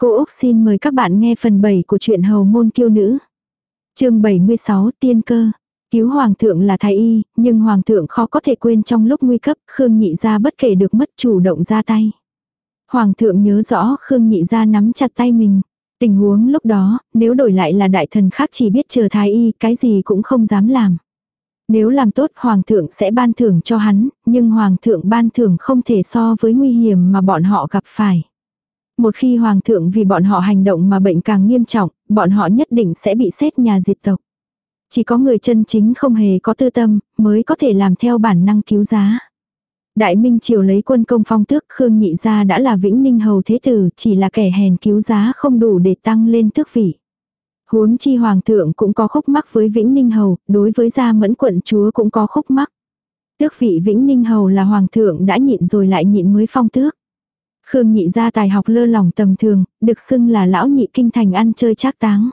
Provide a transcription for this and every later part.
Cô Úc xin mời các bạn nghe phần 7 của truyện Hầu Môn Kiêu Nữ. chương 76 Tiên Cơ. Cứu Hoàng thượng là thái y, nhưng Hoàng thượng khó có thể quên trong lúc nguy cấp, Khương Nhị Gia bất kể được mất chủ động ra tay. Hoàng thượng nhớ rõ Khương Nhị Gia nắm chặt tay mình. Tình huống lúc đó, nếu đổi lại là đại thần khác chỉ biết chờ thái y, cái gì cũng không dám làm. Nếu làm tốt Hoàng thượng sẽ ban thưởng cho hắn, nhưng Hoàng thượng ban thưởng không thể so với nguy hiểm mà bọn họ gặp phải. Một khi Hoàng thượng vì bọn họ hành động mà bệnh càng nghiêm trọng, bọn họ nhất định sẽ bị xét nhà diệt tộc. Chỉ có người chân chính không hề có tư tâm, mới có thể làm theo bản năng cứu giá. Đại Minh Triều lấy quân công phong tước Khương Nhị Gia đã là vĩnh ninh hầu thế tử, chỉ là kẻ hèn cứu giá không đủ để tăng lên tước vị. Huống chi hoàng thượng cũng có khúc mắc với Vĩnh Ninh Hầu, đối với gia mẫn quận chúa cũng có khúc mắc. Tước vị Vĩnh Ninh Hầu là hoàng thượng đã nhịn rồi lại nhịn mới phong tước. Khương nhị gia tài học lơ lỏng tầm thường, được xưng là lão nhị kinh thành ăn chơi trác táng.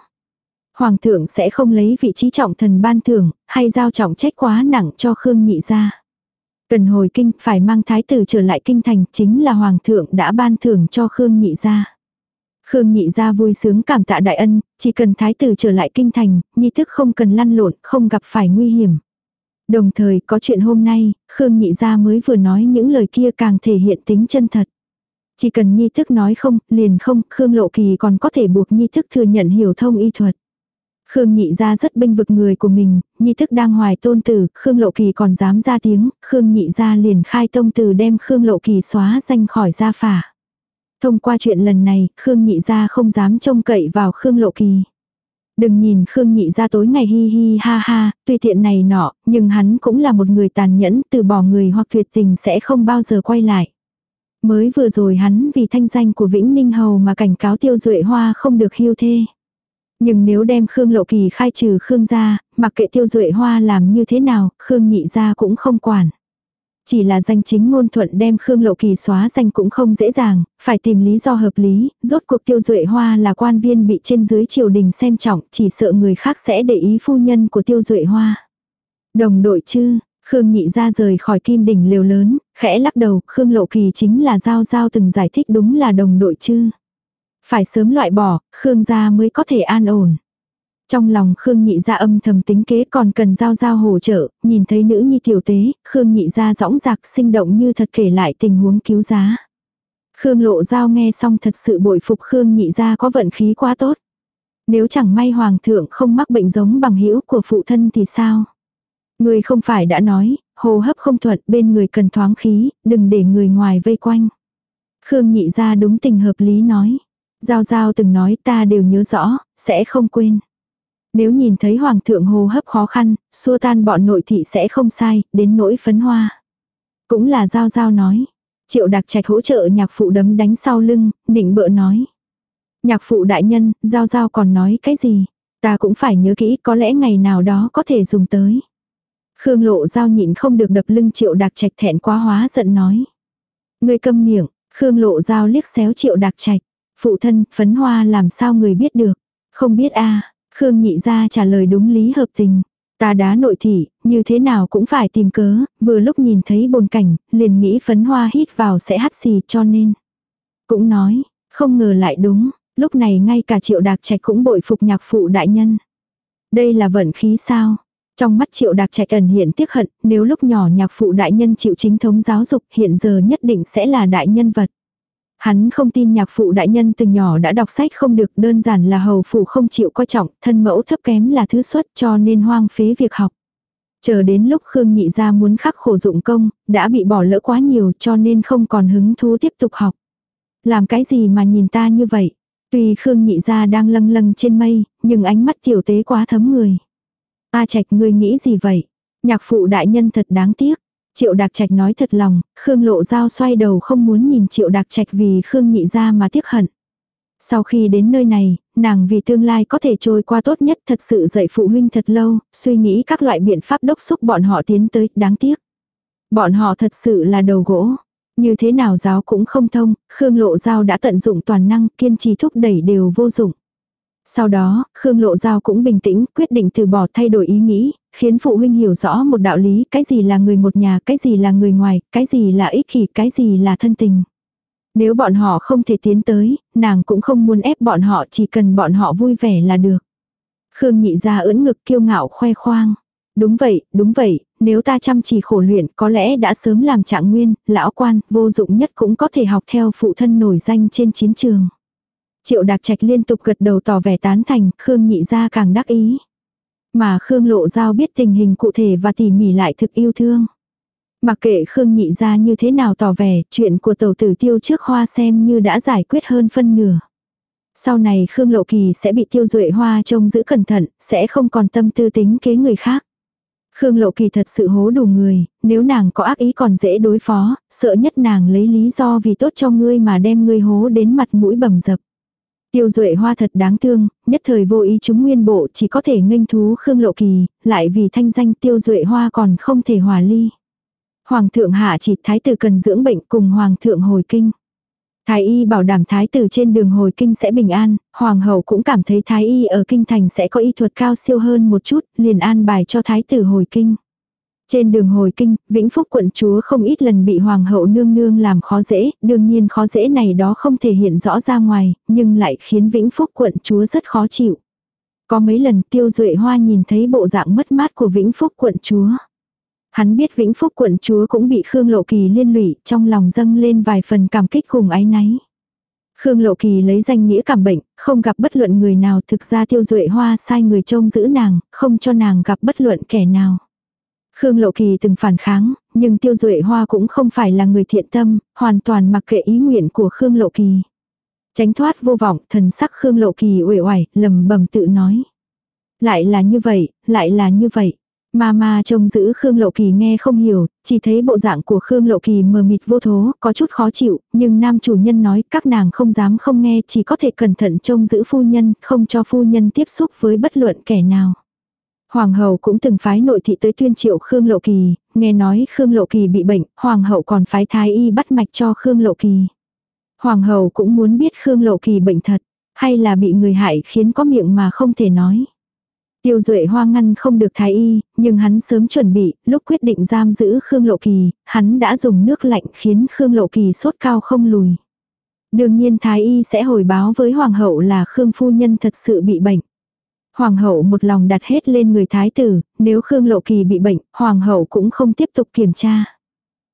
Hoàng thượng sẽ không lấy vị trí trọng thần ban thưởng, hay giao trọng trách quá nặng cho Khương nhị gia. Cần hồi kinh phải mang thái tử trở lại kinh thành chính là hoàng thượng đã ban thưởng cho Khương nhị gia. Khương nhị gia vui sướng cảm tạ đại ân, chỉ cần thái tử trở lại kinh thành, nhi thức không cần lăn lộn, không gặp phải nguy hiểm. Đồng thời có chuyện hôm nay, Khương nhị gia mới vừa nói những lời kia càng thể hiện tính chân thật. Chỉ cần nhi thức nói không, liền không, Khương lộ kỳ còn có thể buộc nhi thức thừa nhận hiểu thông y thuật. Khương nhị gia rất bênh vực người của mình, nhi thức đang hoài tôn tử, Khương lộ kỳ còn dám ra tiếng, Khương nhị gia liền khai tông tử đem Khương lộ kỳ xóa danh khỏi gia phả. Thông qua chuyện lần này, Khương nhị gia không dám trông cậy vào Khương lộ kỳ. Đừng nhìn Khương nhị gia tối ngày hi hi ha ha, tùy tiện này nọ, nhưng hắn cũng là một người tàn nhẫn, từ bỏ người hoặc tuyệt tình sẽ không bao giờ quay lại. Mới vừa rồi hắn vì thanh danh của Vĩnh Ninh Hầu mà cảnh cáo tiêu duệ hoa không được hưu thê. Nhưng nếu đem Khương Lộ Kỳ khai trừ Khương gia, mặc kệ tiêu duệ hoa làm như thế nào, Khương nhị gia cũng không quản. Chỉ là danh chính ngôn thuận đem Khương Lộ Kỳ xóa danh cũng không dễ dàng, phải tìm lý do hợp lý, rốt cuộc tiêu duệ hoa là quan viên bị trên dưới triều đình xem trọng, chỉ sợ người khác sẽ để ý phu nhân của tiêu duệ hoa. Đồng đội chứ, Khương nhị ra rời khỏi kim đỉnh liều lớn, khẽ lắc đầu, Khương Lộ Kỳ chính là giao giao từng giải thích đúng là đồng đội chứ. Phải sớm loại bỏ, Khương gia mới có thể an ổn. Trong lòng Khương nhị ra âm thầm tính kế còn cần giao giao hỗ trợ, nhìn thấy nữ nhi tiểu tế, Khương nhị ra rõng rạc sinh động như thật kể lại tình huống cứu giá. Khương lộ giao nghe xong thật sự bội phục Khương nhị ra có vận khí quá tốt. Nếu chẳng may hoàng thượng không mắc bệnh giống bằng hữu của phụ thân thì sao? Người không phải đã nói, hô hấp không thuận bên người cần thoáng khí, đừng để người ngoài vây quanh. Khương nhị ra đúng tình hợp lý nói. Giao giao từng nói ta đều nhớ rõ, sẽ không quên. Nếu nhìn thấy hoàng thượng hô hấp khó khăn, xua tan bọn nội thị sẽ không sai, đến nỗi phấn hoa. Cũng là giao giao nói. Triệu đặc trạch hỗ trợ nhạc phụ đấm đánh sau lưng, định bợ nói. Nhạc phụ đại nhân, giao giao còn nói cái gì? Ta cũng phải nhớ kỹ có lẽ ngày nào đó có thể dùng tới. Khương lộ giao nhịn không được đập lưng triệu đặc trạch thẹn quá hóa giận nói. Người câm miệng, Khương lộ giao liếc xéo triệu đặc trạch. Phụ thân, phấn hoa làm sao người biết được? Không biết a Khương nhị ra trả lời đúng lý hợp tình. Ta đá nội thị, như thế nào cũng phải tìm cớ, vừa lúc nhìn thấy bồn cảnh, liền nghĩ phấn hoa hít vào sẽ hắt xì cho nên. Cũng nói, không ngờ lại đúng, lúc này ngay cả triệu đạc trạch cũng bội phục nhạc phụ đại nhân. Đây là vận khí sao? Trong mắt triệu đạc trạch ẩn hiện tiếc hận, nếu lúc nhỏ nhạc phụ đại nhân chịu chính thống giáo dục hiện giờ nhất định sẽ là đại nhân vật. Hắn không tin nhạc phụ đại nhân từ nhỏ đã đọc sách không được đơn giản là hầu phụ không chịu coi trọng, thân mẫu thấp kém là thứ xuất cho nên hoang phế việc học. Chờ đến lúc Khương Nhị ra muốn khắc khổ dụng công, đã bị bỏ lỡ quá nhiều cho nên không còn hứng thú tiếp tục học. Làm cái gì mà nhìn ta như vậy? Tuy Khương Nhị ra đang lâng lâng trên mây, nhưng ánh mắt tiểu tế quá thấm người. A Trạch ngươi nghĩ gì vậy? Nhạc phụ đại nhân thật đáng tiếc. Triệu Đạc Trạch nói thật lòng, Khương Lộ Giao xoay đầu không muốn nhìn Triệu Đạc Trạch vì Khương nhị ra mà tiếc hận. Sau khi đến nơi này, nàng vì tương lai có thể trôi qua tốt nhất thật sự dạy phụ huynh thật lâu, suy nghĩ các loại biện pháp đốc xúc bọn họ tiến tới, đáng tiếc. Bọn họ thật sự là đầu gỗ. Như thế nào giáo cũng không thông, Khương Lộ Giao đã tận dụng toàn năng, kiên trì thúc đẩy đều vô dụng. Sau đó, Khương Lộ Giao cũng bình tĩnh, quyết định từ bỏ thay đổi ý nghĩ, khiến phụ huynh hiểu rõ một đạo lý, cái gì là người một nhà, cái gì là người ngoài, cái gì là ích kỷ, cái gì là thân tình. Nếu bọn họ không thể tiến tới, nàng cũng không muốn ép bọn họ chỉ cần bọn họ vui vẻ là được. Khương nhị ra ưỡn ngực kiêu ngạo khoe khoang. Đúng vậy, đúng vậy, nếu ta chăm chỉ khổ luyện có lẽ đã sớm làm trạng nguyên, lão quan, vô dụng nhất cũng có thể học theo phụ thân nổi danh trên chiến trường. Triệu Đạc Trạch liên tục gật đầu tỏ vẻ tán thành, Khương nhị ra càng đắc ý. Mà Khương Lộ Giao biết tình hình cụ thể và tỉ mỉ lại thực yêu thương. Mặc kệ Khương nhị ra như thế nào tỏ vẻ, chuyện của tàu tử tiêu trước hoa xem như đã giải quyết hơn phân nửa. Sau này Khương Lộ Kỳ sẽ bị tiêu duệ hoa trông giữ cẩn thận, sẽ không còn tâm tư tính kế người khác. Khương Lộ Kỳ thật sự hố đủ người, nếu nàng có ác ý còn dễ đối phó, sợ nhất nàng lấy lý do vì tốt cho ngươi mà đem ngươi hố đến mặt mũi bầm dập. Tiêu Duệ Hoa thật đáng thương, nhất thời vô ý chúng nguyên bộ chỉ có thể nghênh thú Khương Lộ Kỳ, lại vì thanh danh Tiêu Duệ Hoa còn không thể hòa ly. Hoàng thượng hạ chỉ thái tử cần dưỡng bệnh cùng hoàng thượng hồi kinh. Thái y bảo đảm thái tử trên đường hồi kinh sẽ bình an, hoàng hậu cũng cảm thấy thái y ở kinh thành sẽ có y thuật cao siêu hơn một chút, liền an bài cho thái tử hồi kinh. Trên đường hồi kinh, Vĩnh Phúc quận chúa không ít lần bị hoàng hậu nương nương làm khó dễ, đương nhiên khó dễ này đó không thể hiện rõ ra ngoài, nhưng lại khiến Vĩnh Phúc quận chúa rất khó chịu. Có mấy lần tiêu duệ hoa nhìn thấy bộ dạng mất mát của Vĩnh Phúc quận chúa. Hắn biết Vĩnh Phúc quận chúa cũng bị Khương Lộ Kỳ liên lụy, trong lòng dâng lên vài phần cảm kích cùng ái náy. Khương Lộ Kỳ lấy danh nghĩa cảm bệnh, không gặp bất luận người nào thực ra tiêu duệ hoa sai người trông giữ nàng, không cho nàng gặp bất luận kẻ nào. Khương Lộ Kỳ từng phản kháng, nhưng tiêu duệ hoa cũng không phải là người thiện tâm, hoàn toàn mặc kệ ý nguyện của Khương Lộ Kỳ. Tránh thoát vô vọng, thần sắc Khương Lộ Kỳ uể oải, lầm bầm tự nói. Lại là như vậy, lại là như vậy. Mama trông giữ Khương Lộ Kỳ nghe không hiểu, chỉ thấy bộ dạng của Khương Lộ Kỳ mờ mịt vô thố, có chút khó chịu, nhưng nam chủ nhân nói các nàng không dám không nghe, chỉ có thể cẩn thận trông giữ phu nhân, không cho phu nhân tiếp xúc với bất luận kẻ nào. Hoàng hậu cũng từng phái nội thị tới tuyên triệu Khương Lộ Kỳ, nghe nói Khương Lộ Kỳ bị bệnh, hoàng hậu còn phái thái y bắt mạch cho Khương Lộ Kỳ. Hoàng hậu cũng muốn biết Khương Lộ Kỳ bệnh thật, hay là bị người hại khiến có miệng mà không thể nói. Tiêu Duệ Hoa ngăn không được thái y, nhưng hắn sớm chuẩn bị, lúc quyết định giam giữ Khương Lộ Kỳ, hắn đã dùng nước lạnh khiến Khương Lộ Kỳ sốt cao không lùi. Đương nhiên thái y sẽ hồi báo với hoàng hậu là Khương phu nhân thật sự bị bệnh. Hoàng hậu một lòng đặt hết lên người thái tử, nếu Khương Lộ Kỳ bị bệnh, hoàng hậu cũng không tiếp tục kiểm tra.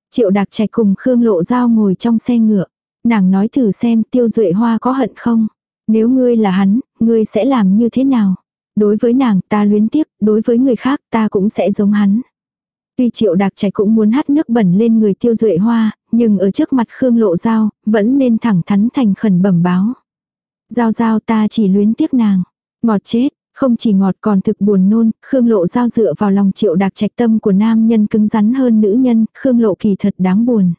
Triệu Đạc Trạch cùng Khương Lộ Giao ngồi trong xe ngựa. Nàng nói thử xem Tiêu Duệ Hoa có hận không? Nếu ngươi là hắn, ngươi sẽ làm như thế nào? Đối với nàng ta luyến tiếc, đối với người khác ta cũng sẽ giống hắn. Tuy triệu đạc trạch cũng muốn hắt nước bẩn lên người tiêu duệ hoa, nhưng ở trước mặt Khương Lộ Giao, vẫn nên thẳng thắn thành khẩn bẩm báo. Giao giao ta chỉ luyến tiếc nàng. Ngọt chết, không chỉ ngọt còn thực buồn nôn, Khương Lộ Giao dựa vào lòng triệu đạc trạch tâm của nam nhân cứng rắn hơn nữ nhân, Khương Lộ Kỳ thật đáng buồn.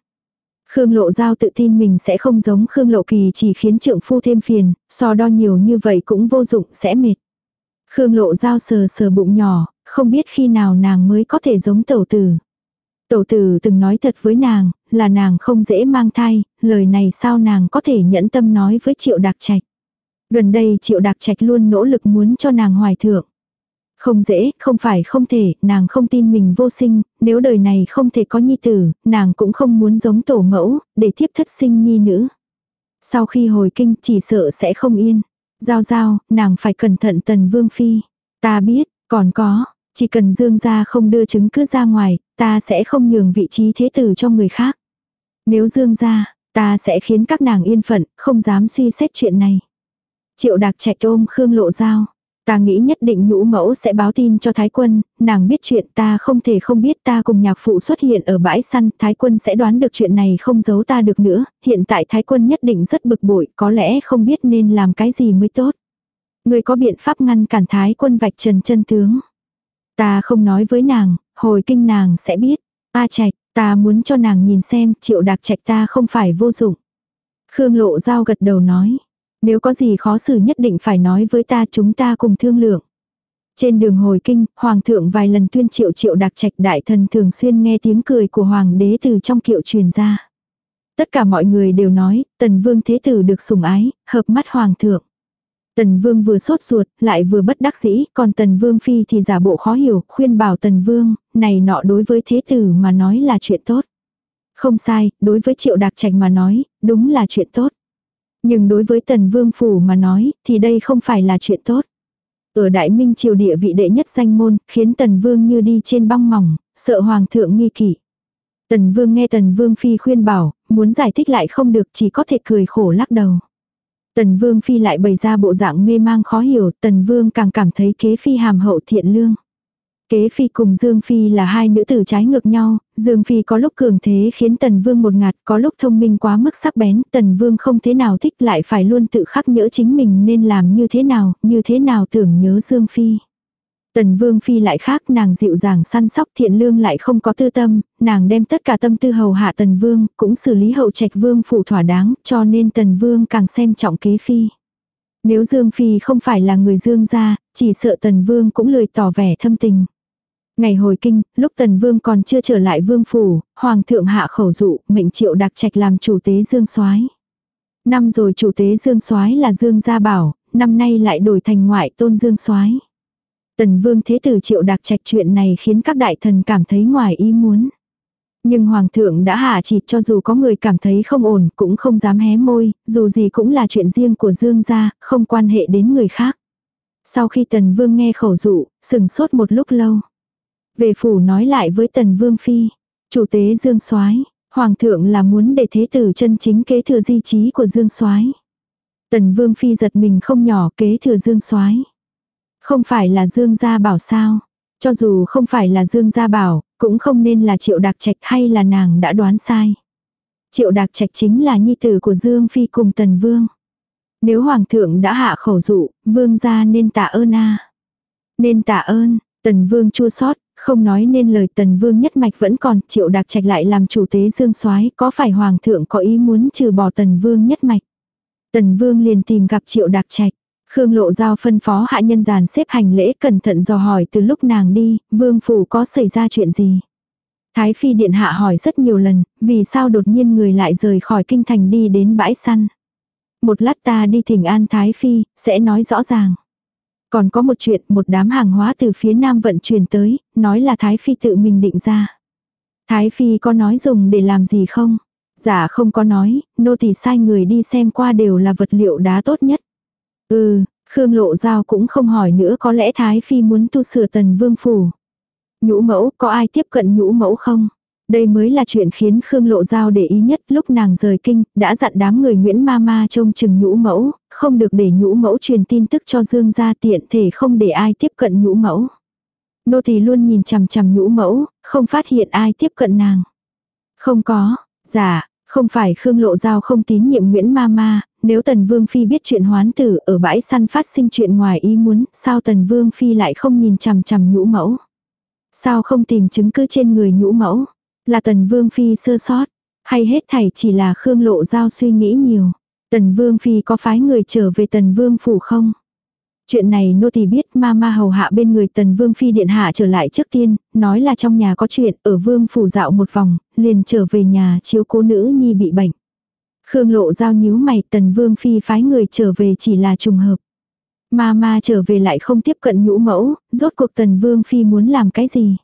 Khương Lộ Giao tự tin mình sẽ không giống Khương Lộ Kỳ chỉ khiến trượng phu thêm phiền, so đo nhiều như vậy cũng vô dụng sẽ mệt. Khương lộ giao sờ sờ bụng nhỏ, không biết khi nào nàng mới có thể giống tẩu tử. Tẩu tử từng nói thật với nàng, là nàng không dễ mang thai, lời này sao nàng có thể nhẫn tâm nói với triệu đặc trạch. Gần đây triệu đặc trạch luôn nỗ lực muốn cho nàng hoài thượng. Không dễ, không phải không thể, nàng không tin mình vô sinh, nếu đời này không thể có nhi tử, nàng cũng không muốn giống tổ mẫu, để thiếp thất sinh nhi nữ. Sau khi hồi kinh chỉ sợ sẽ không yên. Giao giao, nàng phải cẩn thận tần vương phi. Ta biết, còn có, chỉ cần dương gia không đưa chứng cứ ra ngoài, ta sẽ không nhường vị trí thế tử cho người khác. Nếu dương gia, ta sẽ khiến các nàng yên phận, không dám suy xét chuyện này. Triệu đạc chạy ôm Khương Lộ Giao. Ta nghĩ nhất định nhũ mẫu sẽ báo tin cho Thái quân, nàng biết chuyện ta không thể không biết ta cùng nhạc phụ xuất hiện ở bãi săn, Thái quân sẽ đoán được chuyện này không giấu ta được nữa, hiện tại Thái quân nhất định rất bực bội, có lẽ không biết nên làm cái gì mới tốt. Người có biện pháp ngăn cản Thái quân vạch trần chân tướng. Ta không nói với nàng, hồi kinh nàng sẽ biết. Ta trạch, ta muốn cho nàng nhìn xem triệu đạc trạch ta không phải vô dụng. Khương lộ giao gật đầu nói. Nếu có gì khó xử nhất định phải nói với ta chúng ta cùng thương lượng. Trên đường hồi kinh, hoàng thượng vài lần tuyên triệu triệu đặc trạch đại thần thường xuyên nghe tiếng cười của hoàng đế từ trong kiệu truyền ra. Tất cả mọi người đều nói, tần vương thế tử được sủng ái, hợp mắt hoàng thượng. Tần vương vừa sốt ruột, lại vừa bất đắc dĩ, còn tần vương phi thì giả bộ khó hiểu, khuyên bảo tần vương, này nọ đối với thế tử mà nói là chuyện tốt. Không sai, đối với triệu đặc trạch mà nói, đúng là chuyện tốt. Nhưng đối với tần vương phủ mà nói, thì đây không phải là chuyện tốt. Ở Đại Minh triều địa vị đệ nhất danh môn, khiến tần vương như đi trên băng mỏng, sợ hoàng thượng nghi kỵ. Tần vương nghe tần vương phi khuyên bảo, muốn giải thích lại không được chỉ có thể cười khổ lắc đầu. Tần vương phi lại bày ra bộ dạng mê mang khó hiểu, tần vương càng cảm thấy kế phi hàm hậu thiện lương. Kế Phi cùng Dương Phi là hai nữ tử trái ngược nhau, Dương Phi có lúc cường thế khiến Tần Vương một ngạt, có lúc thông minh quá mức sắc bén, Tần Vương không thế nào thích lại phải luôn tự khắc nhớ chính mình nên làm như thế nào, như thế nào tưởng nhớ Dương Phi. Tần Vương Phi lại khác nàng dịu dàng săn sóc thiện lương lại không có tư tâm, nàng đem tất cả tâm tư hầu hạ Tần Vương, cũng xử lý hậu trạch Vương phụ thỏa đáng, cho nên Tần Vương càng xem trọng kế Phi. Nếu Dương Phi không phải là người Dương gia, chỉ sợ Tần Vương cũng lười tỏ vẻ thâm tình. Ngày hồi kinh, lúc Tần Vương còn chưa trở lại vương phủ, Hoàng thượng hạ khẩu dụ, mệnh triệu đặc trạch làm chủ tế Dương soái Năm rồi chủ tế Dương soái là Dương Gia Bảo, năm nay lại đổi thành ngoại tôn Dương soái Tần Vương Thế Tử triệu đặc trạch chuyện này khiến các đại thần cảm thấy ngoài ý muốn. Nhưng Hoàng thượng đã hạ chỉ cho dù có người cảm thấy không ổn cũng không dám hé môi, dù gì cũng là chuyện riêng của Dương gia, không quan hệ đến người khác. Sau khi Tần Vương nghe khẩu dụ, sừng sốt một lúc lâu. Về phủ nói lại với tần vương phi. Chủ tế Dương soái Hoàng thượng là muốn để thế tử chân chính kế thừa di trí của Dương soái Tần vương phi giật mình không nhỏ kế thừa Dương soái Không phải là Dương gia bảo sao. Cho dù không phải là Dương gia bảo, cũng không nên là triệu đạc trạch hay là nàng đã đoán sai. Triệu đạc trạch chính là nhi tử của Dương phi cùng tần vương. Nếu hoàng thượng đã hạ khẩu dụ, vương gia nên tạ ơn a Nên tạ ơn, tần vương chua sót, không nói nên lời tần vương nhất mạch vẫn còn, triệu đạc trạch lại làm chủ tế dương soái có phải hoàng thượng có ý muốn trừ bỏ tần vương nhất mạch. Tần vương liền tìm gặp triệu đạc trạch. Khương lộ giao phân phó hạ nhân giàn xếp hành lễ cẩn thận dò hỏi từ lúc nàng đi, vương phủ có xảy ra chuyện gì. Thái phi điện hạ hỏi rất nhiều lần, vì sao đột nhiên người lại rời khỏi kinh thành đi đến bãi săn. Một lát ta đi thỉnh an Thái phi, sẽ nói rõ ràng. Còn có một chuyện, một đám hàng hóa từ phía nam vận chuyển tới, nói là Thái Phi tự mình định ra. Thái Phi có nói dùng để làm gì không? Dạ không có nói, nô tỳ sai người đi xem qua đều là vật liệu đá tốt nhất. Ừ, Khương Lộ Giao cũng không hỏi nữa có lẽ Thái Phi muốn tu sửa tần vương phủ. Nhũ mẫu, có ai tiếp cận nhũ mẫu không? Đây mới là chuyện khiến Khương Lộ Giao để ý nhất lúc nàng rời kinh, đã dặn đám người Nguyễn Ma Ma trông chừng nhũ mẫu, không được để nhũ mẫu truyền tin tức cho Dương gia tiện thể không để ai tiếp cận nhũ mẫu. Nô tỳ luôn nhìn chằm chằm nhũ mẫu, không phát hiện ai tiếp cận nàng. Không có, giả không phải Khương Lộ Giao không tín nhiệm Nguyễn Ma Ma, nếu Tần Vương Phi biết chuyện hoán tử ở bãi săn phát sinh chuyện ngoài ý muốn, sao Tần Vương Phi lại không nhìn chằm chằm nhũ mẫu? Sao không tìm chứng cứ trên người nhũ mẫu? Là Tần Vương Phi sơ sót, hay hết thảy chỉ là Khương Lộ Giao suy nghĩ nhiều. Tần Vương Phi có phái người trở về Tần Vương Phủ không? Chuyện này nô tỳ biết ma ma hầu hạ bên người Tần Vương Phi điện hạ trở lại trước tiên, nói là trong nhà có chuyện, ở Vương Phủ dạo một vòng, liền trở về nhà chiếu cố nữ nhi bị bệnh. Khương Lộ Giao nhíu mày Tần Vương Phi phái người trở về chỉ là trùng hợp. Ma ma trở về lại không tiếp cận nhũ mẫu, rốt cuộc Tần Vương Phi muốn làm cái gì?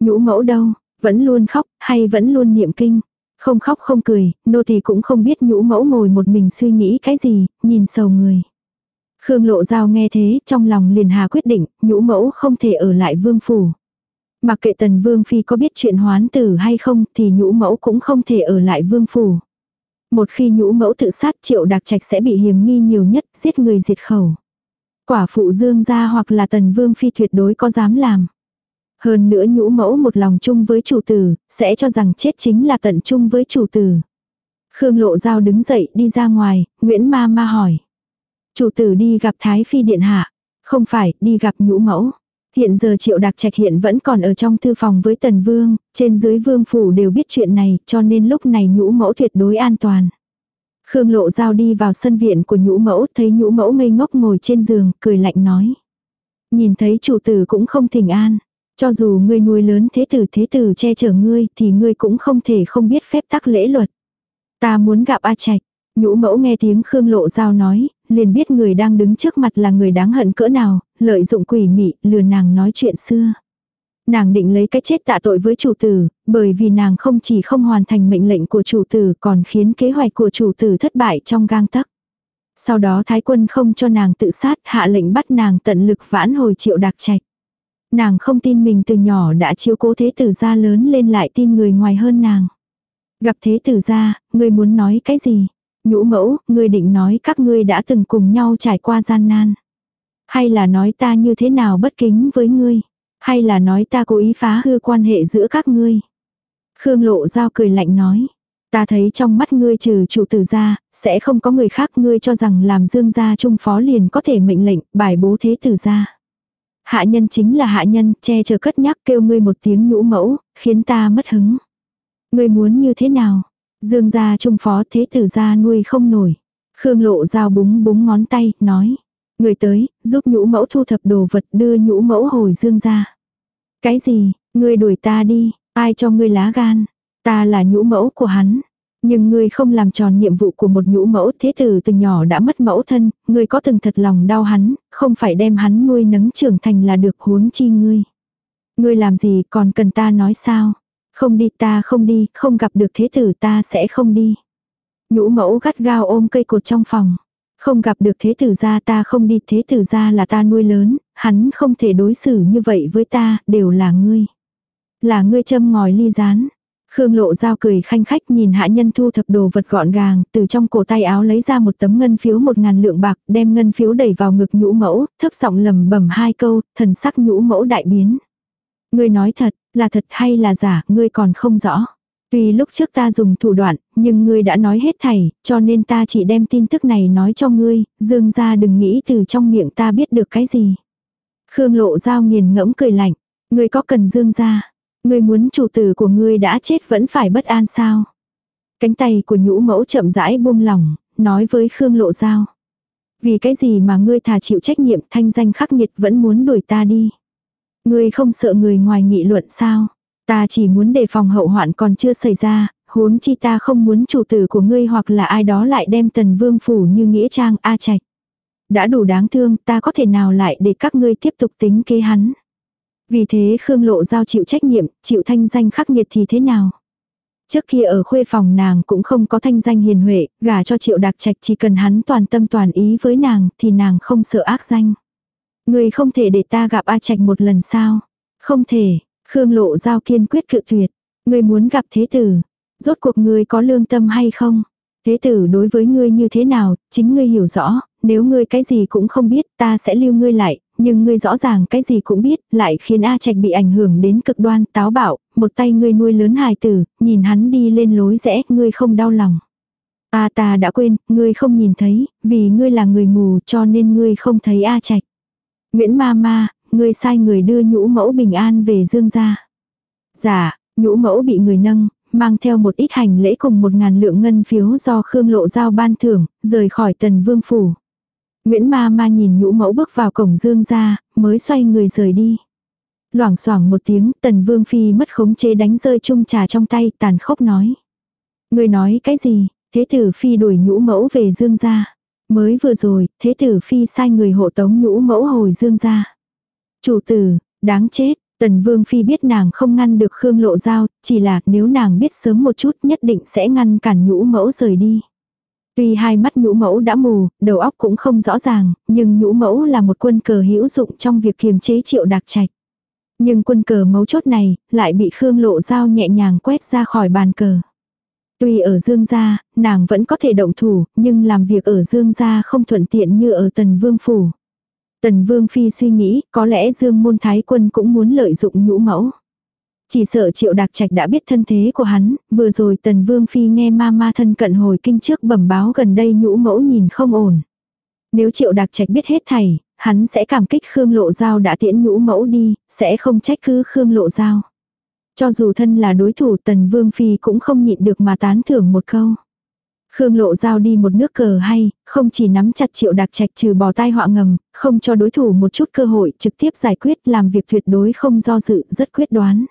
Nhũ mẫu đâu? Vẫn luôn khóc, hay vẫn luôn niệm kinh. Không khóc không cười, nô thì cũng không biết nhũ mẫu ngồi một mình suy nghĩ cái gì, nhìn sầu người. Khương Lộ Giao nghe thế, trong lòng liền hà quyết định, nhũ mẫu không thể ở lại vương phủ. Mặc kệ tần vương phi có biết chuyện hoán tử hay không thì nhũ mẫu cũng không thể ở lại vương phủ. Một khi nhũ mẫu tự sát triệu đặc trạch sẽ bị hiểm nghi nhiều nhất, giết người diệt khẩu. Quả phụ dương gia hoặc là tần vương phi tuyệt đối có dám làm. Hơn nữa nhũ mẫu một lòng chung với chủ tử, sẽ cho rằng chết chính là tận chung với chủ tử. Khương Lộ Giao đứng dậy đi ra ngoài, Nguyễn Ma Ma hỏi. Chủ tử đi gặp Thái Phi Điện Hạ. Không phải, đi gặp nhũ mẫu. Hiện giờ Triệu Đạc Trạch hiện vẫn còn ở trong thư phòng với Tần Vương, trên dưới Vương Phủ đều biết chuyện này, cho nên lúc này nhũ mẫu tuyệt đối an toàn. Khương Lộ Giao đi vào sân viện của nhũ mẫu, thấy nhũ mẫu ngây ngốc ngồi trên giường, cười lạnh nói. Nhìn thấy chủ tử cũng không thỉnh an. Cho dù ngươi nuôi lớn thế tử thế tử che chở ngươi thì ngươi cũng không thể không biết phép tắc lễ luật. Ta muốn gặp A Trạch. Nhũ mẫu nghe tiếng Khương Lộ Giao nói, liền biết người đang đứng trước mặt là người đáng hận cỡ nào, lợi dụng quỷ mị, lừa nàng nói chuyện xưa. Nàng định lấy cái chết tạ tội với chủ tử, bởi vì nàng không chỉ không hoàn thành mệnh lệnh của chủ tử còn khiến kế hoạch của chủ tử thất bại trong gang tấc. Sau đó thái quân không cho nàng tự sát hạ lệnh bắt nàng tận lực vãn hồi triệu đặc trạch. Nàng không tin mình từ nhỏ đã chiếu cố thế tử gia lớn lên lại tin người ngoài hơn nàng. Gặp thế tử gia, ngươi muốn nói cái gì? Nhũ mẫu, ngươi định nói các ngươi đã từng cùng nhau trải qua gian nan. Hay là nói ta như thế nào bất kính với ngươi? Hay là nói ta cố ý phá hư quan hệ giữa các ngươi? Khương lộ giao cười lạnh nói. Ta thấy trong mắt ngươi trừ chủ tử gia, sẽ không có người khác ngươi cho rằng làm dương gia trung phó liền có thể mệnh lệnh, bài bố thế tử gia. Hạ nhân chính là hạ nhân, che chở cất nhắc kêu ngươi một tiếng nhũ mẫu, khiến ta mất hứng. Ngươi muốn như thế nào? Dương gia trung phó thế tử gia nuôi không nổi. Khương lộ dao búng búng ngón tay, nói. Người tới, giúp nhũ mẫu thu thập đồ vật đưa nhũ mẫu hồi dương gia. Cái gì, ngươi đuổi ta đi, ai cho ngươi lá gan? Ta là nhũ mẫu của hắn. Nhưng ngươi không làm tròn nhiệm vụ của một nhũ mẫu thế tử từ nhỏ đã mất mẫu thân, ngươi có từng thật lòng đau hắn, không phải đem hắn nuôi nấng trưởng thành là được huống chi ngươi. Ngươi làm gì còn cần ta nói sao? Không đi ta không đi, không gặp được thế tử ta sẽ không đi. Nhũ mẫu gắt gao ôm cây cột trong phòng. Không gặp được thế tử gia ta không đi thế tử gia là ta nuôi lớn, hắn không thể đối xử như vậy với ta, đều là ngươi. Là ngươi châm ngòi ly rán. Khương lộ giao cười khanh khách nhìn hạ nhân thu thập đồ vật gọn gàng, từ trong cổ tay áo lấy ra một tấm ngân phiếu một ngàn lượng bạc, đem ngân phiếu đẩy vào ngực nhũ mẫu, thấp giọng lầm bẩm hai câu, thần sắc nhũ mẫu đại biến. Ngươi nói thật, là thật hay là giả, ngươi còn không rõ. Tuy lúc trước ta dùng thủ đoạn, nhưng ngươi đã nói hết thảy, cho nên ta chỉ đem tin tức này nói cho ngươi, dương ra đừng nghĩ từ trong miệng ta biết được cái gì. Khương lộ giao nghiền ngẫm cười lạnh, ngươi có cần dương ra. Ngươi muốn chủ tử của ngươi đã chết vẫn phải bất an sao? Cánh tay của nhũ mẫu chậm rãi buông lỏng, nói với Khương Lộ Giao. Vì cái gì mà ngươi thà chịu trách nhiệm thanh danh khắc nghiệt vẫn muốn đuổi ta đi? Ngươi không sợ người ngoài nghị luận sao? Ta chỉ muốn đề phòng hậu hoạn còn chưa xảy ra, huống chi ta không muốn chủ tử của ngươi hoặc là ai đó lại đem tần vương phủ như nghĩa trang A trạch. Đã đủ đáng thương, ta có thể nào lại để các ngươi tiếp tục tính kế hắn. Vì thế Khương Lộ Giao chịu trách nhiệm, chịu thanh danh khắc nghiệt thì thế nào? Trước kia ở khuê phòng nàng cũng không có thanh danh hiền huệ, gả cho triệu đặc trạch chỉ cần hắn toàn tâm toàn ý với nàng thì nàng không sợ ác danh. Người không thể để ta gặp A trạch một lần sao? Không thể, Khương Lộ Giao kiên quyết cự tuyệt. Người muốn gặp thế tử, rốt cuộc người có lương tâm hay không? Thế tử đối với ngươi như thế nào, chính ngươi hiểu rõ, nếu ngươi cái gì cũng không biết ta sẽ lưu ngươi lại, nhưng ngươi rõ ràng cái gì cũng biết, lại khiến A Trạch bị ảnh hưởng đến cực đoan, táo bạo, một tay ngươi nuôi lớn hài tử, nhìn hắn đi lên lối rẽ, ngươi không đau lòng. A ta đã quên, ngươi không nhìn thấy, vì ngươi là người mù cho nên ngươi không thấy A Trạch. Nguyễn ma ma, ngươi sai người đưa nhũ mẫu bình an về dương gia. Dạ, nhũ mẫu bị người nâng, mang theo một ít hành lễ cùng một ngàn lượng ngân phiếu do Khương Lộ Giao ban thưởng, rời khỏi tần vương phủ. Nguyễn ma ma nhìn nhũ mẫu bước vào cổng dương ra, mới xoay người rời đi. Loảng xoảng một tiếng, tần vương phi mất khống chế đánh rơi chung trà trong tay, tàn khốc nói. Người nói cái gì, thế tử phi đuổi nhũ mẫu về dương ra. Mới vừa rồi, thế tử phi sai người hộ tống nhũ mẫu hồi dương ra. Chủ tử, đáng chết, tần vương phi biết nàng không ngăn được Khương lộ giao, chỉ là nếu nàng biết sớm một chút nhất định sẽ ngăn cản nhũ mẫu rời đi. Tuy hai mắt nhũ mẫu đã mù, đầu óc cũng không rõ ràng, nhưng nhũ mẫu là một quân cờ hữu dụng trong việc kiềm chế triệu đặc trạch. Nhưng quân cờ mấu chốt này, lại bị Khương Lộ Giao nhẹ nhàng quét ra khỏi bàn cờ. Tuy ở Dương Gia, nàng vẫn có thể động thủ, nhưng làm việc ở Dương Gia không thuận tiện như ở Tần Vương Phủ. Tần Vương Phi suy nghĩ, có lẽ Dương Môn Thái Quân cũng muốn lợi dụng nhũ mẫu. Chỉ sợ triệu đặc trạch đã biết thân thế của hắn, vừa rồi tần vương phi nghe ma ma thân cận hồi kinh trước bẩm báo gần đây nhũ mẫu nhìn không ổn. Nếu triệu đặc trạch biết hết thảy, hắn sẽ cảm kích Khương Lộ Giao đã tiễn nhũ mẫu đi, sẽ không trách cứ Khương Lộ Giao. Cho dù thân là đối thủ tần vương phi cũng không nhịn được mà tán thưởng một câu. Khương Lộ Giao đi một nước cờ hay, không chỉ nắm chặt triệu đặc trạch trừ bỏ tai họa ngầm, không cho đối thủ một chút cơ hội trực tiếp giải quyết làm việc tuyệt đối không do dự, rất quyết đoán.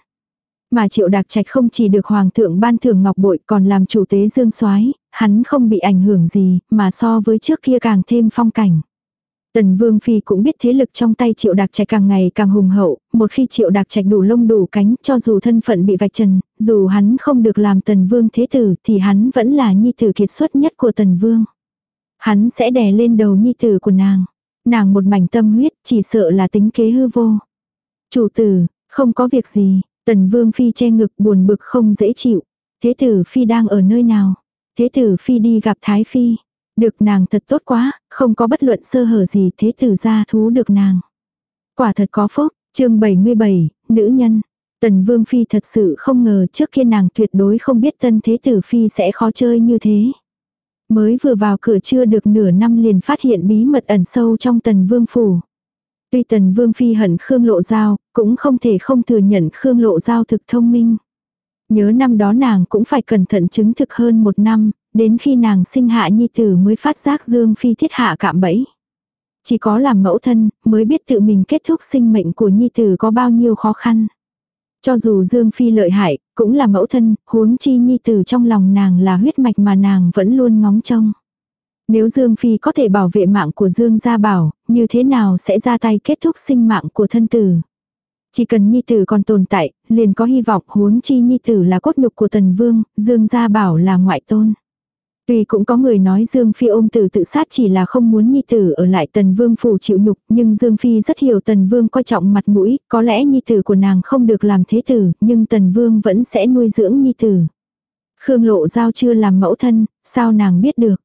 Mà triệu đạc trạch không chỉ được hoàng thượng ban thưởng ngọc bội còn làm chủ tế dương soái hắn không bị ảnh hưởng gì, mà so với trước kia càng thêm phong cảnh. Tần Vương Phi cũng biết thế lực trong tay Triệu Đạc Trạch càng ngày càng hùng hậu, một khi Triệu Đạc Trạch đủ lông đủ cánh cho dù thân phận bị vạch trần, dù hắn không được làm Tần Vương Thế Tử thì hắn vẫn là nhi tử kiệt xuất nhất của Tần Vương. Hắn sẽ đè lên đầu nhi tử của nàng. Nàng một mảnh tâm huyết chỉ sợ là tính kế hư vô. Chủ tử, không có việc gì, Tần Vương Phi che ngực buồn bực không dễ chịu. Thế tử Phi đang ở nơi nào? Thế tử Phi đi gặp Thái Phi. Được nàng thật tốt quá, không có bất luận sơ hở gì thế tử ra thú được nàng. Quả thật có phúc, chương 77, nữ nhân. Tần Vương Phi thật sự không ngờ trước kia nàng tuyệt đối không biết tân thế tử Phi sẽ khó chơi như thế. Mới vừa vào cửa chưa được nửa năm liền phát hiện bí mật ẩn sâu trong tần vương phủ. Tuy tần vương phi hận Khương Lộ Giao, cũng không thể không thừa nhận Khương Lộ Giao thực thông minh. Nhớ năm đó nàng cũng phải cẩn thận chứng thực hơn một năm, đến khi nàng sinh hạ nhi tử mới phát giác Dương Phi thiết hạ cạm bẫy. Chỉ có làm mẫu thân mới biết tự mình kết thúc sinh mệnh của nhi tử có bao nhiêu khó khăn. Cho dù Dương Phi lợi hại, cũng là mẫu thân, huống chi nhi tử trong lòng nàng là huyết mạch mà nàng vẫn luôn ngóng trông. Nếu Dương Phi có thể bảo vệ mạng của Dương Gia Bảo, như thế nào sẽ ra tay kết thúc sinh mạng của thân tử. Chỉ cần Nhi Tử còn tồn tại, liền có hy vọng huống chi Nhi Tử là cốt nhục của Tần Vương, Dương Gia Bảo là ngoại tôn. Tuy cũng có người nói Dương Phi ôm tử tự sát chỉ là không muốn Nhi Tử ở lại Tần Vương phủ chịu nhục, nhưng Dương Phi rất hiểu Tần Vương coi trọng mặt mũi, có lẽ Nhi Tử của nàng không được làm thế tử, nhưng Tần Vương vẫn sẽ nuôi dưỡng Nhi Tử. Khương Lộ Giao chưa làm mẫu thân, sao nàng biết được.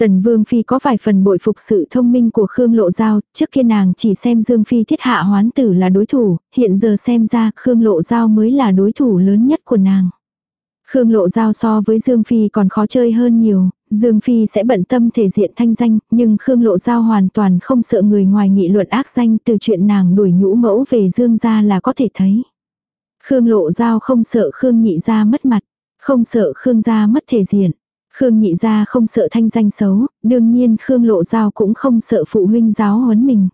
Tần Vương Phi có vài phần bội phục sự thông minh của Khương Lộ Giao, trước kia nàng chỉ xem Dương Phi thiết hạ hoán tử là đối thủ, hiện giờ xem ra Khương Lộ Giao mới là đối thủ lớn nhất của nàng. Khương Lộ Giao so với Dương Phi còn khó chơi hơn nhiều, Dương Phi sẽ bận tâm thể diện thanh danh, nhưng Khương Lộ Giao hoàn toàn không sợ người ngoài nghị luận ác danh từ chuyện nàng đuổi nhũ mẫu về Dương gia là có thể thấy. Khương Lộ Giao không sợ Khương Nhị gia mất mặt, không sợ Khương gia mất thể diện. Khương Nhị gia không sợ thanh danh xấu, đương nhiên Khương Lộ Giao cũng không sợ phụ huynh giáo huấn mình.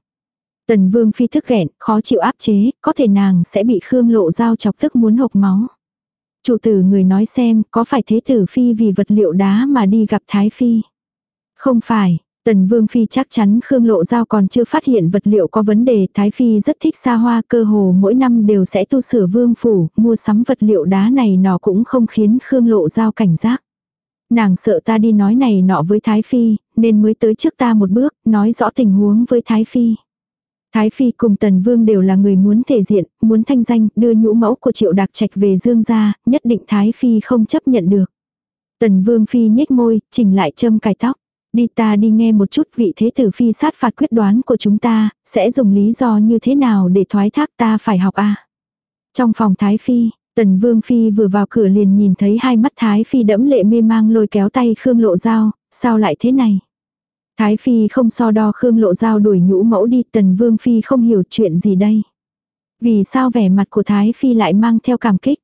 Tần Vương Phi thức ghẹn, khó chịu áp chế, có thể nàng sẽ bị Khương Lộ Giao chọc tức muốn hộc máu. Chủ tử người nói xem, có phải thế tử Phi vì vật liệu đá mà đi gặp Thái Phi? Không phải, Tần Vương Phi chắc chắn Khương Lộ Giao còn chưa phát hiện vật liệu có vấn đề. Thái Phi rất thích xa hoa cơ hồ mỗi năm đều sẽ tu sửa vương phủ, mua sắm vật liệu đá này nó cũng không khiến Khương Lộ Giao cảnh giác. Nàng sợ ta đi nói này nọ với Thái Phi, nên mới tới trước ta một bước, nói rõ tình huống với Thái Phi. Thái Phi cùng Tần Vương đều là người muốn thể diện, muốn thanh danh, đưa nhũ mẫu của Triệu Đạc Trạch về Dương gia, nhất định Thái Phi không chấp nhận được. Tần Vương Phi nhếch môi, chỉnh lại châm cài tóc. Đi ta đi nghe một chút vị thế tử Phi sát phạt quyết đoán của chúng ta, sẽ dùng lý do như thế nào để thoái thác ta phải học a Trong phòng Thái Phi, Tần Vương Phi vừa vào cửa liền nhìn thấy hai mắt Thái Phi đẫm lệ mê mang lôi kéo tay Khương Lộ Giao, sao lại thế này? Thái Phi không so đo Khương Lộ Giao đuổi nhũ mẫu đi, Tần Vương Phi không hiểu chuyện gì đây. Vì sao vẻ mặt của Thái Phi lại mang theo cảm kích?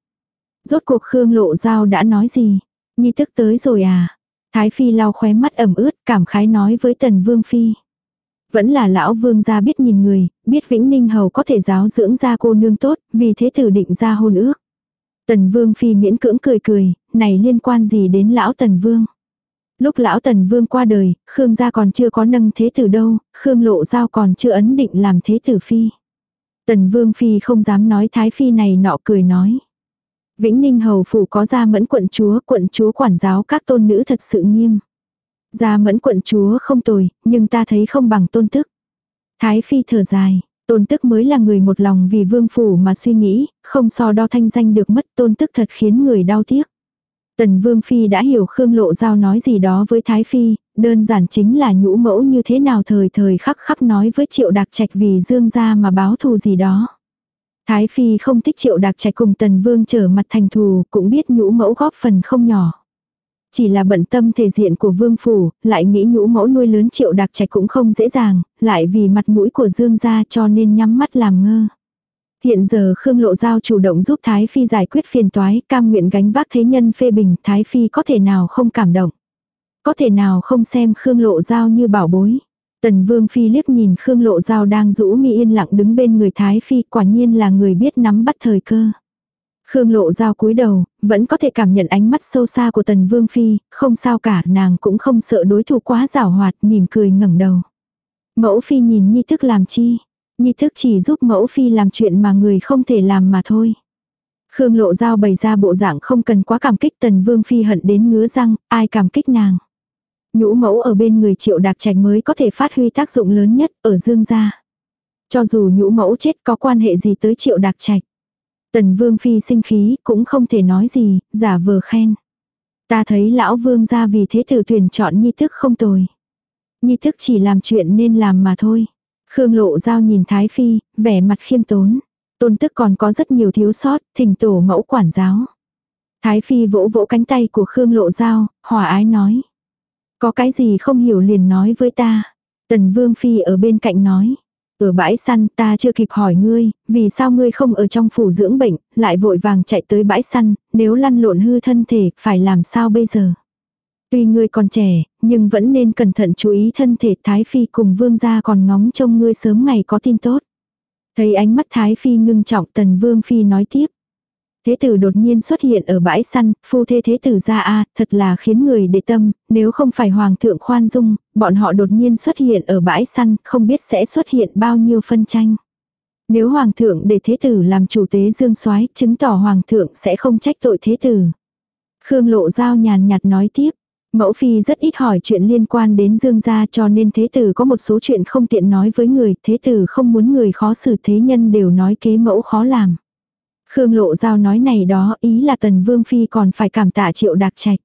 Rốt cuộc Khương Lộ Giao đã nói gì? Nhi tức tới rồi à? Thái Phi lau khóe mắt ẩm ướt, cảm khái nói với Tần Vương Phi. Vẫn là lão vương gia biết nhìn người, biết Vĩnh Ninh Hầu có thể giáo dưỡng ra cô nương tốt, vì thế tử định ra hôn ước. Tần Vương Phi miễn cưỡng cười cười, này liên quan gì đến lão Tần Vương. Lúc lão Tần Vương qua đời, Khương gia còn chưa có nâng thế tử đâu, Khương Lộ Giao còn chưa ấn định làm thế tử Phi. Tần Vương Phi không dám nói Thái Phi này nọ cười nói. Vĩnh Ninh Hầu Phủ có gia mẫn quận chúa, quận chúa quản giáo các tôn nữ thật sự nghiêm. Gia mẫn quận chúa không tồi, nhưng ta thấy không bằng tôn tức. Thái Phi thở dài, Tôn tức mới là người một lòng vì vương phủ mà suy nghĩ, không so đo thanh danh được mất tôn tức thật khiến người đau tiếc. Tần vương phi đã hiểu Khương Lộ Giao nói gì đó với Thái phi, đơn giản chính là nhũ mẫu như thế nào thời thời khắc khắc nói với triệu đặc trạch vì dương gia mà báo thù gì đó. Thái phi không thích triệu đặc trạch cùng tần vương trở mặt thành thù, cũng biết nhũ mẫu góp phần không nhỏ. Chỉ là bận tâm thể diện của vương phủ, lại nghĩ nhũ mẫu nuôi lớn triệu đặc trạch cũng không dễ dàng, lại vì mặt mũi của dương gia cho nên nhắm mắt làm ngơ. Hiện giờ Khương Lộ Giao chủ động giúp Thái Phi giải quyết phiền toái, cam nguyện gánh vác thế nhân phê bình, Thái Phi có thể nào không cảm động. Có thể nào không xem Khương Lộ Giao như bảo bối. Tần Vương Phi liếc nhìn Khương Lộ Giao đang rũ mi yên lặng đứng bên người Thái Phi, quả nhiên là người biết nắm bắt thời cơ. Khương lộ dao cúi đầu, vẫn có thể cảm nhận ánh mắt sâu xa của tần vương phi, không sao cả nàng cũng không sợ đối thủ quá rảo hoạt mỉm cười ngẩng đầu. Mẫu phi nhìn nhi thức làm chi? Nhi thức chỉ giúp mẫu phi làm chuyện mà người không thể làm mà thôi. Khương lộ dao bày ra bộ dạng không cần quá cảm kích tần vương phi hận đến ngứa răng, ai cảm kích nàng. Nhũ mẫu ở bên người triệu đạc trạch mới có thể phát huy tác dụng lớn nhất ở dương gia. Cho dù nhũ mẫu chết có quan hệ gì tới triệu đạc trạch. Tần vương phi sinh khí cũng không thể nói gì, giả vờ khen. Ta thấy lão vương gia vì thế tử tuyển chọn nhi thức không tồi. Nhi thức chỉ làm chuyện nên làm mà thôi. Khương lộ giao nhìn Thái Phi, vẻ mặt khiêm tốn. Tôn tức còn có rất nhiều thiếu sót, thỉnh tổ mẫu quản giáo. Thái Phi vỗ vỗ cánh tay của Khương lộ giao, hòa ái nói. Có cái gì không hiểu liền nói với ta. Tần Vương Phi ở bên cạnh nói. Ở bãi săn ta chưa kịp hỏi ngươi, vì sao ngươi không ở trong phủ dưỡng bệnh, lại vội vàng chạy tới bãi săn, nếu lăn lộn hư thân thể, phải làm sao bây giờ? Tuy ngươi còn trẻ, nhưng vẫn nên cẩn thận chú ý thân thể Thái Phi cùng vương gia còn ngóng trông ngươi sớm ngày có tin tốt. Thấy ánh mắt Thái Phi ngưng trọng tần vương Phi nói tiếp. Thế tử đột nhiên xuất hiện ở bãi săn, phu thê thế tử ra a thật là khiến người để tâm, nếu không phải hoàng thượng khoan dung, bọn họ đột nhiên xuất hiện ở bãi săn, không biết sẽ xuất hiện bao nhiêu phân tranh. Nếu hoàng thượng để thế tử làm chủ tế dương soái chứng tỏ hoàng thượng sẽ không trách tội thế tử. Khương lộ giao nhàn nhạt nói tiếp, Mẫu phi rất ít hỏi chuyện liên quan đến dương gia cho nên thế tử có một số chuyện không tiện nói với người, thế tử không muốn người khó xử thế nhân đều nói kế mẫu khó làm. Khương Lộ Giao nói này đó ý là Tần Vương Phi còn phải cảm tạ triệu đạc trạch.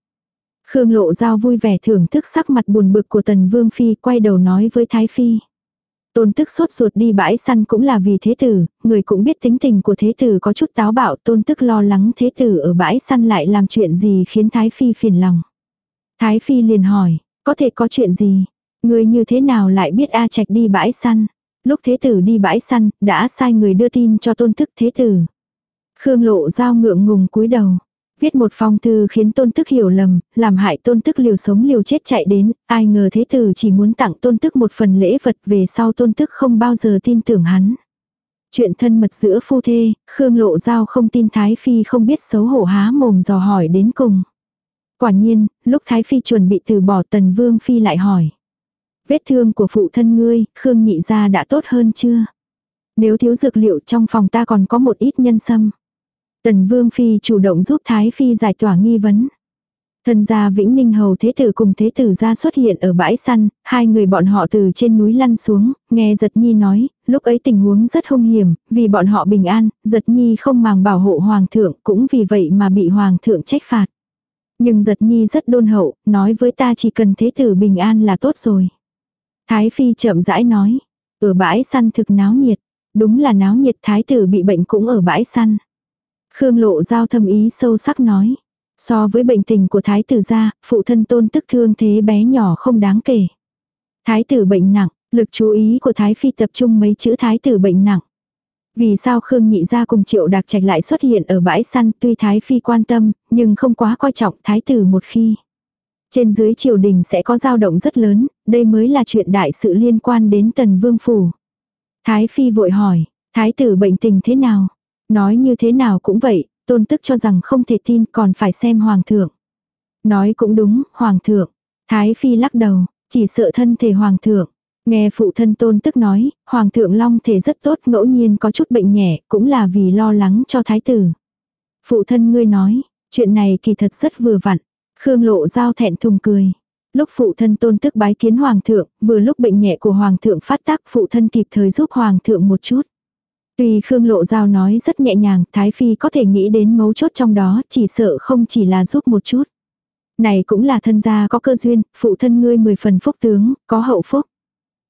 Khương Lộ Giao vui vẻ thưởng thức sắc mặt buồn bực của Tần Vương Phi quay đầu nói với Thái Phi. Tôn tức sốt ruột đi bãi săn cũng là vì thế tử, người cũng biết tính tình của thế tử có chút táo bạo tôn tức lo lắng thế tử ở bãi săn lại làm chuyện gì khiến Thái Phi phiền lòng. Thái Phi liền hỏi, có thể có chuyện gì? Người như thế nào lại biết A Trạch đi bãi săn? Lúc thế tử đi bãi săn, đã sai người đưa tin cho tôn thức thế tử. Khương lộ giao ngượng ngùng cúi đầu. Viết một phong thư khiến tôn tức hiểu lầm, làm hại tôn tức liều sống liều chết chạy đến, ai ngờ thế tử chỉ muốn tặng tôn tức một phần lễ vật về sau tôn tức không bao giờ tin tưởng hắn. Chuyện thân mật giữa phu thê, Khương lộ giao không tin Thái Phi không biết xấu hổ há mồm dò hỏi đến cùng. Quả nhiên, lúc Thái Phi chuẩn bị từ bỏ Tần Vương Phi lại hỏi. Vết thương của phụ thân ngươi, Khương nhị gia đã tốt hơn chưa? Nếu thiếu dược liệu trong phòng ta còn có một ít nhân sâm. Tần Vương Phi chủ động giúp Thái Phi giải tỏa nghi vấn. Thần gia Vĩnh Ninh Hầu Thế Tử cùng Thế Tử ra xuất hiện ở bãi săn, hai người bọn họ từ trên núi lăn xuống, nghe Giật Nhi nói, lúc ấy tình huống rất hung hiểm, vì bọn họ bình an, Giật Nhi không màng bảo hộ Hoàng thượng, cũng vì vậy mà bị Hoàng thượng trách phạt. Nhưng giật nhi rất đôn hậu, nói với ta chỉ cần thế tử bình an là tốt rồi. Thái phi chậm rãi nói, ở bãi săn thực náo nhiệt, đúng là náo nhiệt thái tử bị bệnh cũng ở bãi săn. Khương lộ giao thâm ý sâu sắc nói, so với bệnh tình của thái tử gia, phụ thân tôn tức thương thế bé nhỏ không đáng kể. Thái tử bệnh nặng, lực chú ý của thái phi tập trung mấy chữ thái tử bệnh nặng. Vì sao Khương Nhị gia cùng Triệu Đạc Trạch lại xuất hiện ở bãi săn tuy Thái Phi quan tâm, nhưng không quá coi trọng Thái tử một khi. Trên dưới triều đình sẽ có dao động rất lớn, đây mới là chuyện đại sự liên quan đến Tần Vương Phủ. Thái Phi vội hỏi, Thái tử bệnh tình thế nào? Nói như thế nào cũng vậy, tôn tức cho rằng không thể tin còn phải xem Hoàng thượng. Nói cũng đúng, Hoàng thượng. Thái Phi lắc đầu, chỉ sợ thân thể Hoàng thượng. Nghe phụ thân tôn tức nói, Hoàng thượng Long thể rất tốt ngẫu nhiên có chút bệnh nhẹ, cũng là vì lo lắng cho thái tử. Phụ thân ngươi nói, chuyện này kỳ thật rất vừa vặn. Khương lộ giao thẹn thùng cười. Lúc phụ thân tôn tức bái kiến hoàng thượng, vừa lúc bệnh nhẹ của hoàng thượng phát tác phụ thân kịp thời giúp hoàng thượng một chút. Tuy Khương Lộ Giao nói rất nhẹ nhàng, Thái Phi có thể nghĩ đến mấu chốt trong đó, chỉ sợ không chỉ là giúp một chút. Này cũng là thân gia có cơ duyên, phụ thân ngươi mười phần phúc tướng, có hậu phúc.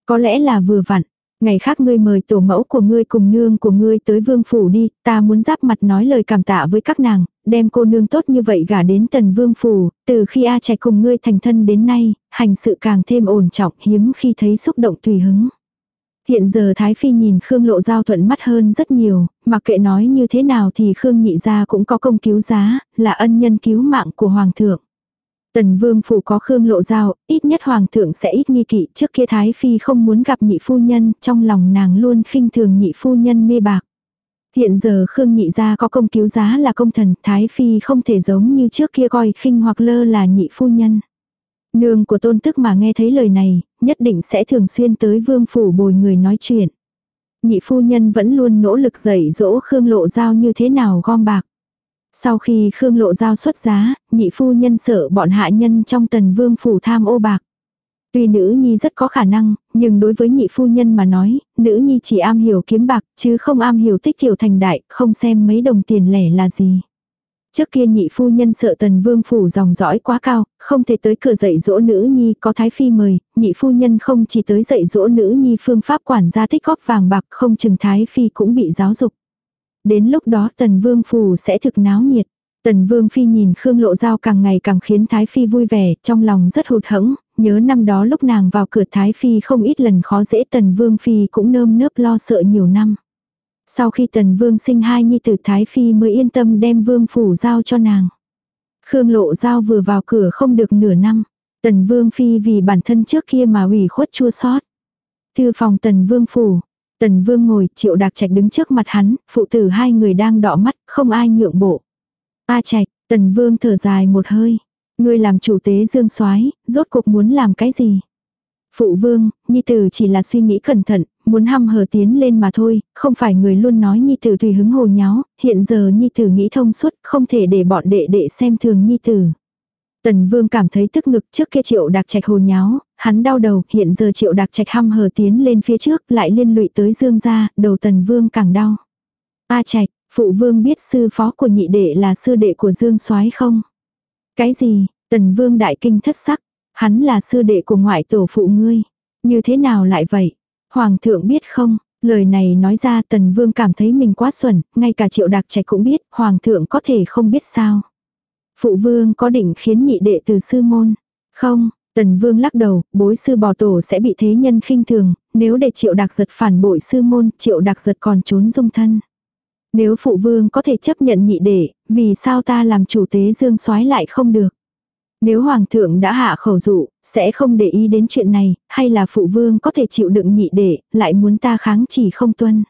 Có lẽ là vừa vặn. Ngày khác ngươi mời tổ mẫu của ngươi cùng nương của ngươi tới vương phủ đi, ta muốn giáp mặt nói lời cảm tạ với các nàng, đem cô nương tốt như vậy gả đến tần vương phủ, từ khi A trẻ cùng ngươi thành thân đến nay, hành sự càng thêm ổn trọng hiếm khi thấy xúc động tùy hứng. Hiện giờ Thái Phi nhìn Khương Lộ Giao thuận mắt hơn rất nhiều, mặc kệ nói như thế nào thì Khương Nhị Gia cũng có công cứu giá, là ân nhân cứu mạng của Hoàng thượng. Tần vương phủ có khương lộ giao, ít nhất hoàng thượng sẽ ít nghi kỵ trước kia thái phi không muốn gặp nhị phu nhân, trong lòng nàng luôn khinh thường nhị phu nhân mê bạc. Hiện giờ khương nhị gia có công cứu giá là công thần, thái phi không thể giống như trước kia coi khinh hoặc lơ là nhị phu nhân. Nương của tôn tức mà nghe thấy lời này, nhất định sẽ thường xuyên tới vương phủ bồi người nói chuyện. Nhị phu nhân vẫn luôn nỗ lực dạy dỗ Khương Lộ Giao như thế nào gom bạc. Sau khi Khương Lộ Giao xuất giá, nhị phu nhân sợ bọn hạ nhân trong tần vương phủ tham ô bạc. Tuy nữ nhi rất có khả năng, nhưng đối với nhị phu nhân mà nói, nữ nhi chỉ am hiểu kiếm bạc, chứ không am hiểu tích tiểu thành đại, không xem mấy đồng tiền lẻ là gì. Trước kia nhị phu nhân sợ tần vương phủ dòng dõi quá cao, không thể tới cửa dạy dỗ nữ nhi có thái phi mời, nhị phu nhân không chỉ tới dạy dỗ nữ nhi phương pháp quản gia tích góp vàng bạc không chừng thái phi cũng bị giáo dục. Đến lúc đó tần vương phủ sẽ thực náo nhiệt. Tần Vương Phi nhìn Khương Lộ Giao càng ngày càng khiến Thái Phi vui vẻ, trong lòng rất hụt hẫng, nhớ năm đó lúc nàng vào cửa Thái Phi không ít lần khó dễ Tần Vương Phi cũng nơm nớp lo sợ nhiều năm. Sau khi Tần Vương sinh hai nhi tử Thái Phi mới yên tâm đem Vương Phủ giao cho nàng. Khương Lộ Giao vừa vào cửa không được nửa năm. Tần Vương Phi vì bản thân trước kia mà ủy khuất chua sót. Thư phòng Tần Vương Phủ. Tần Vương ngồi, triệu đạc trạch đứng trước mặt hắn, phụ tử hai người đang đỏ mắt, không ai nhượng bộ. A trạch, Tần Vương thở dài một hơi. Ngươi làm chủ tế dương soái rốt cuộc muốn làm cái gì? Phụ vương, nhi tử chỉ là suy nghĩ cẩn thận, muốn hăm hờ tiến lên mà thôi, không phải người luôn nói nhi tử tùy hứng hồ nháo, hiện giờ nhi tử nghĩ thông suốt, không thể để bọn đệ đệ xem thường nhi tử. Tần vương cảm thấy tức ngực trước kia triệu đặc trạch hồ nháo, hắn đau đầu, hiện giờ triệu đặc trạch hăm hờ tiến lên phía trước, lại liên lụy tới dương gia, đầu tần vương càng đau. A trạch, phụ vương biết sư phó của nhị đệ là sư đệ của dương soái không? Cái gì, tần vương đại kinh thất sắc, hắn là sư đệ của ngoại tổ phụ ngươi. Như thế nào lại vậy? Hoàng thượng biết không? Lời này nói ra tần vương cảm thấy mình quá xuẩn, ngay cả triệu đặc trạch cũng biết, hoàng thượng có thể không biết sao. Phụ vương có định khiến nhị đệ từ sư môn. Không, tần vương lắc đầu, bối sư bò tổ sẽ bị thế nhân khinh thường, nếu để triệu đặc giật phản bội sư môn, triệu đặc giật còn trốn dung thân. Nếu phụ vương có thể chấp nhận nhị đệ, vì sao ta làm chủ tế dương soái lại không được? Nếu hoàng thượng đã hạ khẩu dụ, sẽ không để ý đến chuyện này, hay là phụ vương có thể chịu đựng nhị đệ, lại muốn ta kháng chỉ không tuân.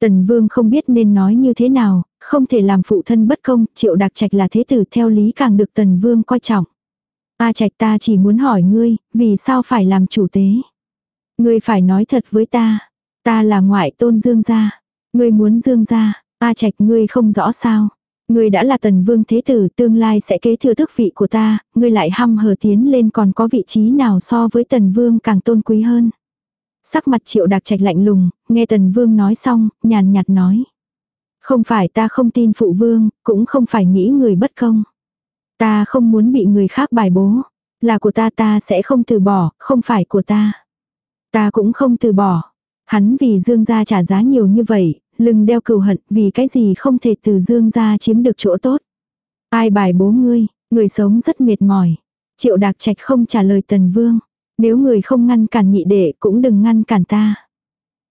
Tần vương không biết nên nói như thế nào, không thể làm phụ thân bất công, triệu đặc trạch là thế tử theo lý càng được tần vương coi trọng. Ta trạch ta chỉ muốn hỏi ngươi, vì sao phải làm chủ tế? Ngươi phải nói thật với ta. Ta là ngoại tôn dương gia. Ngươi muốn dương gia, ta trạch ngươi không rõ sao. Ngươi đã là tần vương thế tử tương lai sẽ kế thừa thức vị của ta, ngươi lại hăm hờ tiến lên còn có vị trí nào so với tần vương càng tôn quý hơn. Sắc mặt triệu đặc trạch lạnh lùng, nghe tần vương nói xong, nhàn nhạt nói. Không phải ta không tin phụ vương, cũng không phải nghĩ người bất công. Ta không muốn bị người khác bài bố. Là của ta ta sẽ không từ bỏ, không phải của ta. Ta cũng không từ bỏ. Hắn vì dương gia trả giá nhiều như vậy, lưng đeo cừu hận vì cái gì không thể từ dương gia chiếm được chỗ tốt. Ai bài bố ngươi, người sống rất mệt mỏi. Triệu đạc trạch không trả lời tần vương. Nếu người không ngăn cản nhị đệ cũng đừng ngăn cản ta.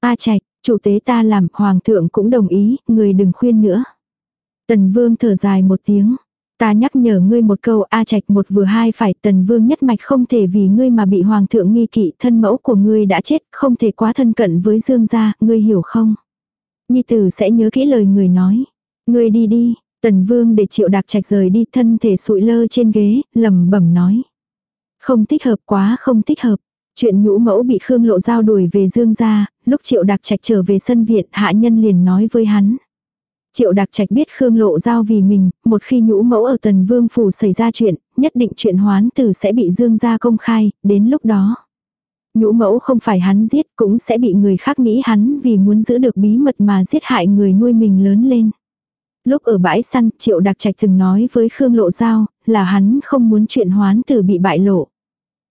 Ta trạch, chủ tế ta làm, hoàng thượng cũng đồng ý, người đừng khuyên nữa. Tần vương thở dài một tiếng. Ta nhắc nhở ngươi một câu A trạch một vừa hai phải tần vương nhất mạch không thể vì ngươi mà bị hoàng thượng nghi kỵ thân mẫu của ngươi đã chết không thể quá thân cận với dương gia, ngươi hiểu không? Nhi tử sẽ nhớ kỹ lời người nói. người đi đi, tần vương để triệu đặc trạch rời đi thân thể sụi lơ trên ghế, lầm bẩm nói. Không thích hợp quá không thích hợp. Chuyện nhũ mẫu bị Khương Lộ Giao đuổi về Dương gia, lúc Triệu Đặc Trạch trở về sân viện, hạ nhân liền nói với hắn. Triệu Đặc Trạch biết Khương Lộ Giao vì mình, một khi nhũ mẫu ở Tần Vương phủ xảy ra chuyện, nhất định chuyện hoán tử sẽ bị Dương gia công khai, đến lúc đó. Nhũ mẫu không phải hắn giết cũng sẽ bị người khác nghĩ hắn vì muốn giữ được bí mật mà giết hại người nuôi mình lớn lên. Lúc ở bãi săn, Triệu Đặc Trạch từng nói với Khương Lộ Giao, là hắn không muốn chuyện hoán tử bị bại lộ.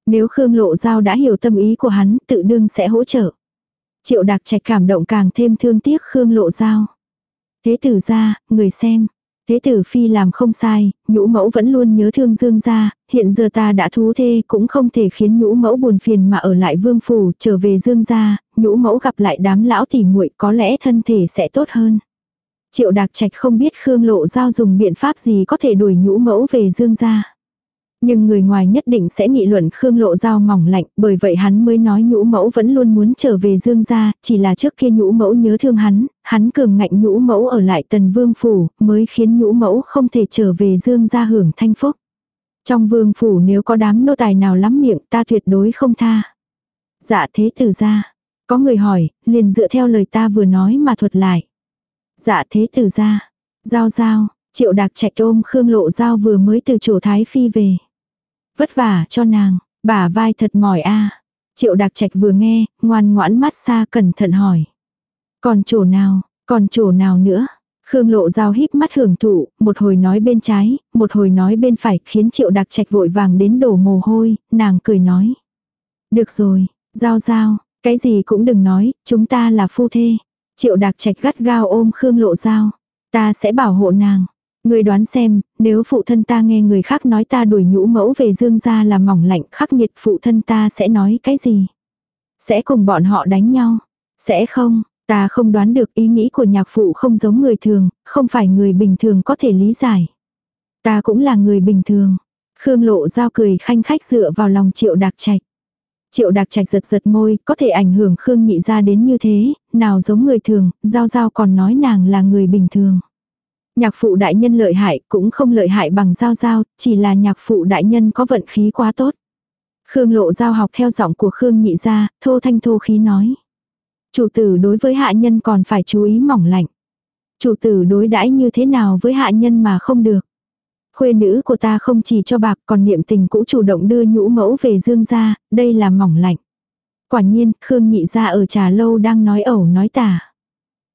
Nếu Khương Lộ Giao đã hiểu tâm ý của hắn, tự đương sẽ hỗ trợ. Triệu Đặc Trạch cảm động càng thêm thương tiếc Khương Lộ Giao. Thế tử ra, người xem. Thế tử phi làm không sai, nhũ mẫu vẫn luôn nhớ thương dương gia, hiện giờ ta đã thú thê cũng không thể khiến nhũ mẫu buồn phiền mà ở lại vương phủ, trở về dương gia, nhũ mẫu gặp lại đám lão tỉ muội có lẽ thân thể sẽ tốt hơn. Triệu Đạc Trạch không biết Khương Lộ Giao dùng biện pháp gì có thể đuổi nhũ mẫu về dương gia. Nhưng người ngoài nhất định sẽ nghị luận Khương Lộ Giao mỏng lạnh, bởi vậy hắn mới nói nhũ mẫu vẫn luôn muốn trở về dương gia, chỉ là trước kia nhũ mẫu nhớ thương hắn, hắn cường ngạnh nhũ mẫu ở lại tần vương phủ, mới khiến nhũ mẫu không thể trở về dương gia hưởng thanh phúc. Trong vương phủ nếu có đám nô tài nào lắm miệng ta tuyệt đối không tha. Dạ thế tử ra. Có người hỏi, liền dựa theo lời ta vừa nói mà thuật lại. Dạ thế tử ra. Giao giao, triệu đạc chạy ôm Khương Lộ Giao vừa mới từ chỗ Thái Phi về. Vất vả cho nàng, bả vai thật mỏi a Triệu đạc trạch vừa nghe, ngoan ngoãn mắt xa cẩn thận hỏi. Còn chỗ nào, còn chỗ nào nữa? Khương lộ giao híp mắt hưởng thụ, một hồi nói bên trái, một hồi nói bên phải, khiến triệu đặc trạch vội vàng đến đổ mồ hôi, nàng cười nói. Được rồi, giao giao, cái gì cũng đừng nói, chúng ta là phu thê. Triệu đặc trạch gắt gao ôm Khương lộ giao Ta sẽ bảo hộ nàng. Người đoán xem, nếu phụ thân ta nghe người khác nói ta đuổi nhũ mẫu về dương gia là mỏng lạnh khắc nghiệt phụ thân ta sẽ nói cái gì? Sẽ cùng bọn họ đánh nhau? Sẽ không, ta không đoán được ý nghĩ của nhạc phụ không giống người thường, không phải người bình thường có thể lý giải. Ta cũng là người bình thường. Khương lộ giao cười khanh khách dựa vào lòng triệu đặc trạch. Triệu đặc trạch giật giật môi, có thể ảnh hưởng Khương nhị ra đến như thế, nào giống người thường, giao giao còn nói nàng là người bình thường. Nhạc phụ đại nhân lợi hại cũng không lợi hại bằng giao giao, chỉ là nhạc phụ đại nhân có vận khí quá tốt. Khương lộ giao học theo giọng của Khương nhị ra, thô thanh thô khí nói. Chủ tử đối với hạ nhân còn phải chú ý mỏng lạnh. Chủ tử đối đãi như thế nào với hạ nhân mà không được. Khuê nữ của ta không chỉ cho bạc còn niệm tình cũ chủ động đưa nhũ mẫu về dương gia, đây là mỏng lạnh. Quả nhiên, Khương nhị ra ở trà lâu đang nói ẩu nói tả.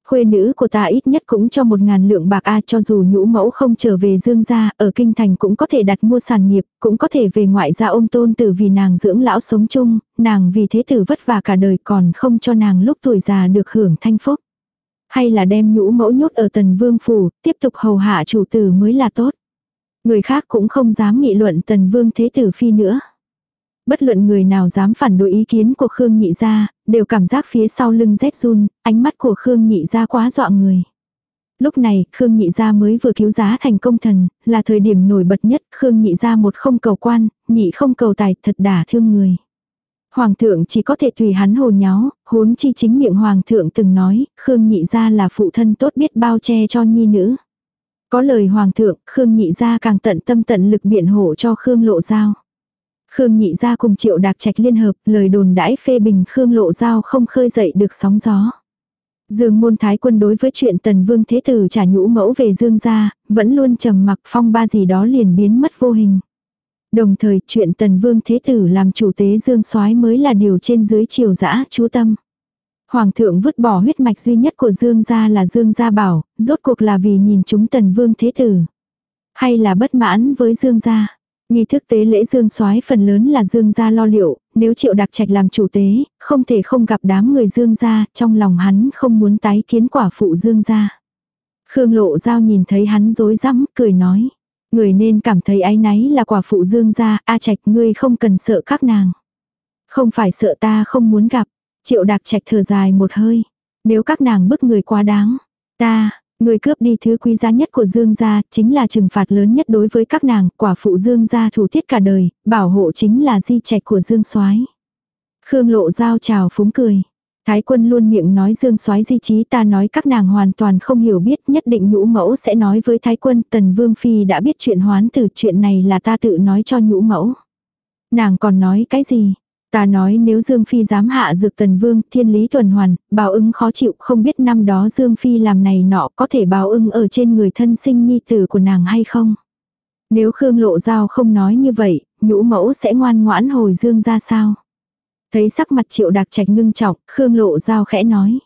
Khuê nữ của ta ít nhất cũng cho một ngàn lượng bạc A cho dù nhũ mẫu không trở về dương gia, ở kinh thành cũng có thể đặt mua sản nghiệp, cũng có thể về ngoại gia ôm tôn tử vì nàng dưỡng lão sống chung, nàng vì thế tử vất vả cả đời còn không cho nàng lúc tuổi già được hưởng thanh phúc. Hay là đem nhũ mẫu nhốt ở tần vương phủ, tiếp tục hầu hạ chủ tử mới là tốt. Người khác cũng không dám nghị luận tần vương thế tử phi nữa bất luận người nào dám phản đối ý kiến của Khương Nhị gia, đều cảm giác phía sau lưng rét run, ánh mắt của Khương Nhị gia quá dọa người. Lúc này, Khương Nhị gia mới vừa cứu giá thành công thần, là thời điểm nổi bật nhất, Khương Nhị gia một không cầu quan, nhị không cầu tài, thật đả thương người. Hoàng thượng chỉ có thể tùy hắn hồ nháo, huống chi chính miệng hoàng thượng từng nói, Khương Nhị gia là phụ thân tốt biết bao che cho nhi nữ. Có lời hoàng thượng, Khương Nhị gia càng tận tâm tận lực biện hộ cho Khương Lộ Giao. Khương nhị ra cùng triệu đạc trạch liên hợp, lời đồn đãi phê bình Khương lộ giao không khơi dậy được sóng gió. Dương môn thái quân đối với chuyện tần vương thế tử trả nhũ mẫu về dương gia, vẫn luôn trầm mặc phong ba gì đó liền biến mất vô hình. Đồng thời chuyện tần vương thế tử làm chủ tế dương soái mới là điều trên dưới triều dã chú tâm. Hoàng thượng vứt bỏ huyết mạch duy nhất của dương gia là dương gia bảo, rốt cuộc là vì nhìn chúng tần vương thế tử. Hay là bất mãn với dương gia. Nghi thức tế lễ dương soái phần lớn là dương gia lo liệu, nếu triệu đặc trạch làm chủ tế, không thể không gặp đám người dương gia, trong lòng hắn không muốn tái kiến quả phụ dương gia. Khương lộ giao nhìn thấy hắn dối rắm cười nói. Người nên cảm thấy ái náy là quả phụ dương gia, a trạch ngươi không cần sợ các nàng. Không phải sợ ta không muốn gặp, triệu đặc trạch thở dài một hơi. Nếu các nàng bức người quá đáng, ta, Người cướp đi thứ quý giá nhất của Dương gia, chính là trừng phạt lớn nhất đối với các nàng, quả phụ Dương gia thủ tiết cả đời, bảo hộ chính là di trạch của Dương soái. Khương Lộ giao chào phúng cười. Thái quân luôn miệng nói Dương soái di trí ta nói các nàng hoàn toàn không hiểu biết nhất định nhũ mẫu sẽ nói với Thái quân Tần Vương Phi đã biết chuyện hoán từ chuyện này là ta tự nói cho nhũ mẫu. Nàng còn nói cái gì? Ta nói nếu Dương Phi dám hạ dược tần vương, thiên lý tuần hoàn, báo ứng khó chịu, không biết năm đó Dương Phi làm này nọ có thể báo ứng ở trên người thân sinh nhi tử của nàng hay không. Nếu Khương Lộ Giao không nói như vậy, nhũ mẫu sẽ ngoan ngoãn hồi Dương ra sao. Thấy sắc mặt triệu đặc trạch ngưng trọng, Khương Lộ Giao khẽ nói.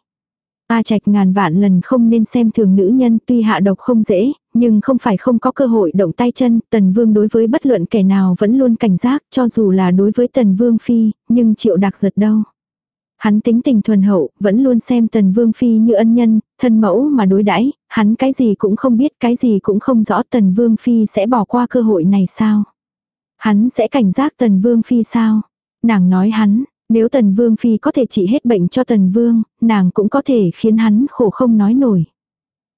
A Trạch ngàn vạn lần không nên xem thường nữ nhân tuy hạ độc không dễ, nhưng không phải không có cơ hội động tay chân, Tần Vương đối với bất luận kẻ nào vẫn luôn cảnh giác, cho dù là đối với Tần Vương Phi, nhưng triệu đặc giật đâu. Hắn tính tình thuần hậu, vẫn luôn xem Tần Vương Phi như ân nhân, thân mẫu mà đối đãi hắn cái gì cũng không biết, cái gì cũng không rõ Tần Vương Phi sẽ bỏ qua cơ hội này sao. Hắn sẽ cảnh giác Tần Vương Phi sao. Nàng nói hắn, nếu Tần Vương Phi có thể trị hết bệnh cho Tần Vương, nàng cũng có thể khiến hắn khổ không nói nổi.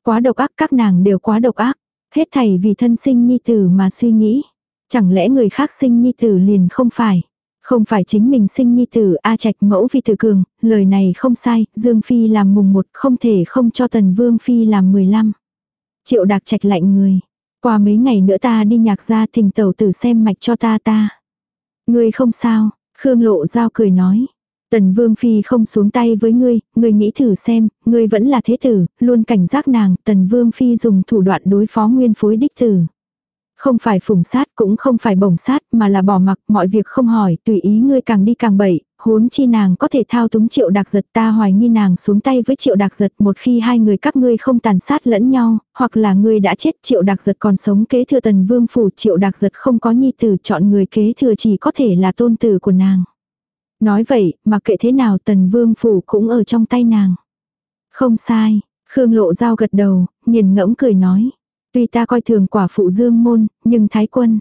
Quá độc ác các nàng đều quá độc ác. Hết thảy vì thân sinh nhi tử mà suy nghĩ. Chẳng lẽ người khác sinh nhi tử liền không phải. Không phải chính mình sinh nhi tử A trạch mẫu vì tử cường, lời này không sai, Dương Phi làm mùng một không thể không cho Tần Vương Phi làm 15. Triệu đạc trạch lạnh người. Qua mấy ngày nữa ta đi nhạc ra thỉnh tẩu tử xem mạch cho ta ta. Ngươi không sao, Khương Lộ Giao cười nói. Tần Vương Phi không xuống tay với ngươi, ngươi nghĩ thử xem, ngươi vẫn là thế tử, luôn cảnh giác nàng, Tần Vương Phi dùng thủ đoạn đối phó nguyên phối đích tử. Không phải phùng sát cũng không phải bổng sát mà là bỏ mặc mọi việc không hỏi tùy ý ngươi càng đi càng bậy, huống chi nàng có thể thao túng triệu đặc giật ta hoài nghi nàng xuống tay với triệu đặc giật một khi hai người các ngươi không tàn sát lẫn nhau, hoặc là ngươi đã chết triệu đặc giật còn sống kế thừa tần vương phủ triệu đặc giật không có nhi tử chọn người kế thừa chỉ có thể là tôn tử của nàng. Nói vậy, mà kệ thế nào tần vương phủ cũng ở trong tay nàng. Không sai, Khương lộ dao gật đầu, nhìn ngẫm cười nói. Tuy ta coi thường quả phụ dương môn, nhưng thái quân.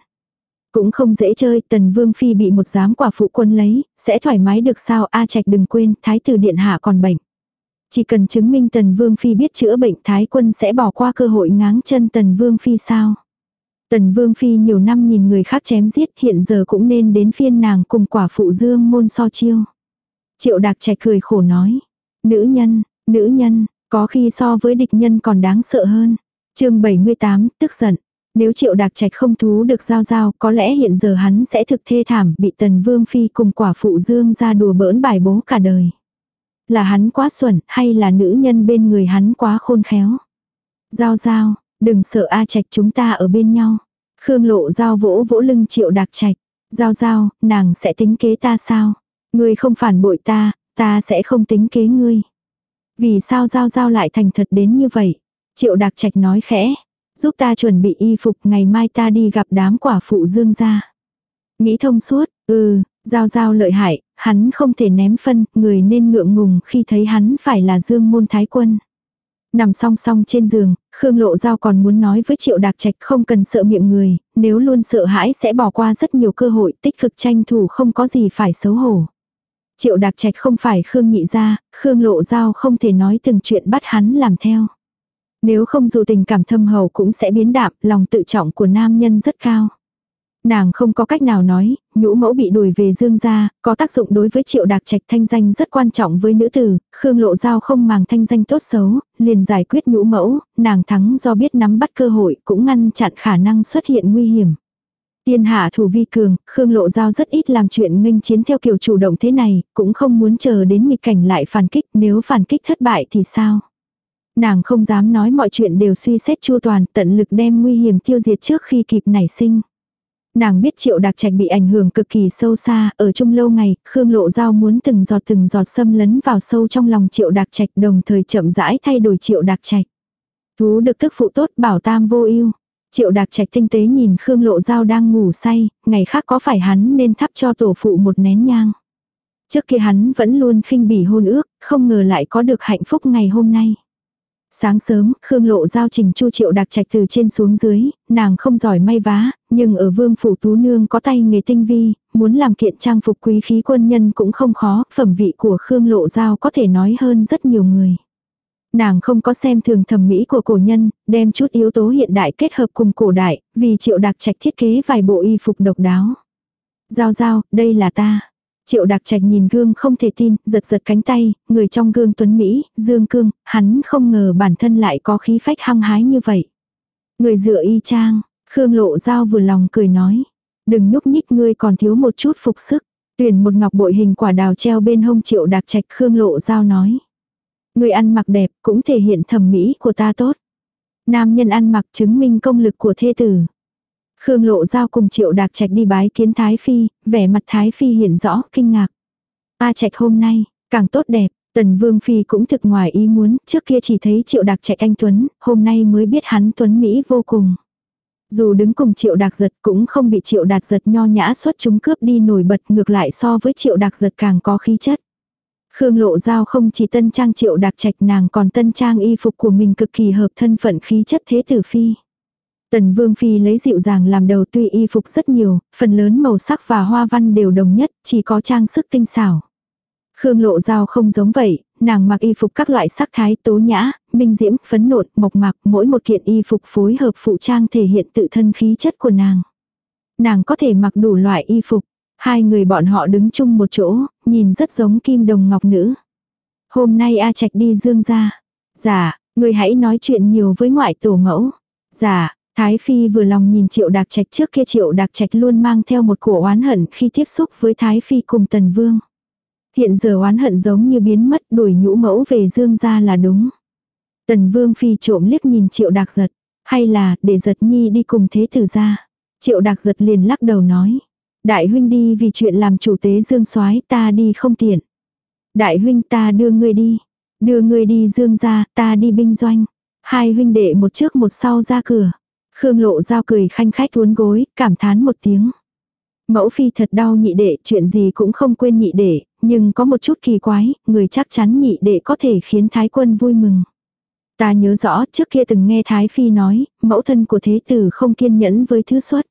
Cũng không dễ chơi, tần vương phi bị một giám quả phụ quân lấy, sẽ thoải mái được sao A trạch đừng quên, thái tử điện hạ còn bệnh. Chỉ cần chứng minh tần vương phi biết chữa bệnh thái quân sẽ bỏ qua cơ hội ngáng chân tần vương phi sao. Tần vương phi nhiều năm nhìn người khác chém giết hiện giờ cũng nên đến phiên nàng cùng quả phụ dương môn so chiêu. Triệu đạc trạch cười khổ nói. Nữ nhân, nữ nhân, có khi so với địch nhân còn đáng sợ hơn chương 78, tức giận. Nếu triệu đạc trạch không thú được giao giao, có lẽ hiện giờ hắn sẽ thực thê thảm, bị tần vương phi cùng quả phụ dương ra đùa bỡn bài bố cả đời. Là hắn quá xuẩn, hay là nữ nhân bên người hắn quá khôn khéo. Giao giao, đừng sợ A trạch chúng ta ở bên nhau. Khương lộ giao vỗ vỗ lưng triệu đạc trạch. Giao giao, nàng sẽ tính kế ta sao? Ngươi không phản bội ta, ta sẽ không tính kế ngươi. Vì sao giao giao lại thành thật đến như vậy? Triệu Đạc Trạch nói khẽ, giúp ta chuẩn bị y phục ngày mai ta đi gặp đám quả phụ dương gia. Nghĩ thông suốt, ừ, giao giao lợi hại, hắn không thể ném phân, người nên ngượng ngùng khi thấy hắn phải là dương môn thái quân. Nằm song song trên giường, Khương Lộ Giao còn muốn nói với Triệu Đạc Trạch không cần sợ miệng người, nếu luôn sợ hãi sẽ bỏ qua rất nhiều cơ hội tích cực tranh thủ không có gì phải xấu hổ. Triệu Đạc Trạch không phải Khương nhị ra, Khương Lộ Giao không thể nói từng chuyện bắt hắn làm theo. Nếu không dù tình cảm thâm hậu cũng sẽ biến đạm, lòng tự trọng của nam nhân rất cao. Nàng không có cách nào nói, nhũ mẫu bị đuổi về dương gia, có tác dụng đối với triệu đạc trạch thanh danh rất quan trọng với nữ tử, Khương Lộ Giao không màng thanh danh tốt xấu, liền giải quyết nhũ mẫu, nàng thắng do biết nắm bắt cơ hội cũng ngăn chặn khả năng xuất hiện nguy hiểm. Tiên hạ thủ vi cường, Khương Lộ Giao rất ít làm chuyện nghênh chiến theo kiểu chủ động thế này, cũng không muốn chờ đến nghịch cảnh lại phản kích, nếu phản kích thất bại thì sao? Nàng không dám nói mọi chuyện đều suy xét chu toàn, tận lực đem nguy hiểm tiêu diệt trước khi kịp nảy sinh. Nàng biết triệu đặc trạch bị ảnh hưởng cực kỳ sâu xa, ở chung lâu ngày, Khương Lộ Giao muốn từng giọt từng giọt xâm lấn vào sâu trong lòng triệu đặc trạch đồng thời chậm rãi thay đổi triệu đặc trạch. Thú được thức phụ tốt bảo tam vô ưu Triệu đặc trạch tinh tế nhìn Khương Lộ Giao đang ngủ say, ngày khác có phải hắn nên thắp cho tổ phụ một nén nhang. Trước kia hắn vẫn luôn khinh bỉ hôn ước, không ngờ lại có được hạnh phúc ngày hôm nay. Sáng sớm, Khương Lộ giao trình Chu Triệu đặc trạch từ trên xuống dưới, nàng không giỏi may vá, nhưng ở vương phủ tú nương có tay nghề tinh vi, muốn làm kiện trang phục quý khí quân nhân cũng không khó, phẩm vị của Khương Lộ giao có thể nói hơn rất nhiều người. Nàng không có xem thường thẩm mỹ của cổ nhân, đem chút yếu tố hiện đại kết hợp cùng cổ đại, vì Triệu đặc trạch thiết kế vài bộ y phục độc đáo. Giao giao, đây là ta. Triệu đặc trạch nhìn gương không thể tin, giật giật cánh tay, người trong gương tuấn Mỹ, dương cương, hắn không ngờ bản thân lại có khí phách hăng hái như vậy. Người dựa y trang, Khương lộ dao vừa lòng cười nói. Đừng nhúc nhích ngươi còn thiếu một chút phục sức. Tuyển một ngọc bội hình quả đào treo bên hông triệu đặc trạch Khương lộ dao nói. Người ăn mặc đẹp cũng thể hiện thẩm mỹ của ta tốt. Nam nhân ăn mặc chứng minh công lực của thê tử. Khương Lộ Giao cùng Triệu Đạc Trạch đi bái kiến Thái Phi, vẻ mặt Thái Phi hiện rõ, kinh ngạc. Ta Trạch hôm nay, càng tốt đẹp, Tần Vương Phi cũng thực ngoài ý muốn, trước kia chỉ thấy Triệu Đạc Trạch anh Tuấn, hôm nay mới biết hắn Tuấn Mỹ vô cùng. Dù đứng cùng Triệu Đạc Giật cũng không bị Triệu Đạc Giật nho nhã xuất chúng cướp đi nổi bật ngược lại so với Triệu Đạc Giật càng có khí chất. Khương Lộ Giao không chỉ tân trang Triệu Đạc Trạch nàng còn tân trang y phục của mình cực kỳ hợp thân phận khí chất thế tử phi. Tần Vương Phi lấy dịu dàng làm đầu tuy y phục rất nhiều, phần lớn màu sắc và hoa văn đều đồng nhất, chỉ có trang sức tinh xảo. Khương Lộ Giao không giống vậy, nàng mặc y phục các loại sắc thái tố nhã, minh diễm, phấn nộn, mộc mạc, mỗi một kiện y phục phối hợp phụ trang thể hiện tự thân khí chất của nàng. Nàng có thể mặc đủ loại y phục, hai người bọn họ đứng chung một chỗ, nhìn rất giống kim đồng ngọc nữ. Hôm nay A Trạch đi dương ra. Dạ, người hãy nói chuyện nhiều với ngoại tổ mẫu. Dạ, Thái Phi vừa lòng nhìn Triệu Đạc Trạch trước kia Triệu Đạc Trạch luôn mang theo một cổ oán hận khi tiếp xúc với Thái Phi cùng Tần Vương. Hiện giờ oán hận giống như biến mất đuổi nhũ mẫu về Dương gia là đúng. Tần Vương Phi trộm liếc nhìn Triệu Đạc Giật, hay là để Giật Nhi đi cùng thế tử ra. Triệu Đạc Giật liền lắc đầu nói. Đại huynh đi vì chuyện làm chủ tế Dương soái ta đi không tiện. Đại huynh ta đưa ngươi đi. Đưa ngươi đi Dương gia ta đi binh doanh. Hai huynh đệ một trước một sau ra cửa. Khương lộ giao cười khanh khách uốn gối, cảm thán một tiếng. Mẫu phi thật đau nhị đệ, chuyện gì cũng không quên nhị đệ, nhưng có một chút kỳ quái, người chắc chắn nhị đệ có thể khiến thái quân vui mừng. Ta nhớ rõ trước kia từng nghe Thái Phi nói, mẫu thân của thế tử không kiên nhẫn với thứ xuất.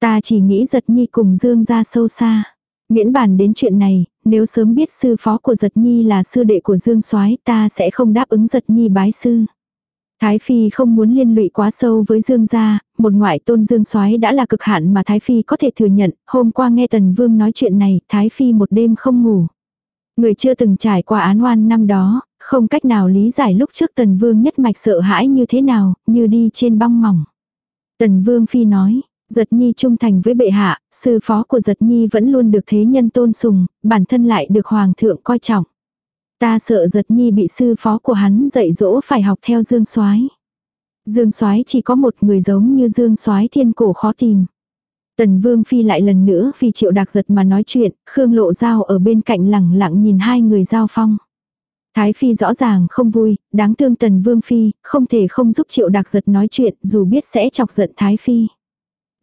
Ta chỉ nghĩ giật nhi cùng dương ra sâu xa. Miễn bàn đến chuyện này, nếu sớm biết sư phó của giật nhi là sư đệ của dương soái ta sẽ không đáp ứng giật nhi bái sư. Thái Phi không muốn liên lụy quá sâu với Dương gia, một ngoại tôn Dương soái đã là cực hạn mà Thái Phi có thể thừa nhận, hôm qua nghe Tần Vương nói chuyện này, Thái Phi một đêm không ngủ. Người chưa từng trải qua án oan năm đó, không cách nào lý giải lúc trước Tần Vương nhất mạch sợ hãi như thế nào, như đi trên băng mỏng. Tần Vương Phi nói, Giật Nhi trung thành với bệ hạ, sư phó của Giật Nhi vẫn luôn được thế nhân tôn sùng, bản thân lại được Hoàng thượng coi trọng. Ta sợ giật nhi bị sư phó của hắn dạy dỗ phải học theo Dương Soái. Dương Soái chỉ có một người giống như Dương Soái thiên cổ khó tìm. Tần Vương phi lại lần nữa vì Triệu Đạc giật mà nói chuyện, Khương Lộ Giao ở bên cạnh lẳng lặng nhìn hai người giao phong. Thái phi rõ ràng không vui, đáng thương Tần Vương phi, không thể không giúp Triệu Đạc giật nói chuyện, dù biết sẽ chọc giận Thái phi.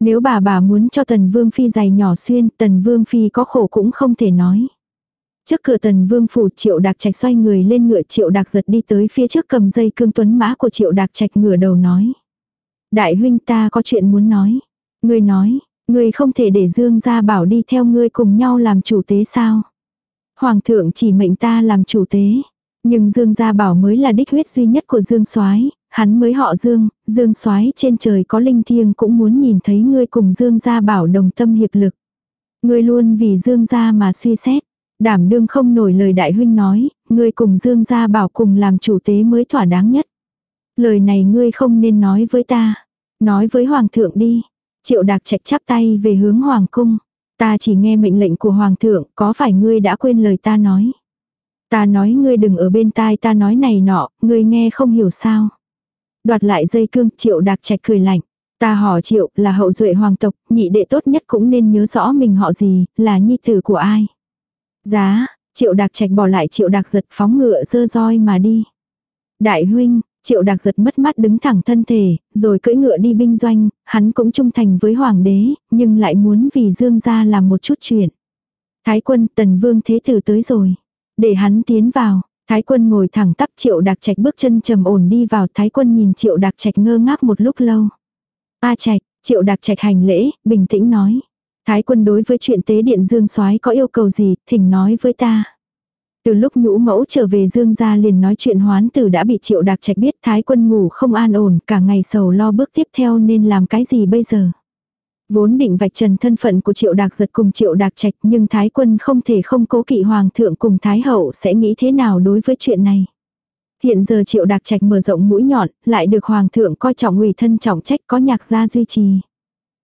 Nếu bà bà muốn cho Tần Vương phi giày nhỏ xuyên, Tần Vương phi có khổ cũng không thể nói. Trước cửa tần vương phủ triệu đạc trạch xoay người lên ngựa triệu đạc giật đi tới phía trước cầm dây cương tuấn mã của triệu đạc trạch ngửa đầu nói. Đại huynh ta có chuyện muốn nói. Ngươi nói, ngươi không thể để Dương gia bảo đi theo ngươi cùng nhau làm chủ tế sao. Hoàng thượng chỉ mệnh ta làm chủ tế. Nhưng Dương gia bảo mới là đích huyết duy nhất của Dương soái hắn mới họ Dương, Dương soái trên trời có linh thiêng cũng muốn nhìn thấy ngươi cùng Dương gia bảo đồng tâm hiệp lực. Ngươi luôn vì Dương gia mà suy xét. Đảm đương không nổi lời đại huynh nói, ngươi cùng Dương gia bảo cùng làm chủ tế mới thỏa đáng nhất. Lời này ngươi không nên nói với ta. Nói với hoàng thượng đi. Triệu đạc chạch chắp tay về hướng hoàng cung. Ta chỉ nghe mệnh lệnh của hoàng thượng, có phải ngươi đã quên lời ta nói? Ta nói ngươi đừng ở bên tai ta nói này nọ, ngươi nghe không hiểu sao. Đoạt lại dây cương, triệu đạc trạch cười lạnh. Ta họ triệu, là hậu duệ hoàng tộc, nhị đệ tốt nhất cũng nên nhớ rõ mình họ gì, là nhi tử của ai. Giá, triệu đạc trạch bỏ lại triệu đạc giật phóng ngựa dơ roi mà đi. Đại huynh, triệu đạc giật mất mắt đứng thẳng thân thể, rồi cưỡi ngựa đi binh doanh, hắn cũng trung thành với hoàng đế, nhưng lại muốn vì dương gia làm một chút chuyện. Thái quân tần vương thế tử tới rồi. Để hắn tiến vào, thái quân ngồi thẳng tắp triệu đạc trạch bước chân trầm ổn đi vào thái quân nhìn triệu đạc trạch ngơ ngác một lúc lâu. A trạch, triệu đạc trạch hành lễ, bình tĩnh nói. Thái quân đối với chuyện tế điện Dương soái có yêu cầu gì, thỉnh nói với ta. Từ lúc nhũ mẫu trở về Dương gia liền nói chuyện hoán tử đã bị triệu đạc trạch biết thái quân ngủ không an ổn cả ngày sầu lo bước tiếp theo nên làm cái gì bây giờ. Vốn định vạch trần thân phận của triệu đạc giật cùng triệu đạc trạch nhưng thái quân không thể không cố kỵ hoàng thượng cùng thái hậu sẽ nghĩ thế nào đối với chuyện này. Hiện giờ triệu đạc trạch mở rộng mũi nhọn, lại được hoàng thượng coi trọng ủy thân trọng trách có nhạc gia duy trì.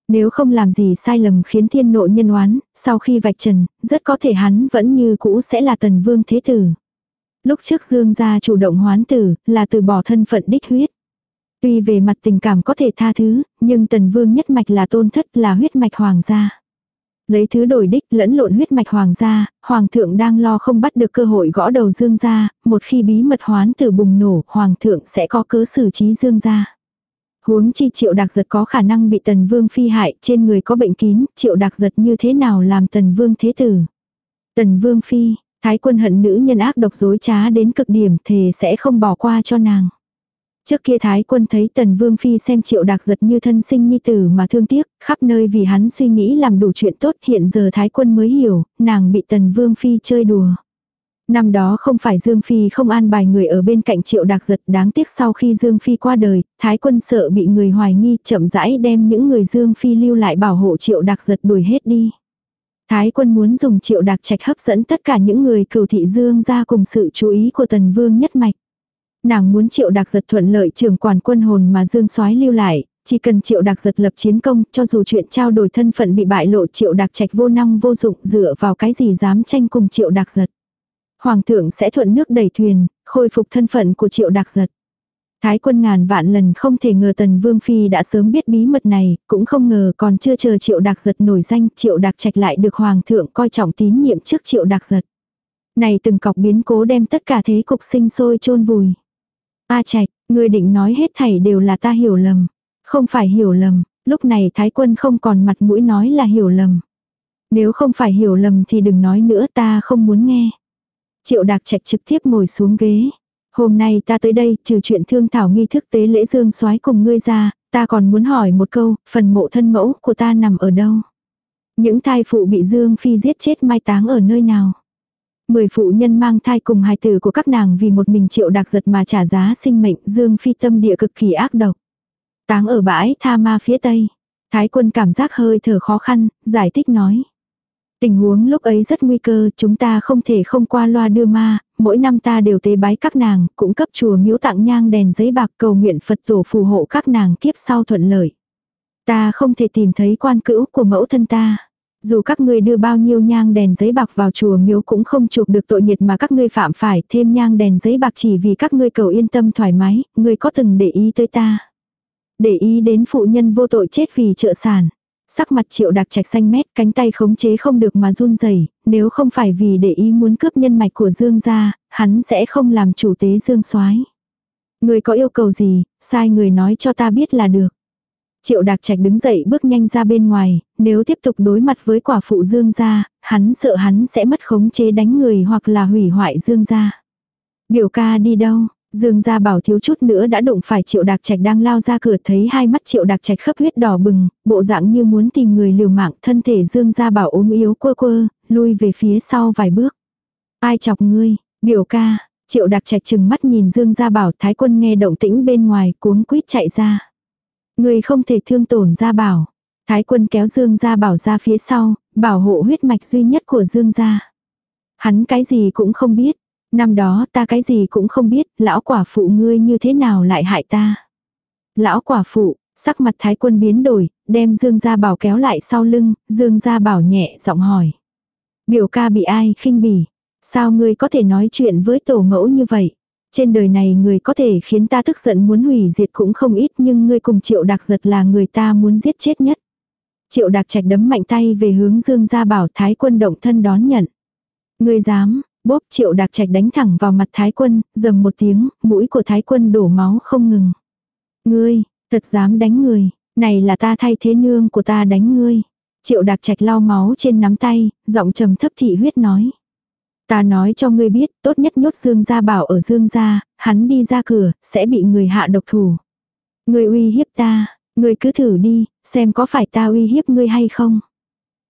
Nếu không làm gì sai lầm khiến thiên nộ nhân oán, sau khi vạch trần, rất có thể hắn vẫn như cũ sẽ là tần vương thế tử. Lúc trước Dương gia chủ động hoán tử, là từ bỏ thân phận đích huyết. Tuy về mặt tình cảm có thể tha thứ, nhưng tần vương nhất mạch là tôn thất là huyết mạch hoàng gia. Lấy thứ đổi đích lẫn lộn huyết mạch hoàng gia, hoàng thượng đang lo không bắt được cơ hội gõ đầu dương gia, một khi bí mật hoán tử bùng nổ, hoàng thượng sẽ có cớ xử trí dương gia. Huống chi triệu đặc giật có khả năng bị tần vương phi hại trên người có bệnh kín, triệu đặc giật như thế nào làm tần vương thế tử. Tần vương phi, thái quân hận nữ nhân ác độc dối trá đến cực điểm thề sẽ không bỏ qua cho nàng. Trước kia thái quân thấy tần vương phi xem triệu đặc giật như thân sinh nhi tử mà thương tiếc, khắp nơi vì hắn suy nghĩ làm đủ chuyện tốt hiện giờ thái quân mới hiểu, nàng bị tần vương phi chơi đùa. Năm đó không phải Dương Phi không an bài người ở bên cạnh triệu đặc giật đáng tiếc sau khi Dương Phi qua đời, Thái quân sợ bị người hoài nghi chậm rãi đem những người Dương Phi lưu lại bảo hộ triệu đặc giật đuổi hết đi. Thái quân muốn dùng triệu đặc trạch hấp dẫn tất cả những người cửu thị Dương ra cùng sự chú ý của tần vương nhất mạch. Nàng muốn triệu đặc giật thuận lợi trưởng quản quân hồn mà Dương soái lưu lại, Chỉ cần triệu đặc giật lập chiến công, cho dù chuyện trao đổi thân phận bị bại lộ triệu đặc trạch vô năng vô dụng dựa vào cái gì dám tranh cùng triệu đặc giật. Hoàng thượng sẽ thuận nước đẩy thuyền, khôi phục thân phận của triệu đặc giật. Thái quân ngàn vạn lần không thể ngờ tần vương phi đã sớm biết bí mật này, cũng không ngờ còn chưa chờ triệu đặc giật nổi danh, triệu đặc trạch lại được hoàng thượng coi trọng tín nhiệm trước triệu đặc giật. Này từng cọc biến cố đem tất cả thế cục sinh sôi chôn vùi. A trạch, người định nói hết thảy đều là ta hiểu lầm. Không phải hiểu lầm, lúc này thái quân không còn mặt mũi nói là hiểu lầm. Nếu không phải hiểu lầm thì đừng nói nữa ta không muốn nghe. Triệu Đạc trạch trực tiếp ngồi xuống ghế. Hôm nay ta tới đây, trừ chuyện thương thảo nghi thức tế lễ dương soái cùng ngươi ra, ta còn muốn hỏi một câu, phần mộ thân mẫu của ta nằm ở đâu? Những thai phụ bị Dương Phi giết chết mai táng ở nơi nào? Mười phụ nhân mang thai cùng hài tử của các nàng vì một mình triệu đặc giật mà trả giá sinh mệnh Dương Phi tâm địa cực kỳ ác độc. Táng ở bãi tha ma phía tây. Thái quân cảm giác hơi thở khó khăn, giải thích nói. Tình huống lúc ấy rất nguy cơ, chúng ta không thể không qua loa đưa ma, mỗi năm ta đều tế bái các nàng, cũng cấp chùa miếu tặng nhang đèn giấy bạc cầu nguyện Phật tổ phù hộ các nàng kiếp sau thuận lợi. Ta không thể tìm thấy quan cữu của mẫu thân ta. Dù các ngươi đưa bao nhiêu nhang đèn giấy bạc vào chùa miếu cũng không chuộc được tội nhiệt mà các ngươi phạm phải, thêm nhang đèn giấy bạc chỉ vì các ngươi cầu yên tâm thoải mái, ngươi có từng để ý tới ta. Để ý đến phụ nhân vô tội chết vì trợ sản. Sắc mặt triệu đặc trạch xanh mét, cánh tay khống chế không được mà run rẩy nếu không phải vì để ý muốn cướp nhân mạch của Dương gia, hắn sẽ không làm chủ tế Dương soái Người có yêu cầu gì, sai người nói cho ta biết là được. Triệu đặc trạch đứng dậy bước nhanh ra bên ngoài, nếu tiếp tục đối mặt với quả phụ Dương gia, hắn sợ hắn sẽ mất khống chế đánh người hoặc là hủy hoại Dương gia. Biểu ca đi đâu? Dương gia bảo thiếu chút nữa đã đụng phải triệu đặc trạch đang lao ra cửa thấy hai mắt triệu đặc trạch khắp huyết đỏ bừng, bộ dạng như muốn tìm người liều mạng thân thể Dương gia bảo ốm yếu quơ quơ, lui về phía sau vài bước. Ai chọc ngươi, biểu ca, triệu đặc trạch chừng mắt nhìn Dương gia bảo thái quân nghe động tĩnh bên ngoài cuốn quýt chạy ra. Ngươi không thể thương tổn gia bảo. Thái quân kéo Dương gia bảo ra phía sau, bảo hộ huyết mạch duy nhất của Dương gia. Hắn cái gì cũng không biết, Năm đó ta cái gì cũng không biết, lão quả phụ ngươi như thế nào lại hại ta. Lão quả phụ, sắc mặt thái quân biến đổi, đem Dương Gia Bảo kéo lại sau lưng, Dương Gia Bảo nhẹ giọng hỏi. Biểu ca bị ai khinh bỉ, sao ngươi có thể nói chuyện với tổ mẫu như vậy? Trên đời này người có thể khiến ta tức giận muốn hủy diệt cũng không ít nhưng ngươi cùng triệu đặc giật là người ta muốn giết chết nhất. Triệu đặc trạch đấm mạnh tay về hướng Dương Gia Bảo thái quân động thân đón nhận. Ngươi dám, Bốp triệu đạc trạch đánh thẳng vào mặt thái quân, dầm một tiếng, mũi của thái quân đổ máu không ngừng. Ngươi, thật dám đánh người, này là ta thay thế nương của ta đánh ngươi. Triệu đạc trạch lau máu trên nắm tay, giọng trầm thấp thị huyết nói. Ta nói cho ngươi biết, tốt nhất nhốt Dương gia bảo ở Dương gia, hắn đi ra cửa, sẽ bị người hạ độc thủ. Ngươi uy hiếp ta, ngươi cứ thử đi, xem có phải ta uy hiếp ngươi hay không.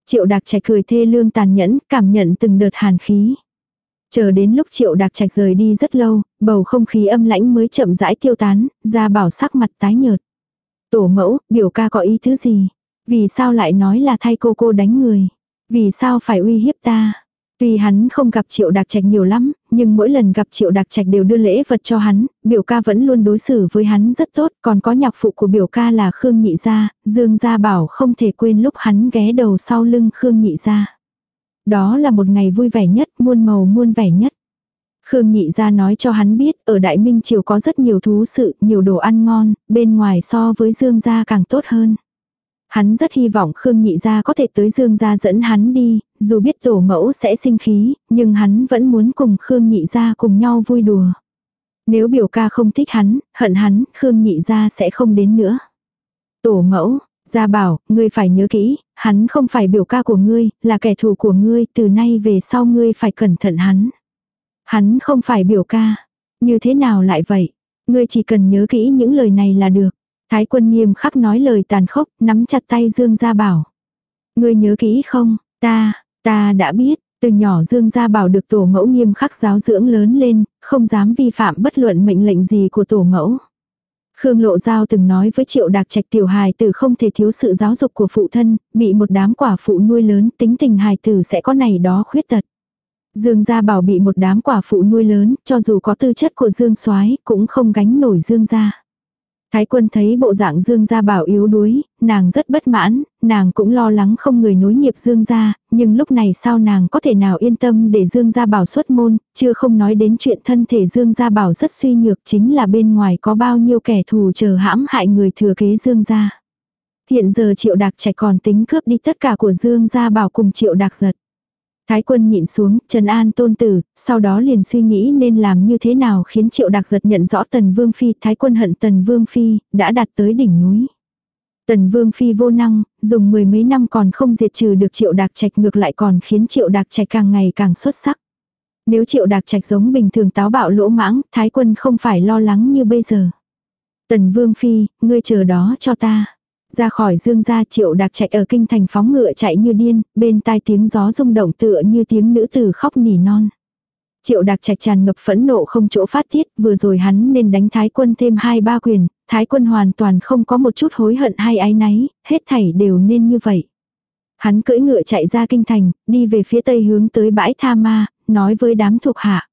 Triệu đạc trạch cười thê lương tàn nhẫn, cảm nhận từng đợt hàn khí. Chờ đến lúc triệu đặc trạch rời đi rất lâu, bầu không khí âm lãnh mới chậm rãi tiêu tán, ra bảo sắc mặt tái nhợt. Tổ mẫu, biểu ca có ý thứ gì? Vì sao lại nói là thay cô cô đánh người? Vì sao phải uy hiếp ta? Tuy hắn không gặp triệu đặc trạch nhiều lắm, nhưng mỗi lần gặp triệu đặc trạch đều đưa lễ vật cho hắn, biểu ca vẫn luôn đối xử với hắn rất tốt, còn có nhạc phụ của biểu ca là Khương Nhị Gia, Dương Gia bảo không thể quên lúc hắn ghé đầu sau lưng Khương Nhị Gia. Đó là một ngày vui vẻ nhất, muôn màu muôn vẻ nhất. Khương Nhị ra nói cho hắn biết, ở Đại Minh Triều có rất nhiều thú sự, nhiều đồ ăn ngon, bên ngoài so với Dương gia càng tốt hơn. Hắn rất hy vọng Khương Nhị gia có thể tới Dương gia dẫn hắn đi, dù biết tổ mẫu sẽ sinh khí, nhưng hắn vẫn muốn cùng Khương Nhị gia cùng nhau vui đùa. Nếu biểu ca không thích hắn, hận hắn, Khương Nhị gia sẽ không đến nữa. Tổ mẫu, Gia bảo, ngươi phải nhớ kỹ, hắn không phải biểu ca của ngươi, là kẻ thù của ngươi, từ nay về sau ngươi phải cẩn thận hắn. Hắn không phải biểu ca. Như thế nào lại vậy? Ngươi chỉ cần nhớ kỹ những lời này là được. Thái quân nghiêm khắc nói lời tàn khốc, nắm chặt tay Dương Gia Bảo. Ngươi nhớ kỹ không? Ta, ta đã biết, từ nhỏ Dương Gia Bảo được tổ mẫu nghiêm khắc giáo dưỡng lớn lên, không dám vi phạm bất luận mệnh lệnh gì của tổ mẫu. Khương Lộ Giao từng nói với Triệu Đạc Trạch tiểu hài tử không thể thiếu sự giáo dục của phụ thân, bị một đám quả phụ nuôi lớn, tính tình hài tử sẽ có này đó khuyết tật. Dương gia bảo bị một đám quả phụ nuôi lớn, cho dù có tư chất của Dương Soái cũng không gánh nổi Dương gia. Thái quân thấy bộ dạng Dương gia bảo yếu đuối, nàng rất bất mãn, nàng cũng lo lắng không người nối nghiệp Dương gia, nhưng lúc này sao nàng có thể nào yên tâm để Dương gia bảo xuất môn, chưa không nói đến chuyện thân thể Dương gia bảo rất suy nhược chính là bên ngoài có bao nhiêu kẻ thù chờ hãm hại người thừa kế Dương gia. Hiện giờ triệu đạc trẻ còn tính cướp đi tất cả của Dương gia bảo cùng triệu đạc giật. Thái quân nhịn xuống, trần an tôn tử, sau đó liền suy nghĩ nên làm như thế nào khiến triệu đặc giật nhận rõ tần vương phi, thái quân hận tần vương phi, đã đạt tới đỉnh núi. Tần vương phi vô năng, dùng mười mấy năm còn không diệt trừ được triệu đạc trạch ngược lại còn khiến triệu đạc trạch càng ngày càng xuất sắc. Nếu triệu đạc trạch giống bình thường táo bạo lỗ mãng, thái quân không phải lo lắng như bây giờ. Tần vương phi, ngươi chờ đó cho ta. Ra khỏi dương gia triệu đạc chạy ở kinh thành phóng ngựa chạy như điên, bên tai tiếng gió rung động tựa như tiếng nữ tử khóc nỉ non. Triệu đạc trạch tràn ngập phẫn nộ không chỗ phát tiết, vừa rồi hắn nên đánh thái quân thêm hai ba quyền, thái quân hoàn toàn không có một chút hối hận hay ái náy, hết thảy đều nên như vậy. Hắn cưỡi ngựa chạy ra kinh thành, đi về phía tây hướng tới bãi tha ma, nói với đám thuộc hạ.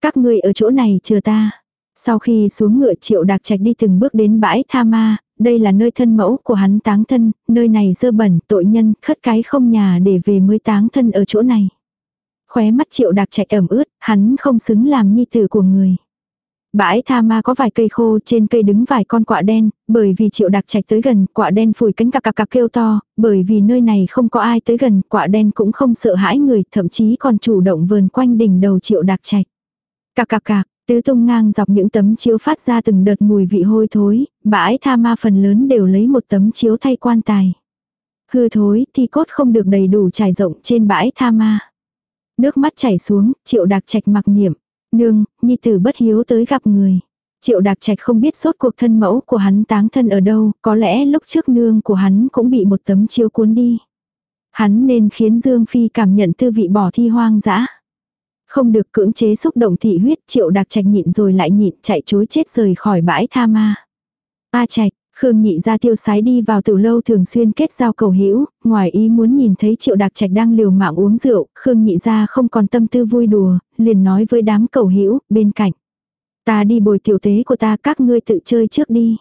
Các ngươi ở chỗ này chờ ta. Sau khi xuống ngựa triệu đạc trạch đi từng bước đến bãi tha ma, đây là nơi thân mẫu của hắn táng thân, nơi này dơ bẩn, tội nhân, khất cái không nhà để về mới táng thân ở chỗ này. Khóe mắt triệu đặc chạy ẩm ướt, hắn không xứng làm nhi tử của người. Bãi tha ma có vài cây khô, trên cây đứng vài con quạ đen, bởi vì triệu đặc trạch tới gần, quạ đen phủi cánh cạc cạc cạc kêu to, bởi vì nơi này không có ai tới gần, quạ đen cũng không sợ hãi người, thậm chí còn chủ động vườn quanh đỉnh đầu triệu đặc trạch. Cạc cạc cạc, Tứ tung ngang dọc những tấm chiếu phát ra từng đợt mùi vị hôi thối, bãi tha ma phần lớn đều lấy một tấm chiếu thay quan tài. Hư thối thì cốt không được đầy đủ trải rộng trên bãi tha ma. Nước mắt chảy xuống, triệu đạc trạch mặc niệm. Nương, nhi tử bất hiếu tới gặp người. Triệu đạc trạch không biết sốt cuộc thân mẫu của hắn táng thân ở đâu, có lẽ lúc trước nương của hắn cũng bị một tấm chiếu cuốn đi. Hắn nên khiến Dương Phi cảm nhận tư vị bỏ thi hoang dã. Không được cưỡng chế xúc động thị huyết triệu đặc trạch nhịn rồi lại nhịn chạy chối chết rời khỏi bãi tha ma. A trạch, Khương nhị ra tiêu sái đi vào từ lâu thường xuyên kết giao cầu hữu ngoài ý muốn nhìn thấy triệu đặc trạch đang liều mạng uống rượu, Khương nhị ra không còn tâm tư vui đùa, liền nói với đám cầu hữu bên cạnh. Ta đi bồi tiểu tế của ta các ngươi tự chơi trước đi.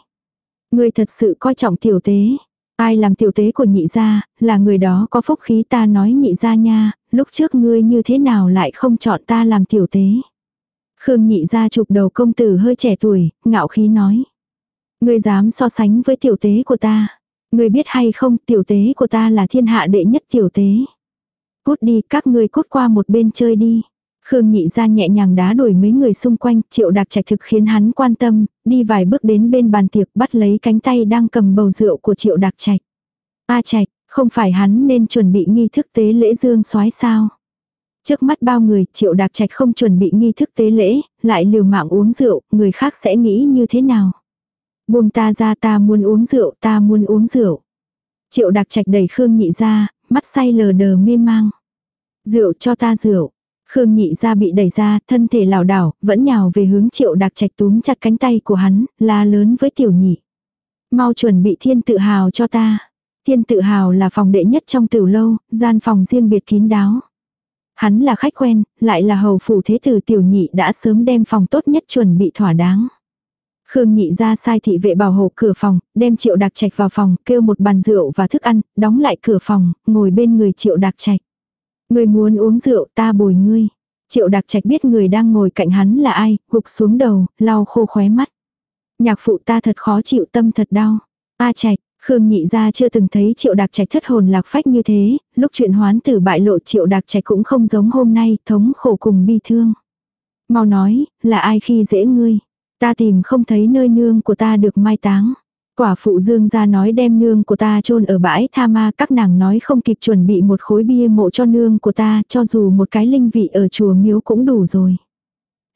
Ngươi thật sự coi trọng tiểu tế. Ai làm tiểu tế của nhị gia, là người đó có phúc khí ta nói nhị gia nha, lúc trước ngươi như thế nào lại không chọn ta làm tiểu tế. Khương nhị ra chụp đầu công tử hơi trẻ tuổi, ngạo khí nói. Ngươi dám so sánh với tiểu tế của ta. Ngươi biết hay không tiểu tế của ta là thiên hạ đệ nhất tiểu tế. Cút đi các ngươi cút qua một bên chơi đi. Khương nhị ra nhẹ nhàng đá đuổi mấy người xung quanh, triệu đặc trạch thực khiến hắn quan tâm, đi vài bước đến bên bàn tiệc bắt lấy cánh tay đang cầm bầu rượu của triệu đặc trạch. A trạch, không phải hắn nên chuẩn bị nghi thức tế lễ dương soái sao? Trước mắt bao người, triệu đặc trạch không chuẩn bị nghi thức tế lễ, lại liều mạng uống rượu, người khác sẽ nghĩ như thế nào? Buông ta ra ta muốn uống rượu, ta muốn uống rượu. Triệu đặc trạch đẩy Khương nhị ra, mắt say lờ đờ mê mang. Rượu cho ta rượu. Khương nhị ra bị đẩy ra, thân thể lảo đảo, vẫn nhào về hướng triệu đặc trạch túm chặt cánh tay của hắn, la lớn với tiểu nhị. Mau chuẩn bị thiên tự hào cho ta. Thiên tự hào là phòng đệ nhất trong tiểu lâu, gian phòng riêng biệt kín đáo. Hắn là khách quen, lại là hầu phủ thế tử tiểu nhị đã sớm đem phòng tốt nhất chuẩn bị thỏa đáng. Khương nhị ra sai thị vệ bảo hộ cửa phòng, đem triệu đặc trạch vào phòng, kêu một bàn rượu và thức ăn, đóng lại cửa phòng, ngồi bên người triệu đặc trạch. Người muốn uống rượu ta bồi ngươi. Triệu đặc trạch biết người đang ngồi cạnh hắn là ai, gục xuống đầu, lau khô khóe mắt. Nhạc phụ ta thật khó chịu tâm thật đau. A trạch, Khương nhị ra chưa từng thấy triệu đặc trạch thất hồn lạc phách như thế, lúc chuyện hoán tử bại lộ triệu đặc trạch cũng không giống hôm nay, thống khổ cùng bi thương. Mau nói, là ai khi dễ ngươi? Ta tìm không thấy nơi nương của ta được mai táng. Quả phụ dương ra nói đem nương của ta chôn ở bãi tha ma các nàng nói không kịp chuẩn bị một khối bia mộ cho nương của ta cho dù một cái linh vị ở chùa miếu cũng đủ rồi.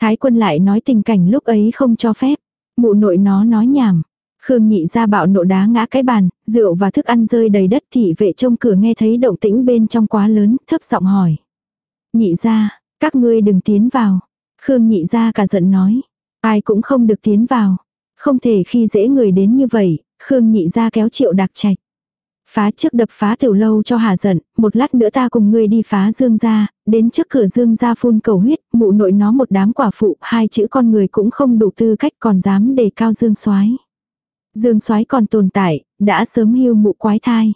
Thái quân lại nói tình cảnh lúc ấy không cho phép. Mụ nội nó nói nhảm. Khương nhị ra bạo nộ đá ngã cái bàn, rượu và thức ăn rơi đầy đất thị vệ trông cửa nghe thấy động tĩnh bên trong quá lớn, thấp giọng hỏi. Nhị ra, các ngươi đừng tiến vào. Khương nhị ra cả giận nói. Ai cũng không được tiến vào. Không thể khi dễ người đến như vậy, Khương nhị ra kéo triệu đặc trạch. Phá trước đập phá tiểu lâu cho hà giận, một lát nữa ta cùng ngươi đi phá dương gia, đến trước cửa dương gia phun cầu huyết, mụ nội nó một đám quả phụ, hai chữ con người cũng không đủ tư cách còn dám đề cao dương soái Dương soái còn tồn tại, đã sớm hưu mụ quái thai.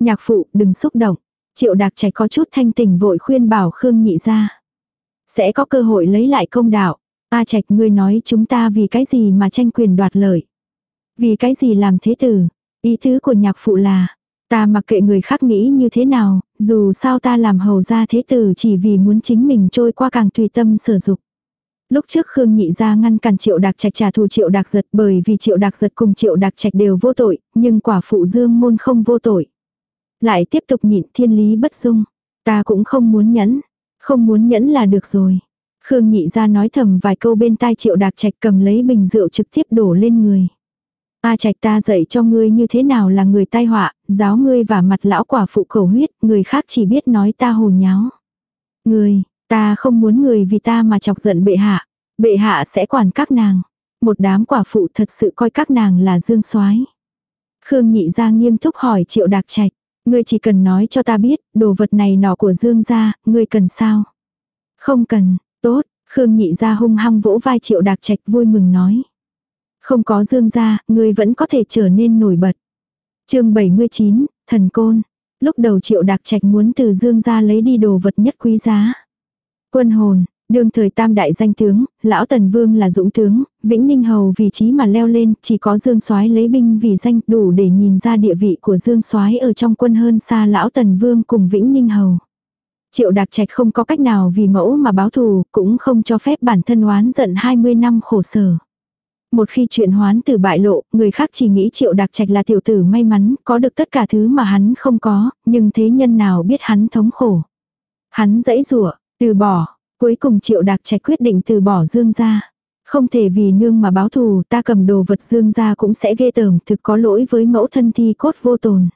Nhạc phụ đừng xúc động. Triệu đặc trạch có chút thanh tỉnh vội khuyên bảo Khương nhị ra. Sẽ có cơ hội lấy lại công đạo. A trạch ngươi nói chúng ta vì cái gì mà tranh quyền đoạt lợi. Vì cái gì làm thế tử. Ý tứ của nhạc phụ là. Ta mặc kệ người khác nghĩ như thế nào, dù sao ta làm hầu ra thế tử chỉ vì muốn chính mình trôi qua càng tùy tâm sử dụng. Lúc trước Khương Nhị ra ngăn cản Triệu Đạc Trạch trả thù Triệu Đạc Giật bởi vì Triệu Đạc Giật cùng Triệu Đạc Trạch đều vô tội, nhưng quả phụ Dương môn không vô tội. Lại tiếp tục nhịn thiên lý bất dung. Ta cũng không muốn nhẫn. Không muốn nhẫn là được rồi. Khương Nhị ra nói thầm vài câu bên tai Triệu Đạc Trạch cầm lấy bình rượu trực tiếp đổ lên người. Ta trạch ta dạy cho ngươi như thế nào là người tai họa, giáo ngươi và mặt lão quả phụ khẩu huyết, người khác chỉ biết nói ta hồ nháo. Người, ta không muốn người vì ta mà chọc giận bệ hạ. Bệ hạ sẽ quản các nàng. Một đám quả phụ thật sự coi các nàng là dương soái. Khương nhị ra nghiêm túc hỏi triệu đạc trạch. Ngươi chỉ cần nói cho ta biết, đồ vật này nọ của dương gia, ngươi cần sao? Không cần, tốt, Khương nhị ra hung hăng vỗ vai triệu đạc trạch vui mừng nói. Không có dương gia, ngươi vẫn có thể trở nên nổi bật. chương 79, thần côn. Lúc đầu triệu đạc trạch muốn từ dương gia lấy đi đồ vật nhất quý giá. Quân hồn, đương thời tam đại danh tướng, lão tần vương là dũng tướng, vĩnh ninh hầu vị trí mà leo lên, chỉ có dương soái lấy binh vì danh đủ để nhìn ra địa vị của dương soái ở trong quân hơn xa lão tần vương cùng vĩnh ninh hầu. Triệu Đạc Trạch không có cách nào vì mẫu mà báo thù, cũng không cho phép bản thân oán giận 20 năm khổ sở. Một khi chuyện hoán từ bại lộ, người khác chỉ nghĩ triệu đặc trạch là tiểu tử may mắn, có được tất cả thứ mà hắn không có, nhưng thế nhân nào biết hắn thống khổ. Hắn dãy rủa từ bỏ, cuối cùng triệu đạc trạch quyết định từ bỏ dương gia. Không thể vì nương mà báo thù, ta cầm đồ vật dương gia cũng sẽ ghê tởm, thực có lỗi với mẫu thân thi cốt vô tồn.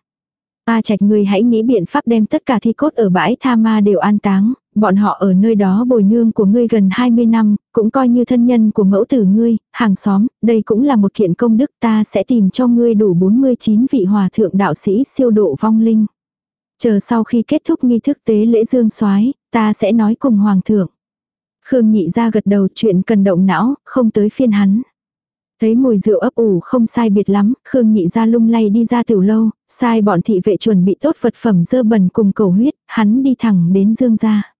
A trạch người hãy nghĩ biện pháp đem tất cả thi cốt ở bãi tha ma đều an táng, bọn họ ở nơi đó bồi nương của ngươi gần 20 năm, cũng coi như thân nhân của mẫu tử ngươi, hàng xóm, đây cũng là một kiện công đức ta sẽ tìm cho ngươi đủ 49 vị hòa thượng đạo sĩ siêu độ vong linh. Chờ sau khi kết thúc nghi thức tế lễ dương soái ta sẽ nói cùng hoàng thượng. Khương nhị ra gật đầu chuyện cần động não, không tới phiên hắn. Thấy mùi rượu ấp ủ không sai biệt lắm, Khương nhị ra lung lay đi ra tiểu lâu, sai bọn thị vệ chuẩn bị tốt vật phẩm dơ bẩn cùng cầu huyết, hắn đi thẳng đến dương gia.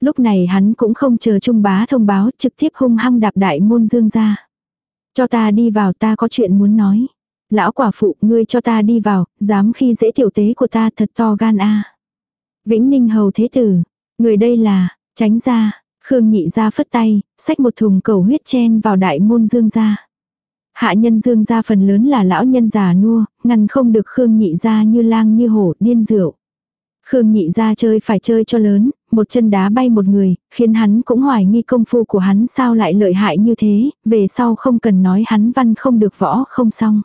Lúc này hắn cũng không chờ trung bá thông báo trực tiếp hung hăng đạp đại môn dương gia. Cho ta đi vào ta có chuyện muốn nói. Lão quả phụ ngươi cho ta đi vào, dám khi dễ tiểu tế của ta thật to gan a Vĩnh ninh hầu thế tử, người đây là, tránh ra, Khương nhị ra phất tay, xách một thùng cầu huyết chen vào đại môn dương gia. Hạ nhân dương gia phần lớn là lão nhân già nua, ngăn không được Khương nhị ra như lang như hổ, điên rượu. Khương nhị ra chơi phải chơi cho lớn, một chân đá bay một người, khiến hắn cũng hoài nghi công phu của hắn sao lại lợi hại như thế, về sau không cần nói hắn văn không được võ không xong.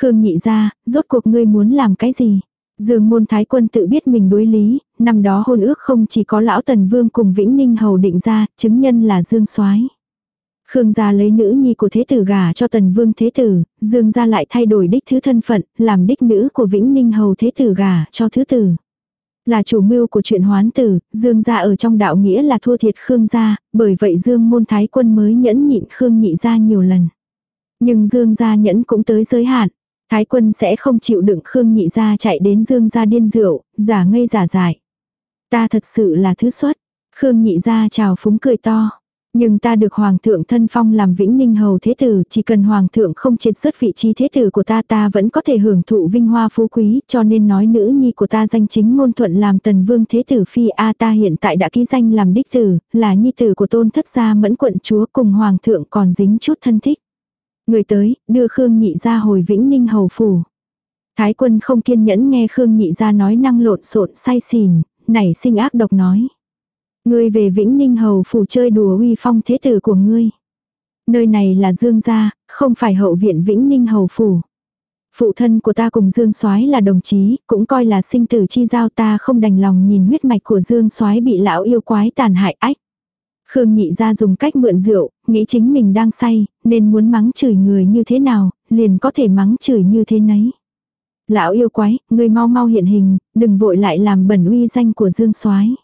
Khương nhị ra, rốt cuộc ngươi muốn làm cái gì? Dương môn thái quân tự biết mình đối lý, năm đó hôn ước không chỉ có lão tần vương cùng vĩnh ninh hầu định ra, chứng nhân là dương soái Khương gia lấy nữ nhi của thế tử gả cho tần vương thế tử, dương gia lại thay đổi đích thứ thân phận, làm đích nữ của vĩnh ninh hầu thế tử gả cho thứ tử. Là chủ mưu của chuyện hoán tử, dương gia ở trong đạo nghĩa là thua thiệt Khương gia, bởi vậy dương môn thái quân mới nhẫn nhịn Khương nhị gia nhiều lần. Nhưng dương gia nhẫn cũng tới giới hạn. Thái quân sẽ không chịu đựng Khương nhị gia chạy đến dương gia điên rượu, giả ngây giả dại. Ta thật sự là thứ xuất. Khương nhị gia chào phúng cười to. Nhưng ta được hoàng thượng thân phong làm vĩnh ninh hầu thế tử, chỉ cần hoàng thượng không triệt xuất vị trí thế tử của ta ta vẫn có thể hưởng thụ vinh hoa phú quý, cho nên nói nữ nhi của ta danh chính ngôn thuận làm tần vương thế tử phi a ta hiện tại đã ký danh làm đích tử, là nhi tử của tôn thất gia mẫn quận chúa cùng hoàng thượng còn dính chút thân thích. Người tới, đưa Khương nhị ra hồi vĩnh ninh hầu phủ. Thái quân không kiên nhẫn nghe Khương nhị ra nói năng lộn xộn say xỉn, nảy sinh ác độc nói. Ngươi về Vĩnh Ninh Hầu phủ chơi đùa uy phong thế tử của ngươi. Nơi này là Dương gia, không phải hậu viện Vĩnh Ninh Hầu phủ. Phụ thân của ta cùng Dương Soái là đồng chí, cũng coi là sinh tử chi giao ta không đành lòng nhìn huyết mạch của Dương Soái bị lão yêu quái tàn hại ách. Khương nhị ra dùng cách mượn rượu, nghĩ chính mình đang say, nên muốn mắng chửi người như thế nào, liền có thể mắng chửi như thế nấy. Lão yêu quái, ngươi mau mau hiện hình, đừng vội lại làm bẩn uy danh của Dương Soái.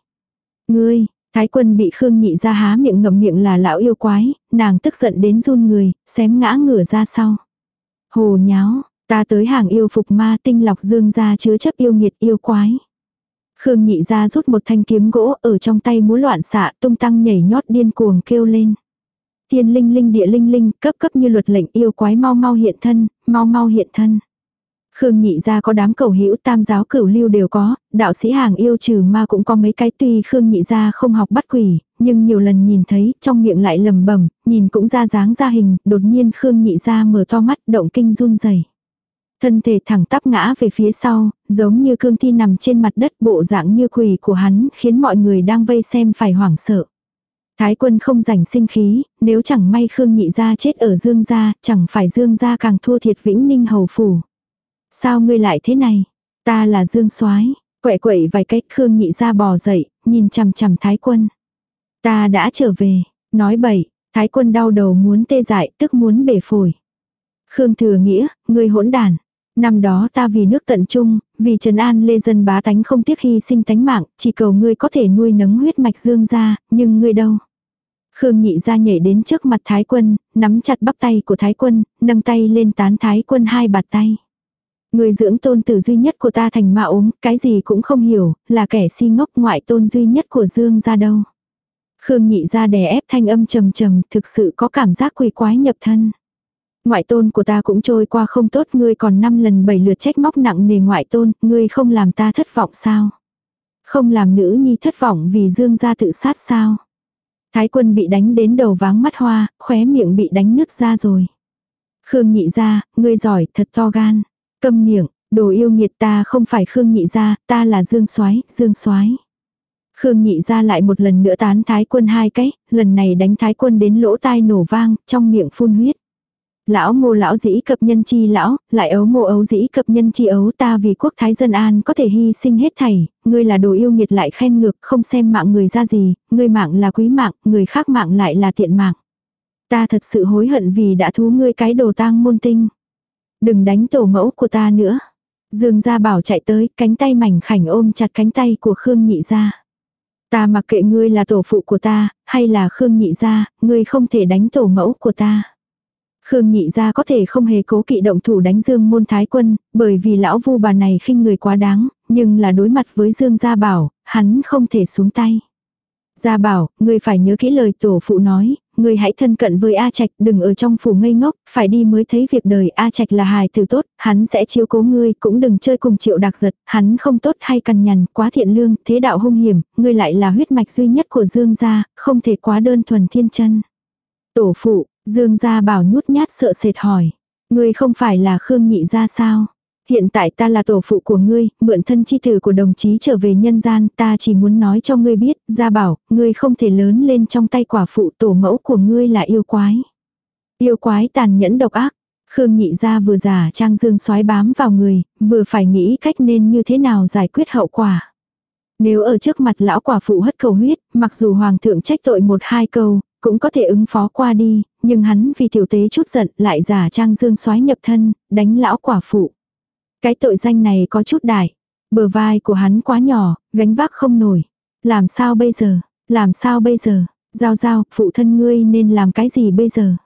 Ngươi, Thái quân bị Khương nhị ra há miệng ngậm miệng là lão yêu quái, nàng tức giận đến run người, xém ngã ngửa ra sau. Hồ nháo, ta tới hàng yêu phục ma tinh lọc dương ra chứa chấp yêu nghiệt yêu quái. Khương nhị ra rút một thanh kiếm gỗ ở trong tay múa loạn xạ tung tăng nhảy nhót điên cuồng kêu lên. Thiên linh linh địa linh linh cấp cấp như luật lệnh yêu quái mau mau hiện thân, mau mau hiện thân. Khương nhị ra có đám cầu hữu tam giáo cửu lưu đều có, đạo sĩ hàng yêu trừ ma cũng có mấy cái tuy Khương nhị ra không học bắt quỷ, nhưng nhiều lần nhìn thấy trong miệng lại lầm bẩm nhìn cũng ra dáng ra hình, đột nhiên Khương nhị ra mở to mắt động kinh run rẩy Thân thể thẳng tắp ngã về phía sau, giống như cương thi nằm trên mặt đất bộ dạng như quỷ của hắn khiến mọi người đang vây xem phải hoảng sợ. Thái quân không rảnh sinh khí, nếu chẳng may Khương nhị gia chết ở Dương gia, chẳng phải Dương gia càng thua thiệt vĩnh ninh hầu phủ. Sao ngươi lại thế này? Ta là Dương soái quậy quậy vài cách Khương nhị gia bò dậy, nhìn chằm chằm Thái quân. Ta đã trở về, nói bậy, Thái quân đau đầu muốn tê dại tức muốn bể phổi. Khương thừa nghĩa, ngươi hỗn đàn. Năm đó ta vì nước tận trung, vì trần an lê dân bá tánh không tiếc hy sinh tánh mạng, chỉ cầu ngươi có thể nuôi nấng huyết mạch dương ra, nhưng ngươi đâu. Khương nhị ra nhảy đến trước mặt thái quân, nắm chặt bắp tay của thái quân, nâng tay lên tán thái quân hai bạt tay. Người dưỡng tôn tử duy nhất của ta thành ma ốm, cái gì cũng không hiểu, là kẻ si ngốc ngoại tôn duy nhất của Dương ra đâu. Khương nhị ra đè ép thanh âm trầm trầm, thực sự có cảm giác quỷ quái nhập thân. Ngoại tôn của ta cũng trôi qua không tốt, ngươi còn năm lần bảy lượt trách móc nặng nề ngoại tôn, ngươi không làm ta thất vọng sao? Không làm nữ nhi thất vọng vì Dương gia tự sát sao? Thái quân bị đánh đến đầu váng mắt hoa, khóe miệng bị đánh nứt ra rồi. Khương nhị ra, ngươi giỏi, thật to gan. Câm miệng, đồ yêu nghiệt ta không phải Khương nhị ra, ta là Dương soái Dương soái Khương nhị ra lại một lần nữa tán thái quân hai cái, lần này đánh thái quân đến lỗ tai nổ vang, trong miệng phun huyết. Lão ngô lão dĩ cập nhân chi lão, lại ấu ngô ấu dĩ cập nhân chi ấu ta vì quốc thái dân an có thể hy sinh hết thảy, ngươi là đồ yêu nghiệt lại khen ngược, không xem mạng người ra gì, ngươi mạng là quý mạng, người khác mạng lại là tiện mạng. Ta thật sự hối hận vì đã thú ngươi cái đồ tang môn tinh. Đừng đánh tổ mẫu của ta nữa. Dương gia bảo chạy tới, cánh tay mảnh khảnh ôm chặt cánh tay của Khương nhị gia. Ta mặc kệ ngươi là tổ phụ của ta, hay là Khương nhị gia, ngươi không thể đánh tổ mẫu của ta. Khương nhị gia có thể không hề cố kỵ động thủ đánh Dương môn thái quân, bởi vì lão vu bà này khinh người quá đáng, nhưng là đối mặt với Dương gia bảo, hắn không thể xuống tay. Gia bảo, ngươi phải nhớ kỹ lời tổ phụ nói, ngươi hãy thân cận với A Trạch, đừng ở trong phủ ngây ngốc, phải đi mới thấy việc đời A Trạch là hài tử tốt, hắn sẽ chiếu cố ngươi, cũng đừng chơi cùng Triệu Đạc Giật, hắn không tốt hay cằn nhằn, quá thiện lương, thế đạo hung hiểm, ngươi lại là huyết mạch duy nhất của Dương gia, không thể quá đơn thuần thiên chân. Tổ phụ, Dương gia bảo nhút nhát sợ sệt hỏi. Ngươi không phải là Khương Nhị gia sao? Hiện tại ta là tổ phụ của ngươi, mượn thân chi tử của đồng chí trở về nhân gian, ta chỉ muốn nói cho ngươi biết, gia bảo, ngươi không thể lớn lên trong tay quả phụ tổ mẫu của ngươi là yêu quái. Yêu quái tàn nhẫn độc ác. Khương nhị gia vừa giả trang dương xoái bám vào người, vừa phải nghĩ cách nên như thế nào giải quyết hậu quả. Nếu ở trước mặt lão quả phụ hất cầu huyết, mặc dù hoàng thượng trách tội một hai câu, cũng có thể ứng phó qua đi, nhưng hắn vì tiểu tế chút giận lại giả trang dương soái nhập thân, đánh lão quả phụ. Cái tội danh này có chút đại. Bờ vai của hắn quá nhỏ, gánh vác không nổi. Làm sao bây giờ? Làm sao bây giờ? Giao giao, phụ thân ngươi nên làm cái gì bây giờ?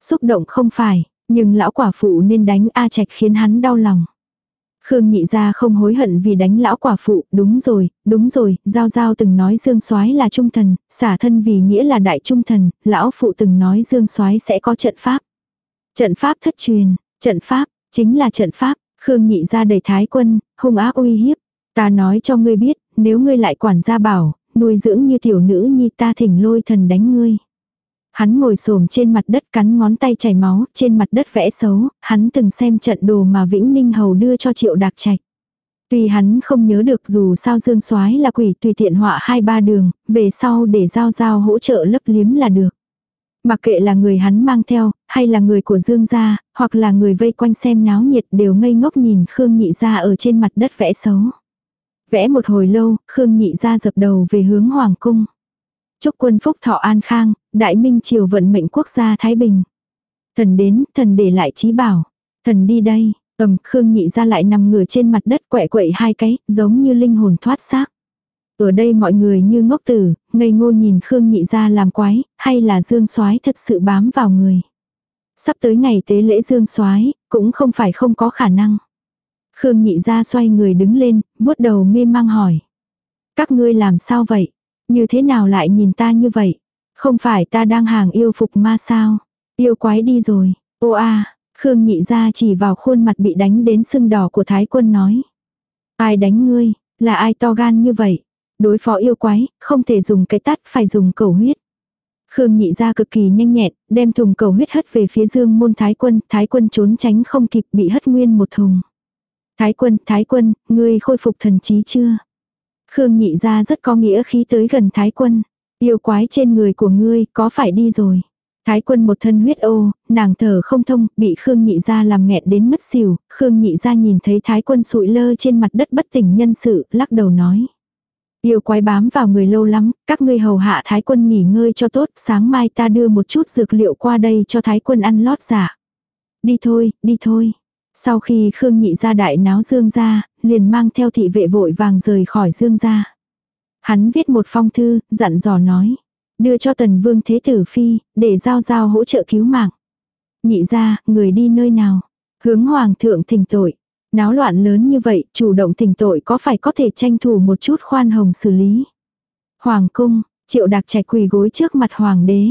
Xúc động không phải, nhưng lão quả phụ nên đánh A Trạch khiến hắn đau lòng. Khương nhị gia không hối hận vì đánh lão quả phụ, đúng rồi, đúng rồi, Giao Giao từng nói Dương Soái là trung thần, xả thân vì nghĩa là đại trung thần, lão phụ từng nói Dương Soái sẽ có trận pháp. Trận pháp thất truyền, trận pháp, chính là trận pháp, Khương nhị gia đầy thái quân, hung ác uy hiếp. Ta nói cho ngươi biết, nếu ngươi lại quản gia bảo, nuôi dưỡng như tiểu nữ nhi ta thỉnh lôi thần đánh ngươi. Hắn ngồi xổm trên mặt đất cắn ngón tay chảy máu, trên mặt đất vẽ xấu, hắn từng xem trận đồ mà Vĩnh Ninh Hầu đưa cho Triệu Đạc Trạch. Tuy hắn không nhớ được dù sao Dương Soái là quỷ tùy tiện họa hai ba đường, về sau để giao giao hỗ trợ lấp liếm là được. Mặc kệ là người hắn mang theo, hay là người của Dương gia, hoặc là người vây quanh xem náo nhiệt đều ngây ngốc nhìn Khương Nhị gia ở trên mặt đất vẽ xấu. Vẽ một hồi lâu, Khương Nhị gia dập đầu về hướng Hoàng cung. Chúc quân phúc thọ an khang, đại minh triều vận mệnh quốc gia Thái Bình. Thần đến, thần để lại trí bảo. Thần đi đây, ầm Khương nhị ra lại nằm ngửa trên mặt đất quẹ quậy hai cái, giống như linh hồn thoát xác. Ở đây mọi người như ngốc tử, ngây ngô nhìn Khương nhị ra làm quái, hay là dương soái thật sự bám vào người. Sắp tới ngày tế lễ dương soái cũng không phải không có khả năng. Khương nhị ra xoay người đứng lên, vuốt đầu mê mang hỏi. Các ngươi làm sao vậy? Như thế nào lại nhìn ta như vậy? Không phải ta đang hàng yêu phục ma sao? Yêu quái đi rồi. Ô a Khương nhị ra chỉ vào khuôn mặt bị đánh đến sưng đỏ của thái quân nói. Ai đánh ngươi? Là ai to gan như vậy? Đối phó yêu quái, không thể dùng cái tắt, phải dùng cầu huyết. Khương nhị ra cực kỳ nhanh nhẹn, đem thùng cầu huyết hất về phía dương môn thái quân, thái quân trốn tránh không kịp bị hất nguyên một thùng. Thái quân, thái quân, ngươi khôi phục thần trí chưa? Khương nhị ra rất có nghĩa khí tới gần thái quân. Yêu quái trên người của ngươi có phải đi rồi? Thái quân một thân huyết ô, nàng thở không thông, bị Khương nhị ra làm nghẹn đến mất xỉu. Khương nhị ra nhìn thấy thái quân sụi lơ trên mặt đất bất tỉnh nhân sự, lắc đầu nói. Yêu quái bám vào người lâu lắm, các ngươi hầu hạ thái quân nghỉ ngơi cho tốt, sáng mai ta đưa một chút dược liệu qua đây cho thái quân ăn lót giả. Đi thôi, đi thôi. Sau khi Khương nhị ra đại náo dương ra, liền mang theo thị vệ vội vàng rời khỏi dương ra. Hắn viết một phong thư, dặn dò nói. Đưa cho tần vương thế tử phi, để giao giao hỗ trợ cứu mạng. Nhị ra, người đi nơi nào? Hướng hoàng thượng thỉnh tội. Náo loạn lớn như vậy, chủ động thỉnh tội có phải có thể tranh thủ một chút khoan hồng xử lý. Hoàng cung, triệu đặc trạch quỳ gối trước mặt hoàng đế.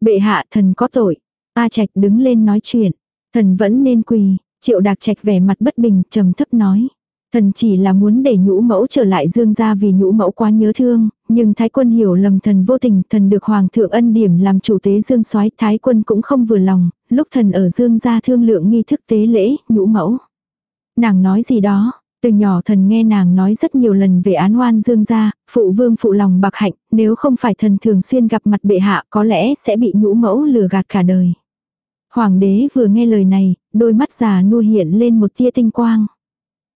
Bệ hạ thần có tội. A trạch đứng lên nói chuyện. Thần vẫn nên quỳ. Triệu đặc trạch vẻ mặt bất bình, trầm thấp nói. Thần chỉ là muốn để nhũ mẫu trở lại dương gia vì nhũ mẫu quá nhớ thương, nhưng thái quân hiểu lầm thần vô tình, thần được hoàng thượng ân điểm làm chủ tế dương soái thái quân cũng không vừa lòng, lúc thần ở dương gia thương lượng nghi thức tế lễ, nhũ mẫu. Nàng nói gì đó, từ nhỏ thần nghe nàng nói rất nhiều lần về án oan dương gia, phụ vương phụ lòng bạc hạnh, nếu không phải thần thường xuyên gặp mặt bệ hạ có lẽ sẽ bị nhũ mẫu lừa gạt cả đời. Hoàng đế vừa nghe lời này, đôi mắt già nua hiện lên một tia tinh quang.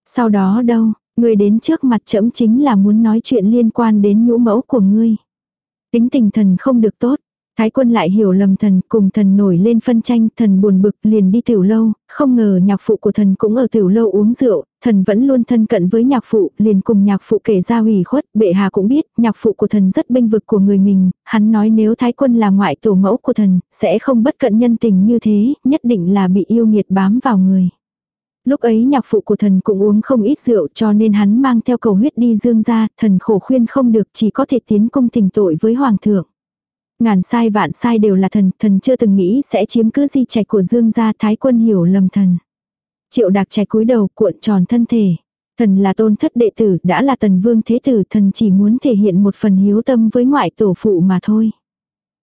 Sau đó đâu, người đến trước mặt trẫm chính là muốn nói chuyện liên quan đến nhũ mẫu của ngươi. Tính tình thần không được tốt, Thái quân lại hiểu lầm thần, cùng thần nổi lên phân tranh, thần buồn bực liền đi tiểu lâu, không ngờ nhạc phụ của thần cũng ở tiểu lâu uống rượu, thần vẫn luôn thân cận với nhạc phụ, liền cùng nhạc phụ kể ra ủy khuất, bệ hạ cũng biết, nhạc phụ của thần rất bênh vực của người mình, hắn nói nếu thái quân là ngoại tổ mẫu của thần, sẽ không bất cận nhân tình như thế, nhất định là bị yêu nghiệt bám vào người. Lúc ấy nhạc phụ của thần cũng uống không ít rượu cho nên hắn mang theo cầu huyết đi dương ra, thần khổ khuyên không được chỉ có thể tiến cung tình tội với hoàng thượng. Ngàn sai vạn sai đều là thần, thần chưa từng nghĩ sẽ chiếm cứ di trạch của dương gia thái quân hiểu lầm thần. Triệu đạc trạch cúi đầu cuộn tròn thân thể. Thần là tôn thất đệ tử, đã là tần vương thế tử, thần chỉ muốn thể hiện một phần hiếu tâm với ngoại tổ phụ mà thôi.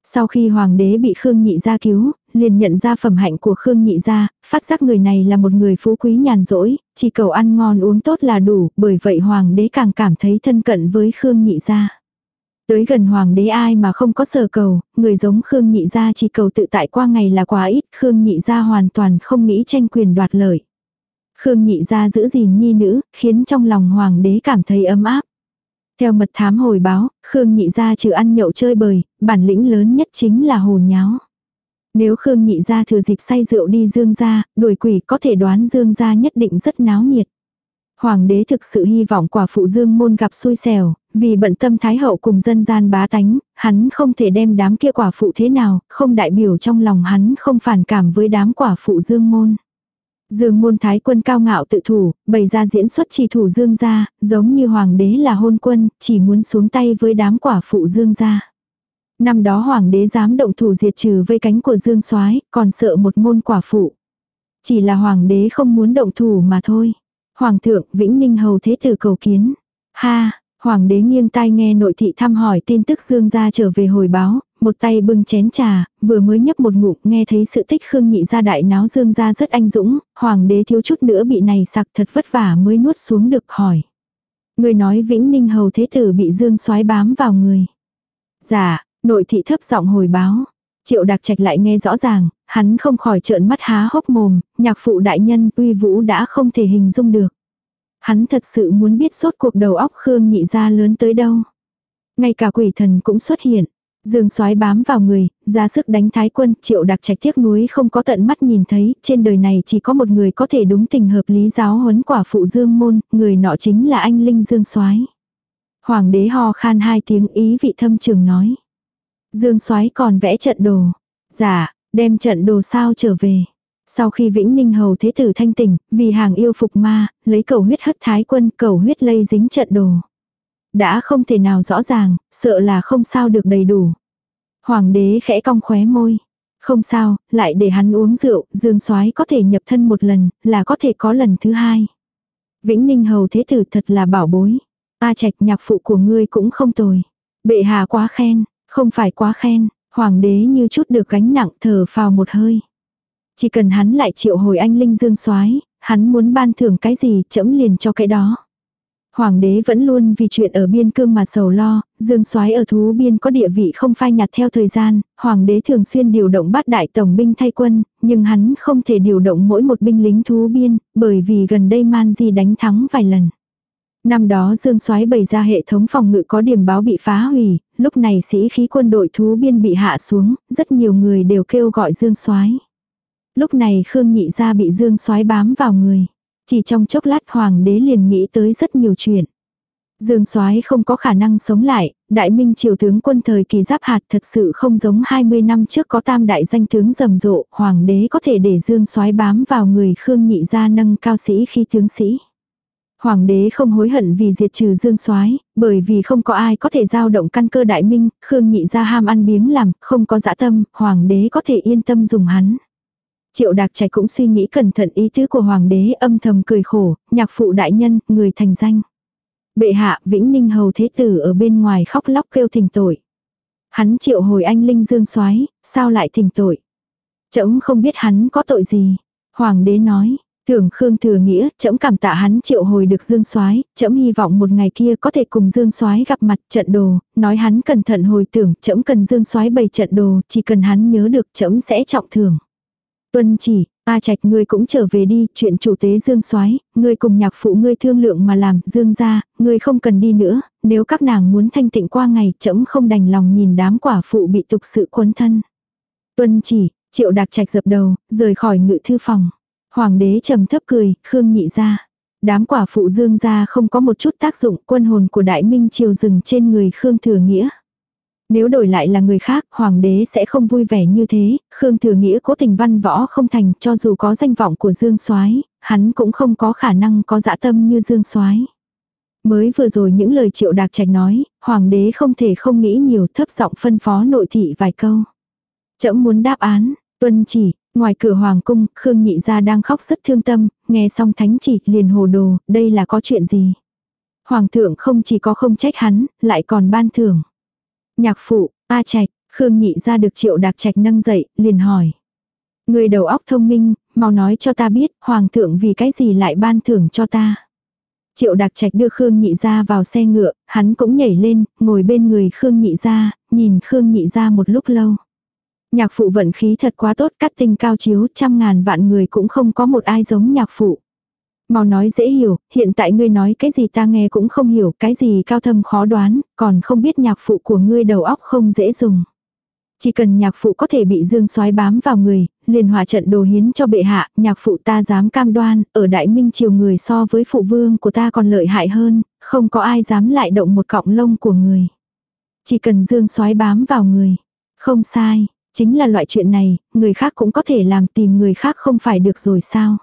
Sau khi hoàng đế bị Khương Nhị gia cứu, liền nhận ra phẩm hạnh của Khương Nhị gia, phát giác người này là một người phú quý nhàn rỗi, chỉ cầu ăn ngon uống tốt là đủ, bởi vậy hoàng đế càng cảm thấy thân cận với Khương Nhị gia. Tới gần hoàng đế ai mà không có sở cầu, người giống Khương Nhị gia chỉ cầu tự tại qua ngày là quá ít, Khương Nhị gia hoàn toàn không nghĩ tranh quyền đoạt lợi. Khương Nhị gia giữ gìn nhi nữ, khiến trong lòng hoàng đế cảm thấy ấm áp. Theo mật thám hồi báo, Khương Nhị gia trừ ăn nhậu chơi bời, bản lĩnh lớn nhất chính là hồ nháo. Nếu Khương Nhị ra thừa dịp say rượu đi Dương gia, đuổi quỷ có thể đoán Dương gia nhất định rất náo nhiệt. Hoàng đế thực sự hy vọng quả phụ Dương môn gặp xui xẻo, vì bận tâm thái hậu cùng dân gian bá tánh, hắn không thể đem đám kia quả phụ thế nào, không đại biểu trong lòng hắn không phản cảm với đám quả phụ Dương môn. Dương môn thái quân cao ngạo tự thủ, bày ra diễn xuất chỉ thủ Dương gia, giống như hoàng đế là hôn quân, chỉ muốn xuống tay với đám quả phụ Dương gia. Năm đó hoàng đế dám động thủ diệt trừ vây cánh của Dương soái còn sợ một môn quả phụ. Chỉ là hoàng đế không muốn động thủ mà thôi. Hoàng thượng Vĩnh Ninh hầu thế tử cầu kiến. Ha, hoàng đế nghiêng tai nghe nội thị thăm hỏi tin tức Dương gia trở về hồi báo, một tay bưng chén trà, vừa mới nhấp một ngụm nghe thấy sự tích Khương nhị gia đại náo Dương gia rất anh dũng, hoàng đế thiếu chút nữa bị này sặc thật vất vả mới nuốt xuống được hỏi. Người nói Vĩnh Ninh hầu thế tử bị Dương soái bám vào người. Dạ, nội thị thấp giọng hồi báo. Triệu đặc trạch lại nghe rõ ràng, hắn không khỏi trợn mắt há hốc mồm, nhạc phụ đại nhân uy vũ đã không thể hình dung được. Hắn thật sự muốn biết sốt cuộc đầu óc Khương nhị ra lớn tới đâu. Ngay cả quỷ thần cũng xuất hiện. Dương soái bám vào người, ra sức đánh thái quân, triệu đặc trạch tiếc núi không có tận mắt nhìn thấy, trên đời này chỉ có một người có thể đúng tình hợp lý giáo huấn quả phụ Dương môn, người nọ chính là anh Linh Dương soái Hoàng đế ho khan hai tiếng ý vị thâm trường nói. Dương soái còn vẽ trận đồ. Dạ, Đem trận đồ sao trở về. Sau khi Vĩnh Ninh Hầu Thế Tử thanh tỉnh, vì hàng yêu phục ma, lấy cầu huyết hất thái quân, cầu huyết lây dính trận đồ. Đã không thể nào rõ ràng, sợ là không sao được đầy đủ. Hoàng đế khẽ cong khóe môi. Không sao, lại để hắn uống rượu, dương soái có thể nhập thân một lần, là có thể có lần thứ hai. Vĩnh Ninh Hầu Thế Tử thật là bảo bối. ta trạch nhạc phụ của ngươi cũng không tồi. Bệ hạ quá khen, không phải quá khen, hoàng đế như chút được gánh nặng thở phào một hơi. Chỉ cần hắn lại triệu hồi anh Linh Dương soái hắn muốn ban thưởng cái gì chẫm liền cho cái đó. Hoàng đế vẫn luôn vì chuyện ở biên cương mà sầu lo, Dương Soái ở thú biên có địa vị không phai nhạt theo thời gian, hoàng đế thường xuyên điều động bát đại tổng binh thay quân, nhưng hắn không thể điều động mỗi một binh lính thú biên, bởi vì gần đây Man Di đánh thắng vài lần. Năm đó Dương Soái bày ra hệ thống phòng ngự có điểm báo bị phá hủy, lúc này sĩ khí quân đội thú biên bị hạ xuống, rất nhiều người đều kêu gọi Dương Soái. Lúc này Khương Nhị gia bị Dương Soái bám vào người. Chỉ trong chốc lát hoàng đế liền nghĩ tới rất nhiều chuyện. Dương Soái không có khả năng sống lại, đại minh triều tướng quân thời kỳ giáp hạt thật sự không giống 20 năm trước có tam đại danh tướng rầm rộ, hoàng đế có thể để Dương Soái bám vào người Khương Nhị gia nâng cao sĩ khi tướng sĩ. Hoàng đế không hối hận vì diệt trừ Dương Soái, bởi vì không có ai có thể giao động căn cơ đại minh, Khương Nhị ra ham ăn biếng làm, không có dã tâm, hoàng đế có thể yên tâm dùng hắn. Triệu Đạc Trạch cũng suy nghĩ cẩn thận ý tứ của hoàng đế âm thầm cười khổ, nhạc phụ đại nhân, người thành danh. Bệ hạ, Vĩnh Ninh hầu thế tử ở bên ngoài khóc lóc kêu thỉnh tội. Hắn triệu hồi anh Linh Dương soái sao lại thỉnh tội? Chấm không biết hắn có tội gì. Hoàng đế nói, Tưởng Khương Thừa Nghĩa, trẫm cảm tạ hắn triệu hồi được Dương Soái, trẫm hy vọng một ngày kia có thể cùng Dương Soái gặp mặt trận đồ, nói hắn cẩn thận hồi tưởng, trẫm cần Dương Soái bày trận đồ, chỉ cần hắn nhớ được trẫm sẽ trọng thưởng. Tuân chỉ, A Trạch ngươi cũng trở về đi, chuyện chủ tế Dương Soái, ngươi cùng nhạc phụ ngươi thương lượng mà làm, Dương gia, ngươi không cần đi nữa, nếu các nàng muốn thanh tịnh qua ngày, trẫm không đành lòng nhìn đám quả phụ bị tục sự quấn thân. Tuân chỉ, Triệu Đạc Trạch dập đầu, rời khỏi ngự thư phòng. Hoàng đế trầm thấp cười, Khương nhị ra. Đám quả phụ Dương gia không có một chút tác dụng, quân hồn của Đại Minh triều dừng trên người Khương Thừa Nghĩa. Nếu đổi lại là người khác, hoàng đế sẽ không vui vẻ như thế, Khương Thừa Nghĩa cố tình văn võ không thành, cho dù có danh vọng của Dương Soái, hắn cũng không có khả năng có dã tâm như Dương Soái. Mới vừa rồi những lời Triệu Đạc Trạch nói, hoàng đế không thể không nghĩ nhiều, thấp giọng phân phó nội thị vài câu. Trẫm muốn đáp án, tuân chỉ, ngoài cửa hoàng cung, Khương Nhị gia đang khóc rất thương tâm, nghe xong thánh chỉ liền hồ đồ, đây là có chuyện gì? Hoàng thượng không chỉ có không trách hắn, lại còn ban thưởng. Nhạc phụ, A Trạch, Khương Nhị ra được Triệu Đạc Trạch nâng dậy, liền hỏi. Người đầu óc thông minh, mau nói cho ta biết, Hoàng thượng vì cái gì lại ban thưởng cho ta. Triệu Đạc Trạch đưa Khương Nhị ra vào xe ngựa, hắn cũng nhảy lên, ngồi bên người Khương Nhị ra, nhìn Khương Nhị ra một lúc lâu. Nhạc phụ vận khí thật quá tốt, cắt tinh cao chiếu, trăm ngàn vạn người cũng không có một ai giống nhạc phụ. Mau nói dễ hiểu, hiện tại ngươi nói cái gì ta nghe cũng không hiểu, cái gì cao thâm khó đoán, còn không biết nhạc phụ của ngươi đầu óc không dễ dùng. Chỉ cần nhạc phụ có thể bị dương soái bám vào người, liền hòa trận đồ hiến cho bệ hạ, nhạc phụ ta dám cam đoan, ở đại minh triều người so với phụ vương của ta còn lợi hại hơn, không có ai dám lại động một cọng lông của người. Chỉ cần dương soái bám vào người. Không sai, chính là loại chuyện này, người khác cũng có thể làm tìm người khác không phải được rồi sao.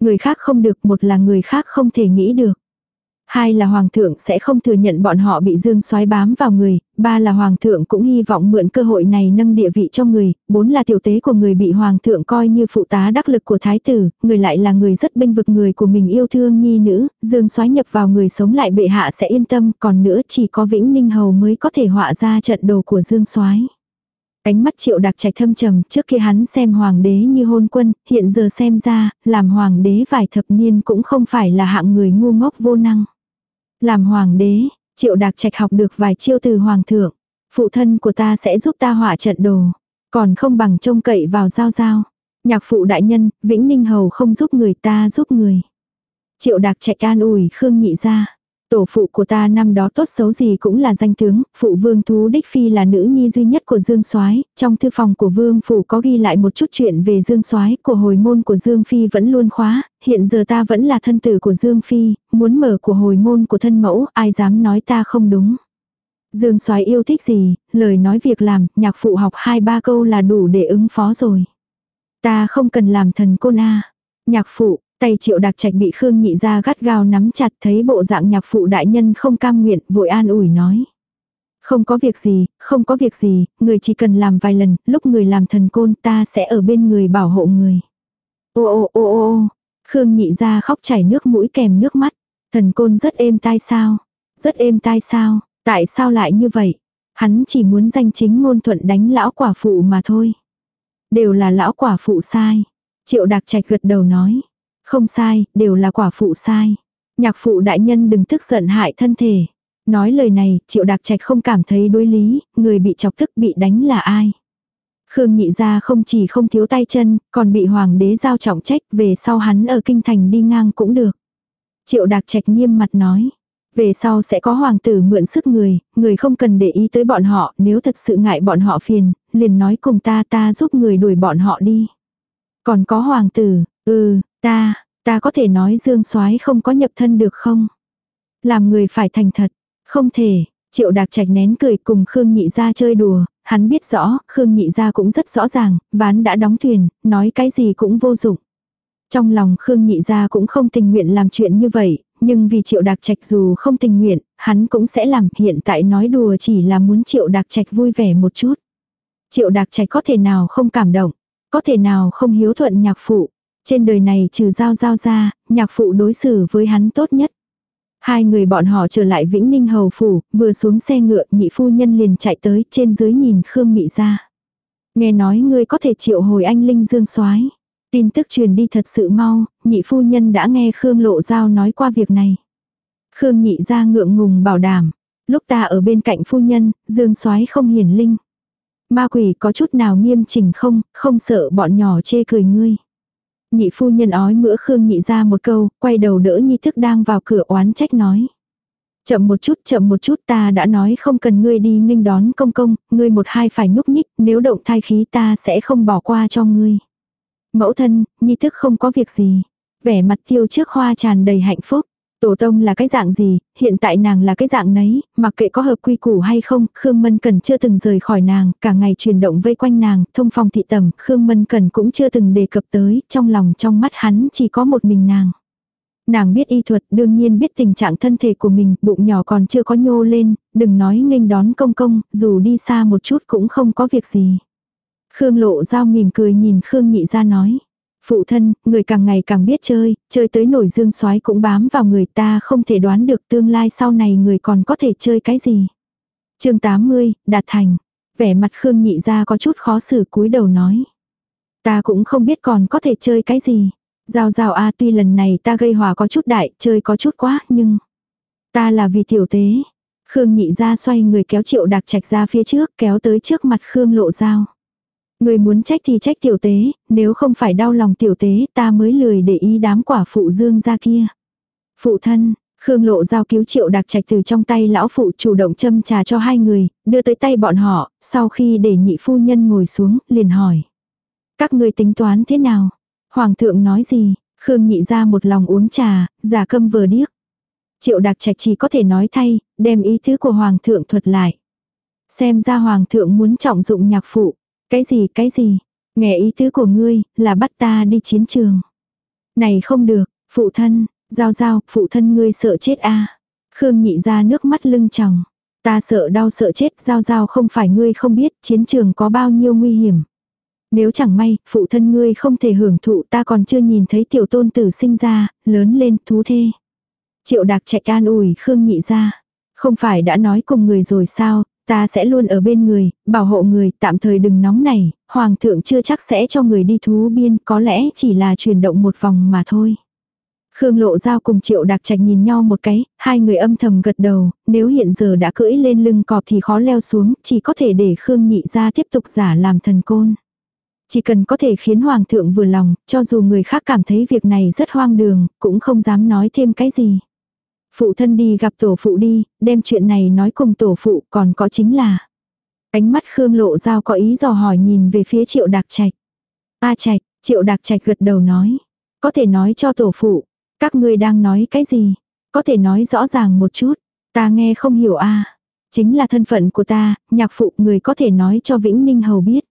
Người khác không được, một là người khác không thể nghĩ được. Hai là hoàng thượng sẽ không thừa nhận bọn họ bị dương xoái bám vào người, ba là hoàng thượng cũng hy vọng mượn cơ hội này nâng địa vị cho người, bốn là tiểu tế của người bị hoàng thượng coi như phụ tá đắc lực của thái tử, người lại là người rất bênh vực người của mình yêu thương nhi nữ, dương xoái nhập vào người sống lại bệ hạ sẽ yên tâm, còn nữa chỉ có vĩnh ninh hầu mới có thể họa ra trận đồ của dương xoái. Ánh mắt triệu đặc trạch thâm trầm, trước kia hắn xem hoàng đế như hôn quân, hiện giờ xem ra, làm hoàng đế vài thập niên cũng không phải là hạng người ngu ngốc vô năng. Làm hoàng đế, triệu đặc trạch học được vài chiêu từ hoàng thượng. Phụ thân của ta sẽ giúp ta hỏa trận đồ. Còn không bằng trông cậy vào giao giao. Nhạc phụ đại nhân, Vĩnh Ninh Hầu không giúp người ta giúp người. Triệu đặc trạch an ủi Khương nhị ra. Tổ phụ của ta năm đó tốt xấu gì cũng là danh tướng, phụ vương thú đích phi là nữ nhi duy nhất của Dương Soái, trong thư phòng của vương phủ có ghi lại một chút chuyện về Dương Soái, của hồi môn của Dương phi vẫn luôn khóa, hiện giờ ta vẫn là thân tử của Dương phi, muốn mở của hồi môn của thân mẫu, ai dám nói ta không đúng. Dương Soái yêu thích gì, lời nói việc làm, nhạc phụ học hai ba câu là đủ để ứng phó rồi. Ta không cần làm thần côn a. Nhạc phụ, tay Triệu đặc Trạch bị Khương Nhị gia gắt gao nắm chặt, thấy bộ dạng nhạc phụ đại nhân không cam nguyện, vội an ủi nói: "Không có việc gì, không có việc gì, người chỉ cần làm vài lần, lúc người làm thần côn ta sẽ ở bên người bảo hộ người." Ô ô ô ô Khương Nhị gia khóc chảy nước mũi kèm nước mắt. Thần côn rất êm tai sao? Rất êm tai sao? Tại sao lại như vậy? Hắn chỉ muốn danh chính ngôn thuận đánh lão quả phụ mà thôi. Đều là lão quả phụ sai. Triệu Đạc Trạch gật đầu nói. Không sai, đều là quả phụ sai. Nhạc phụ đại nhân đừng tức giận hại thân thể. Nói lời này, Triệu Đạc Trạch không cảm thấy đối lý, người bị chọc tức bị đánh là ai. Khương nhị gia không chỉ không thiếu tay chân, còn bị hoàng đế giao trọng trách về sau hắn ở kinh thành đi ngang cũng được. Triệu Đạc Trạch nghiêm mặt nói. Về sau sẽ có hoàng tử mượn sức người, người không cần để ý tới bọn họ, nếu thật sự ngại bọn họ phiền, liền nói cùng ta ta giúp người đuổi bọn họ đi. Còn có hoàng tử, ừ, ta, ta có thể nói dương soái không có nhập thân được không? Làm người phải thành thật, không thể, triệu đạc trạch nén cười cùng Khương Nhị ra chơi đùa, hắn biết rõ, Khương Nhị ra cũng rất rõ ràng, ván đã đóng thuyền, nói cái gì cũng vô dụng. Trong lòng Khương Nhị ra cũng không tình nguyện làm chuyện như vậy, nhưng vì triệu đạc trạch dù không tình nguyện, hắn cũng sẽ làm hiện tại nói đùa chỉ là muốn triệu đạc trạch vui vẻ một chút. Triệu đạc trạch có thể nào không cảm động, có thể nào không hiếu thuận nhạc phụ. Trên đời này trừ giao giao ra, nhạc phụ đối xử với hắn tốt nhất. Hai người bọn họ trở lại Vĩnh Ninh Hầu Phủ, vừa xuống xe ngựa nhị phu nhân liền chạy tới trên dưới nhìn Khương Mị ra. Nghe nói ngươi có thể triệu hồi anh Linh Dương soái Tin tức truyền đi thật sự mau, nhị phu nhân đã nghe Khương Lộ Giao nói qua việc này. Khương nhị ra ngượng ngùng bảo đảm. Lúc ta ở bên cạnh phu nhân, Dương soái không hiển linh. Ma quỷ có chút nào nghiêm chỉnh không, không sợ bọn nhỏ chê cười ngươi. Nhị phu nhân ói mữa Khương nhị ra một câu, quay đầu đỡ nhi thức đang vào cửa oán trách nói. Chậm một chút, chậm một chút ta đã nói không cần ngươi đi nghênh đón công công, ngươi một hai phải nhúc nhích, nếu động thai khí ta sẽ không bỏ qua cho ngươi. Mẫu thân, nhi thức không có việc gì. Vẻ mặt tiêu trước hoa tràn đầy hạnh phúc. Tổ tông là cái dạng gì, hiện tại nàng là cái dạng nấy, mặc kệ có hợp quy củ hay không, Khương Mân Cần chưa từng rời khỏi nàng, cả ngày chuyển động vây quanh nàng, thông phòng thị tầm, Khương Mân Cần cũng chưa từng đề cập tới, trong lòng trong mắt hắn chỉ có một mình nàng. Nàng biết y thuật, đương nhiên biết tình trạng thân thể của mình, bụng nhỏ còn chưa có nhô lên, đừng nói nghênh đón công công, dù đi xa một chút cũng không có việc gì. Khương lộ dao mỉm cười nhìn Khương nhị ra nói. Phụ thân, người càng ngày càng biết chơi, chơi tới nổi dương soái cũng bám vào người ta không thể đoán được tương lai sau này người còn có thể chơi cái gì. chương 80, đạt thành. Vẻ mặt Khương nhị ra có chút khó xử cúi đầu nói. Ta cũng không biết còn có thể chơi cái gì. Giao giao a tuy lần này ta gây hòa có chút đại, chơi có chút quá, nhưng... Ta là vì tiểu tế. Khương nhị ra xoay người kéo triệu đặc trạch ra phía trước, kéo tới trước mặt Khương lộ dao. Người muốn trách thì trách tiểu tế, nếu không phải đau lòng tiểu tế ta mới lười để ý đám quả phụ dương ra kia. Phụ thân, Khương lộ giao cứu triệu đặc trạch từ trong tay lão phụ chủ động châm trà cho hai người, đưa tới tay bọn họ, sau khi để nhị phu nhân ngồi xuống, liền hỏi. Các người tính toán thế nào? Hoàng thượng nói gì? Khương nhị ra một lòng uống trà, giả câm vờ điếc. Triệu đặc trạch chỉ có thể nói thay, đem ý tứ của hoàng thượng thuật lại. Xem ra hoàng thượng muốn trọng dụng nhạc phụ. Cái gì cái gì? Nghe ý tứ của ngươi, là bắt ta đi chiến trường. Này không được, phụ thân, giao giao, phụ thân ngươi sợ chết a à. Khương nhị ra nước mắt lưng tròng. Ta sợ đau sợ chết, giao giao không phải ngươi không biết chiến trường có bao nhiêu nguy hiểm. Nếu chẳng may, phụ thân ngươi không thể hưởng thụ ta còn chưa nhìn thấy tiểu tôn tử sinh ra, lớn lên, thú thê. Triệu đạc chạy an ủi Khương nhị ra. Không phải đã nói cùng người rồi sao, Ta sẽ luôn ở bên người, bảo hộ người, tạm thời đừng nóng này, hoàng thượng chưa chắc sẽ cho người đi thú biên, có lẽ chỉ là chuyển động một vòng mà thôi. Khương Lộ Giao cùng Triệu Đạc Trạch nhìn nhau một cái, hai người âm thầm gật đầu, nếu hiện giờ đã cưỡi lên lưng cọp thì khó leo xuống, chỉ có thể để Khương Nhị ra tiếp tục giả làm thần côn. Chỉ cần có thể khiến Hoàng thượng vừa lòng, cho dù người khác cảm thấy việc này rất hoang đường, cũng không dám nói thêm cái gì. Phụ thân đi gặp tổ phụ đi, đem chuyện này nói cùng tổ phụ còn có chính là. Ánh mắt Khương Lộ Giao có ý dò hỏi nhìn về phía triệu đạc trạch. A trạch, triệu đạc trạch gật đầu nói. Có thể nói cho tổ phụ, các ngươi đang nói cái gì? Có thể nói rõ ràng một chút. Ta nghe không hiểu a Chính là thân phận của ta, nhạc phụ người có thể nói cho Vĩnh Ninh Hầu biết.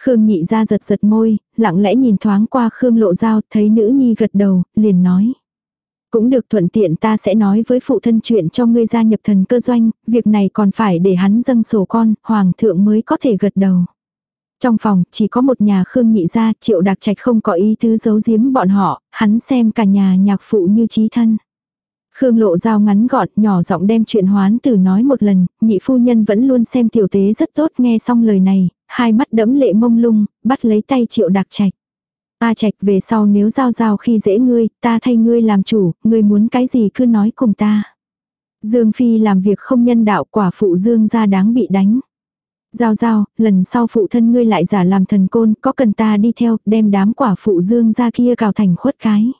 Khương nhị ra giật giật môi, lặng lẽ nhìn thoáng qua Khương lộ dao, thấy nữ nhi gật đầu, liền nói. Cũng được thuận tiện ta sẽ nói với phụ thân chuyện cho ngươi gia nhập thần cơ doanh, việc này còn phải để hắn dâng sổ con, hoàng thượng mới có thể gật đầu. Trong phòng, chỉ có một nhà Khương nhị gia triệu đặc trạch không có ý tứ giấu giếm bọn họ, hắn xem cả nhà nhạc phụ như trí thân. Khương lộ dao ngắn gọn, nhỏ giọng đem chuyện hoán tử nói một lần, nhị phu nhân vẫn luôn xem tiểu tế rất tốt nghe xong lời này, hai mắt đẫm lệ mông lung, bắt lấy tay triệu đặc trạch. A trạch về sau nếu giao giao khi dễ ngươi, ta thay ngươi làm chủ, ngươi muốn cái gì cứ nói cùng ta. Dương Phi làm việc không nhân đạo quả phụ Dương ra đáng bị đánh. Giao giao, lần sau phụ thân ngươi lại giả làm thần côn, có cần ta đi theo, đem đám quả phụ Dương ra kia cào thành khuất cái.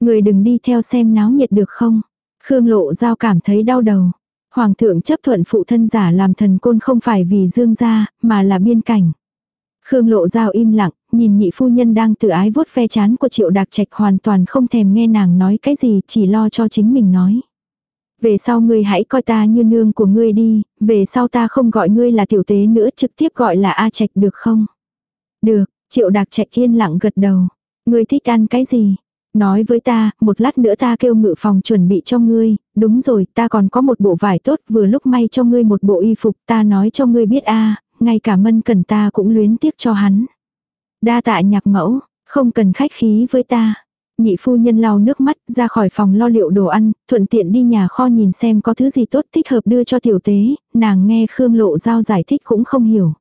Ngươi đừng đi theo xem náo nhiệt được không. Khương lộ giao cảm thấy đau đầu. Hoàng thượng chấp thuận phụ thân giả làm thần côn không phải vì dương gia, mà là biên cảnh. Khương lộ giao im lặng, nhìn nhị phu nhân đang tự ái vuốt ve chán của triệu đạc trạch hoàn toàn không thèm nghe nàng nói cái gì, chỉ lo cho chính mình nói. Về sau ngươi hãy coi ta như nương của ngươi đi, về sau ta không gọi ngươi là tiểu tế nữa trực tiếp gọi là A trạch được không? Được, triệu đạc trạch yên lặng gật đầu. Ngươi thích ăn cái gì? Nói với ta, một lát nữa ta kêu ngự phòng chuẩn bị cho ngươi, đúng rồi, ta còn có một bộ vải tốt vừa lúc may cho ngươi một bộ y phục, ta nói cho ngươi biết a ngay cả mân cần ta cũng luyến tiếc cho hắn. Đa tạ nhạc mẫu, không cần khách khí với ta. Nhị phu nhân lau nước mắt ra khỏi phòng lo liệu đồ ăn, thuận tiện đi nhà kho nhìn xem có thứ gì tốt thích hợp đưa cho tiểu tế, nàng nghe Khương Lộ Giao giải thích cũng không hiểu.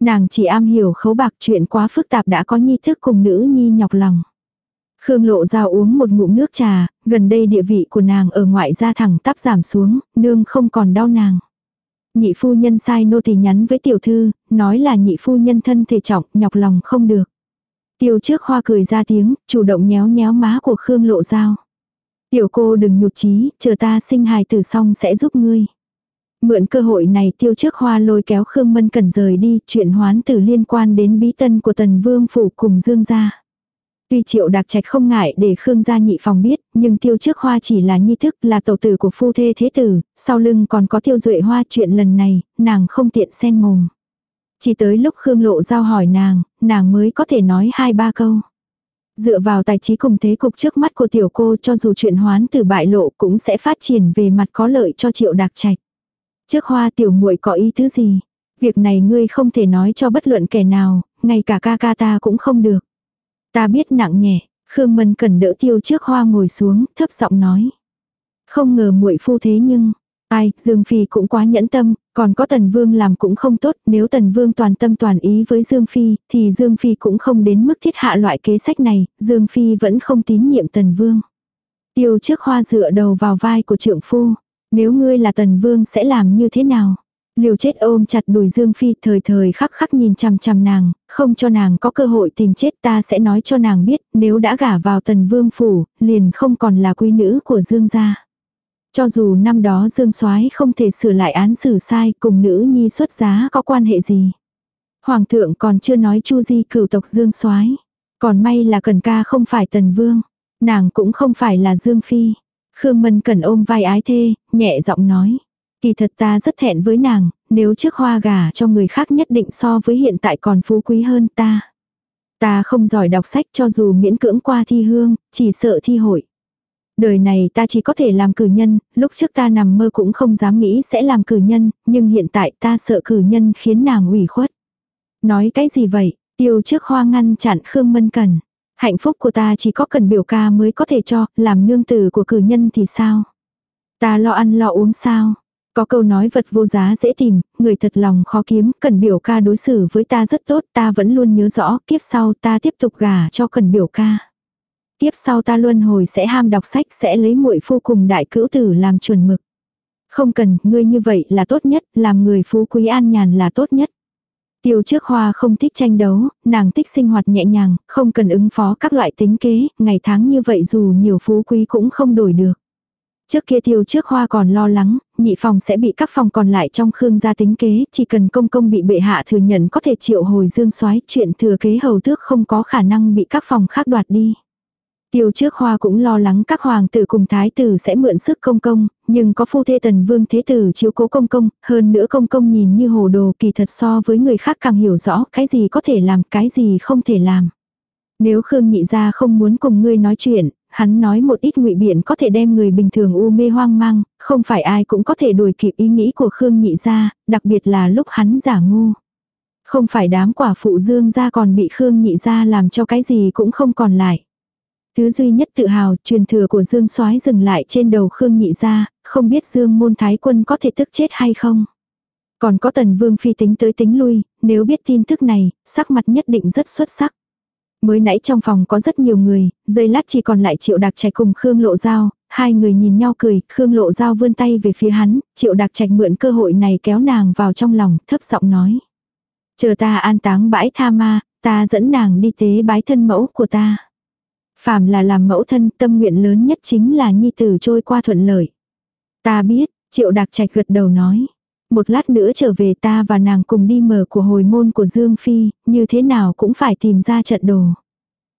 Nàng chỉ am hiểu khấu bạc chuyện quá phức tạp đã có nhi thức cùng nữ nhi nhọc lòng. Khương Lộ Giao uống một ngụm nước trà, gần đây địa vị của nàng ở ngoại gia thẳng tắp giảm xuống, nương không còn đau nàng. Nhị phu nhân sai nô tỳ nhắn với tiểu thư, nói là nhị phu nhân thân thể trọng, nhọc lòng không được. Tiêu trước hoa cười ra tiếng, chủ động nhéo nhéo má của Khương Lộ Giao. Tiểu cô đừng nhụt chí, chờ ta sinh hài tử xong sẽ giúp ngươi. Mượn cơ hội này tiêu trước hoa lôi kéo Khương Mân cần rời đi, chuyện hoán tử liên quan đến bí tân của tần vương phủ cùng dương gia. Tuy triệu đạc trạch không ngại để Khương gia nhị phòng biết, nhưng tiêu trước hoa chỉ là nhi thức là tổ tử của phu thê thế tử, sau lưng còn có tiêu duệ hoa chuyện lần này, nàng không tiện xen mồm. Chỉ tới lúc Khương lộ giao hỏi nàng, nàng mới có thể nói hai ba câu. Dựa vào tài trí cùng thế cục trước mắt của tiểu cô cho dù chuyện hoán từ bại lộ cũng sẽ phát triển về mặt có lợi cho triệu đạc trạch. Trước hoa tiểu muội có ý thứ gì? Việc này ngươi không thể nói cho bất luận kẻ nào, ngay cả ca ca ta cũng không được. Ta biết nặng nhẹ, Khương Mân cần đỡ tiêu trước hoa ngồi xuống, thấp giọng nói. Không ngờ muội phu thế nhưng, ai, Dương Phi cũng quá nhẫn tâm, còn có Tần Vương làm cũng không tốt, nếu Tần Vương toàn tâm toàn ý với Dương Phi, thì Dương Phi cũng không đến mức thiết hạ loại kế sách này, Dương Phi vẫn không tín nhiệm Tần Vương. Tiêu trước hoa dựa đầu vào vai của trượng phu, nếu ngươi là Tần Vương sẽ làm như thế nào? Liều chết ôm chặt đùi Dương Phi thời thời khắc khắc nhìn chằm chằm nàng, không cho nàng có cơ hội tìm chết ta sẽ nói cho nàng biết nếu đã gả vào tần vương phủ, liền không còn là quý nữ của Dương gia. Cho dù năm đó Dương soái không thể sửa lại án xử sai cùng nữ nhi xuất giá có quan hệ gì. Hoàng thượng còn chưa nói chu di cửu tộc Dương soái Còn may là cần ca không phải tần vương. Nàng cũng không phải là Dương Phi. Khương Mân cần ôm vai ái thê, nhẹ giọng nói. Kỳ thật ta rất thẹn với nàng, nếu trước hoa gà cho người khác nhất định so với hiện tại còn phú quý hơn ta. Ta không giỏi đọc sách cho dù miễn cưỡng qua thi hương, chỉ sợ thi hội. Đời này ta chỉ có thể làm cử nhân, lúc trước ta nằm mơ cũng không dám nghĩ sẽ làm cử nhân, nhưng hiện tại ta sợ cử nhân khiến nàng ủy khuất. Nói cái gì vậy, tiêu trước hoa ngăn chặn Khương Mân Cần. Hạnh phúc của ta chỉ có cần biểu ca mới có thể cho, làm nương tử của cử nhân thì sao? Ta lo ăn lo uống sao? Có câu nói vật vô giá dễ tìm, người thật lòng khó kiếm, cần biểu ca đối xử với ta rất tốt, ta vẫn luôn nhớ rõ, kiếp sau ta tiếp tục gả cho cần biểu ca. tiếp sau ta luân hồi sẽ ham đọc sách sẽ lấy muội phu cùng đại cữu tử làm chuẩn mực. Không cần, ngươi như vậy là tốt nhất, làm người phú quý an nhàn là tốt nhất. Tiêu trước hoa không thích tranh đấu, nàng thích sinh hoạt nhẹ nhàng, không cần ứng phó các loại tính kế, ngày tháng như vậy dù nhiều phú quý cũng không đổi được. Trước kia tiêu trước hoa còn lo lắng, nhị phòng sẽ bị các phòng còn lại trong khương gia tính kế, chỉ cần công công bị bệ hạ thừa nhận có thể triệu hồi dương soái chuyện thừa kế hầu tước không có khả năng bị các phòng khác đoạt đi. Tiêu trước hoa cũng lo lắng các hoàng tử cùng thái tử sẽ mượn sức công công, nhưng có phu thê tần vương thế tử chiếu cố công công, hơn nữa công công nhìn như hồ đồ kỳ thật so với người khác càng hiểu rõ cái gì có thể làm, cái gì không thể làm. Nếu Khương nhị gia không muốn cùng ngươi nói chuyện, hắn nói một ít ngụy biện có thể đem người bình thường u mê hoang mang, không phải ai cũng có thể đuổi kịp ý nghĩ của Khương nhị gia, đặc biệt là lúc hắn giả ngu. Không phải đám quả phụ dương gia còn bị Khương nhị gia làm cho cái gì cũng không còn lại. Thứ duy nhất tự hào, truyền thừa của Dương Soái dừng lại trên đầu Khương Nhị gia, không biết Dương Môn Thái Quân có thể tức chết hay không. Còn có Tần Vương phi tính tới tính lui, nếu biết tin tức này, sắc mặt nhất định rất xuất sắc. Mới nãy trong phòng có rất nhiều người, giây lát chỉ còn lại Triệu Đạc Trạch cùng Khương Lộ Giao, hai người nhìn nhau cười, Khương Lộ Giao vươn tay về phía hắn, Triệu Đạc Trạch mượn cơ hội này kéo nàng vào trong lòng, thấp giọng nói. Chờ ta an táng bãi tha ma, ta dẫn nàng đi tế bái thân mẫu của ta. Phàm là làm mẫu thân tâm nguyện lớn nhất chính là nhi tử trôi qua thuận lợi. Ta biết, triệu đặc trạch gật đầu nói. Một lát nữa trở về ta và nàng cùng đi mở của hồi môn của Dương Phi, như thế nào cũng phải tìm ra trận đồ.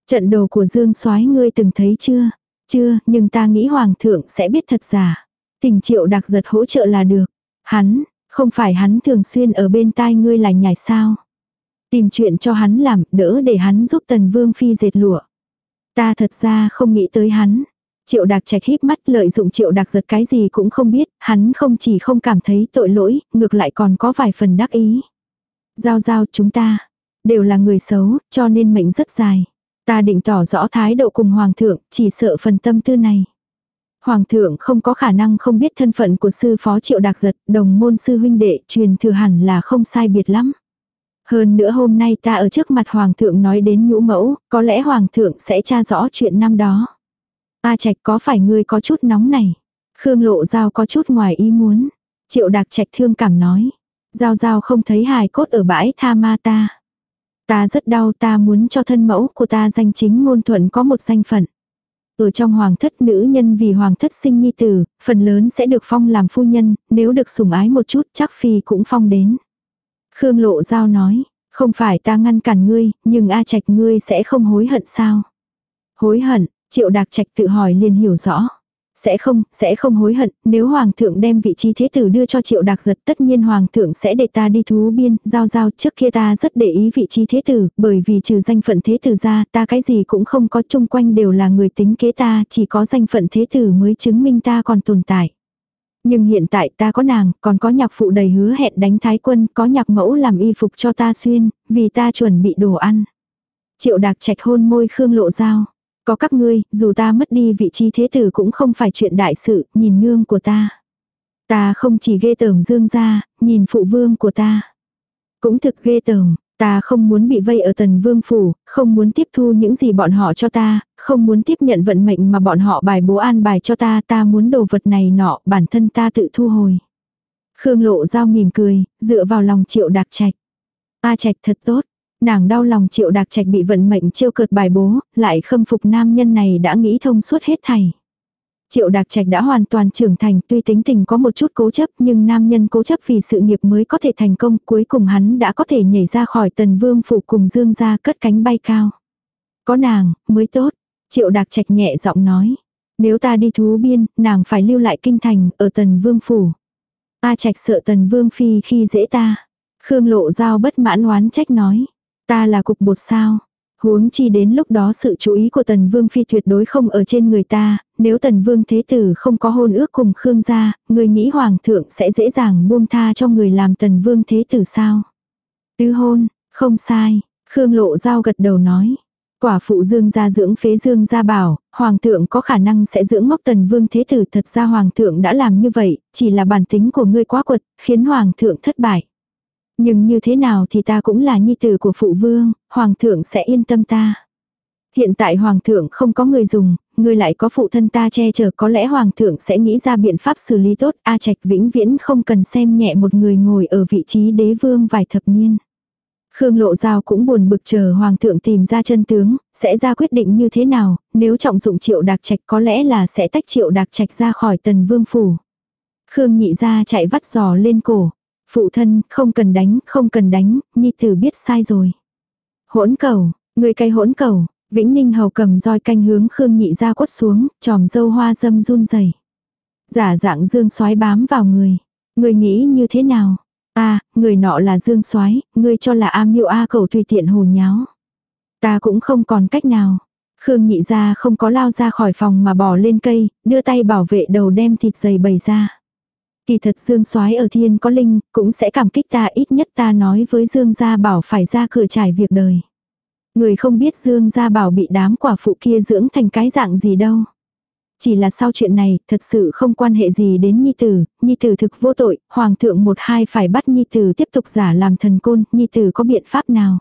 Trận đồ của Dương soái ngươi từng thấy chưa? Chưa, nhưng ta nghĩ Hoàng thượng sẽ biết thật giả. Tình triệu đặc giật hỗ trợ là được. Hắn, không phải hắn thường xuyên ở bên tai ngươi là nhảy sao. Tìm chuyện cho hắn làm, đỡ để hắn giúp tần vương phi dệt lụa. Ta thật ra không nghĩ tới hắn. Triệu Đạc Trạch híp mắt lợi dụng Triệu Đạc giật cái gì cũng không biết, hắn không chỉ không cảm thấy tội lỗi, ngược lại còn có vài phần đắc ý. Giao giao chúng ta, đều là người xấu, cho nên mệnh rất dài. Ta định tỏ rõ thái độ cùng Hoàng thượng, chỉ sợ phần tâm tư này. Hoàng thượng không có khả năng không biết thân phận của sư phó Triệu Đạc giật, đồng môn sư huynh đệ, truyền thừa hẳn là không sai biệt lắm. Hơn nữa hôm nay ta ở trước mặt Hoàng thượng nói đến nhũ mẫu, có lẽ Hoàng thượng sẽ tra rõ chuyện năm đó. A Trạch có phải ngươi có chút nóng này? Khương Lộ Giao có chút ngoài ý muốn. Triệu Đạc Trạch thương cảm nói. Giao Giao không thấy hài cốt ở bãi tha ma ta. Ta rất đau ta muốn cho thân mẫu của ta danh chính ngôn thuận có một danh phận. Ở trong hoàng thất nữ nhân vì hoàng thất sinh nhi tử, phần lớn sẽ được phong làm phu nhân, nếu được sủng ái một chút chắc phi cũng phong đến. Khương Lộ Giao nói, không phải ta ngăn cản ngươi, nhưng A Trạch ngươi sẽ không hối hận sao? Hối hận, Triệu Đạc Trạch tự hỏi liền hiểu rõ. Sẽ không, sẽ không hối hận, nếu Hoàng thượng đem vị trí thế tử đưa cho Triệu Đạc giật tất nhiên Hoàng thượng sẽ để ta đi thú biên, giao giao trước kia ta rất để ý vị trí thế tử, bởi vì trừ danh phận thế tử ra ta cái gì cũng không có chung quanh đều là người tính kế ta, chỉ có danh phận thế tử mới chứng minh ta còn tồn tại. Nhưng hiện tại ta có nàng, còn có nhạc phụ đầy hứa hẹn đánh thái quân, có nhạc mẫu làm y phục cho ta xuyên, vì ta chuẩn bị đồ ăn. Triệu đạc trạch hôn môi Khương lộ dao. Có các ngươi, dù ta mất đi vị trí thế tử cũng không phải chuyện đại sự, nhìn nương của ta. Ta không chỉ ghê tởm dương ra, nhìn phụ vương của ta. Cũng thực ghê tởm, Ta không muốn bị vây ở tần vương phủ, không muốn tiếp thu những gì bọn họ cho ta, không muốn tiếp nhận vận mệnh mà bọn họ bài bố an bài cho ta, ta muốn đồ vật này nọ, bản thân ta tự thu hồi. Khương lộ dao mỉm cười, dựa vào lòng triệu đạc trạch. A trạch thật tốt, nàng đau lòng triệu đạc trạch bị vận mệnh trêu cợt bài bố, lại khâm phục nam nhân này đã nghĩ thông suốt hết thảy. Triệu Đạc Trạch đã hoàn toàn trưởng thành, tuy tính tình có một chút cố chấp, nhưng nam nhân cố chấp vì sự nghiệp mới có thể thành công, cuối cùng hắn đã có thể nhảy ra khỏi Tần Vương phủ cùng Dương gia cất cánh bay cao. Có nàng, mới tốt. Triệu Đạc Trạch nhẹ giọng nói, nếu ta đi thú biên, nàng phải lưu lại kinh thành ở Tần Vương phủ. Ta Trạch sợ Tần Vương phi khi dễ ta. Khương Lộ Giao bất mãn oán trách nói, ta là cục bột sao? Huống chi đến lúc đó sự chú ý của tần vương phi tuyệt đối không ở trên người ta, nếu tần vương thế tử không có hôn ước cùng Khương gia, người nghĩ hoàng thượng sẽ dễ dàng buông tha cho người làm tần vương thế tử sao. Tứ hôn, không sai, Khương lộ giao gật đầu nói. Quả phụ dương gia dưỡng phế dương gia bảo, hoàng thượng có khả năng sẽ dưỡng ngốc tần vương thế tử thật ra hoàng thượng đã làm như vậy, chỉ là bản tính của ngươi quá quật, khiến hoàng thượng thất bại. Nhưng như thế nào thì ta cũng là nhi tử của phụ vương, hoàng thượng sẽ yên tâm ta. Hiện tại hoàng thượng không có người dùng, ngươi lại có phụ thân ta che chở có lẽ hoàng thượng sẽ nghĩ ra biện pháp xử lý tốt, A Trạch vĩnh viễn không cần xem nhẹ một người ngồi ở vị trí đế vương vài thập niên. Khương Lộ Giao cũng buồn bực chờ hoàng thượng tìm ra chân tướng, sẽ ra quyết định như thế nào, nếu trọng dụng triệu đạc trạch có lẽ là sẽ tách triệu đạc trạch ra khỏi tần vương phủ. Khương nhị ra chạy vắt giò lên cổ, Phụ thân, không cần đánh, không cần đánh, nhi tử biết sai rồi. Hỗn cầu, người cay hỗn cầu, Vĩnh Ninh hầu cầm roi canh hướng Khương Nhị ra quất xuống, tròm dâu hoa dâm run rẩy. Giả dạng Dương Soái bám vào người. Người nghĩ như thế nào? Ta, người nọ là Dương Soái, ngươi cho là am Miêu A cầu tùy tiện hồ nháo. Ta cũng không còn cách nào. Khương Nhị ra không có lao ra khỏi phòng mà bỏ lên cây, đưa tay bảo vệ đầu đem thịt dày bày ra. Kỳ thật Dương Soái ở thiên có linh, cũng sẽ cảm kích ta ít nhất ta nói với Dương gia bảo phải ra cửa trải việc đời. Người không biết Dương gia bảo bị đám quả phụ kia dưỡng thành cái dạng gì đâu. Chỉ là sau chuyện này, thật sự không quan hệ gì đến Nhi Tử, Nhi Tử thực vô tội, Hoàng thượng một hai phải bắt Nhi Tử tiếp tục giả làm thần côn, Nhi Tử có biện pháp nào.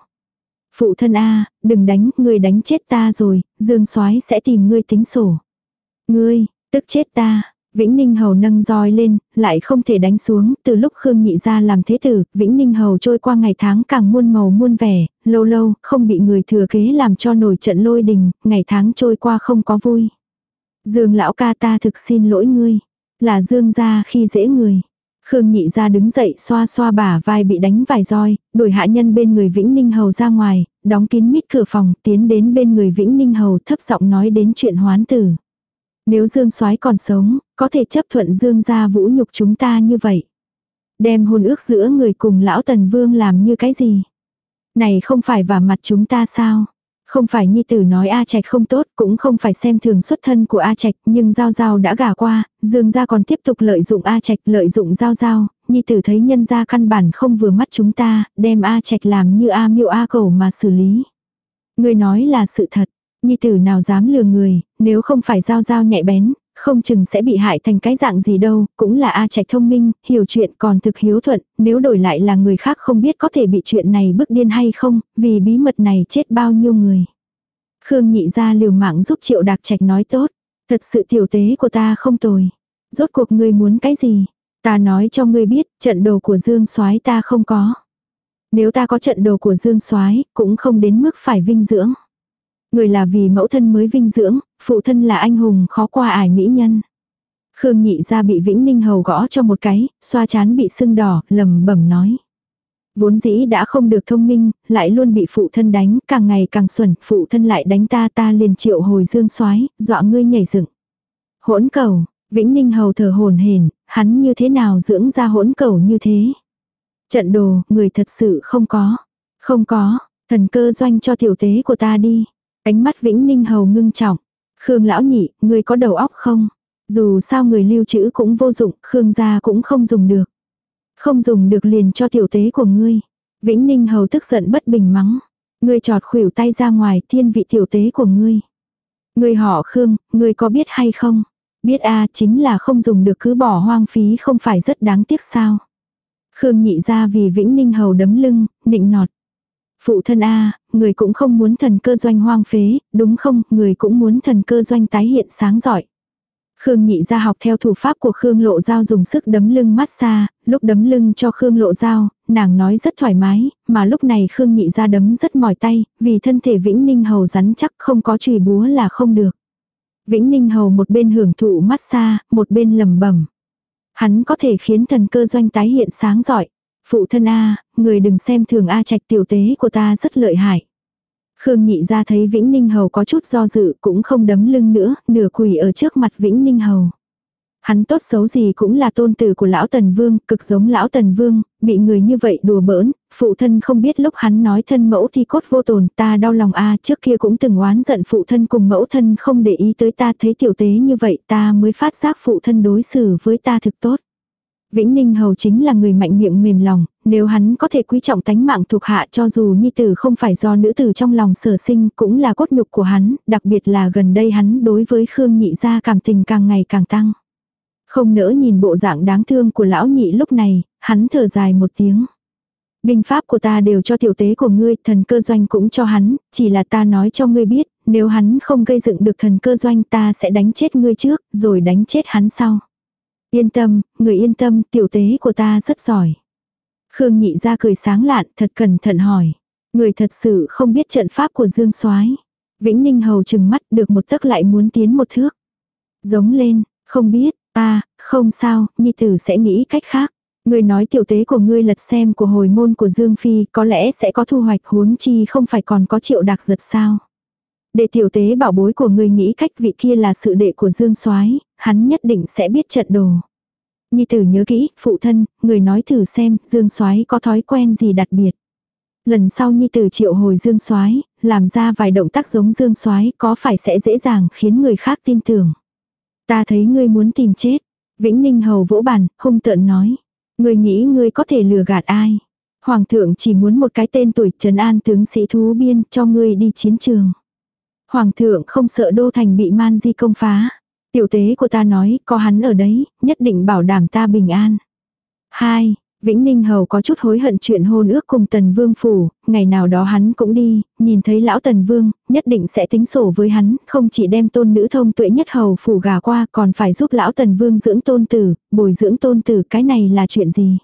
Phụ thân A, đừng đánh, người đánh chết ta rồi, Dương soái sẽ tìm ngươi tính sổ. Ngươi, tức chết ta, Vĩnh Ninh Hầu nâng roi lên, lại không thể đánh xuống, từ lúc Khương Nhị ra làm thế tử, Vĩnh Ninh Hầu trôi qua ngày tháng càng muôn màu muôn vẻ, lâu lâu, không bị người thừa kế làm cho nổi trận lôi đình, ngày tháng trôi qua không có vui. Dương lão ca ta thực xin lỗi ngươi, là Dương gia khi dễ người. Khương nhị ra đứng dậy xoa xoa bả vai bị đánh vài roi, đuổi hạ nhân bên người Vĩnh Ninh Hầu ra ngoài, đóng kín mít cửa phòng, tiến đến bên người Vĩnh Ninh Hầu thấp giọng nói đến chuyện hoán tử. Nếu Dương soái còn sống, có thể chấp thuận Dương gia vũ nhục chúng ta như vậy. Đem hôn ước giữa người cùng lão Tần Vương làm như cái gì? Này không phải vào mặt chúng ta sao? Không phải Nhi Tử nói A Trạch không tốt, cũng không phải xem thường xuất thân của A Trạch, nhưng Giao Giao đã gả qua, Dương gia còn tiếp tục lợi dụng A Trạch, lợi dụng Giao Giao, Nhi Tử thấy nhân gia căn bản không vừa mắt chúng ta, đem A Trạch làm như A miêu A Cẩu mà xử lý. Người nói là sự thật, Nhi Tử nào dám lừa người, nếu không phải Giao Giao nhạy bén, không chừng sẽ bị hại thành cái dạng gì đâu, cũng là A Trạch thông minh, hiểu chuyện còn thực hiếu thuận, nếu đổi lại là người khác không biết có thể bị chuyện này bức điên hay không, vì bí mật này chết bao nhiêu người. Khương nhị ra liều mạng giúp triệu đạc trạch nói tốt, thật sự tiểu tế của ta không tồi. Rốt cuộc ngươi muốn cái gì? Ta nói cho ngươi biết, trận đồ của Dương Soái ta không có. Nếu ta có trận đồ của Dương Soái, cũng không đến mức phải vinh dưỡng. Người là vì mẫu thân mới vinh dưỡng, phụ thân là anh hùng khó qua ải mỹ nhân. Khương nhị ra bị Vĩnh Ninh Hầu gõ cho một cái, xoa chán bị sưng đỏ, lầm bẩm nói. Vốn dĩ đã không được thông minh, lại luôn bị phụ thân đánh, càng ngày càng xuẩn, phụ thân lại đánh ta ta liền triệu hồi dương soái dọa ngươi nhảy dựng. Hỗn cầu, Vĩnh Ninh Hầu thở hồn hển, hắn như thế nào dưỡng ra hỗn cầu như thế. Trận đồ, người thật sự không có. Không có, thần cơ doanh cho tiểu tế của ta đi. Ánh mắt Vĩnh Ninh Hầu ngưng trọng. Khương lão nhị, người có đầu óc không? Dù sao người lưu trữ cũng vô dụng, Khương gia cũng không dùng được. Không dùng được liền cho tiểu tế của ngươi. Vĩnh Ninh Hầu tức giận bất bình mắng. Ngươi trọt khuỷu tay ra ngoài thiên vị tiểu tế của ngươi. Ngươi họ Khương, ngươi có biết hay không? Biết a chính là không dùng được cứ bỏ hoang phí không phải rất đáng tiếc sao. Khương nhị ra vì Vĩnh Ninh Hầu đấm lưng, nịnh nọt. Phụ thân A, người cũng không muốn thần cơ doanh hoang phế, đúng không, người cũng muốn thần cơ doanh tái hiện sáng giỏi. Khương nhị ra học theo thủ pháp của Khương lộ dao dùng sức đấm lưng massage, lúc đấm lưng cho Khương lộ dao, nàng nói rất thoải mái, mà lúc này Khương nhị ra đấm rất mỏi tay, vì thân thể Vĩnh Ninh Hầu rắn chắc không có chùy búa là không được. Vĩnh Ninh Hầu một bên hưởng thụ massage, một bên lầm bẩm Hắn có thể khiến thần cơ doanh tái hiện sáng giỏi. Phụ thân A, người đừng xem thường A trạch tiểu tế của ta rất lợi hại. Khương nhị ra thấy Vĩnh Ninh Hầu có chút do dự cũng không đấm lưng nữa, nửa quỳ ở trước mặt Vĩnh Ninh Hầu. Hắn tốt xấu gì cũng là tôn tử của lão Tần Vương, cực giống lão Tần Vương, bị người như vậy đùa bỡn, phụ thân không biết lúc hắn nói thân mẫu thì cốt vô tồn, ta đau lòng a trước kia cũng từng oán giận phụ thân cùng mẫu thân không để ý tới ta thấy tiểu tế như vậy ta mới phát giác phụ thân đối xử với ta thực tốt. Vĩnh Ninh Hầu chính là người mạnh miệng mềm lòng, nếu hắn có thể quý trọng tánh mạng thuộc hạ cho dù nhi tử không phải do nữ tử trong lòng sở sinh cũng là cốt nhục của hắn, đặc biệt là gần đây hắn đối với Khương Nhị gia cảm tình càng ngày càng tăng. Không nỡ nhìn bộ dạng đáng thương của lão nhị lúc này, hắn thở dài một tiếng. Binh pháp của ta đều cho tiểu tế của ngươi, thần cơ doanh cũng cho hắn, chỉ là ta nói cho ngươi biết, nếu hắn không gây dựng được thần cơ doanh ta sẽ đánh chết ngươi trước, rồi đánh chết hắn sau. Yên tâm, người yên tâm, tiểu tế của ta rất giỏi. Khương nhị ra cười sáng lạn, thật cẩn thận hỏi. Người thật sự không biết trận pháp của Dương soái Vĩnh Ninh Hầu chừng mắt được một tấc lại muốn tiến một thước. Giống lên, không biết, ta, không sao, nhi tử sẽ nghĩ cách khác. Người nói tiểu tế của ngươi lật xem của hồi môn của Dương Phi có lẽ sẽ có thu hoạch huống chi không phải còn có triệu đặc giật sao. Để tiểu tế bảo bối của người nghĩ cách vị kia là sự đệ của Dương Soái, hắn nhất định sẽ biết trận đồ. Nhi tử nhớ kỹ, phụ thân, người nói thử xem, Dương Soái có thói quen gì đặc biệt. Lần sau Nhi tử triệu hồi Dương Soái, làm ra vài động tác giống Dương Soái, có phải sẽ dễ dàng khiến người khác tin tưởng. Ta thấy ngươi muốn tìm chết. Vĩnh Ninh hầu vỗ bàn, hung tợn nói. Ngươi nghĩ ngươi có thể lừa gạt ai? Hoàng thượng chỉ muốn một cái tên tuổi trấn an tướng sĩ thú biên cho ngươi đi chiến trường. Hoàng thượng không sợ đô thành bị man di công phá. Tiểu tế của ta nói, có hắn ở đấy, nhất định bảo đảm ta bình an. 2. Vĩnh Ninh Hầu có chút hối hận chuyện hôn ước cùng Tần Vương Phủ, ngày nào đó hắn cũng đi, nhìn thấy lão Tần Vương, nhất định sẽ tính sổ với hắn, không chỉ đem tôn nữ thông tuệ nhất Hầu Phủ gà qua còn phải giúp lão Tần Vương dưỡng tôn tử, bồi dưỡng tôn tử cái này là chuyện gì.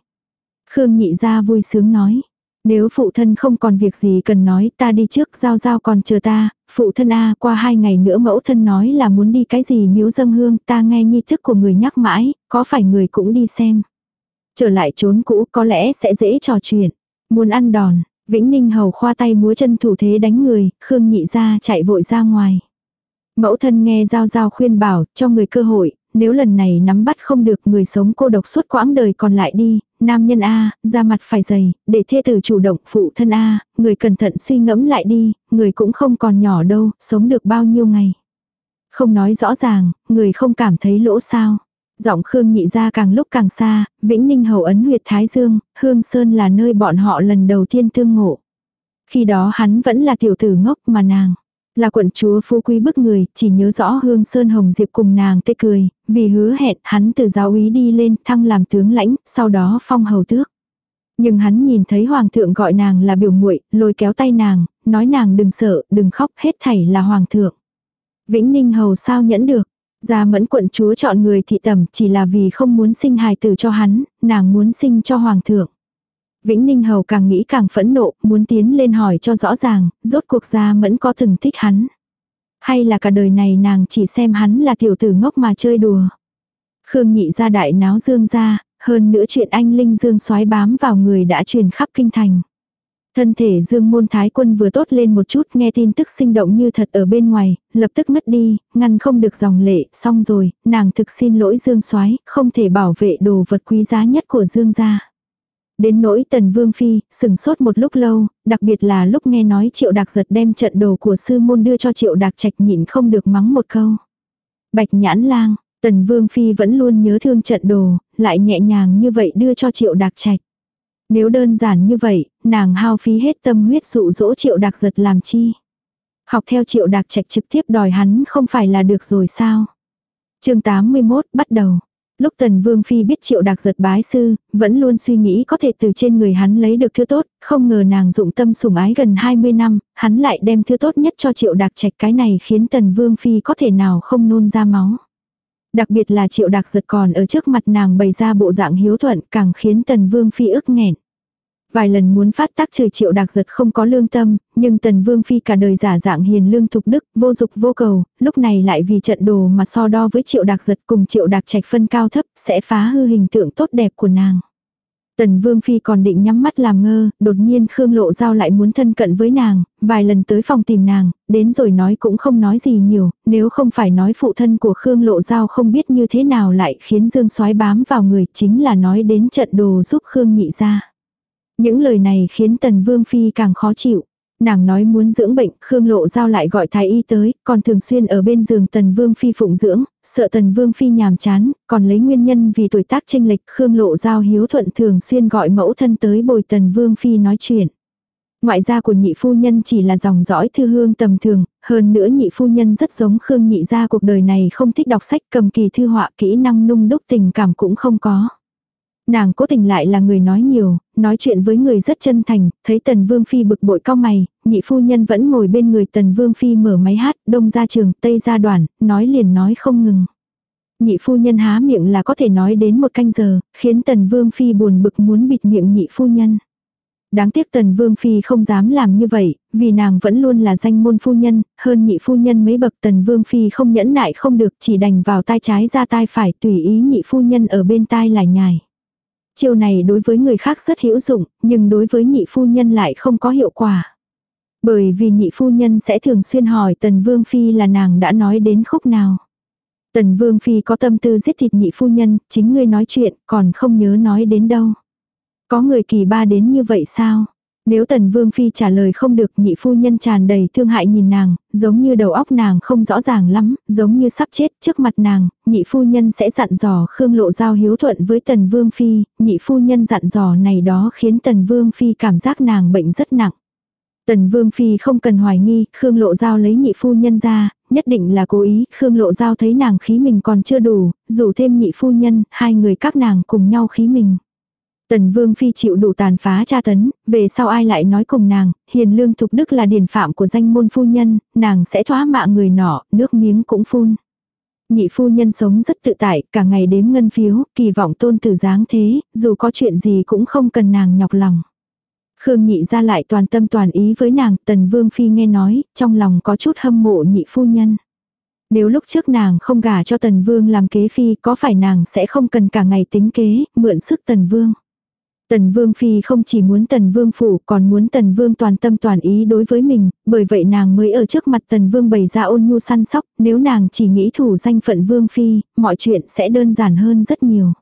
Khương nhị ra vui sướng nói. Nếu phụ thân không còn việc gì cần nói ta đi trước giao giao còn chờ ta, phụ thân a qua hai ngày nữa mẫu thân nói là muốn đi cái gì miếu dâng hương ta nghe nghi thức của người nhắc mãi, có phải người cũng đi xem. Trở lại trốn cũ có lẽ sẽ dễ trò chuyện. Muốn ăn đòn, Vĩnh Ninh hầu khoa tay múa chân thủ thế đánh người, Khương nhị ra chạy vội ra ngoài. Mẫu thân nghe Giao Giao khuyên bảo, cho người cơ hội, nếu lần này nắm bắt không được người sống cô độc suốt quãng đời còn lại đi, nam nhân A, ra mặt phải dày, để thê tử chủ động phụ thân A, người cẩn thận suy ngẫm lại đi, người cũng không còn nhỏ đâu, sống được bao nhiêu ngày. Không nói rõ ràng, người không cảm thấy lỗ sao. Giọng Khương nhị ra càng lúc càng xa, Vĩnh Ninh hầu ấn huyệt Thái Dương, Hương Sơn là nơi bọn họ lần đầu tiên tương ngộ. Khi đó hắn vẫn là tiểu tử ngốc mà nàng. Là quận chúa phú quý bức người, chỉ nhớ rõ Hương Sơn Hồng Diệp cùng nàng tê cười, vì hứa hẹn hắn từ giáo úy đi lên thăng làm tướng lãnh, sau đó phong hầu tước. Nhưng hắn nhìn thấy hoàng thượng gọi nàng là biểu muội, lôi kéo tay nàng, nói nàng đừng sợ, đừng khóc, hết thảy là hoàng thượng. Vĩnh Ninh hầu sao nhẫn được, Gia mẫn quận chúa chọn người thị tẩm chỉ là vì không muốn sinh hài tử cho hắn, nàng muốn sinh cho hoàng thượng. Vĩnh Ninh Hầu càng nghĩ càng phẫn nộ, muốn tiến lên hỏi cho rõ ràng, rốt cuộc gia mẫn có từng thích hắn. Hay là cả đời này nàng chỉ xem hắn là tiểu tử ngốc mà chơi đùa. Khương nhị ra đại náo dương ra, hơn nữa chuyện anh Linh Dương xoái bám vào người đã truyền khắp kinh thành. Thân thể dương môn thái quân vừa tốt lên một chút nghe tin tức sinh động như thật ở bên ngoài, lập tức ngất đi, ngăn không được dòng lệ, xong rồi, nàng thực xin lỗi dương soái không thể bảo vệ đồ vật quý giá nhất của dương gia. Đến nỗi tần vương phi, sừng sốt một lúc lâu, đặc biệt là lúc nghe nói triệu đặc giật đem trận đồ của sư môn đưa cho triệu đặc trạch nhịn không được mắng một câu. Bạch nhãn lang, tần vương phi vẫn luôn nhớ thương trận đồ, lại nhẹ nhàng như vậy đưa cho triệu đặc trạch. Nếu đơn giản như vậy, nàng hao phí hết tâm huyết dụ dỗ triệu đặc giật làm chi. Học theo triệu đặc trạch trực tiếp đòi hắn không phải là được rồi sao. chương 81 bắt đầu. Lúc Tần Vương Phi biết triệu đặc giật bái sư, vẫn luôn suy nghĩ có thể từ trên người hắn lấy được thứ tốt, không ngờ nàng dụng tâm sủng ái gần 20 năm, hắn lại đem thứ tốt nhất cho triệu đặc trạch cái này khiến Tần Vương Phi có thể nào không nôn ra máu. Đặc biệt là triệu đặc giật còn ở trước mặt nàng bày ra bộ dạng hiếu thuận càng khiến tần vương phi ức nghẹn. Vài lần muốn phát tác trừ triệu đặc giật không có lương tâm, nhưng tần vương phi cả đời giả dạng hiền lương thục đức, vô dục vô cầu, lúc này lại vì trận đồ mà so đo với triệu đặc giật cùng triệu đặc trạch phân cao thấp sẽ phá hư hình tượng tốt đẹp của nàng. Tần Vương Phi còn định nhắm mắt làm ngơ, đột nhiên Khương Lộ Giao lại muốn thân cận với nàng, vài lần tới phòng tìm nàng, đến rồi nói cũng không nói gì nhiều, nếu không phải nói phụ thân của Khương Lộ Giao không biết như thế nào lại khiến Dương soái bám vào người chính là nói đến trận đồ giúp Khương nhị ra. Những lời này khiến Tần Vương Phi càng khó chịu. Nàng nói muốn dưỡng bệnh, Khương Lộ Giao lại gọi thái y tới, còn thường xuyên ở bên giường Tần Vương Phi phụng dưỡng, sợ Tần Vương Phi nhàm chán, còn lấy nguyên nhân vì tuổi tác tranh lệch Khương Lộ Giao hiếu thuận thường xuyên gọi mẫu thân tới bồi Tần Vương Phi nói chuyện. Ngoại gia của nhị phu nhân chỉ là dòng dõi thư hương tầm thường, hơn nữa nhị phu nhân rất giống Khương nhị gia cuộc đời này không thích đọc sách cầm kỳ thư họa kỹ năng nung đúc tình cảm cũng không có. Nàng cố tình lại là người nói nhiều, nói chuyện với người rất chân thành, thấy Tần Vương Phi bực bội cao mày, nhị phu nhân vẫn ngồi bên người Tần Vương Phi mở máy hát, đông ra trường, tây ra đoàn, nói liền nói không ngừng. Nhị phu nhân há miệng là có thể nói đến một canh giờ, khiến Tần Vương Phi buồn bực muốn bịt miệng nhị phu nhân. Đáng tiếc Tần Vương Phi không dám làm như vậy, vì nàng vẫn luôn là danh môn phu nhân, hơn nhị phu nhân mấy bậc Tần Vương Phi không nhẫn nại không được chỉ đành vào tai trái ra tai phải tùy ý nhị phu nhân ở bên tai lại nhài. Chiêu này đối với người khác rất hữu dụng, nhưng đối với nhị phu nhân lại không có hiệu quả. Bởi vì nhị phu nhân sẽ thường xuyên hỏi Tần Vương Phi là nàng đã nói đến khúc nào. Tần Vương Phi có tâm tư giết thịt nhị phu nhân, chính ngươi nói chuyện, còn không nhớ nói đến đâu. Có người kỳ ba đến như vậy sao? Nếu Tần Vương Phi trả lời không được nhị phu nhân tràn đầy thương hại nhìn nàng, giống như đầu óc nàng không rõ ràng lắm, giống như sắp chết trước mặt nàng, nhị phu nhân sẽ dặn dò Khương Lộ Giao hiếu thuận với Tần Vương Phi, nhị phu nhân dặn dò này đó khiến Tần Vương Phi cảm giác nàng bệnh rất nặng. Tần Vương Phi không cần hoài nghi, Khương Lộ Giao lấy nhị phu nhân ra, nhất định là cố ý, Khương Lộ Giao thấy nàng khí mình còn chưa đủ, dù thêm nhị phu nhân, hai người các nàng cùng nhau khí mình. Tần Vương Phi chịu đủ tàn phá tra tấn, về sau ai lại nói cùng nàng, hiền lương thục đức là điển phạm của danh môn phu nhân, nàng sẽ thoá mạ người nọ, nước miếng cũng phun. Nhị phu nhân sống rất tự tại, cả ngày đếm ngân phiếu, kỳ vọng tôn tử dáng thế, dù có chuyện gì cũng không cần nàng nhọc lòng. Khương nhị ra lại toàn tâm toàn ý với nàng, tần vương phi nghe nói, trong lòng có chút hâm mộ nhị phu nhân. Nếu lúc trước nàng không gả cho tần vương làm kế phi có phải nàng sẽ không cần cả ngày tính kế, mượn sức tần vương. Tần Vương Phi không chỉ muốn Tần Vương phủ còn muốn Tần Vương toàn tâm toàn ý đối với mình, bởi vậy nàng mới ở trước mặt Tần Vương bày ra ôn nhu săn sóc, nếu nàng chỉ nghĩ thủ danh phận Vương Phi, mọi chuyện sẽ đơn giản hơn rất nhiều.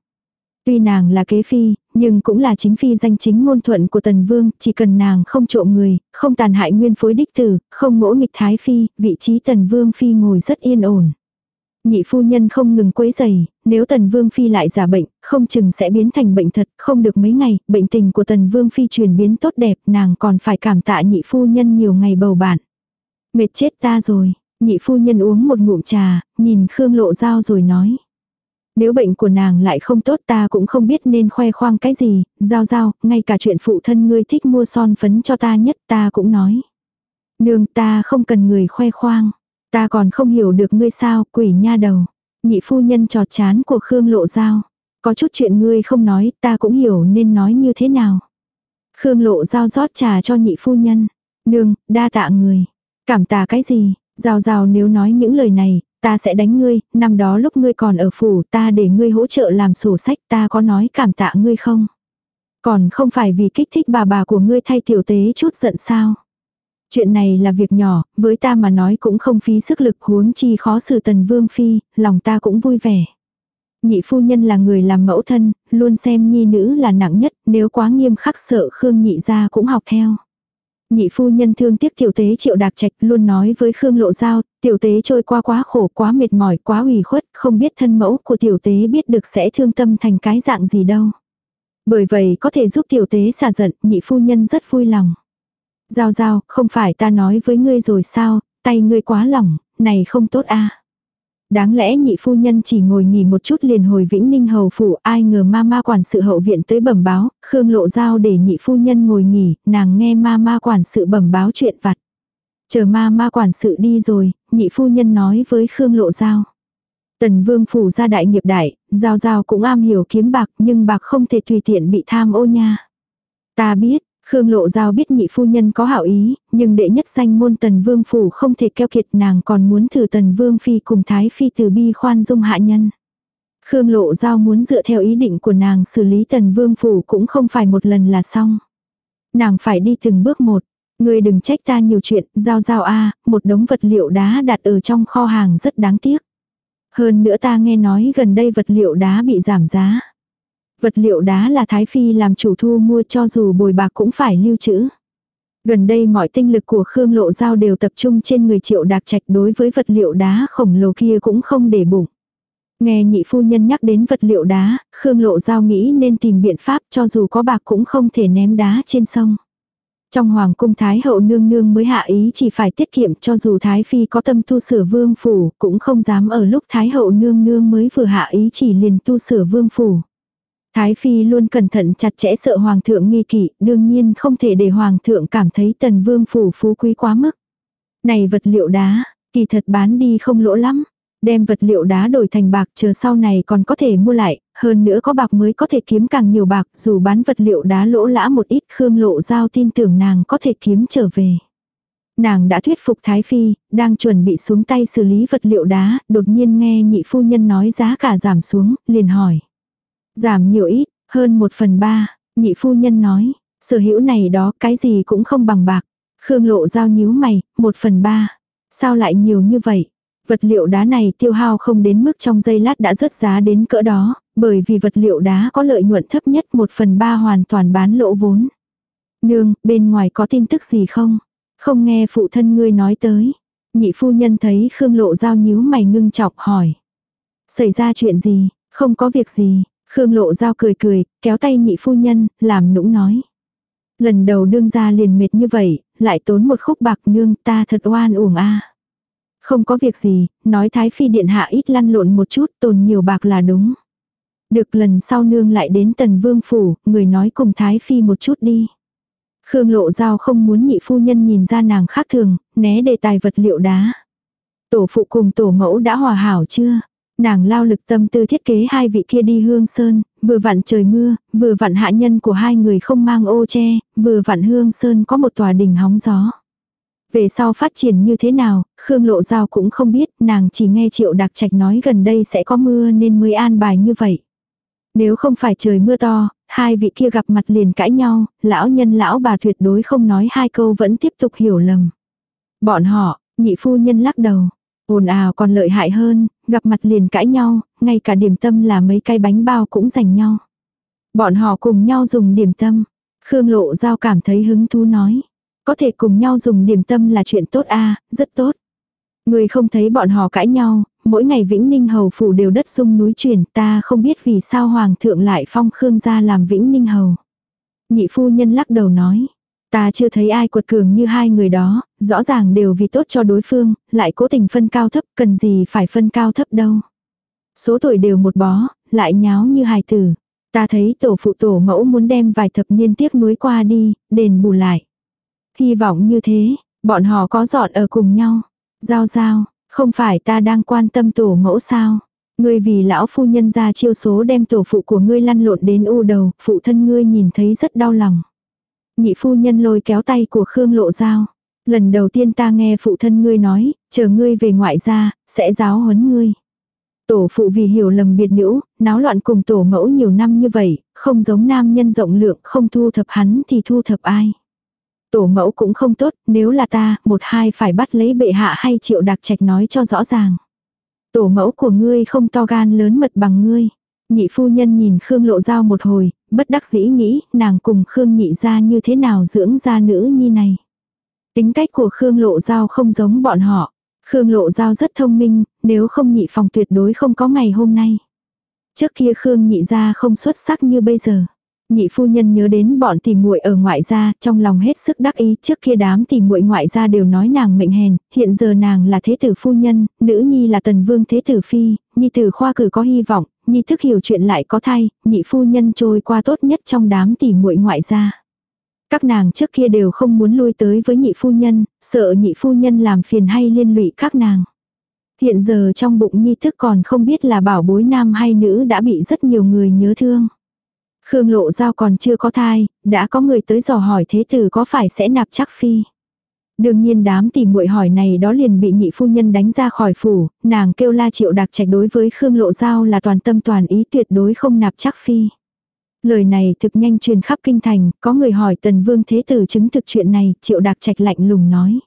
Tuy nàng là kế phi, nhưng cũng là chính phi danh chính ngôn thuận của tần vương, chỉ cần nàng không trộm người, không tàn hại nguyên phối đích tử, không ngỗ nghịch thái phi, vị trí tần vương phi ngồi rất yên ổn. Nhị phu nhân không ngừng quấy giày, nếu tần vương phi lại giả bệnh, không chừng sẽ biến thành bệnh thật, không được mấy ngày, bệnh tình của tần vương phi chuyển biến tốt đẹp, nàng còn phải cảm tạ nhị phu nhân nhiều ngày bầu bạn. Mệt chết ta rồi, nhị phu nhân uống một ngụm trà, nhìn Khương lộ dao rồi nói. Nếu bệnh của nàng lại không tốt ta cũng không biết nên khoe khoang cái gì, giao giao, ngay cả chuyện phụ thân ngươi thích mua son phấn cho ta nhất ta cũng nói. Nương ta không cần người khoe khoang, ta còn không hiểu được ngươi sao, quỷ nha đầu. Nhị phu nhân trọt chán của Khương lộ giao. Có chút chuyện ngươi không nói, ta cũng hiểu nên nói như thế nào. Khương lộ giao rót trà cho nhị phu nhân. Nương, đa tạ người. Cảm tạ cái gì, Giao giao nếu nói những lời này, ta sẽ đánh ngươi, năm đó lúc ngươi còn ở phủ ta để ngươi hỗ trợ làm sổ sách ta có nói cảm tạ ngươi không? Còn không phải vì kích thích bà bà của ngươi thay tiểu tế chút giận sao? Chuyện này là việc nhỏ, với ta mà nói cũng không phí sức lực huống chi khó xử tần vương phi, lòng ta cũng vui vẻ. Nhị phu nhân là người làm mẫu thân, luôn xem nhi nữ là nặng nhất, nếu quá nghiêm khắc sợ Khương nhị ra cũng học theo. Nhị phu nhân thương tiếc tiểu tế triệu đạc trạch luôn nói với Khương Lộ Giao, tiểu tế trôi qua quá khổ quá mệt mỏi quá ủy khuất, không biết thân mẫu của tiểu tế biết được sẽ thương tâm thành cái dạng gì đâu. Bởi vậy có thể giúp tiểu tế xả giận, nhị phu nhân rất vui lòng. Giao giao, không phải ta nói với ngươi rồi sao, tay ngươi quá lỏng, này không tốt a Đáng lẽ nhị phu nhân chỉ ngồi nghỉ một chút liền hồi Vĩnh Ninh hầu phủ, ai ngờ ma ma quản sự hậu viện tới bẩm báo, Khương lộ giao để nhị phu nhân ngồi nghỉ, nàng nghe ma ma quản sự bẩm báo chuyện vặt. Chờ ma ma quản sự đi rồi, nhị phu nhân nói với Khương lộ giao. Tần vương phủ ra đại nghiệp đại, giao giao cũng am hiểu kiếm bạc nhưng bạc không thể tùy tiện bị tham ô nha. Ta biết, Khương Lộ Giao biết nhị phu nhân có hảo ý, nhưng đệ nhất danh môn tần vương phủ không thể keo kiệt nàng còn muốn thử tần vương phi cùng thái phi từ bi khoan dung hạ nhân. Khương Lộ Giao muốn dựa theo ý định của nàng xử lý tần vương phủ cũng không phải một lần là xong. Nàng phải đi từng bước một. Người đừng trách ta nhiều chuyện, giao giao a một đống vật liệu đá đặt ở trong kho hàng rất đáng tiếc. Hơn nữa ta nghe nói gần đây vật liệu đá bị giảm giá. Vật liệu đá là Thái Phi làm chủ thu mua cho dù bồi bạc cũng phải lưu trữ. Gần đây mọi tinh lực của Khương Lộ Giao đều tập trung trên người triệu đạc trạch đối với vật liệu đá khổng lồ kia cũng không để bụng. Nghe nhị phu nhân nhắc đến vật liệu đá, Khương Lộ Giao nghĩ nên tìm biện pháp cho dù có bạc cũng không thể ném đá trên sông. Trong hoàng cung Thái hậu nương nương mới hạ ý chỉ phải tiết kiệm cho dù Thái phi có tâm tu sửa vương phủ cũng không dám ở lúc Thái hậu nương nương mới vừa hạ ý chỉ liền tu sửa vương phủ. Thái Phi luôn cẩn thận chặt chẽ sợ Hoàng thượng nghi kỵ, đương nhiên không thể để Hoàng thượng cảm thấy tần vương phủ phú quý quá mức. Này vật liệu đá, kỳ thật bán đi không lỗ lắm. Đem vật liệu đá đổi thành bạc chờ sau này còn có thể mua lại, hơn nữa có bạc mới có thể kiếm càng nhiều bạc dù bán vật liệu đá lỗ lã một ít Khương Lộ Giao tin tưởng nàng có thể kiếm trở về. Nàng đã thuyết phục Thái Phi, đang chuẩn bị xuống tay xử lý vật liệu đá, đột nhiên nghe nhị phu nhân nói giá cả giảm xuống, liền hỏi. Giảm nhiều ít, hơn một phần ba, nhị phu nhân nói, sở hữu này đó cái gì cũng không bằng bạc. Khương lộ giao nhíu mày, một phần ba. Sao lại nhiều như vậy? Vật liệu đá này tiêu hao không đến mức trong giây lát đã rớt giá đến cỡ đó, bởi vì vật liệu đá có lợi nhuận thấp nhất một phần ba hoàn toàn bán lỗ vốn. Nương, bên ngoài có tin tức gì không? Không nghe phụ thân ngươi nói tới. Nhị phu nhân thấy Khương lộ giao nhíu mày ngưng chọc hỏi. Xảy ra chuyện gì? Không có việc gì. Khương lộ giao cười cười, kéo tay nhị phu nhân, làm nũng nói. Lần đầu đương ra liền mệt như vậy, lại tốn một khúc bạc nương ta thật oan uổng a. Không có việc gì, nói Thái Phi Điện Hạ ít lăn lộn một chút, tồn nhiều bạc là đúng. Được lần sau nương lại đến tần vương phủ, người nói cùng Thái Phi một chút đi. Khương Lộ Giao không muốn nhị phu nhân nhìn ra nàng khác thường, né đề tài vật liệu đá. Tổ phụ cùng tổ mẫu đã hòa hảo chưa? Nàng lao lực tâm tư thiết kế hai vị kia đi hương sơn, vừa vặn trời mưa, vừa vặn hạ nhân của hai người không mang ô che, vừa vặn hương sơn có một tòa đình hóng gió. Về sau phát triển như thế nào, Khương Lộ Giao cũng không biết, nàng chỉ nghe Triệu Đặc Trạch nói gần đây sẽ có mưa nên mới an bài như vậy. Nếu không phải trời mưa to, hai vị kia gặp mặt liền cãi nhau, lão nhân lão bà tuyệt đối không nói hai câu vẫn tiếp tục hiểu lầm. Bọn họ, nhị phu nhân lắc đầu, ồn ào còn lợi hại hơn, gặp mặt liền cãi nhau, ngay cả điểm tâm là mấy cái bánh bao cũng dành nhau. Bọn họ cùng nhau dùng điểm tâm. Khương Lộ Giao cảm thấy hứng thú nói. Có thể cùng nhau dùng điểm tâm là chuyện tốt a rất tốt. Người không thấy bọn họ cãi nhau, mỗi ngày Vĩnh Ninh Hầu phủ đều đất sung núi chuyển, ta không biết vì sao Hoàng thượng lại phong Khương ra làm Vĩnh Ninh Hầu. Nhị phu nhân lắc đầu nói, ta chưa thấy ai cuột cường như hai người đó, rõ ràng đều vì tốt cho đối phương, lại cố tình phân cao thấp, cần gì phải phân cao thấp đâu. Số tuổi đều một bó, lại nháo như hài tử. Ta thấy tổ phụ tổ mẫu muốn đem vài thập niên tiếc nuối qua đi, đền bù lại. Hy vọng như thế, bọn họ có dọn ở cùng nhau. Giao giao, không phải ta đang quan tâm tổ mẫu sao? Ngươi vì lão phu nhân ra chiêu số đem tổ phụ của ngươi lăn lộn đến u đầu, phụ thân ngươi nhìn thấy rất đau lòng. Nhị phu nhân lôi kéo tay của Khương Lộ Giao. Lần đầu tiên ta nghe phụ thân ngươi nói, chờ ngươi về ngoại gia, sẽ giáo huấn ngươi. Tổ phụ vì hiểu lầm biệt nữ, náo loạn cùng tổ mẫu nhiều năm như vậy, không giống nam nhân rộng lượng, không thu thập hắn thì thu thập ai. Tổ mẫu cũng không tốt, nếu là ta, một hai phải bắt lấy bệ hạ hay triệu đặc trạch nói cho rõ ràng. Tổ mẫu của ngươi không to gan lớn mật bằng ngươi. Nhị phu nhân nhìn Khương lộ dao một hồi, bất đắc dĩ nghĩ nàng cùng Khương nhị ra như thế nào dưỡng ra nữ nhi này. Tính cách của Khương lộ giao không giống bọn họ. Khương lộ giao rất thông minh, nếu không nhị phòng tuyệt đối không có ngày hôm nay. Trước kia Khương nhị ra không xuất sắc như bây giờ. Nhị phu nhân nhớ đến bọn tìm muội ở ngoại gia, trong lòng hết sức đắc ý, trước kia đám tìm muội ngoại gia đều nói nàng mệnh hèn, hiện giờ nàng là thế tử phu nhân, nữ nhi là tần vương thế tử phi, nhi tử khoa cử có hy vọng, nhi thức hiểu chuyện lại có thay, nhị phu nhân trôi qua tốt nhất trong đám tìm muội ngoại gia. Các nàng trước kia đều không muốn lui tới với nhị phu nhân, sợ nhị phu nhân làm phiền hay liên lụy các nàng. Hiện giờ trong bụng nhi thức còn không biết là bảo bối nam hay nữ đã bị rất nhiều người nhớ thương. Khương Lộ Giao còn chưa có thai, đã có người tới dò hỏi thế tử có phải sẽ nạp chắc phi. Đương nhiên đám tìm muội hỏi này đó liền bị nhị phu nhân đánh ra khỏi phủ, nàng kêu la triệu đặc trạch đối với Khương Lộ Giao là toàn tâm toàn ý tuyệt đối không nạp chắc phi. Lời này thực nhanh truyền khắp kinh thành, có người hỏi tần vương thế tử chứng thực chuyện này, triệu đặc trạch lạnh lùng nói.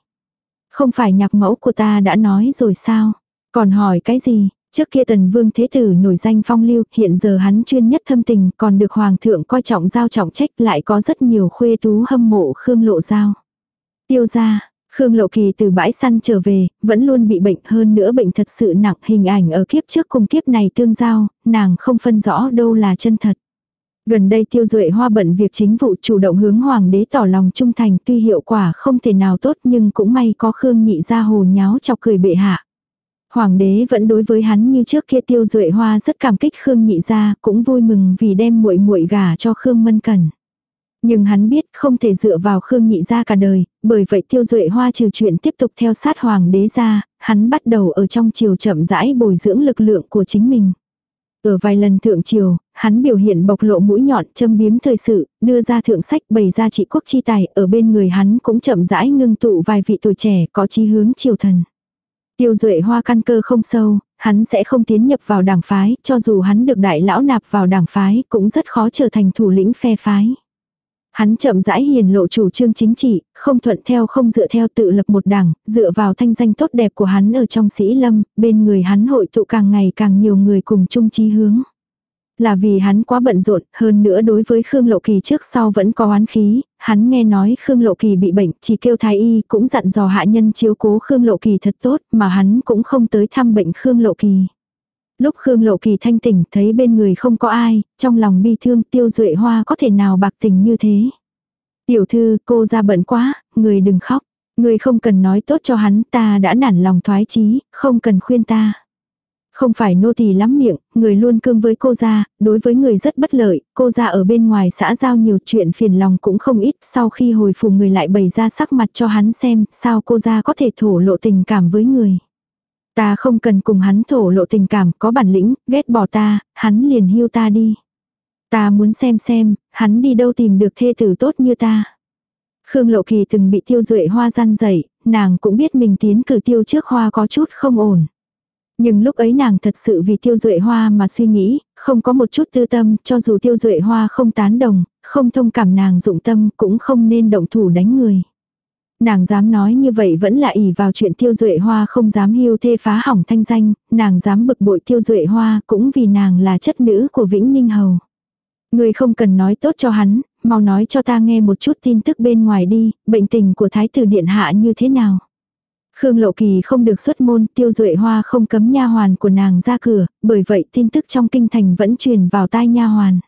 Không phải nhạc mẫu của ta đã nói rồi sao? Còn hỏi cái gì? Trước kia tần vương thế tử nổi danh phong lưu, hiện giờ hắn chuyên nhất thâm tình, còn được hoàng thượng coi trọng giao trọng trách lại có rất nhiều khuê tú hâm mộ Khương Lộ Giao. Tiêu ra, Khương Lộ Kỳ từ bãi săn trở về, vẫn luôn bị bệnh hơn nữa bệnh thật sự nặng hình ảnh ở kiếp trước cùng kiếp này tương giao, nàng không phân rõ đâu là chân thật. Gần đây tiêu duệ hoa bận việc chính vụ chủ động hướng hoàng đế tỏ lòng trung thành tuy hiệu quả không thể nào tốt nhưng cũng may có Khương nhị ra hồ nháo chọc cười bệ hạ. Hoàng đế vẫn đối với hắn như trước kia Tiêu Duệ Hoa rất cảm kích Khương Nhị gia, cũng vui mừng vì đem muội muội gả cho Khương Mân Cẩn. Nhưng hắn biết không thể dựa vào Khương Nhị gia cả đời, bởi vậy Tiêu Duệ Hoa trừ chuyện tiếp tục theo sát hoàng đế ra, hắn bắt đầu ở trong triều chậm rãi bồi dưỡng lực lượng của chính mình. Ở vài lần thượng triều, hắn biểu hiện bộc lộ mũi nhọn châm biếm thời sự, đưa ra thượng sách bày ra trị quốc chi tài, ở bên người hắn cũng chậm rãi ngưng tụ vài vị tuổi trẻ có chí hướng triều thần. Tiêu Duệ Hoa căn cơ không sâu, hắn sẽ không tiến nhập vào đảng phái, cho dù hắn được đại lão nạp vào đảng phái, cũng rất khó trở thành thủ lĩnh phe phái. Hắn chậm rãi hiền lộ chủ trương chính trị, không thuận theo không dựa theo tự lập một đảng, dựa vào thanh danh tốt đẹp của hắn ở trong sĩ lâm, bên người hắn hội tụ càng ngày càng nhiều người cùng chung chí hướng. Là vì hắn quá bận rộn, hơn nữa đối với Khương Lộ Kỳ trước sau vẫn có oán khí, hắn nghe nói Khương Lộ Kỳ bị bệnh, chỉ kêu thái y cũng dặn dò hạ nhân chiếu cố Khương Lộ Kỳ thật tốt, mà hắn cũng không tới thăm bệnh Khương Lộ Kỳ. Lúc Khương Lộ Kỳ thanh tỉnh thấy bên người không có ai, trong lòng bi thương tiêu duệ hoa có thể nào bạc tình như thế. Tiểu thư, cô ra bận quá, người đừng khóc. Người không cần nói tốt cho hắn, ta đã nản lòng thoái chí, không cần khuyên ta. Không phải nô tỳ lắm miệng, người luôn cương với cô ra, đối với người rất bất lợi, cô ra ở bên ngoài xã giao nhiều chuyện phiền lòng cũng không ít, sau khi hồi phục người lại bày ra sắc mặt cho hắn xem, sao cô ra có thể thổ lộ tình cảm với người. Ta không cần cùng hắn thổ lộ tình cảm, có bản lĩnh, ghét bỏ ta, hắn liền hưu ta đi. Ta muốn xem xem, hắn đi đâu tìm được thê tử tốt như ta. Khương Lộ Kỳ từng bị tiêu duệ hoa gian dậy, nàng cũng biết mình tiến cử tiêu trước hoa có chút không ổn. Nhưng lúc ấy nàng thật sự vì tiêu duệ hoa mà suy nghĩ, không có một chút tư tâm, cho dù tiêu duệ hoa không tán đồng, không thông cảm nàng dụng tâm cũng không nên động thủ đánh người. Nàng dám nói như vậy vẫn là ỷ vào chuyện tiêu duệ hoa không dám hưu thê phá hỏng thanh danh, nàng dám bực bội tiêu duệ hoa cũng vì nàng là chất nữ của Vĩnh Ninh Hầu. Người không cần nói tốt cho hắn, mau nói cho ta nghe một chút tin tức bên ngoài đi, bệnh tình của thái tử điện hạ như thế nào. Khương Lộ Kỳ không được xuất môn, tiêu duệ hoa không cấm nha hoàn của nàng ra cửa, bởi vậy tin tức trong kinh thành vẫn truyền vào tai nha hoàn.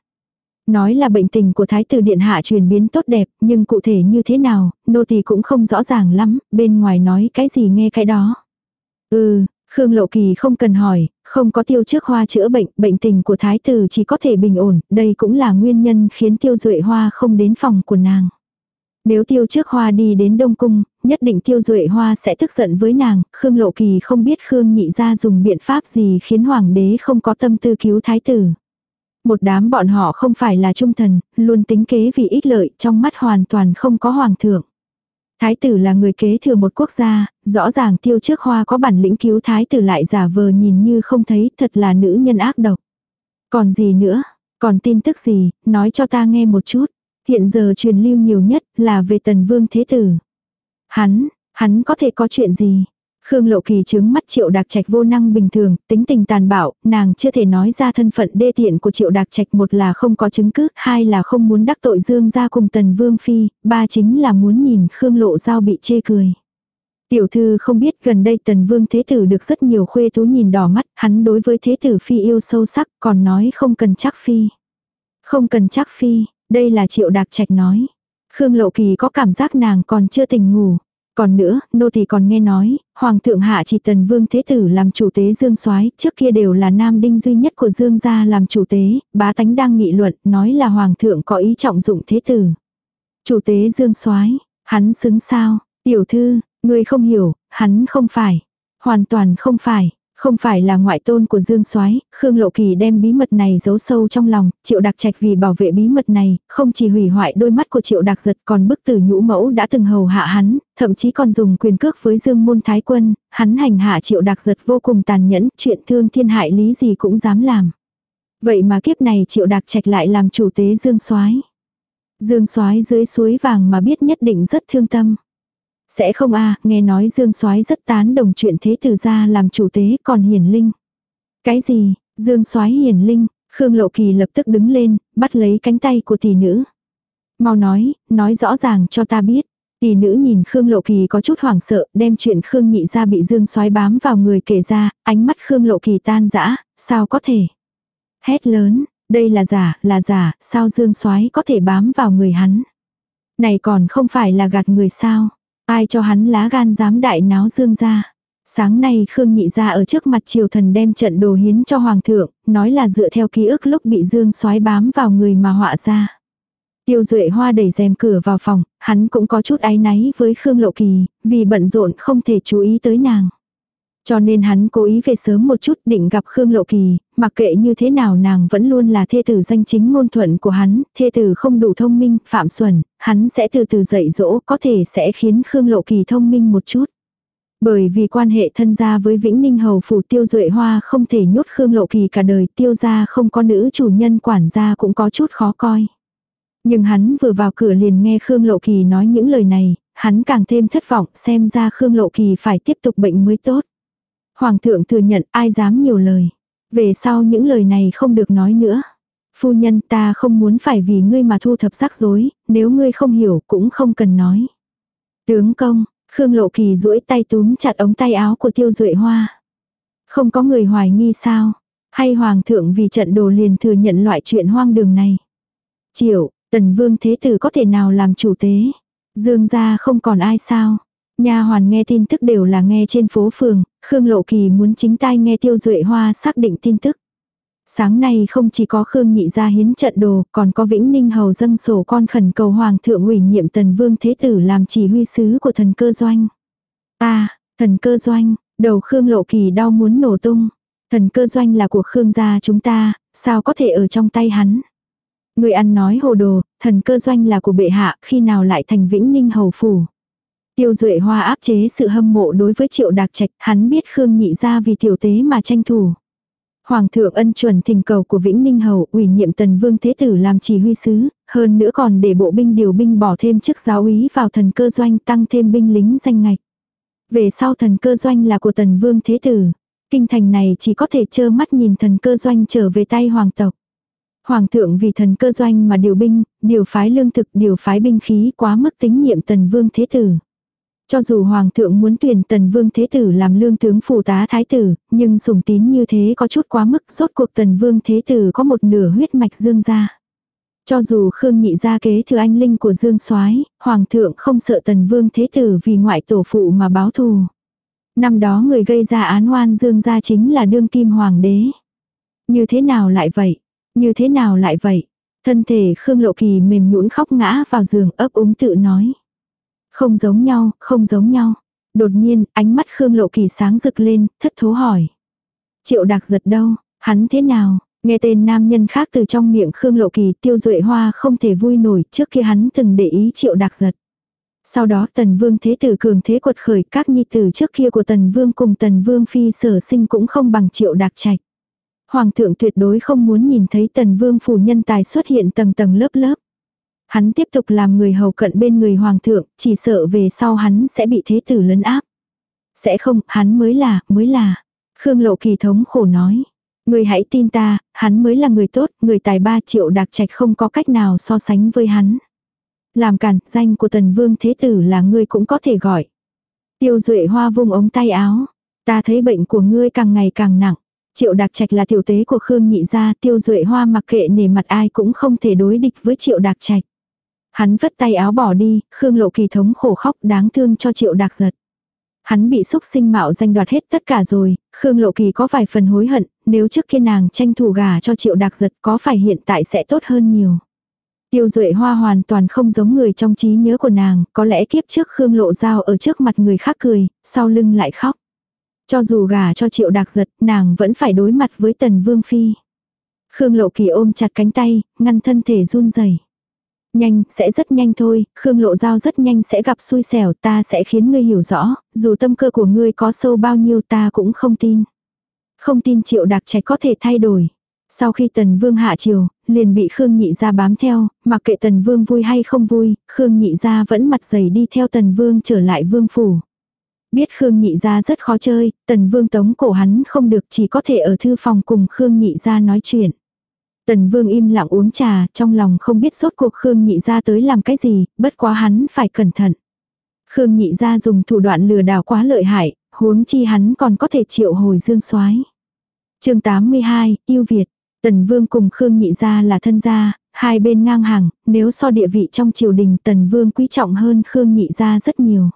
Nói là bệnh tình của thái tử điện hạ truyền biến tốt đẹp, nhưng cụ thể như thế nào, nô tỳ cũng không rõ ràng lắm, bên ngoài nói cái gì nghe cái đó. Ừ, Khương Lộ Kỳ không cần hỏi, không có tiêu trước hoa chữa bệnh, bệnh tình của thái tử chỉ có thể bình ổn, đây cũng là nguyên nhân khiến tiêu duệ hoa không đến phòng của nàng. Nếu tiêu trước hoa đi đến Đông Cung, nhất định tiêu duệ hoa sẽ tức giận với nàng, Khương Lộ Kỳ không biết Khương nhị ra dùng biện pháp gì khiến hoàng đế không có tâm tư cứu thái tử. Một đám bọn họ không phải là trung thần, luôn tính kế vì ích lợi, trong mắt hoàn toàn không có hoàng thượng. Thái tử là người kế thừa một quốc gia, rõ ràng tiêu trước hoa có bản lĩnh cứu thái tử lại giả vờ nhìn như không thấy, thật là nữ nhân ác độc. Còn gì nữa, còn tin tức gì, nói cho ta nghe một chút. Hiện giờ truyền lưu nhiều nhất là về tần vương thế tử. Hắn, hắn có thể có chuyện gì? Khương Lộ Kỳ chứng mắt Triệu Đạc Trạch vô năng bình thường, tính tình tàn bạo, nàng chưa thể nói ra thân phận đê tiện của Triệu Đạc Trạch một là không có chứng cứ, hai là không muốn đắc tội Dương gia cùng Tần Vương Phi, ba chính là muốn nhìn Khương Lộ Giao bị chê cười. Tiểu thư không biết gần đây Tần Vương Thế Tử được rất nhiều khuê thú nhìn đỏ mắt, hắn đối với Thế Tử Phi yêu sâu sắc, còn nói không cần chắc Phi. Không cần chắc Phi, đây là Triệu Đạc Trạch nói. Khương Lộ Kỳ có cảm giác nàng còn chưa tỉnh ngủ. Còn nữa, nô tỳ còn nghe nói, Hoàng thượng hạ chỉ tần vương thế tử làm chủ tế Dương soái trước kia đều là nam đinh duy nhất của Dương gia làm chủ tế, bá tánh đang nghị luận, nói là Hoàng thượng có ý trọng dụng thế tử. Chủ tế Dương soái hắn xứng sao, tiểu thư, người không hiểu, hắn không phải, hoàn toàn không phải. Không phải là ngoại tôn của Dương Soái, Khương Lộ Kỳ đem bí mật này giấu sâu trong lòng, Triệu Đạc Trạch vì bảo vệ bí mật này, không chỉ hủy hoại đôi mắt của Triệu Đạc Giật, còn bức tử nhũ mẫu đã từng hầu hạ hắn, thậm chí còn dùng quyền cước với Dương Môn Thái Quân, hắn hành hạ Triệu Đạc Giật vô cùng tàn nhẫn, chuyện thương thiên hại lý gì cũng dám làm. Vậy mà kiếp này Triệu Đạc Trạch lại làm chủ tế Dương Soái. Dương Soái dưới suối vàng mà biết nhất định rất thương tâm. Sẽ không a nghe nói Dương Soái rất tán đồng chuyện thế tử ra làm chủ tế còn hiền linh. Cái gì, Dương Soái hiền linh, Khương Lộ Kỳ lập tức đứng lên, bắt lấy cánh tay của tỷ nữ. Mau nói, nói rõ ràng cho ta biết. Tỷ nữ nhìn Khương Lộ Kỳ có chút hoảng sợ, đem chuyện Khương nhị ra bị Dương Soái bám vào người kể ra, ánh mắt Khương Lộ Kỳ tan rã, sao có thể? Hét lớn, đây là giả, là giả, sao Dương Soái có thể bám vào người hắn? Này còn không phải là gạt người sao? Ai cho hắn lá gan dám đại náo dương ra. Sáng nay Khương Nhị ra ở trước mặt triều thần đem trận đồ hiến cho Hoàng thượng, nói là dựa theo ký ức lúc bị dương soái bám vào người mà họa ra. Tiêu Duệ Hoa đẩy rèm cửa vào phòng, hắn cũng có chút áy náy với Khương Lộ Kỳ, vì bận rộn không thể chú ý tới nàng. Cho nên hắn cố ý về sớm một chút định gặp Khương Lộ Kỳ, mặc kệ như thế nào nàng vẫn luôn là thê tử danh chính ngôn thuận của hắn, thê tử không đủ thông minh, phạm xuẩn, hắn sẽ từ từ dạy dỗ có thể sẽ khiến Khương Lộ Kỳ thông minh một chút. Bởi vì quan hệ thân gia với Vĩnh Ninh Hầu Phủ Tiêu Duệ Hoa không thể nhốt Khương Lộ Kỳ cả đời tiêu gia không có nữ chủ nhân quản gia cũng có chút khó coi. Nhưng hắn vừa vào cửa liền nghe Khương Lộ Kỳ nói những lời này, hắn càng thêm thất vọng xem ra Khương Lộ Kỳ phải tiếp tục bệnh mới tốt. Hoàng thượng thừa nhận ai dám nhiều lời. Về sau những lời này không được nói nữa. Phu nhân ta không muốn phải vì ngươi mà thu thập rắc rối, nếu ngươi không hiểu cũng không cần nói. Tướng công, Khương Lộ Kỳ duỗi tay túm chặt ống tay áo của Tiêu Duệ Hoa. Không có người hoài nghi sao? Hay Hoàng thượng vì trận đồ liền thừa nhận loại chuyện hoang đường này? Triệu, Tần Vương Thế Tử có thể nào làm chủ tế? Dương gia không còn ai sao? Nha hoàn nghe tin tức đều là nghe trên phố phường, Khương Lộ Kỳ muốn chính tai nghe Tiêu Duệ Hoa xác định tin tức. Sáng nay không chỉ có Khương Nhị gia hiến trận đồ, còn có Vĩnh Ninh hầu dâng sổ con khẩn cầu hoàng thượng ủy nhiệm Tần Vương Thế tử làm chỉ huy sứ của thần cơ doanh. À, thần cơ doanh, đầu Khương Lộ Kỳ đau muốn nổ tung. Thần cơ doanh là của Khương gia chúng ta, sao có thể ở trong tay hắn? Người ăn nói hồ đồ, thần cơ doanh là của bệ hạ, khi nào lại thành Vĩnh Ninh hầu phủ? Tiêu Duệ Hoa áp chế sự hâm mộ đối với Triệu Đạc Trạch, hắn biết Khương Nhị gia vì tiểu tế mà tranh thủ. Hoàng thượng ân chuẩn thỉnh cầu của Vĩnh Ninh Hầu ủy nhiệm Tần Vương Thế Tử làm chỉ huy sứ, hơn nữa còn để bộ binh điều binh bỏ thêm chức giáo úy vào thần cơ doanh tăng thêm binh lính danh ngạch. Về sau thần cơ doanh là của Tần Vương Thế Tử. Kinh thành này chỉ có thể trơ mắt nhìn thần cơ doanh trở về tay hoàng tộc. Hoàng thượng vì thần cơ doanh mà điều binh, điều phái lương thực, điều phái binh khí quá mức tính nhiệm Tần Vương Thế Tử. Cho dù Hoàng thượng muốn tuyển Tần Vương Thế Tử làm lương tướng phủ tá thái tử, nhưng sủng tín như thế có chút quá mức rốt cuộc Tần Vương Thế Tử có một nửa huyết mạch dương gia. Cho dù Khương Nhị gia kế thừa anh linh của Dương Soái, Hoàng thượng không sợ Tần Vương Thế Tử vì ngoại tổ phụ mà báo thù. Năm đó người gây ra án oan Dương gia chính là đương kim hoàng đế. Như thế nào lại vậy? Như thế nào lại vậy? Thân thể Khương Lộ Kỳ mềm nhũn khóc ngã vào giường ấp úng tự nói. Không giống nhau, không giống nhau. Đột nhiên, ánh mắt Khương Lộ Kỳ sáng rực lên, thất thố hỏi. Triệu đặc giật đâu, hắn thế nào? Nghe tên nam nhân khác từ trong miệng Khương Lộ Kỳ tiêu duệ hoa không thể vui nổi trước khi hắn từng để ý triệu đặc giật. Sau đó tần vương thế tử cường thế quật khởi các nhi tử trước kia của tần vương cùng tần vương phi sở sinh cũng không bằng triệu đặc trạch. Hoàng thượng tuyệt đối không muốn nhìn thấy tần vương phủ nhân tài xuất hiện tầng tầng lớp lớp. Hắn tiếp tục làm người hầu cận bên người hoàng thượng, chỉ sợ về sau hắn sẽ bị thế tử lấn áp. Sẽ không, hắn mới là, mới là. Khương Lộ Kỳ thống khổ nói. Người hãy tin ta, hắn mới là người tốt, người tài ba triệu đặc trạch không có cách nào so sánh với hắn. Làm cản, danh của tần vương thế tử là ngươi cũng có thể gọi. Tiêu duệ hoa vung ống tay áo. Ta thấy bệnh của ngươi càng ngày càng nặng. Triệu Đạc Trạch là tiểu tế của Khương Nhị gia, Tiêu Duệ Hoa mặc kệ nề mặt ai cũng không thể đối địch với Triệu Đạc Trạch. Hắn vất tay áo bỏ đi, Khương Lộ Kỳ thống khổ khóc đáng thương cho Triệu Đạc giật. Hắn bị xúc sinh mạo danh đoạt hết tất cả rồi, Khương Lộ Kỳ có vài phần hối hận, nếu trước kia nàng tranh thủ gà cho Triệu Đạc giật có phải hiện tại sẽ tốt hơn nhiều. Tiêu Duệ Hoa hoàn toàn không giống người trong trí nhớ của nàng, có lẽ kiếp trước Khương Lộ Giao ở trước mặt người khác cười, sau lưng lại khóc. Cho dù gà cho Triệu Đạc giật, nàng vẫn phải đối mặt với Tần Vương Phi. Khương Lộ Kỳ ôm chặt cánh tay, ngăn thân thể run rẩy. Nhanh, sẽ rất nhanh thôi, Khương Lộ Giao rất nhanh sẽ gặp xui xẻo, ta sẽ khiến ngươi hiểu rõ, dù tâm cơ của ngươi có sâu bao nhiêu ta cũng không tin. Không tin triệu đặc trạch có thể thay đổi. Sau khi Tần Vương hạ triều, liền bị Khương Nhị Gia bám theo, mặc kệ Tần Vương vui hay không vui, Khương Nhị Gia vẫn mặt dày đi theo Tần Vương trở lại Vương Phủ. Biết Khương Nhị Gia rất khó chơi, Tần Vương tống cổ hắn không được chỉ có thể ở thư phòng cùng Khương Nhị Gia nói chuyện. Tần Vương im lặng uống trà, trong lòng không biết sốt cuộc Khương Nhị ra tới làm cái gì, bất quá hắn phải cẩn thận. Khương Nhị ra dùng thủ đoạn lừa đảo quá lợi hại, huống chi hắn còn có thể triệu hồi dương soái. Chương 82, yêu Việt. Tần Vương cùng Khương Nhị gia là thân gia, hai bên ngang hàng, nếu so địa vị trong triều đình Tần Vương quý trọng hơn Khương Nhị gia rất nhiều.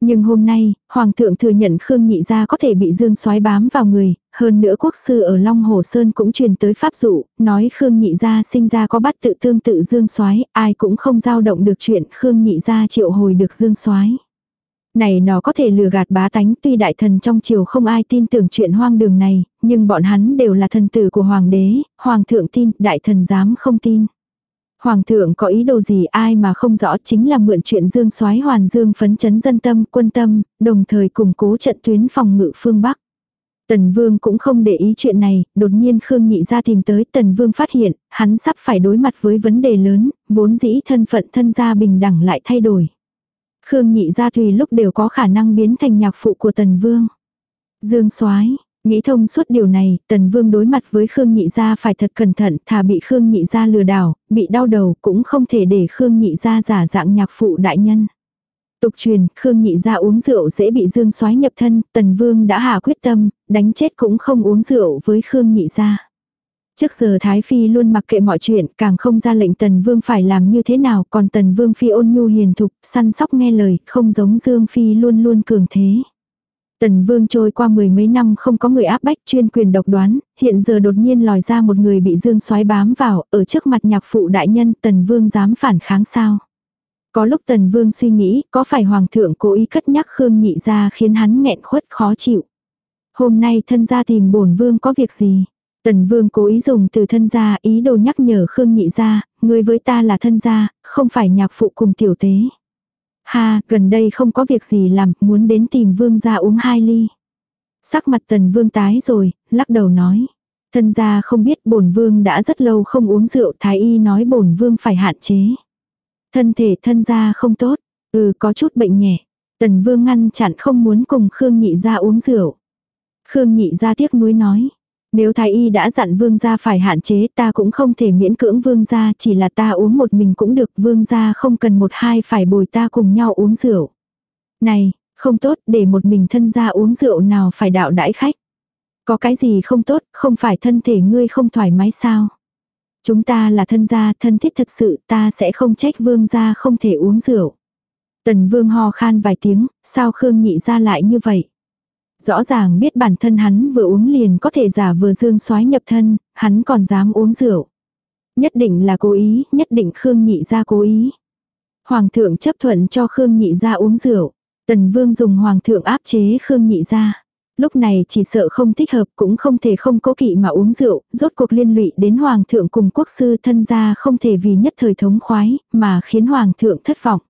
Nhưng hôm nay, Hoàng thượng thừa nhận Khương Nhị Gia có thể bị Dương soái bám vào người, hơn nữa quốc sư ở Long Hồ Sơn cũng truyền tới pháp dụ, nói Khương Nhị Gia sinh ra có bắt tự tương tự Dương soái ai cũng không giao động được chuyện Khương Nhị Gia triệu hồi được Dương soái này nó có thể lừa gạt bá tánh tuy đại thần trong triều không ai tin tưởng chuyện hoang đường này, nhưng bọn hắn đều là thần tử của hoàng đế, hoàng thượng tin, đại thần dám không tin. Hoàng thượng có ý đồ gì ai mà không rõ chính là mượn chuyện dương soái hoàn dương phấn chấn dân tâm, quân tâm, đồng thời củng cố trận tuyến phòng ngự phương Bắc. Tần Vương cũng không để ý chuyện này, đột nhiên Khương Nhị ra tìm tới Tần Vương phát hiện, hắn sắp phải đối mặt với vấn đề lớn, vốn dĩ thân phận thân gia bình đẳng lại thay đổi. Khương Nhị ra tùy lúc đều có khả năng biến thành nhạc phụ của Tần Vương. Dương Soái Nghĩ thông suốt điều này, Tần Vương đối mặt với Khương Nhị Gia phải thật cẩn thận, thà bị Khương Nhị Gia lừa đảo, bị đau đầu cũng không thể để Khương Nhị Gia giả dạng nhạc phụ đại nhân. Tục truyền, Khương Nhị Gia uống rượu dễ bị Dương Soái nhập thân, Tần Vương đã hạ quyết tâm, đánh chết cũng không uống rượu với Khương Nhị Gia. Trước giờ Thái Phi luôn mặc kệ mọi chuyện, càng không ra lệnh Tần Vương phải làm như thế nào, còn Tần Vương Phi ôn nhu hiền thục, săn sóc nghe lời, không giống Dương Phi luôn luôn cường thế. Tần Vương trôi qua mười mấy năm không có người áp bách chuyên quyền độc đoán, hiện giờ đột nhiên lòi ra một người bị Dương soái bám vào, ở trước mặt nhạc phụ đại nhân Tần Vương dám phản kháng sao. Có lúc Tần Vương suy nghĩ, có phải Hoàng thượng cố ý cất nhắc Khương Nhị ra khiến hắn nghẹn khuất khó chịu. Hôm nay thân gia tìm bổn Vương có việc gì? Tần Vương cố ý dùng từ thân gia ý đồ nhắc nhở Khương Nhị ra, người với ta là thân gia, không phải nhạc phụ cùng tiểu tế. Ha, gần đây không có việc gì làm, muốn đến tìm vương gia uống hai ly. Sắc mặt tần vương tái rồi, lắc đầu nói. Thân gia không biết bổn vương đã rất lâu không uống rượu, thái y nói bổn vương phải hạn chế. Thân thể thân gia không tốt, ừ có chút bệnh nhẹ. Tần vương ngăn chặn không muốn cùng Khương nhị gia uống rượu. Khương nhị gia tiếc nuối nói. Nếu thái y đã dặn vương gia phải hạn chế ta cũng không thể miễn cưỡng vương gia chỉ là ta uống một mình cũng được vương gia không cần một hai phải bồi ta cùng nhau uống rượu. Này, không tốt để một mình thân gia uống rượu nào phải đạo đãi khách. Có cái gì không tốt, không phải thân thể ngươi không thoải mái sao? Chúng ta là thân gia, thân thiết thật sự, ta sẽ không trách vương gia không thể uống rượu. Tần vương ho khan vài tiếng, sao Khương nhị ra lại như vậy? Rõ ràng biết bản thân hắn vừa uống liền có thể giả vừa dương soái nhập thân, hắn còn dám uống rượu. Nhất định là cố ý, nhất định Khương nhị ra cố ý. Hoàng thượng chấp thuận cho Khương nhị ra uống rượu. Tần vương dùng hoàng thượng áp chế Khương nhị ra. Lúc này chỉ sợ không thích hợp cũng không thể không cố kỵ mà uống rượu, rốt cuộc liên lụy đến hoàng thượng cùng quốc sư thân gia không thể vì nhất thời thống khoái, mà khiến hoàng thượng thất vọng.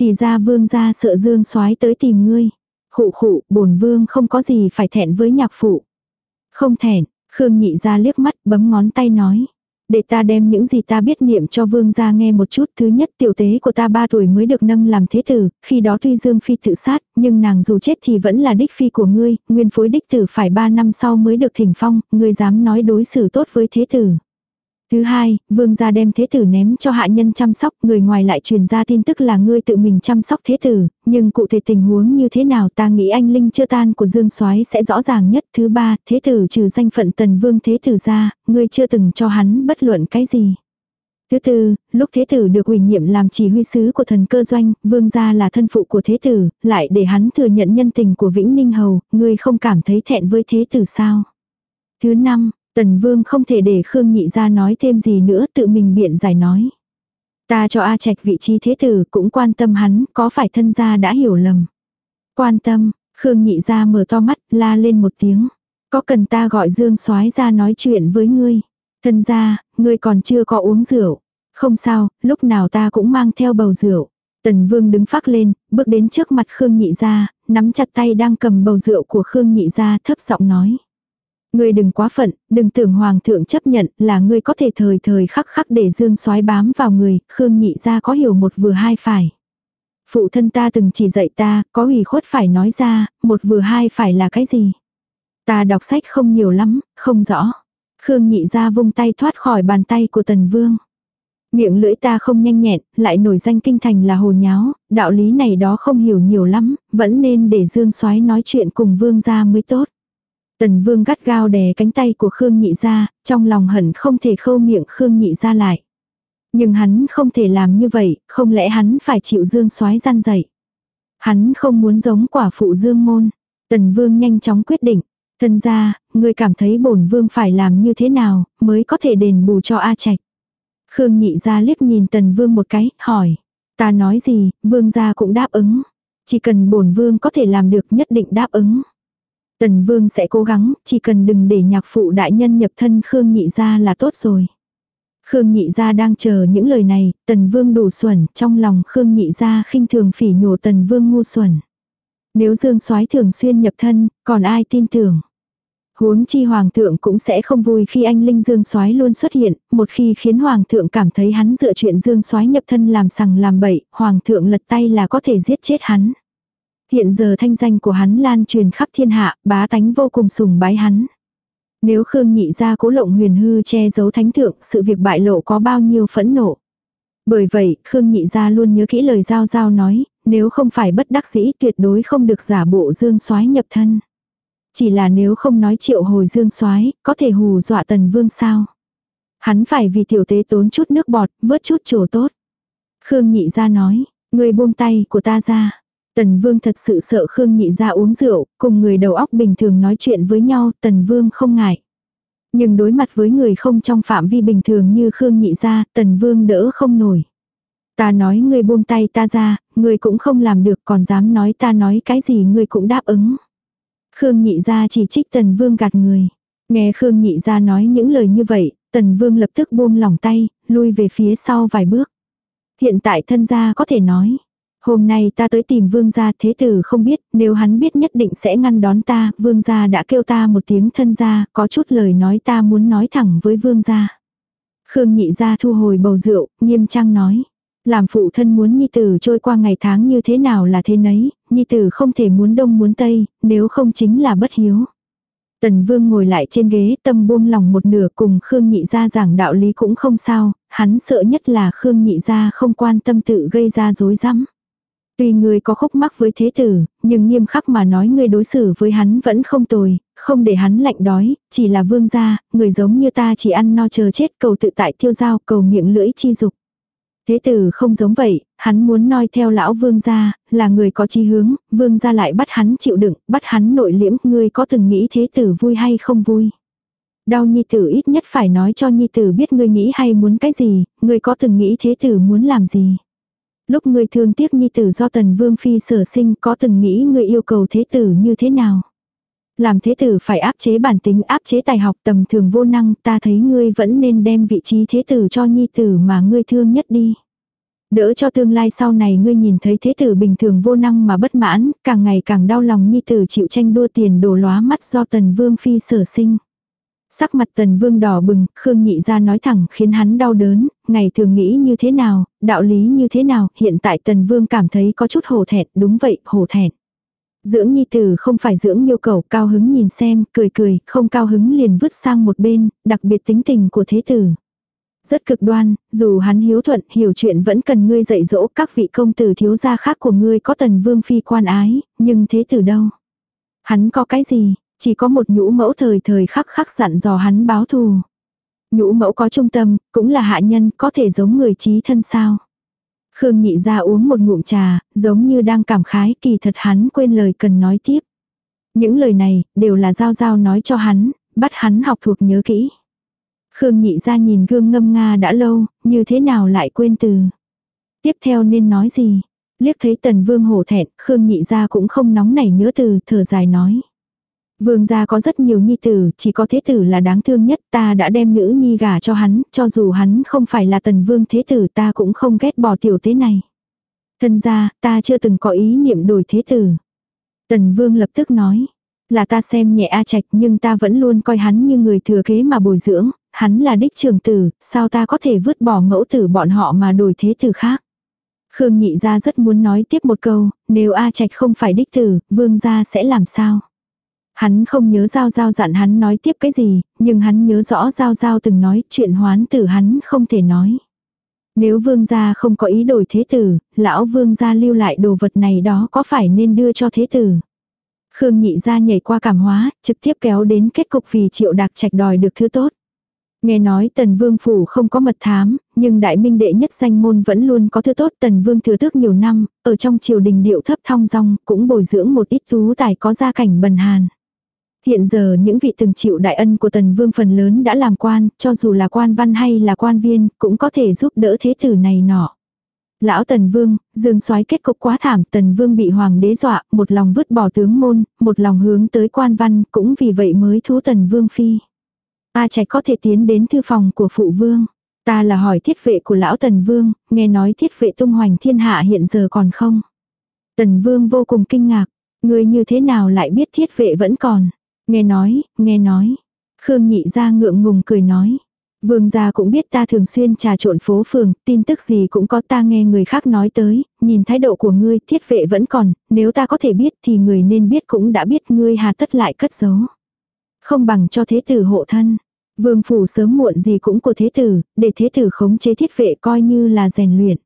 Thì ra vương gia sợ dương soái tới tìm ngươi. Khụ khụ, bổn vương không có gì phải thẹn với nhạc phụ. Không thẹn, Khương nhị ra liếc mắt bấm ngón tay nói. Để ta đem những gì ta biết niệm cho vương gia nghe một chút. Thứ nhất tiểu tế của ta ba tuổi mới được nâng làm thế tử, khi đó tuy Dương Phi tự sát, nhưng nàng dù chết thì vẫn là đích phi của ngươi, nguyên phối đích tử phải ba năm sau mới được thỉnh phong, ngươi dám nói đối xử tốt với thế tử. Thứ hai, vương gia đem thế tử ném cho hạ nhân chăm sóc, người ngoài lại truyền ra tin tức là ngươi tự mình chăm sóc thế tử, nhưng cụ thể tình huống như thế nào ta nghĩ anh linh chưa tan của Dương Soái sẽ rõ ràng nhất. Thứ ba, thế tử trừ danh phận tần vương thế tử ra, ngươi chưa từng cho hắn bất luận cái gì. Thứ tư, lúc thế tử được ủy nhiệm làm chỉ huy sứ của thần cơ doanh, vương gia là thân phụ của thế tử, lại để hắn thừa nhận nhân tình của Vĩnh Ninh Hầu, ngươi không cảm thấy thẹn với thế tử sao. Thứ năm, Tần Vương không thể để Khương Nhị ra nói thêm gì nữa tự mình biện giải nói. Ta cho A Trạch vị trí thế tử cũng quan tâm hắn, có phải thân gia đã hiểu lầm. Quan tâm, Khương Nhị ra mở to mắt, la lên một tiếng. Có cần ta gọi Dương soái ra nói chuyện với ngươi. Thân gia, ngươi còn chưa có uống rượu. Không sao, lúc nào ta cũng mang theo bầu rượu. Tần Vương đứng phác lên, bước đến trước mặt Khương Nhị ra, nắm chặt tay đang cầm bầu rượu của Khương Nhị ra thấp giọng nói. Ngươi đừng quá phận, đừng tưởng hoàng thượng chấp nhận là ngươi có thể thời thời khắc khắc để dương soái bám vào người, Khương nhị ra có hiểu một vừa hai phải. Phụ thân ta từng chỉ dạy ta, có ủy khuất phải nói ra, một vừa hai phải là cái gì. Ta đọc sách không nhiều lắm, không rõ. Khương nhị ra vung tay thoát khỏi bàn tay của tần vương. Miệng lưỡi ta không nhanh nhẹn, lại nổi danh kinh thành là hồ nháo, đạo lý này đó không hiểu nhiều lắm, vẫn nên để dương soái nói chuyện cùng vương gia mới tốt. Tần vương gắt gao đè cánh tay của Khương Nhị ra, trong lòng hận không thể khâu miệng Khương Nhị ra lại. Nhưng hắn không thể làm như vậy, không lẽ hắn phải chịu dương soái gian dậy. Hắn không muốn giống quả phụ dương môn. Tần vương nhanh chóng quyết định. Thân ra, người cảm thấy bổn vương phải làm như thế nào, mới có thể đền bù cho A Trạch. Khương nhị ra liếc nhìn tần vương một cái, hỏi. Ta nói gì, vương gia cũng đáp ứng. Chỉ cần bổn vương có thể làm được nhất định đáp ứng. Tần Vương sẽ cố gắng, chỉ cần đừng để nhạc phụ đại nhân nhập thân Khương Nhị ra là tốt rồi. Khương Nhị gia đang chờ những lời này, Tần Vương đủ xuẩn, trong lòng Khương Nhị gia khinh thường phỉ nhổ Tần Vương ngu xuẩn. Nếu Dương Soái thường xuyên nhập thân, còn ai tin tưởng? Huống chi hoàng thượng cũng sẽ không vui khi anh linh dương soái luôn xuất hiện, một khi khiến hoàng thượng cảm thấy hắn dựa chuyện dương soái nhập thân làm sằng làm bậy, hoàng thượng lật tay là có thể giết chết hắn. Hiện giờ thanh danh của hắn lan truyền khắp thiên hạ, bá tánh vô cùng sùng bái hắn. Nếu Khương nhị ra cố lộng huyền hư che giấu thánh thượng, sự việc bại lộ có bao nhiêu phẫn nộ. Bởi vậy, Khương nhị ra luôn nhớ kỹ lời giao giao nói, nếu không phải bất đắc dĩ tuyệt đối không được giả bộ dương soái nhập thân. Chỉ là nếu không nói triệu hồi dương soái có thể hù dọa tần vương sao. Hắn phải vì tiểu tế tốn chút nước bọt, vớt chút chỗ tốt. Khương nhị ra nói, người buông tay của ta ra. Tần Vương thật sự sợ Khương Nhị ra uống rượu, cùng người đầu óc bình thường nói chuyện với nhau, Tần Vương không ngại. Nhưng đối mặt với người không trong phạm vi bình thường như Khương Nhị ra, Tần Vương đỡ không nổi. Ta nói người buông tay ta ra, người cũng không làm được còn dám nói ta nói cái gì người cũng đáp ứng. Khương Nhị ra chỉ trích Tần Vương gạt người. Nghe Khương Nhị ra nói những lời như vậy, Tần Vương lập tức buông lỏng tay, lui về phía sau vài bước. Hiện tại thân gia có thể nói. Hôm nay ta tới tìm vương gia thế tử không biết, nếu hắn biết nhất định sẽ ngăn đón ta, vương gia đã kêu ta một tiếng thân gia, có chút lời nói ta muốn nói thẳng với vương gia. Khương nhị gia thu hồi bầu rượu, nghiêm trang nói. Làm phụ thân muốn nhi tử trôi qua ngày tháng như thế nào là thế nấy, nhi tử không thể muốn đông muốn tây, nếu không chính là bất hiếu. Tần vương ngồi lại trên ghế tâm buông lòng một nửa cùng Khương nhị gia giảng đạo lý cũng không sao, hắn sợ nhất là Khương nhị gia không quan tâm tự gây ra rối rắm. Tuy ngươi có khúc mắc với thế tử, nhưng nghiêm khắc mà nói ngươi đối xử với hắn vẫn không tồi, không để hắn lạnh đói, chỉ là vương gia, người giống như ta chỉ ăn no chờ chết cầu tự tại tiêu giao cầu miệng lưỡi chi dục. Thế tử không giống vậy, hắn muốn noi theo lão vương gia, là người có chi hướng, vương gia lại bắt hắn chịu đựng, bắt hắn nội liễm, ngươi có từng nghĩ thế tử vui hay không vui. Đau nhi tử ít nhất phải nói cho nhi tử biết ngươi nghĩ hay muốn cái gì, ngươi có từng nghĩ thế tử muốn làm gì. Lúc ngươi thương tiếc nhi tử do tần vương phi sở sinh có từng nghĩ ngươi yêu cầu thế tử như thế nào. Làm thế tử phải áp chế bản tính áp chế tài học tầm thường vô năng ta thấy ngươi vẫn nên đem vị trí thế tử cho nhi tử mà ngươi thương nhất đi. Đỡ cho tương lai sau này ngươi nhìn thấy thế tử bình thường vô năng mà bất mãn, càng ngày càng đau lòng nhi tử chịu tranh đua tiền đổ lóa mắt do tần vương phi sở sinh. Sắc mặt tần vương đỏ bừng, Khương nhị ra nói thẳng khiến hắn đau đớn, ngày thường nghĩ như thế nào, đạo lý như thế nào, hiện tại tần vương cảm thấy có chút hổ thẹn, đúng vậy, hổ thẹn. Dưỡng nhi tử không phải dưỡng miêu cầu, cao hứng nhìn xem, cười cười, không cao hứng liền vứt sang một bên, đặc biệt tính tình của thế tử. Rất cực đoan, dù hắn hiếu thuận, hiểu chuyện vẫn cần ngươi dạy dỗ các vị công tử thiếu gia khác của ngươi có tần vương phi quan ái, nhưng thế tử đâu? Hắn có cái gì, chỉ có một nhũ mẫu thời thời khắc khắc dặn dò hắn báo thù. Nhũ mẫu có trung tâm, cũng là hạ nhân, có thể giống người trí thân sao. Khương nhị ra uống một ngụm trà, giống như đang cảm khái kỳ thật hắn quên lời cần nói tiếp. Những lời này, đều là Giao Giao nói cho hắn, bắt hắn học thuộc nhớ kỹ. Khương nhị ra nhìn gương ngâm nga đã lâu, như thế nào lại quên từ. Tiếp theo nên nói gì? Liếc thấy tần vương hổ thẹn, Khương nhị ra cũng không nóng nảy nhớ từ, thở dài nói. Vương gia có rất nhiều nhi tử, chỉ có thế tử là đáng thương nhất, ta đã đem nữ nhi gả cho hắn, cho dù hắn không phải là tần vương thế tử ta cũng không ghét bỏ tiểu thế này. Thân gia, ta chưa từng có ý niệm đổi thế tử. Tần vương lập tức nói, là ta xem nhẹ A Trạch nhưng ta vẫn luôn coi hắn như người thừa kế mà bồi dưỡng, hắn là đích trưởng tử, sao ta có thể vứt bỏ mẫu tử bọn họ mà đổi thế tử khác. Khương nhị gia rất muốn nói tiếp một câu, nếu A Trạch không phải đích tử, vương gia sẽ làm sao? Hắn không nhớ Giao Giao dặn hắn nói tiếp cái gì, nhưng hắn nhớ rõ Giao Giao từng nói chuyện hoán tử hắn không thể nói. Nếu vương gia không có ý đổi thế tử, lão vương gia lưu lại đồ vật này đó có phải nên đưa cho thế tử. Khương nhị gia nhảy qua cảm hóa, trực tiếp kéo đến kết cục vì triệu đạc trạch đòi được thứ tốt. Nghe nói tần vương phủ không có mật thám, nhưng đại minh đệ nhất danh môn vẫn luôn có thứ tốt tần vương thừa tước nhiều năm, ở trong triều đình điệu thấp thong dong cũng bồi dưỡng một ít tú tài có gia cảnh bần hàn. Hiện giờ những vị từng chịu đại ân của tần vương phần lớn đã làm quan, cho dù là quan văn hay là quan viên, cũng có thể giúp đỡ thế tử này nọ. Lão tần vương, dương soái kết cục quá thảm, tần vương bị hoàng đế dọa, một lòng vứt bỏ tướng môn, một lòng hướng tới quan văn, cũng vì vậy mới thú tần vương phi. Ta trạch có thể tiến đến thư phòng của phụ vương. Ta là hỏi thiết vệ của lão tần vương, nghe nói thiết vệ tung hoành thiên hạ hiện giờ còn không. Tần vương vô cùng kinh ngạc, người như thế nào lại biết thiết vệ vẫn còn. Nghe nói, nghe nói. Khương nhị ra ngượng ngùng cười nói. Vương gia cũng biết ta thường xuyên trà trộn phố phường, tin tức gì cũng có ta nghe người khác nói tới, nhìn thái độ của ngươi thiết vệ vẫn còn, nếu ta có thể biết thì người nên biết cũng đã biết ngươi hà tất lại cất giấu. Không bằng cho thế tử hộ thân. Vương phủ sớm muộn gì cũng của thế tử, để thế tử khống chế thiết vệ coi như là rèn luyện.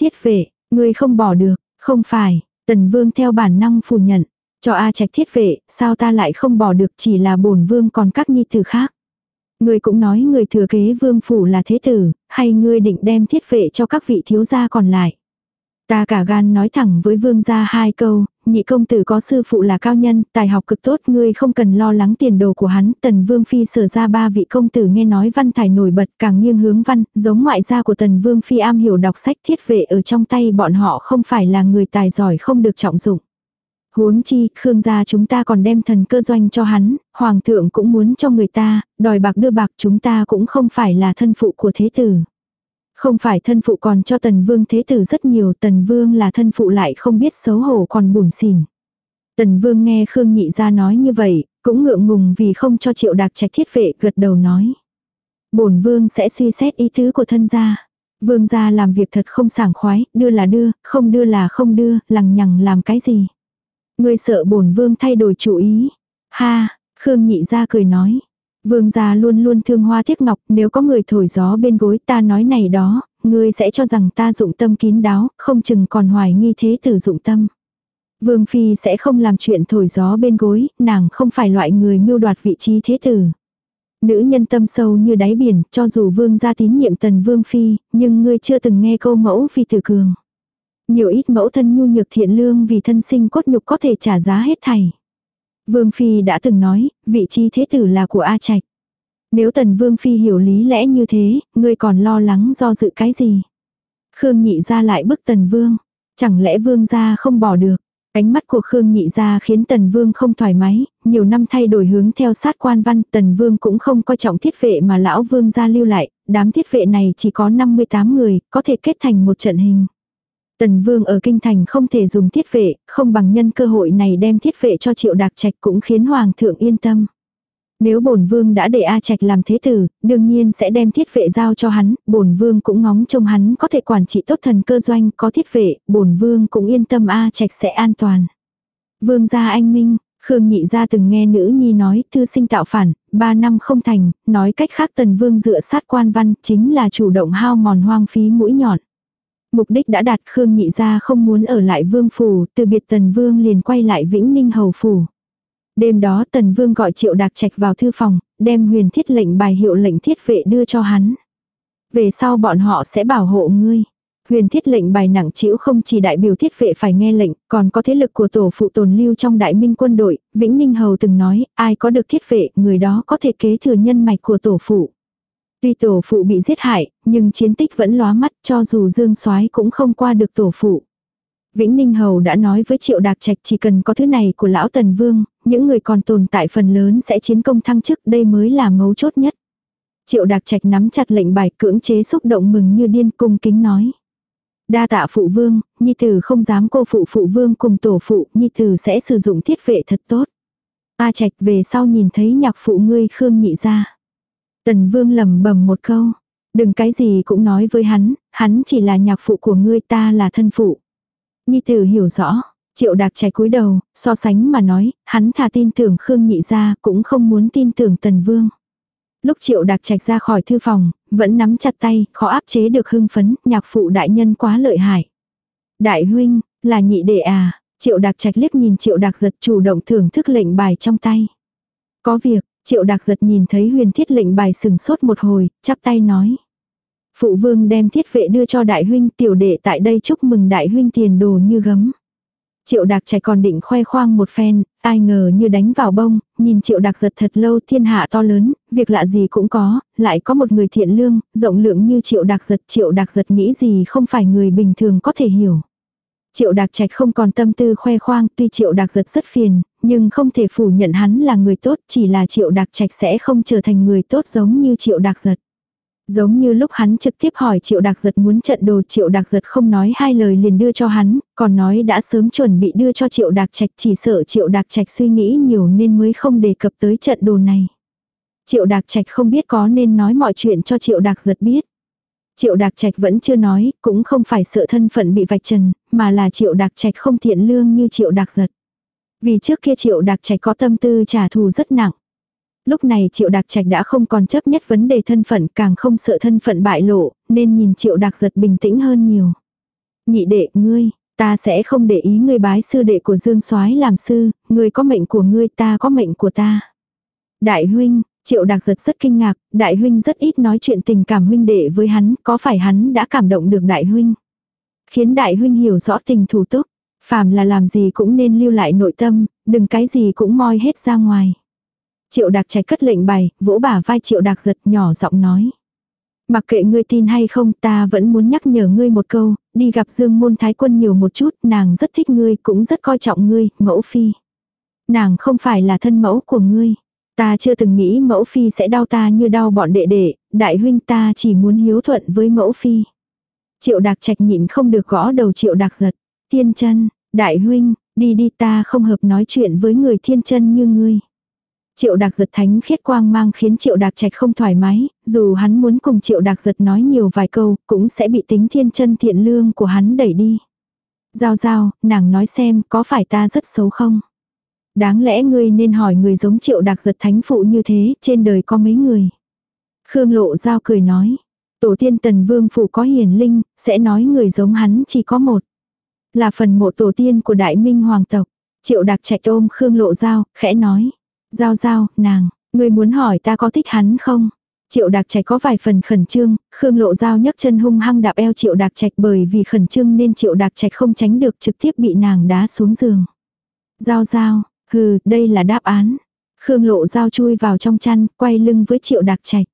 Thiết vệ, ngươi không bỏ được, không phải, tần vương theo bản năng phủ nhận. Cho A trạch thiết vệ, sao ta lại không bỏ được chỉ là bổn vương còn các nhi tử khác. Ngươi cũng nói người thừa kế vương phủ là thế tử, hay ngươi định đem thiết vệ cho các vị thiếu gia còn lại. Ta cả gan nói thẳng với vương gia hai câu, nhị công tử có sư phụ là cao nhân, tài học cực tốt, ngươi không cần lo lắng tiền đồ của hắn. Tần vương phi sở ra ba vị công tử nghe nói văn thải nổi bật càng nghiêng hướng văn, giống ngoại gia của tần vương phi am hiểu đọc sách thiết vệ ở trong tay bọn họ không phải là người tài giỏi không được trọng dụng. Huống chi, Khương gia chúng ta còn đem thần cơ doanh cho hắn, hoàng thượng cũng muốn cho người ta, đòi bạc đưa bạc chúng ta cũng không phải là thân phụ của thế tử. Không phải thân phụ còn cho tần vương thế tử rất nhiều, tần vương là thân phụ lại không biết xấu hổ còn buồn xỉn. Tần vương nghe Khương nhị ra nói như vậy, cũng ngượng ngùng vì không cho triệu đạc trạch thiết vệ gật đầu nói. bổn vương sẽ suy xét ý tứ của thân gia. Vương gia làm việc thật không sảng khoái, đưa là đưa, không đưa là không đưa, lằng nhằng làm cái gì. Ngươi sợ bổn vương thay đổi chủ ý. Ha, Khương nhị ra cười nói. Vương gia luôn luôn thương hoa thiết ngọc, nếu có người thổi gió bên gối ta nói này đó, ngươi sẽ cho rằng ta dụng tâm kín đáo, không chừng còn hoài nghi thế tử dụng tâm. Vương phi sẽ không làm chuyện thổi gió bên gối, nàng không phải loại người mưu đoạt vị trí thế tử. Nữ nhân tâm sâu như đáy biển, cho dù vương gia tín nhiệm tần vương phi, nhưng ngươi chưa từng nghe câu mẫu phi tử cường. Nhiều ít mẫu thân nhu nhược thiện lương vì thân sinh cốt nhục có thể trả giá hết thảy. Vương Phi đã từng nói, vị trí thế tử là của A Trạch. Nếu tần Vương Phi hiểu lý lẽ như thế, ngươi còn lo lắng do dự cái gì? Khương nhị ra lại bức tần Vương. Chẳng lẽ Vương gia không bỏ được? Ánh mắt của Khương nhị ra khiến Tần Vương không thoải mái, nhiều năm thay đổi hướng theo sát quan văn, Tần Vương cũng không coi trọng thiết vệ mà lão Vương gia lưu lại, đám thiết vệ này chỉ có 58 người, có thể kết thành một trận hình. Tần Vương ở kinh thành không thể dùng thiết vệ, không bằng nhân cơ hội này đem thiết vệ cho Triệu Đạc Trạch cũng khiến hoàng thượng yên tâm. Nếu bổn vương đã để A Trạch làm thế tử, đương nhiên sẽ đem thiết vệ giao cho hắn, bổn vương cũng ngóng trông hắn có thể quản trị tốt thần cơ doanh, có thiết vệ, bổn vương cũng yên tâm A Trạch sẽ an toàn. Vương gia anh minh, Khương Nhị gia từng nghe nữ nhi nói thư sinh tạo phản, ba năm không thành, nói cách khác tần vương dựa sát quan văn chính là chủ động hao mòn hoang phí mũi nhọn. Mục đích đã đạt Khương Nhị gia không muốn ở lại vương phủ, từ biệt tần vương liền quay lại Vĩnh Ninh hầu phủ. Đêm đó tần vương gọi triệu đạc trạch vào thư phòng, đem huyền thiết lệnh bài hiệu lệnh thiết vệ đưa cho hắn. Về sau bọn họ sẽ bảo hộ ngươi. Huyền thiết lệnh bài nặng chịu không chỉ đại biểu thiết vệ phải nghe lệnh, còn có thế lực của tổ phụ tồn lưu trong đại minh quân đội, Vĩnh Ninh Hầu từng nói, ai có được thiết vệ, người đó có thể kế thừa nhân mạch của tổ phụ. Tuy tổ phụ bị giết hại, nhưng chiến tích vẫn lóa mắt cho dù dương soái cũng không qua được tổ phụ. Vĩnh Ninh Hầu đã nói với Triệu Đạc Trạch chỉ cần có thứ này của Lão Tần Vương, những người còn tồn tại phần lớn sẽ chiến công thăng chức đây mới là mấu chốt nhất. Triệu Đạc Trạch nắm chặt lệnh bài cưỡng chế xúc động mừng như điên cung kính nói. Đa tạ phụ vương, Nhi Tử không dám cô phụ phụ vương cùng tổ phụ, Nhi Tử sẽ sử dụng thiết vệ thật tốt. A Trạch về sau nhìn thấy nhạc phụ ngươi Khương nhị ra. Tần vương lẩm bẩm một câu. Đừng cái gì cũng nói với hắn, hắn chỉ là nhạc phụ của ngươi ta là thân phụ. Nhi tử hiểu rõ, triệu đạc chạy cúi đầu, so sánh mà nói, hắn thà tin tưởng Khương nhị ra cũng không muốn tin tưởng tần vương. Lúc triệu đạc trạch ra khỏi thư phòng, vẫn nắm chặt tay, khó áp chế được hưng phấn, nhạc phụ đại nhân quá lợi hại. Đại huynh, là nhị đệ à, triệu đạc trạch liếc nhìn triệu đạc giật chủ động thưởng thức lệnh bài trong tay. Có việc, Triệu đặc giật nhìn thấy huyền thiết lệnh bài sừng sốt một hồi, chắp tay nói. Phụ vương đem thiết vệ đưa cho đại huynh tiểu đệ tại đây chúc mừng đại huynh tiền đồ như gấm. Triệu đặc trẻ còn định khoe khoang một phen, ai ngờ như đánh vào bông, nhìn triệu đặc giật thật lâu thiên hạ to lớn, việc lạ gì cũng có, lại có một người thiện lương, rộng lượng như triệu đặc giật. Triệu đặc giật nghĩ gì không phải người bình thường có thể hiểu. Triệu Đạc Trạch không còn tâm tư khoe khoang, tuy Triệu Đạc giật rất phiền, nhưng không thể phủ nhận hắn là người tốt, chỉ là Triệu đặc Trạch sẽ không trở thành người tốt giống như Triệu đặc giật. Giống như lúc hắn trực tiếp hỏi triệu đặc giật muốn trận đồ triệu đặc giật không nói hai lời liền đưa cho hắn, còn nói đã sớm chuẩn bị đưa cho triệu đặc trạch chỉ sợ triệu đặc trạch suy nghĩ nhiều nên mới không đề cập tới trận đồ này. Triệu đặc trạch không biết có nên nói mọi chuyện cho triệu đặc giật biết. Triệu đặc trạch vẫn chưa nói, cũng không phải sợ thân phận bị vạch trần, mà là triệu đặc trạch không thiện lương như triệu đặc giật. Vì trước kia triệu đặc trạch có tâm tư trả thù rất nặng. Lúc này triệu đặc trạch đã không còn chấp nhất vấn đề thân phận càng không sợ thân phận bại lộ, nên nhìn triệu đặc giật bình tĩnh hơn nhiều. Nhị đệ, ngươi, ta sẽ không để ý ngươi bái sư đệ của Dương soái làm sư, ngươi có mệnh của ngươi ta có mệnh của ta. Đại huynh, Triệu đặc giật rất kinh ngạc, đại huynh rất ít nói chuyện tình cảm huynh đệ với hắn, có phải hắn đã cảm động được đại huynh? Khiến đại huynh hiểu rõ tình thủ túc, phàm là làm gì cũng nên lưu lại nội tâm, đừng cái gì cũng moi hết ra ngoài. Triệu đạc trạch cất lệnh bày, vỗ bả vai triệu đạc giật nhỏ giọng nói. Mặc kệ ngươi tin hay không ta vẫn muốn nhắc nhở ngươi một câu, đi gặp dương môn thái quân nhiều một chút, nàng rất thích ngươi cũng rất coi trọng ngươi, mẫu phi. Nàng không phải là thân mẫu của ngươi. Ta chưa từng nghĩ mẫu phi sẽ đau ta như đau bọn đệ đệ, đại huynh ta chỉ muốn hiếu thuận với mẫu phi. Triệu đạc trạch nhịn không được gõ đầu triệu đạc giật. Thiên chân, đại huynh, đi đi ta không hợp nói chuyện với người thiên chân như ngươi. Triệu đặc giật thánh khiết quang mang khiến triệu đặc trạch không thoải mái, dù hắn muốn cùng triệu đặc giật nói nhiều vài câu, cũng sẽ bị tính thiên chân thiện lương của hắn đẩy đi. Giao giao, nàng nói xem có phải ta rất xấu không? Đáng lẽ ngươi nên hỏi người giống triệu đặc giật thánh phụ như thế, trên đời có mấy người. Khương lộ giao cười nói. Tổ tiên tần vương phụ có hiền linh, sẽ nói người giống hắn chỉ có một. Là phần mộ tổ tiên của đại minh hoàng tộc. Triệu đặc chạy ôm Khương lộ giao, khẽ nói. Giao giao, nàng, ngươi muốn hỏi ta có thích hắn không? Triệu đặc Trạch có vài phần khẩn trương, Khương Lộ Giao nhấc chân hung hăng đạp eo Triệu đặc Trạch bởi vì khẩn trương nên Triệu đặc Trạch không tránh được trực tiếp bị nàng đá xuống giường. Giao giao, Hừ, đây là đáp án. Khương lộ dao chui vào trong chăn, quay lưng với triệu đặc trạch.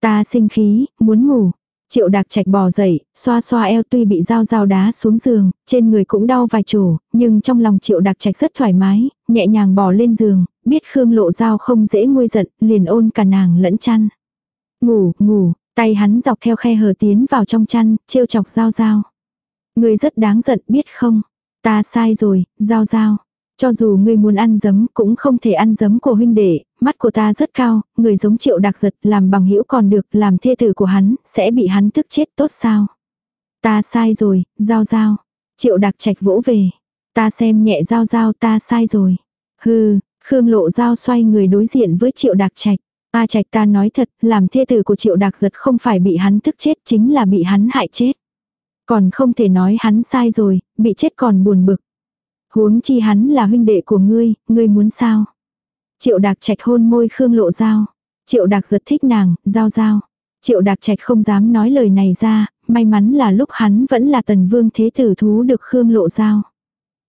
Ta sinh khí, muốn ngủ. Triệu đặc trạch bò dậy, xoa xoa eo tuy bị dao dao đá xuống giường, trên người cũng đau vài chỗ, nhưng trong lòng triệu đặc trạch rất thoải mái, nhẹ nhàng bò lên giường, biết Khương lộ dao không dễ nguôi giận, liền ôn cả nàng lẫn chăn. Ngủ, ngủ, tay hắn dọc theo khe hở tiến vào trong chăn, trêu chọc dao dao. Người rất đáng giận biết không? Ta sai rồi, dao dao. Cho dù ngươi muốn ăn giấm cũng không thể ăn giấm của huynh đệ, mắt của ta rất cao, người giống triệu đặc giật làm bằng hữu còn được, làm thê tử của hắn, sẽ bị hắn tức chết tốt sao. Ta sai rồi, giao giao. Triệu đặc trạch vỗ về. Ta xem nhẹ giao giao ta sai rồi. Hừ, Khương lộ giao xoay người đối diện với triệu đặc trạch. Ta trạch ta nói thật, làm thê tử của triệu đặc giật không phải bị hắn tức chết chính là bị hắn hại chết. Còn không thể nói hắn sai rồi, bị chết còn buồn bực. Huống chi hắn là huynh đệ của ngươi, ngươi muốn sao? Triệu đạc trạch hôn môi Khương lộ dao. Triệu đạc giật thích nàng, giao giao. Triệu đạc trạch không dám nói lời này ra, may mắn là lúc hắn vẫn là tần vương thế tử thú được Khương lộ dao.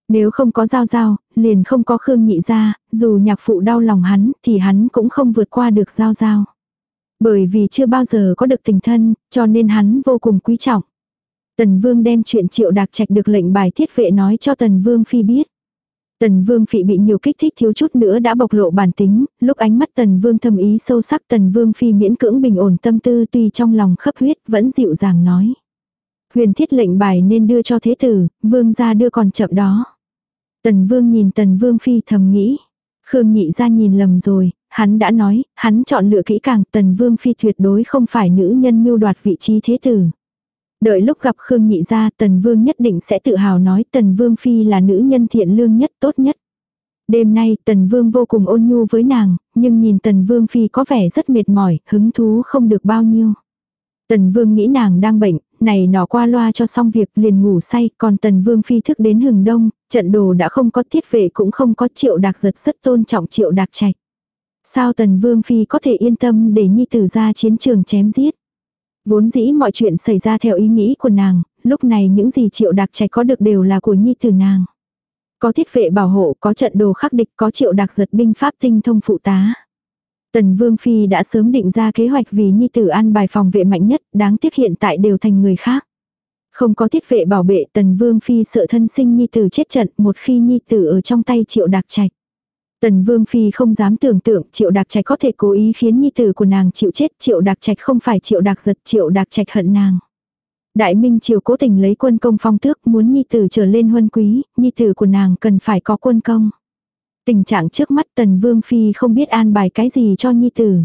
Nếu không có giao giao, liền không có Khương nhị ra, dù nhạc phụ đau lòng hắn thì hắn cũng không vượt qua được giao giao. Bởi vì chưa bao giờ có được tình thân, cho nên hắn vô cùng quý trọng. Tần Vương đem chuyện triệu đạc trạch được lệnh bài thiết vệ nói cho Tần Vương Phi biết. Tần Vương Phi bị nhiều kích thích thiếu chút nữa đã bộc lộ bản tính, lúc ánh mắt Tần Vương thâm ý sâu sắc Tần Vương Phi miễn cưỡng bình ổn tâm tư tuy trong lòng khấp huyết vẫn dịu dàng nói. Huyền thiết lệnh bài nên đưa cho thế tử, Vương ra đưa còn chậm đó. Tần Vương nhìn Tần Vương Phi thầm nghĩ. Khương nhị ra nhìn lầm rồi, hắn đã nói, hắn chọn lựa kỹ càng Tần Vương Phi tuyệt đối không phải nữ nhân mưu đoạt vị trí thế tử. Đợi lúc gặp Khương Nhị gia Tần Vương nhất định sẽ tự hào nói Tần Vương Phi là nữ nhân thiện lương nhất tốt nhất. Đêm nay Tần Vương vô cùng ôn nhu với nàng, nhưng nhìn Tần Vương Phi có vẻ rất mệt mỏi, hứng thú không được bao nhiêu. Tần Vương nghĩ nàng đang bệnh, này nọ qua loa cho xong việc liền ngủ say, còn Tần Vương Phi thức đến hừng đông, trận đồ đã không có thiết vệ cũng không có triệu đạc giật rất tôn trọng triệu đạc trạch. Sao Tần Vương Phi có thể yên tâm để Nhi Tử ra chiến trường chém giết? Vốn dĩ mọi chuyện xảy ra theo ý nghĩ của nàng, lúc này những gì triệu đặc trạch có được đều là của nhi tử nàng. Có thiết vệ bảo hộ, có trận đồ khắc địch, có triệu đặc giật binh pháp tinh thông phụ tá. Tần Vương Phi đã sớm định ra kế hoạch vì nhi tử an bài phòng vệ mạnh nhất, đáng tiếc hiện tại đều thành người khác. Không có thiết vệ bảo vệ Tần Vương Phi sợ thân sinh nhi tử chết trận một khi nhi tử ở trong tay triệu đặc trạch. Tần Vương Phi không dám tưởng tượng Triệu Đạc Trạch có thể cố ý khiến nhi tử của nàng chịu chết. Triệu Đạc Trạch không phải Triệu Đạc giật, Triệu Đạc Trạch hận nàng. Đại Minh Triều cố tình lấy quân công phong tước muốn nhi tử trở lên huân quý, nhi tử của nàng cần phải có quân công. Tình trạng trước mắt Tần Vương Phi không biết an bài cái gì cho nhi tử.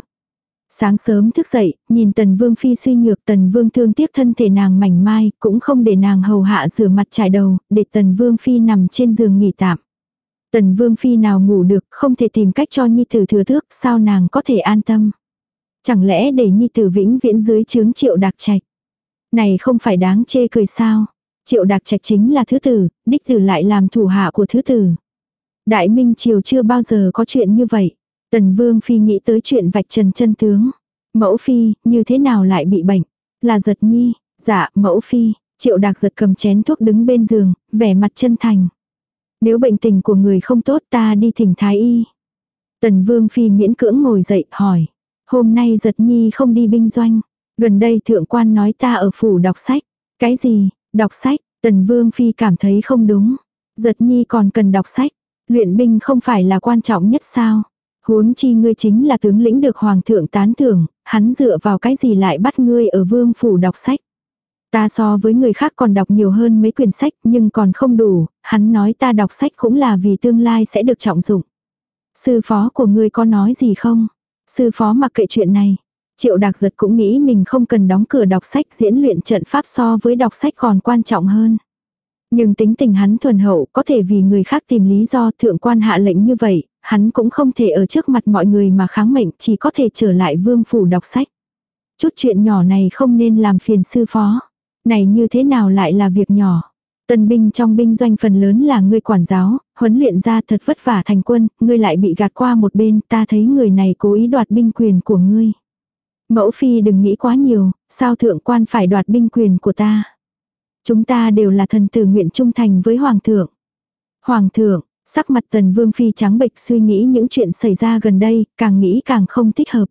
Sáng sớm thức dậy, nhìn Tần Vương Phi suy nhược Tần Vương thương tiếc thân thể nàng mảnh mai, cũng không để nàng hầu hạ rửa mặt trải đầu, để Tần Vương Phi nằm trên giường nghỉ tạm. Tần Vương Phi nào ngủ được, không thể tìm cách cho Nhi Tử thừa thước, sao nàng có thể an tâm. Chẳng lẽ để Nhi Tử vĩnh viễn dưới chướng triệu đặc trạch. Này không phải đáng chê cười sao. Triệu đặc trạch chính là thứ tử, đích tử lại làm thủ hạ của thứ tử. Đại Minh Triều chưa bao giờ có chuyện như vậy. Tần Vương Phi nghĩ tới chuyện vạch trần chân tướng. Mẫu Phi, như thế nào lại bị bệnh? Là giật nhi, dạ, mẫu Phi. Triệu đặc giật cầm chén thuốc đứng bên giường, vẻ mặt chân thành. Nếu bệnh tình của người không tốt ta đi thỉnh thái y. Tần Vương Phi miễn cưỡng ngồi dậy hỏi. Hôm nay giật nhi không đi binh doanh. Gần đây thượng quan nói ta ở phủ đọc sách. Cái gì, đọc sách, Tần Vương Phi cảm thấy không đúng. Giật nhi còn cần đọc sách. Luyện binh không phải là quan trọng nhất sao. Huống chi ngươi chính là tướng lĩnh được hoàng thượng tán thưởng, hắn dựa vào cái gì lại bắt ngươi ở vương phủ đọc sách. Ta so với người khác còn đọc nhiều hơn mấy quyển sách nhưng còn không đủ, hắn nói ta đọc sách cũng là vì tương lai sẽ được trọng dụng. Sư phó của ngươi có nói gì không? Sư phó mặc kệ chuyện này. Triệu đặc giật cũng nghĩ mình không cần đóng cửa đọc sách diễn luyện trận pháp so với đọc sách còn quan trọng hơn. Nhưng tính tình hắn thuần hậu có thể vì người khác tìm lý do thượng quan hạ lệnh như vậy, hắn cũng không thể ở trước mặt mọi người mà kháng mệnh chỉ có thể trở lại vương phủ đọc sách. Chút chuyện nhỏ này không nên làm phiền sư phó. Này như thế nào lại là việc nhỏ. Tân binh trong binh doanh phần lớn là ngươi quản giáo, huấn luyện ra thật vất vả thành quân, ngươi lại bị gạt qua một bên, ta thấy người này cố ý đoạt binh quyền của ngươi. Mẫu phi đừng nghĩ quá nhiều, sao thượng quan phải đoạt binh quyền của ta. Chúng ta đều là thần tử nguyện trung thành với hoàng thượng. Hoàng thượng, sắc mặt tần vương phi trắng bệch suy nghĩ những chuyện xảy ra gần đây, càng nghĩ càng không thích hợp.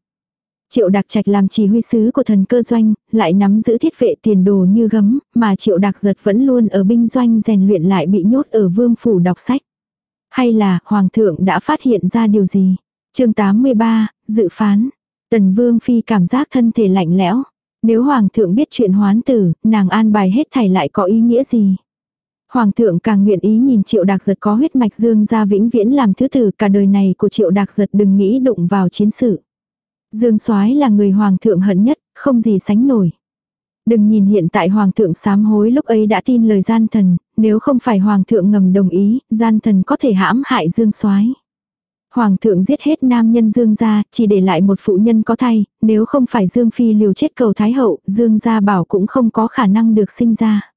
Triệu Đạc Trạch làm chỉ huy sứ của thần cơ doanh, lại nắm giữ thiết vệ tiền đồ như gấm, mà Triệu Đạc giật vẫn luôn ở binh doanh rèn luyện lại bị nhốt ở vương phủ đọc sách. Hay là Hoàng thượng đã phát hiện ra điều gì? chương 83, dự phán. Tần Vương Phi cảm giác thân thể lạnh lẽo. Nếu Hoàng thượng biết chuyện hoán tử, nàng an bài hết thảy lại có ý nghĩa gì? Hoàng thượng càng nguyện ý nhìn triệu đạc giật có huyết mạch dương ra vĩnh viễn làm thứ tử cả đời này của triệu đạc giật đừng nghĩ đụng vào chiến sự. Dương Soái là người hoàng thượng hận nhất, không gì sánh nổi. Đừng nhìn hiện tại hoàng thượng sám hối lúc ấy đã tin lời gian thần, nếu không phải hoàng thượng ngầm đồng ý, gian thần có thể hãm hại Dương Soái. Hoàng thượng giết hết nam nhân Dương gia, chỉ để lại một phụ nhân có thai, nếu không phải Dương phi liều chết cầu thái hậu, Dương gia bảo cũng không có khả năng được sinh ra.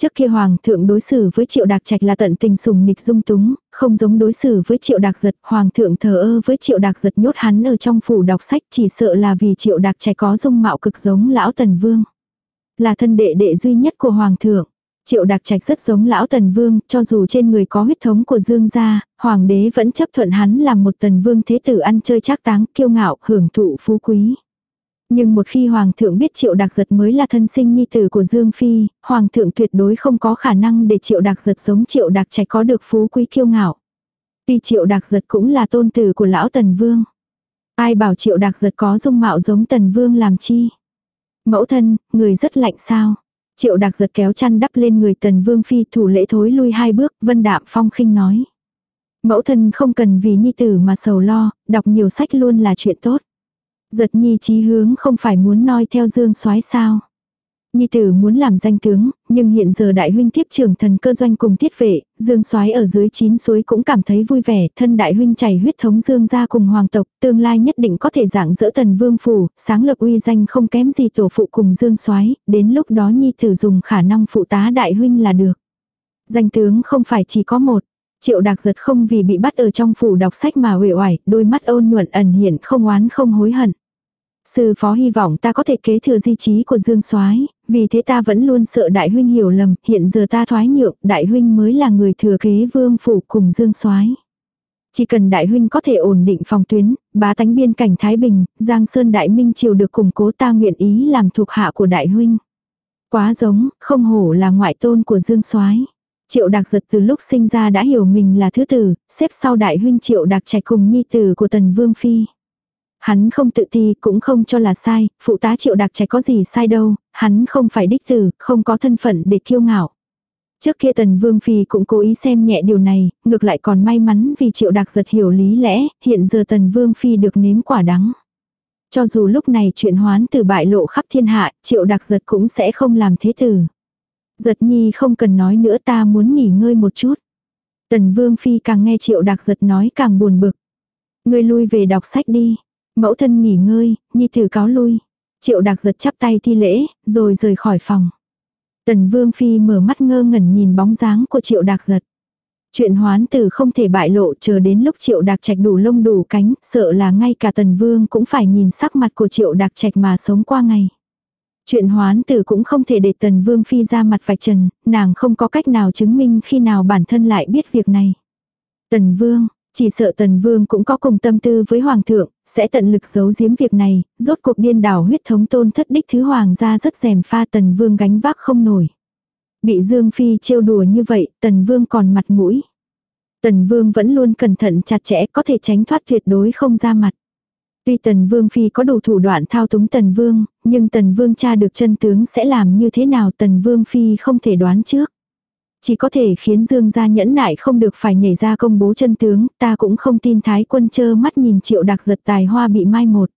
Trước kia hoàng thượng đối xử với triệu đạc trạch là tận tình sùng nịch dung túng, không giống đối xử với triệu đạc giật, hoàng thượng thờ ơ với triệu đạc giật nhốt hắn ở trong phủ đọc sách chỉ sợ là vì triệu đạc trạch có dung mạo cực giống lão tần vương. Là thân đệ đệ duy nhất của hoàng thượng. Triệu Đạc Trạch rất giống lão Tần Vương, cho dù trên người có huyết thống của Dương gia, hoàng đế vẫn chấp thuận hắn làm một Tần Vương thế tử ăn chơi trác táng, kiêu ngạo, hưởng thụ phú quý. Nhưng một khi Hoàng thượng biết Triệu Đạc Giật mới là thân sinh nhi tử của Dương Phi, Hoàng thượng tuyệt đối không có khả năng để Triệu Đạc Giật giống Triệu Đạc Trạch có được phú quý kiêu ngạo. Tuy Triệu Đạc Giật cũng là tôn tử của lão Tần Vương. Ai bảo Triệu Đạc Giật có dung mạo giống Tần Vương làm chi? Mẫu thân, người rất lạnh sao? Triệu Đạc Giật kéo chăn đắp lên người Tần Vương Phi thủ lễ thối lui hai bước, vân đạm phong khinh nói. Mẫu thân không cần vì nhi tử mà sầu lo, đọc nhiều sách luôn là chuyện tốt. Giật nhi chí hướng không phải muốn noi theo dương soái sao. Nhi tử muốn làm danh tướng, nhưng hiện giờ đại huynh tiếp trưởng thần cơ doanh cùng tiết vệ, dương soái ở dưới chín suối cũng cảm thấy vui vẻ, thân đại huynh chảy huyết thống dương gia cùng hoàng tộc, tương lai nhất định có thể dạng dỡ tần vương phủ, sáng lập uy danh không kém gì tổ phụ cùng dương soái đến lúc đó nhi tử dùng khả năng phụ tá đại huynh là được. Danh tướng không phải chỉ có một, Triệu Đạc giật không vì bị bắt ở trong phủ đọc sách mà uể oải, đôi mắt ôn nhuận ẩn hiện không oán không hối hận. Sư phó hy vọng ta có thể kế thừa di trí của Dương Soái, vì thế ta vẫn luôn sợ đại huynh hiểu lầm, hiện giờ ta thoái nhượng, đại huynh mới là người thừa kế vương phủ cùng Dương Soái. Chỉ cần đại huynh có thể ổn định phòng tuyến, bá tánh biên cảnh Thái Bình, Giang Sơn Đại Minh triều được củng cố ta nguyện ý làm thuộc hạ của đại huynh. Quá giống, không hổ là ngoại tôn của Dương Soái. Triệu Đạc giật từ lúc sinh ra đã hiểu mình là thứ tử, xếp sau đại huynh Triệu Đạc Trạch cùng nhi tử của Tần Vương Phi. Hắn không tự ti cũng không cho là sai, phụ tá Triệu Đạc Trạch có gì sai đâu, hắn không phải đích tử, không có thân phận để kiêu ngạo. Trước kia Tần Vương Phi cũng cố ý xem nhẹ điều này, ngược lại còn may mắn vì Triệu Đạc giật hiểu lý lẽ, hiện giờ Tần Vương Phi được nếm quả đắng. Cho dù lúc này chuyện hoán từ bại lộ khắp thiên hạ, Triệu Đạc giật cũng sẽ không làm thế tử. Giật nhi không cần nói nữa ta muốn nghỉ ngơi một chút. Tần Vương Phi càng nghe Triệu Đạc giật nói càng buồn bực. Ngươi lui về đọc sách đi. Mẫu thân nghỉ ngơi, nhi thử cáo lui. Triệu Đạc giật chắp tay thi lễ, rồi rời khỏi phòng. Tần Vương Phi mở mắt ngơ ngẩn nhìn bóng dáng của Triệu Đạc giật. Chuyện hoán tử không thể bại lộ chờ đến lúc Triệu Đạc Trạch đủ lông đủ cánh, sợ là ngay cả Tần Vương cũng phải nhìn sắc mặt của Triệu Đạc Trạch mà sống qua ngày. Chuyện hoán tử cũng không thể để Tần Vương Phi ra mặt vạch trần, nàng không có cách nào chứng minh khi nào bản thân lại biết việc này. Tần Vương, chỉ sợ Tần Vương cũng có cùng tâm tư với Hoàng thượng, sẽ tận lực giấu giếm việc này, rốt cuộc điên đảo huyết thống tôn thất đích thứ Hoàng gia rất rèm pha Tần Vương gánh vác không nổi. Bị Dương Phi trêu đùa như vậy, Tần Vương còn mặt mũi. Tần Vương vẫn luôn cẩn thận chặt chẽ có thể tránh thoát tuyệt đối không ra mặt. Tuy Tần Vương Phi có đủ thủ đoạn thao túng Tần Vương, nhưng Tần Vương cha được chân tướng sẽ làm như thế nào Tần Vương Phi không thể đoán trước. Chỉ có thể khiến Dương gia nhẫn nại không được phải nhảy ra công bố chân tướng, ta cũng không tin Thái quân chơ mắt nhìn triệu đặc giật tài hoa bị mai một.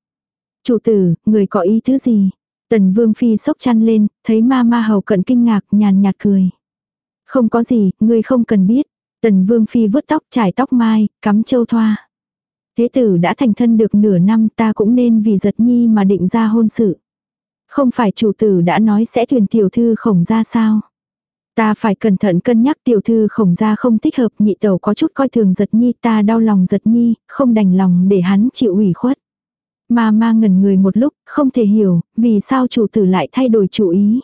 Chủ tử, người có ý thứ gì? Tần Vương Phi sốc chăn lên, thấy ma ma hầu cận kinh ngạc nhàn nhạt cười. Không có gì, người không cần biết. Tần Vương Phi vứt tóc trải tóc mai, cắm châu thoa. Thế tử đã thành thân được nửa năm ta cũng nên vì giật nhi mà định ra hôn sự. Không phải chủ tử đã nói sẽ thuyền tiểu thư khổng ra sao. Ta phải cẩn thận cân nhắc tiểu thư khổng ra không thích hợp nhị tẩu có chút coi thường giật nhi ta đau lòng giật nhi, không đành lòng để hắn chịu ủy khuất. Mà ma ngẩn người một lúc, không thể hiểu, vì sao chủ tử lại thay đổi chủ ý.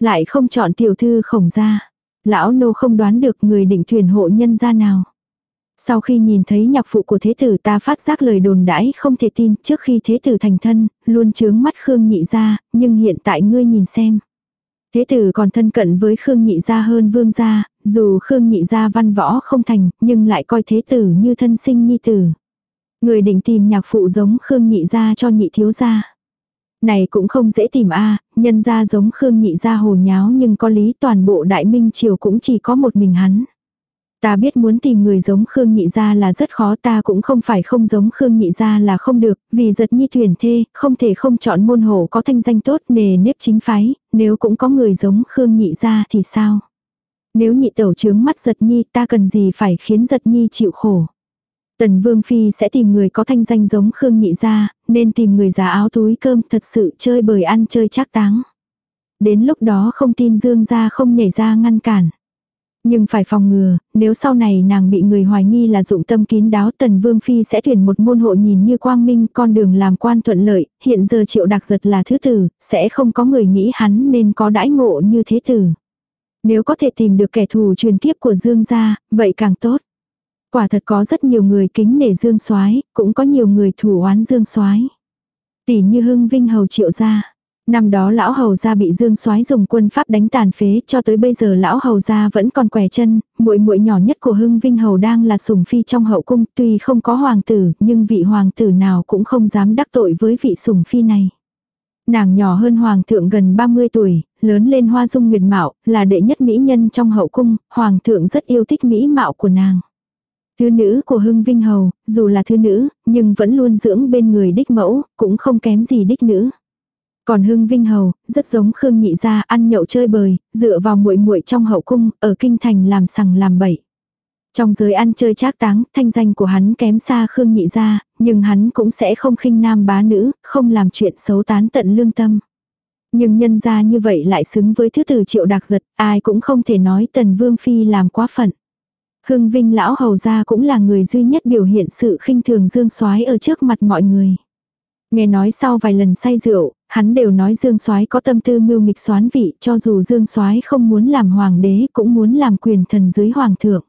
Lại không chọn tiểu thư khổng ra. Lão nô không đoán được người định thuyền hộ nhân ra nào. Sau khi nhìn thấy nhạc phụ của thế tử ta phát giác lời đồn đãi không thể tin trước khi thế tử thành thân, luôn chướng mắt Khương nhị ra, nhưng hiện tại ngươi nhìn xem. Thế tử còn thân cận với Khương nhị gia hơn vương gia, dù Khương nhị gia văn võ không thành, nhưng lại coi thế tử như thân sinh nhi tử. Người định tìm nhạc phụ giống Khương nhị gia cho nhị thiếu gia. Này cũng không dễ tìm a nhân gia giống Khương nhị gia hồ nháo nhưng có lý toàn bộ đại minh triều cũng chỉ có một mình hắn. Ta biết muốn tìm người giống Khương Nhị Gia là rất khó ta cũng không phải không giống Khương Nhị Gia là không được, vì giật nhi thuyền thê, không thể không chọn môn hồ có thanh danh tốt nề nếp chính phái, nếu cũng có người giống Khương Nhị Gia thì sao? Nếu nhị tẩu trướng mắt giật nhi ta cần gì phải khiến giật nhi chịu khổ. Tần Vương Phi sẽ tìm người có thanh danh giống Khương Nhị Gia, nên tìm người giá áo túi cơm thật sự chơi bời ăn chơi chắc táng. Đến lúc đó không tin Dương gia không nhảy ra ngăn cản. Nhưng phải phòng ngừa, nếu sau này nàng bị người hoài nghi là dụng tâm kín đáo tần vương phi sẽ tuyển một môn hộ nhìn như quang minh con đường làm quan thuận lợi, hiện giờ triệu đặc giật là thứ tử, sẽ không có người nghĩ hắn nên có đãi ngộ như thế tử. Nếu có thể tìm được kẻ thù truyền kiếp của Dương gia, vậy càng tốt. Quả thật có rất nhiều người kính nể Dương soái cũng có nhiều người thủ oán Dương soái Tỷ như hưng vinh hầu triệu gia. Năm đó lão hầu gia bị Dương Soái dùng quân pháp đánh tàn phế, cho tới bây giờ lão hầu gia vẫn còn quẻ chân, muội muội nhỏ nhất của Hưng Vinh hầu đang là sủng phi trong hậu cung, tuy không có hoàng tử, nhưng vị hoàng tử nào cũng không dám đắc tội với vị sủng phi này. Nàng nhỏ hơn hoàng thượng gần 30 tuổi, lớn lên hoa dung nguyệt mạo, là đệ nhất mỹ nhân trong hậu cung, hoàng thượng rất yêu thích mỹ mạo của nàng. Thứ nữ của Hưng Vinh hầu, dù là thứ nữ, nhưng vẫn luôn dưỡng bên người đích mẫu, cũng không kém gì đích nữ. Còn Hưng Vinh Hầu, rất giống Khương Nhị gia, ăn nhậu chơi bời, dựa vào muội muội trong hậu cung, ở kinh thành làm sằng làm bậy. Trong giới ăn chơi trác táng, thanh danh của hắn kém xa Khương Nhị gia, nhưng hắn cũng sẽ không khinh nam bá nữ, không làm chuyện xấu tán tận lương tâm. Nhưng nhân gia như vậy lại xứng với thứ tử triệu đặc giật, ai cũng không thể nói tần vương phi làm quá phận. Hưng Vinh lão hầu gia cũng là người duy nhất biểu hiện sự khinh thường dương soái ở trước mặt mọi người. Nghe nói sau vài lần say rượu, hắn đều nói Dương Soái có tâm tư mưu nghịch xoán vị, cho dù Dương Soái không muốn làm hoàng đế, cũng muốn làm quyền thần dưới hoàng thượng.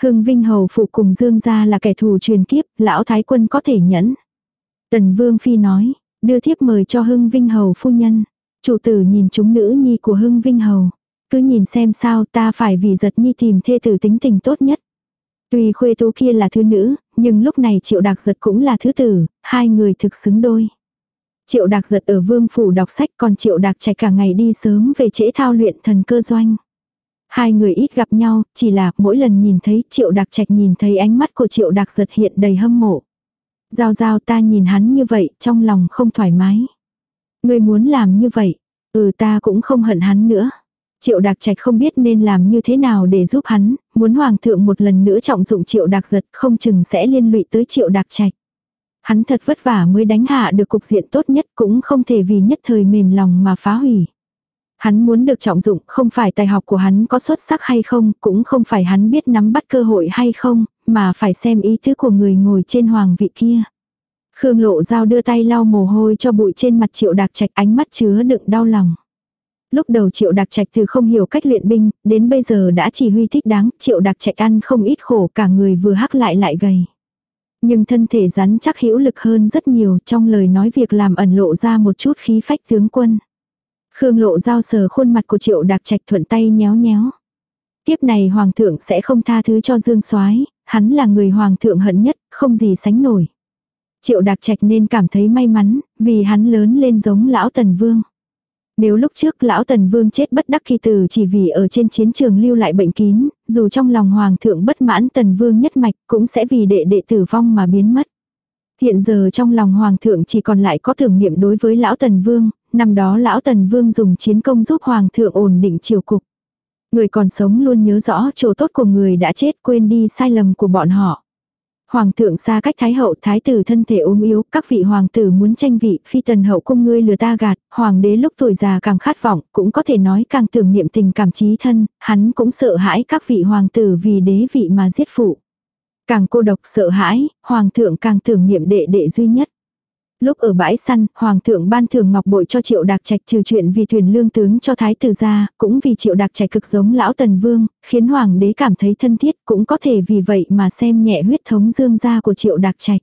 Hưng Vinh hầu phụ cùng Dương gia là kẻ thù truyền kiếp, lão thái quân có thể nhẫn. Tần Vương phi nói, đưa thiếp mời cho Hưng Vinh hầu phu nhân. Chủ tử nhìn chúng nữ nhi của Hưng Vinh hầu. Cứ nhìn xem sao ta phải vì giật nhi tìm thê tử tính tình tốt nhất. Tuy khuê tú kia là thứ nữ, nhưng lúc này triệu đạc giật cũng là thứ tử, hai người thực xứng đôi. Triệu đạc giật ở vương phủ đọc sách còn triệu đạc chạy cả ngày đi sớm về trễ thao luyện thần cơ doanh. Hai người ít gặp nhau, chỉ là mỗi lần nhìn thấy triệu đạc trạch nhìn thấy ánh mắt của triệu đạc giật hiện đầy hâm mộ. Giao giao ta nhìn hắn như vậy, trong lòng không thoải mái. Người muốn làm như vậy, ừ ta cũng không hận hắn nữa. Triệu Đạc Trạch không biết nên làm như thế nào để giúp hắn, muốn hoàng thượng một lần nữa trọng dụng Triệu Đạc Giật không chừng sẽ liên lụy tới Triệu Đạc Trạch. Hắn thật vất vả mới đánh hạ được cục diện tốt nhất cũng không thể vì nhất thời mềm lòng mà phá hủy. Hắn muốn được trọng dụng không phải tài học của hắn có xuất sắc hay không, cũng không phải hắn biết nắm bắt cơ hội hay không, mà phải xem ý tứ của người ngồi trên hoàng vị kia. Khương Lộ Giao đưa tay lau mồ hôi cho bụi trên mặt Triệu Đạc Trạch ánh mắt chứa đựng đau lòng. Lúc đầu Triệu Đạc Trạch từ không hiểu cách luyện binh, đến bây giờ đã chỉ huy thích đáng, Triệu Đạc Trạch ăn không ít khổ cả người vừa hắc lại lại gầy. Nhưng thân thể rắn chắc hữu lực hơn rất nhiều trong lời nói việc làm ẩn lộ ra một chút khí phách tướng quân. Khương lộ giao sờ khuôn mặt của triệu đạc trạch thuận tay nhéo nhéo. Tiếp này hoàng thượng sẽ không tha thứ cho dương soái hắn là người hoàng thượng hận nhất, không gì sánh nổi. Triệu đạc trạch nên cảm thấy may mắn, vì hắn lớn lên giống lão tần vương. Nếu lúc trước lão tần vương chết bất đắc kỳ tử chỉ vì ở trên chiến trường lưu lại bệnh kín, dù trong lòng hoàng thượng bất mãn tần vương nhất mạch cũng sẽ vì đệ đệ tử vong mà biến mất. Hiện giờ trong lòng hoàng thượng chỉ còn lại có thưởng niệm đối với lão tần vương, năm đó lão tần vương dùng chiến công giúp hoàng thượng ổn định triều cục. Người còn sống luôn nhớ rõ chỗ tốt của người đã chết quên đi sai lầm của bọn họ. Hoàng thượng xa cách thái hậu thái tử thân thể ốm yếu, các vị hoàng tử muốn tranh vị, phi tần hậu cung ngươi lừa ta gạt, hoàng đế lúc tuổi già càng khát vọng, cũng có thể nói càng tưởng niệm tình cảm trí thân, hắn cũng sợ hãi các vị hoàng tử vì đế vị mà giết phụ. Càng cô độc sợ hãi, hoàng thượng càng tưởng niệm đệ đệ duy nhất. Lúc ở bãi săn, hoàng thượng ban thưởng ngọc bội cho triệu đạc trạch trừ chuyện vì thuyền lương tướng cho thái tử gia, cũng vì triệu đạc trạch cực giống lão tần vương, khiến hoàng đế cảm thấy thân thiết, cũng có thể vì vậy mà xem nhẹ huyết thống dương gia của triệu đạc trạch.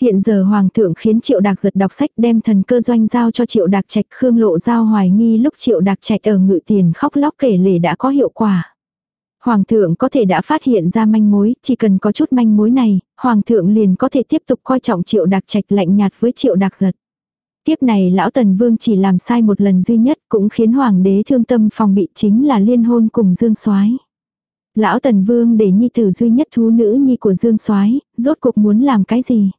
Hiện giờ hoàng thượng khiến triệu đạc giật đọc sách đem thần cơ doanh giao cho triệu đạc trạch khương lộ giao hoài nghi lúc triệu đạc trạch ở ngự tiền khóc lóc kể lể đã có hiệu quả. Hoàng thượng có thể đã phát hiện ra manh mối, chỉ cần có chút manh mối này, Hoàng thượng liền có thể tiếp tục coi trọng triệu đặc trạch lạnh nhạt với triệu đặc giật. Tiếp này lão tần vương chỉ làm sai một lần duy nhất cũng khiến hoàng đế thương tâm phòng bị chính là liên hôn cùng dương soái Lão tần vương để nhi tử duy nhất thú nữ nhi của dương soái rốt cuộc muốn làm cái gì.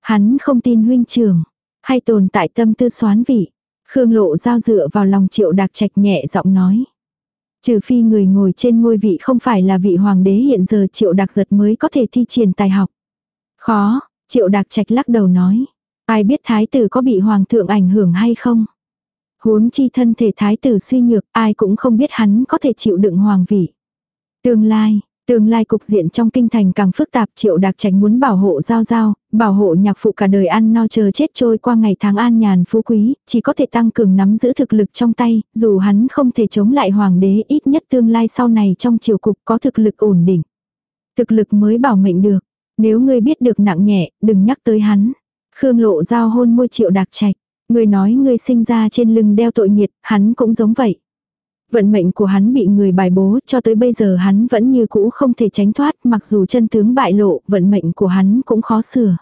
Hắn không tin huynh trưởng, hay tồn tại tâm tư xoán vị. Khương lộ giao dựa vào lòng triệu đặc trạch nhẹ giọng nói. Trừ phi người ngồi trên ngôi vị không phải là vị hoàng đế hiện giờ triệu đặc giật mới có thể thi triển tài học. Khó, triệu đặc trạch lắc đầu nói. Ai biết thái tử có bị hoàng thượng ảnh hưởng hay không? Huống chi thân thể thái tử suy nhược, ai cũng không biết hắn có thể chịu đựng hoàng vị. Tương lai, Tương lai cục diện trong kinh thành càng phức tạp triệu đặc tránh muốn bảo hộ giao giao, bảo hộ nhạc phụ cả đời ăn no chờ chết trôi qua ngày tháng an nhàn phú quý, chỉ có thể tăng cường nắm giữ thực lực trong tay, dù hắn không thể chống lại hoàng đế ít nhất tương lai sau này trong triều cục có thực lực ổn định. Thực lực mới bảo mệnh được, nếu ngươi biết được nặng nhẹ, đừng nhắc tới hắn. Khương lộ giao hôn môi triệu đặc trạch, ngươi nói ngươi sinh ra trên lưng đeo tội nghiệt, hắn cũng giống vậy. Vận mệnh của hắn bị người bài bố cho tới bây giờ hắn vẫn như cũ không thể tránh thoát mặc dù chân tướng bại lộ vận mệnh của hắn cũng khó sửa.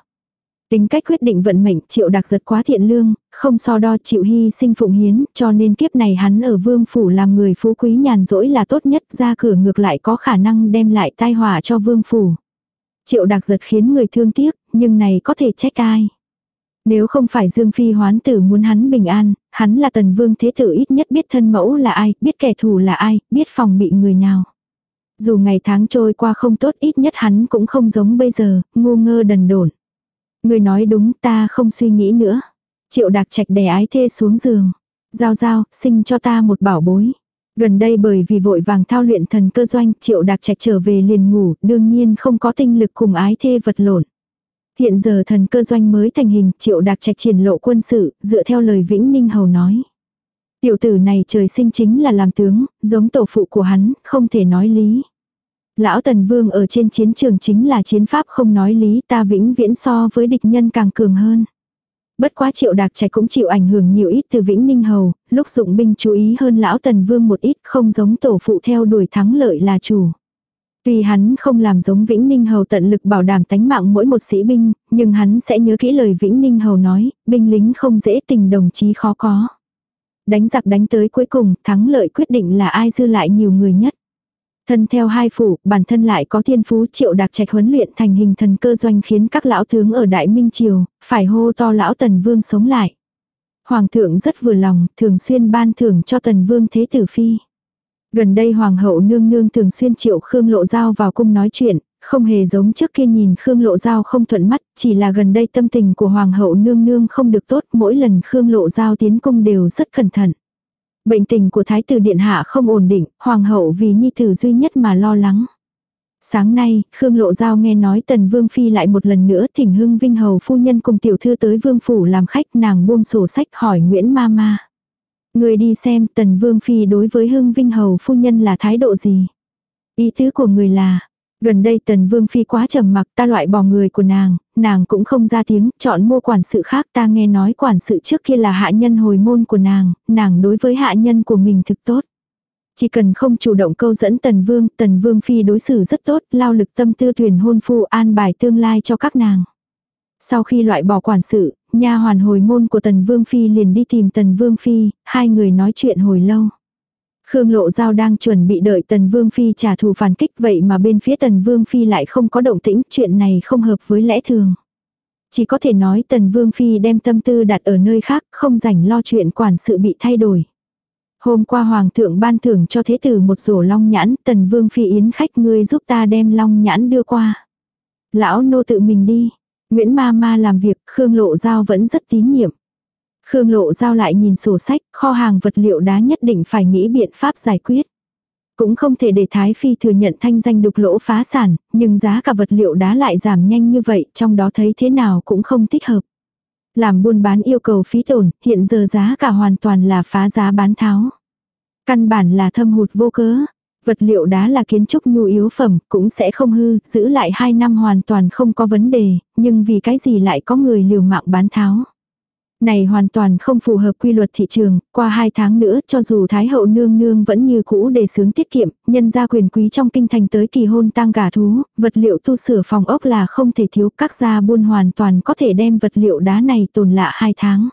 Tính cách quyết định vận mệnh triệu đặc giật quá thiện lương, không so đo chịu hy sinh phụng hiến, cho nên kiếp này hắn ở vương phủ làm người phú quý nhàn rỗi là tốt nhất ra cửa ngược lại có khả năng đem lại tai họa cho vương phủ. Triệu đặc giật khiến người thương tiếc, nhưng này có thể trách ai. Nếu không phải Dương Phi hoán tử muốn hắn bình an, hắn là tần vương thế tử ít nhất biết thân mẫu là ai, biết kẻ thù là ai, biết phòng bị người nào. Dù ngày tháng trôi qua không tốt ít nhất hắn cũng không giống bây giờ, ngu ngơ đần đổn. Người nói đúng ta không suy nghĩ nữa. Triệu đạc trạch đè ái thê xuống giường. Giao giao, sinh cho ta một bảo bối. Gần đây bởi vì vội vàng thao luyện thần cơ doanh, triệu đạc trạch trở về liền ngủ, đương nhiên không có tinh lực cùng ái thê vật lộn. Hiện giờ thần cơ doanh mới thành hình, triệu đạc trạch triển lộ quân sự, dựa theo lời Vĩnh Ninh Hầu nói. Tiểu tử này trời sinh chính là làm tướng, giống tổ phụ của hắn, không thể nói lý. Lão Tần Vương ở trên chiến trường chính là chiến pháp không nói lý ta vĩnh viễn so với địch nhân càng cường hơn. Bất quá triệu đạc trạch cũng chịu ảnh hưởng nhiều ít từ Vĩnh Ninh Hầu, lúc dụng binh chú ý hơn lão tần vương một ít không giống tổ phụ theo đuổi thắng lợi là chủ. Tuy hắn không làm giống Vĩnh Ninh Hầu tận lực bảo đảm tánh mạng mỗi một sĩ binh, nhưng hắn sẽ nhớ kỹ lời Vĩnh Ninh Hầu nói, binh lính không dễ tình đồng chí khó có. Đánh giặc đánh tới cuối cùng, thắng lợi quyết định là ai dư lại nhiều người nhất. Thân theo hai phủ, bản thân lại có thiên phú triệu đặc trạch huấn luyện thành hình thần cơ doanh khiến các lão tướng ở Đại Minh Triều, phải hô to lão Tần Vương sống lại. Hoàng thượng rất vừa lòng, thường xuyên ban thưởng cho Tần Vương Thế Tử Phi. Gần đây Hoàng hậu nương nương thường xuyên triệu Khương Lộ Giao vào cung nói chuyện, không hề giống trước kia nhìn Khương Lộ Giao không thuận mắt, chỉ là gần đây tâm tình của Hoàng hậu nương nương không được tốt, mỗi lần Khương Lộ Giao tiến cung đều rất cẩn thận. Bệnh tình của Thái tử Điện Hạ không ổn định, Hoàng hậu vì nhi tử duy nhất mà lo lắng. Sáng nay, Khương Lộ Giao nghe nói Tần Vương Phi lại một lần nữa thỉnh Hưng Vinh Hầu phu nhân cùng tiểu thư tới Vương Phủ làm khách nàng buông sổ sách hỏi Nguyễn Ma Ma. Người đi xem Tần Vương Phi đối với Hưng Vinh Hầu phu nhân là thái độ gì? Ý tứ của người là, gần đây Tần Vương Phi quá trầm mặc ta loại bỏ người của nàng, nàng cũng không ra tiếng, chọn mua quản sự khác ta nghe nói quản sự trước kia là hạ nhân hồi môn của nàng, nàng đối với hạ nhân của mình thực tốt. Chỉ cần không chủ động câu dẫn Tần Vương, Tần Vương Phi đối xử rất tốt, lao lực tâm tư thuyền hôn phu an bài tương lai cho các nàng. Sau khi loại bỏ quản sự, nha hoàn hồi môn của Tần Vương Phi liền đi tìm Tần Vương Phi, hai người nói chuyện hồi lâu. Khương Lộ Giao đang chuẩn bị đợi Tần Vương Phi trả thù phản kích vậy mà bên phía Tần Vương Phi lại không có động tĩnh, chuyện này không hợp với lẽ thường. Chỉ có thể nói Tần Vương Phi đem tâm tư đặt ở nơi khác, không rảnh lo chuyện quản sự bị thay đổi. Hôm qua Hoàng thượng ban thưởng cho thế tử một rổ long nhãn, Tần Vương Phi yến khách ngươi giúp ta đem long nhãn đưa qua. Lão nô tự mình đi. Nguyễn Ma Ma làm việc, Khương Lộ Giao vẫn rất tín nhiệm. Khương Lộ Giao lại nhìn sổ sách, kho hàng vật liệu đá nhất định phải nghĩ biện pháp giải quyết. Cũng không thể để Thái Phi thừa nhận thanh danh đục lỗ phá sản, nhưng giá cả vật liệu đá lại giảm nhanh như vậy, trong đó thấy thế nào cũng không thích hợp. Làm buôn bán yêu cầu phí tổn, hiện giờ giá cả hoàn toàn là phá giá bán tháo. Căn bản là thâm hụt vô cớ. Vật liệu đá là kiến trúc nhu yếu phẩm, cũng sẽ không hư, giữ lại 2 năm hoàn toàn không có vấn đề, nhưng vì cái gì lại có người liều mạng bán tháo. Này hoàn toàn không phù hợp quy luật thị trường, qua hai tháng nữa cho dù Thái hậu nương nương vẫn như cũ để sướng tiết kiệm, nhân gia quyền quý trong kinh thành tới kỳ hôn tăng gà thú, vật liệu tu sửa phòng ốc là không thể thiếu, các gia buôn hoàn toàn có thể đem vật liệu đá này tồn lạ hai tháng.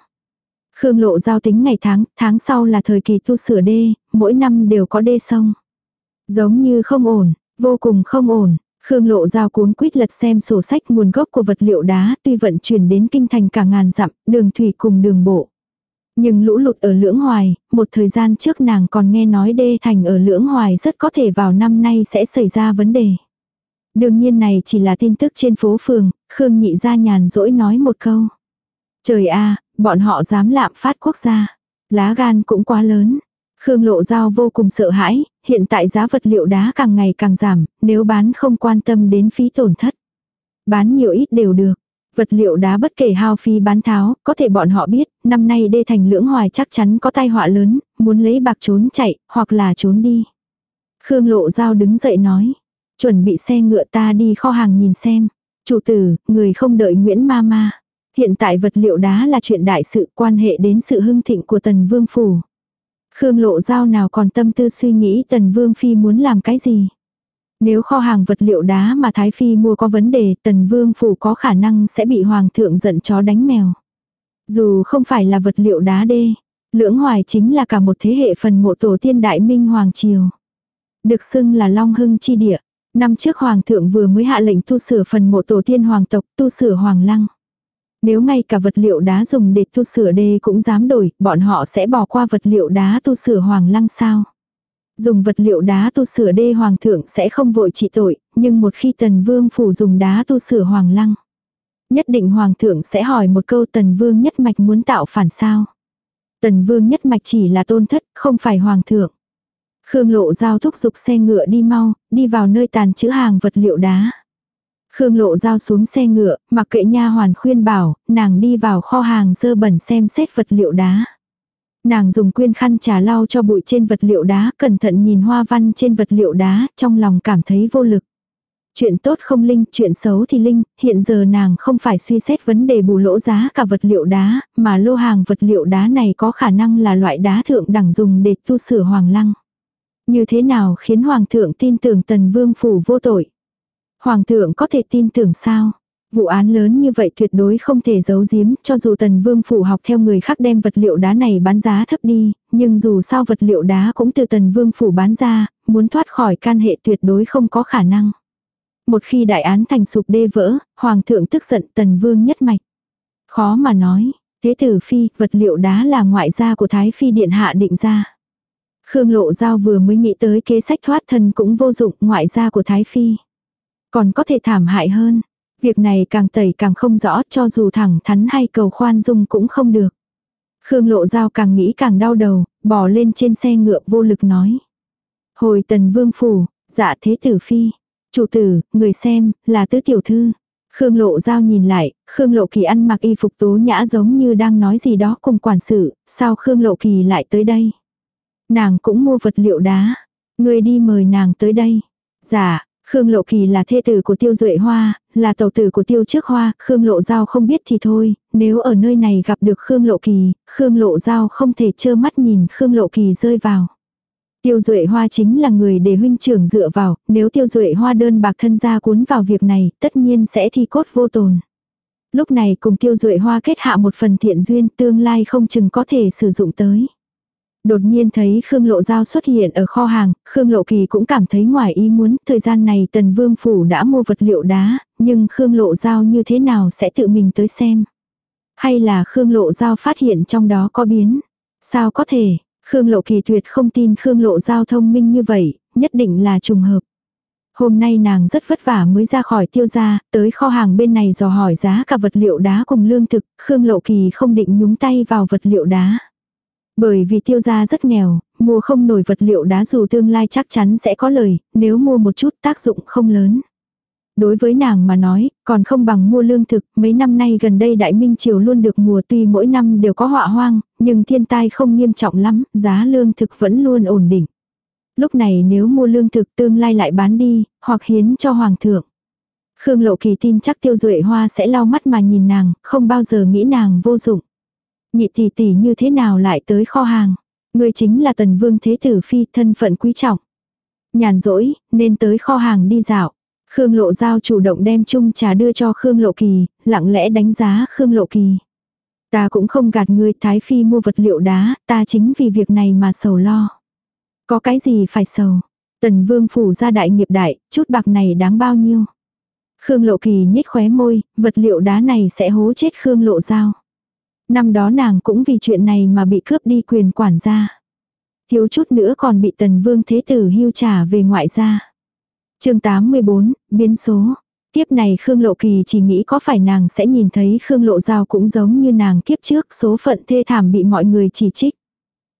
Khương lộ giao tính ngày tháng, tháng sau là thời kỳ tu sửa đê, mỗi năm đều có đê sông. Giống như không ổn, vô cùng không ổn. Khương lộ giao cuốn quýt lật xem sổ sách nguồn gốc của vật liệu đá tuy vận chuyển đến kinh thành cả ngàn dặm, đường thủy cùng đường bộ. Nhưng lũ lụt ở lưỡng hoài, một thời gian trước nàng còn nghe nói đê thành ở lưỡng hoài rất có thể vào năm nay sẽ xảy ra vấn đề. Đương nhiên này chỉ là tin tức trên phố phường, Khương nhị ra nhàn dỗi nói một câu. Trời a bọn họ dám lạm phát quốc gia. Lá gan cũng quá lớn. Khương Lộ Giao vô cùng sợ hãi, hiện tại giá vật liệu đá càng ngày càng giảm, nếu bán không quan tâm đến phí tổn thất. Bán nhiều ít đều được. Vật liệu đá bất kể hao phí bán tháo, có thể bọn họ biết, năm nay đê thành lưỡng hoài chắc chắn có tai họa lớn, muốn lấy bạc trốn chạy, hoặc là trốn đi. Khương Lộ Giao đứng dậy nói, chuẩn bị xe ngựa ta đi kho hàng nhìn xem. Chủ tử, người không đợi Nguyễn Ma Ma. Hiện tại vật liệu đá là chuyện đại sự quan hệ đến sự hưng thịnh của tần vương phủ. Khương lộ giao nào còn tâm tư suy nghĩ tần vương phi muốn làm cái gì. Nếu kho hàng vật liệu đá mà Thái Phi mua có vấn đề tần vương phủ có khả năng sẽ bị hoàng thượng giận chó đánh mèo. Dù không phải là vật liệu đá đê, lưỡng hoài chính là cả một thế hệ phần mộ tổ tiên đại minh hoàng triều. Được xưng là long hưng chi địa. Năm trước hoàng thượng vừa mới hạ lệnh tu sửa phần mộ tổ tiên hoàng tộc tu sửa hoàng lăng. Nếu ngay cả vật liệu đá dùng để tu sửa đê cũng dám đổi, bọn họ sẽ bỏ qua vật liệu đá tu sửa hoàng lăng sao? Dùng vật liệu đá tu sửa đê hoàng thượng sẽ không vội trị tội, nhưng một khi tần vương phủ dùng đá tu sửa hoàng lăng. Nhất định hoàng thượng sẽ hỏi một câu tần vương nhất mạch muốn tạo phản sao. Tần vương nhất mạch chỉ là tôn thất, không phải hoàng thượng. Khương lộ giao thúc giục xe ngựa đi mau, đi vào nơi tàn chữ hàng vật liệu đá. Khương Lộ Giao xuống xe ngựa, mặc kệ nha hoàn khuyên bảo, nàng đi vào kho hàng dơ bẩn xem xét vật liệu đá. Nàng dùng quyên khăn trà lau cho bụi trên vật liệu đá, cẩn thận nhìn hoa văn trên vật liệu đá, trong lòng cảm thấy vô lực. Chuyện tốt không linh, chuyện xấu thì linh, hiện giờ nàng không phải suy xét vấn đề bù lỗ giá cả vật liệu đá, mà lô hàng vật liệu đá này có khả năng là loại đá thượng đẳng dùng để tu sửa hoàng lăng. Như thế nào khiến hoàng thượng tin tưởng tần vương phủ vô tội? Hoàng thượng có thể tin tưởng sao? Vụ án lớn như vậy tuyệt đối không thể giấu giếm, cho dù tần vương phủ học theo người khác đem vật liệu đá này bán giá thấp đi, nhưng dù sao vật liệu đá cũng từ tần vương phủ bán ra, muốn thoát khỏi can hệ tuyệt đối không có khả năng. Một khi đại án thành sụp đê vỡ, hoàng thượng tức giận tần vương nhất mạch. Khó mà nói, thế tử phi, vật liệu đá là ngoại gia của thái phi điện hạ định ra. Khương lộ giao vừa mới nghĩ tới kế sách thoát thân cũng vô dụng ngoại gia của thái phi. Còn có thể thảm hại hơn. Việc này càng tẩy càng không rõ cho dù thẳng thắn hay cầu khoan dung cũng không được. Khương lộ giao càng nghĩ càng đau đầu, bỏ lên trên xe ngựa vô lực nói. Hồi tần vương phủ, dạ thế tử phi. Chủ tử, người xem, là tứ tiểu thư. Khương lộ giao nhìn lại, Khương lộ kỳ ăn mặc y phục tố nhã giống như đang nói gì đó cùng quản sự, sao Khương lộ kỳ lại tới đây? Nàng cũng mua vật liệu đá. Người đi mời nàng tới đây. Dạ, Khương Lộ Kỳ là thê tử của Tiêu Duệ Hoa, là tàu tử của Tiêu Trước Hoa, Khương Lộ Giao không biết thì thôi, nếu ở nơi này gặp được Khương Lộ Kỳ, Khương Lộ Giao không thể trơ mắt nhìn Khương Lộ Kỳ rơi vào. Tiêu Duệ Hoa chính là người để huynh trưởng dựa vào, nếu Tiêu Duệ Hoa đơn bạc thân gia cuốn vào việc này, tất nhiên sẽ thi cốt vô tồn. Lúc này cùng Tiêu Duệ Hoa kết hạ một phần thiện duyên tương lai không chừng có thể sử dụng tới. Đột nhiên thấy Khương Lộ Giao xuất hiện ở kho hàng, Khương Lộ Kỳ cũng cảm thấy ngoài ý muốn, thời gian này Tần Vương Phủ đã mua vật liệu đá, nhưng Khương Lộ Giao như thế nào sẽ tự mình tới xem. Hay là Khương Lộ Giao phát hiện trong đó có biến. Sao có thể, Khương Lộ Kỳ tuyệt không tin Khương Lộ Giao thông minh như vậy, nhất định là trùng hợp. Hôm nay nàng rất vất vả mới ra khỏi tiêu gia, tới kho hàng bên này dò hỏi giá cả vật liệu đá cùng lương thực, Khương Lộ Kỳ không định nhúng tay vào vật liệu đá. Bởi vì tiêu gia rất nghèo, mua không nổi vật liệu đá dù tương lai chắc chắn sẽ có lời, nếu mua một chút tác dụng không lớn. Đối với nàng mà nói, còn không bằng mua lương thực, mấy năm nay gần đây Đại Minh Triều luôn được mùa tuy mỗi năm đều có họa hoang, nhưng thiên tai không nghiêm trọng lắm, giá lương thực vẫn luôn ổn định. Lúc này nếu mua lương thực tương lai lại bán đi, hoặc hiến cho hoàng thượng. Khương Lộ Kỳ tin chắc Tiêu Duệ Hoa sẽ lau mắt mà nhìn nàng, không bao giờ nghĩ nàng vô dụng. Nhị tỷ tỷ như thế nào lại tới kho hàng. Người chính là tần vương thế tử phi thân phận quý trọng. Nhàn rỗi, nên tới kho hàng đi dạo. Khương Lộ Giao chủ động đem chung trà đưa cho Khương Lộ Kỳ, lặng lẽ đánh giá Khương Lộ Kỳ. Ta cũng không gạt ngươi Thái Phi mua vật liệu đá, ta chính vì việc này mà sầu lo. Có cái gì phải sầu. Tần Vương phủ ra đại nghiệp đại, chút bạc này đáng bao nhiêu. Khương Lộ Kỳ nhếch khóe môi, vật liệu đá này sẽ hố chết Khương Lộ Giao. Năm đó nàng cũng vì chuyện này mà bị cướp đi quyền quản gia. Thiếu chút nữa còn bị tần vương thế tử hưu trả về ngoại gia. chương 84, biến số. Tiếp này Khương Lộ Kỳ chỉ nghĩ có phải nàng sẽ nhìn thấy Khương Lộ Giao cũng giống như nàng kiếp trước số phận thê thảm bị mọi người chỉ trích.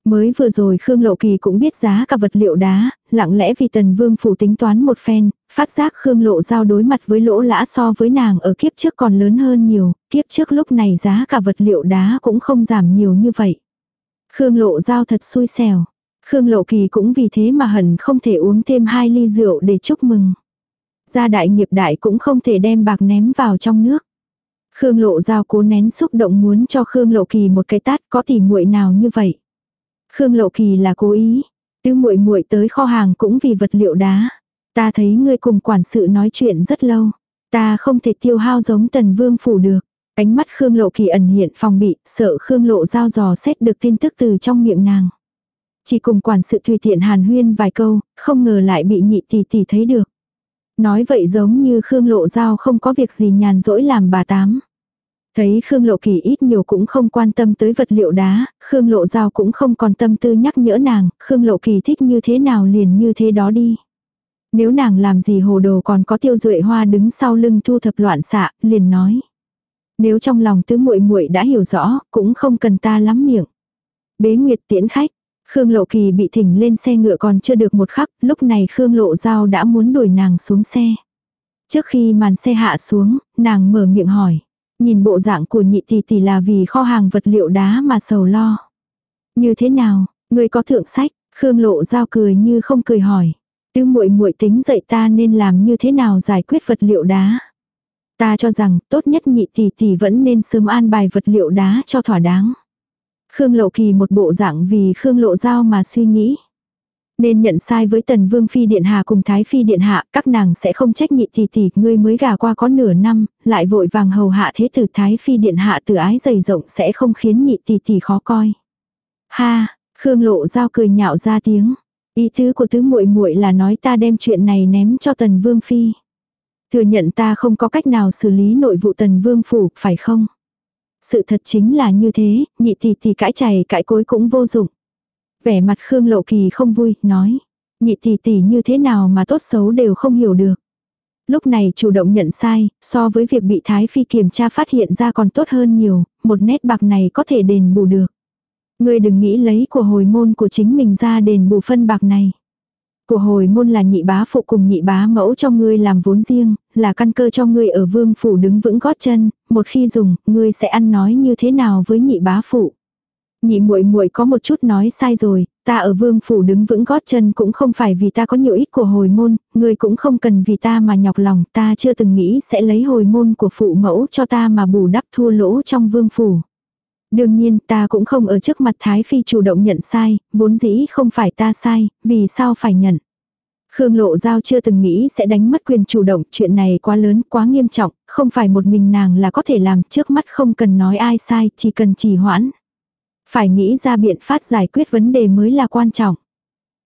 Mới vừa rồi Khương Lộ Kỳ cũng biết giá cả vật liệu đá, lặng lẽ vì Tần Vương phủ tính toán một phen, phát giác Khương Lộ Giao đối mặt với lỗ lã so với nàng ở kiếp trước còn lớn hơn nhiều, kiếp trước lúc này giá cả vật liệu đá cũng không giảm nhiều như vậy. Khương Lộ Giao thật xui xẻo. Khương Lộ Kỳ cũng vì thế mà hẳn không thể uống thêm hai ly rượu để chúc mừng. Gia đại nghiệp đại cũng không thể đem bạc ném vào trong nước. Khương Lộ Giao cố nén xúc động muốn cho Khương Lộ Kỳ một cái tát có tỉ muội nào như vậy. Khương Lộ Kỳ là cố ý. Tứ muội muội tới kho hàng cũng vì vật liệu đá. Ta thấy ngươi cùng quản sự nói chuyện rất lâu. Ta không thể tiêu hao giống tần vương phủ được. Ánh mắt Khương Lộ Kỳ ẩn hiện phòng bị, sợ Khương Lộ giao dò xét được tin tức từ trong miệng nàng. Chỉ cùng quản sự tùy tiện hàn huyên vài câu, không ngờ lại bị nhị tỷ tỷ thấy được. Nói vậy giống như Khương Lộ Giao không có việc gì nhàn rỗi làm bà tám. Thấy Khương Lộ Kỳ ít nhiều cũng không quan tâm tới vật liệu đá, Khương Lộ Giao cũng không còn tâm tư nhắc nhở nàng, Khương Lộ Kỳ thích như thế nào liền như thế đó đi. Nếu nàng làm gì hồ đồ còn có tiêu duệ hoa đứng sau lưng thu thập loạn xạ, liền nói. Nếu trong lòng tứ muội muội đã hiểu rõ, cũng không cần ta lắm miệng. Bế Nguyệt tiễn khách, Khương Lộ Kỳ bị thỉnh lên xe ngựa còn chưa được một khắc, lúc này Khương Lộ Giao đã muốn đuổi nàng xuống xe. Trước khi màn xe hạ xuống, nàng mở miệng hỏi. Nhìn bộ dạng của nhị tỷ tỷ là vì kho hàng vật liệu đá mà sầu lo. Như thế nào, người có thượng sách, Khương Lộ Giao cười như không cười hỏi. Tứ muội muội tính dạy ta nên làm như thế nào giải quyết vật liệu đá. Ta cho rằng tốt nhất nhị tỷ tỷ vẫn nên sớm an bài vật liệu đá cho thỏa đáng. Khương Lộ Kỳ một bộ dạng vì Khương Lộ Giao mà suy nghĩ. Nên nhận sai với Tần Vương Phi Điện Hạ cùng Thái Phi Điện Hạ, các nàng sẽ không trách nhị tỷ tỷ, ngươi mới gả qua có nửa năm, lại vội vàng hầu hạ thế tử Thái Phi Điện Hạ từ ái dày rộng sẽ không khiến nhị tỷ tỷ khó coi. Ha, Khương Lộ Giao cười nhạo ra tiếng. Ý tứ của tứ muội muội là nói ta đem chuyện này ném cho Tần Vương Phi. Thừa nhận ta không có cách nào xử lý nội vụ Tần Vương Phủ, phải không? Sự thật chính là như thế, nhị tỷ tỷ cãi chày cãi cối cũng vô dụng. Vẻ mặt Khương Lộ Kỳ không vui, nói. Nhị tỷ tỷ như thế nào mà tốt xấu đều không hiểu được. Lúc này chủ động nhận sai, so với việc bị Thái Phi kiểm tra phát hiện ra còn tốt hơn nhiều, một nét bạc này có thể đền bù được. Ngươi đừng nghĩ lấy của hồi môn của chính mình ra đền bù phân bạc này. Của hồi môn là nhị bá phụ cùng nhị bá mẫu cho ngươi làm vốn riêng, là căn cơ cho ngươi ở vương phủ đứng vững gót chân, một khi dùng, ngươi sẽ ăn nói như thế nào với nhị bá phụ. Nhị muội muội có một chút nói sai rồi, ta ở vương phủ đứng vững gót chân cũng không phải vì ta có nhiều ít của hồi môn, ngươi cũng không cần vì ta mà nhọc lòng, ta chưa từng nghĩ sẽ lấy hồi môn của phụ mẫu cho ta mà bù đắp thua lỗ trong vương phủ. Đương nhiên ta cũng không ở trước mặt Thái Phi chủ động nhận sai, vốn dĩ không phải ta sai, vì sao phải nhận. Khương Lộ Giao chưa từng nghĩ sẽ đánh mất quyền chủ động, chuyện này quá lớn, quá nghiêm trọng, không phải một mình nàng là có thể làm, trước mắt không cần nói ai sai, chỉ cần trì hoãn. Phải nghĩ ra biện pháp giải quyết vấn đề mới là quan trọng.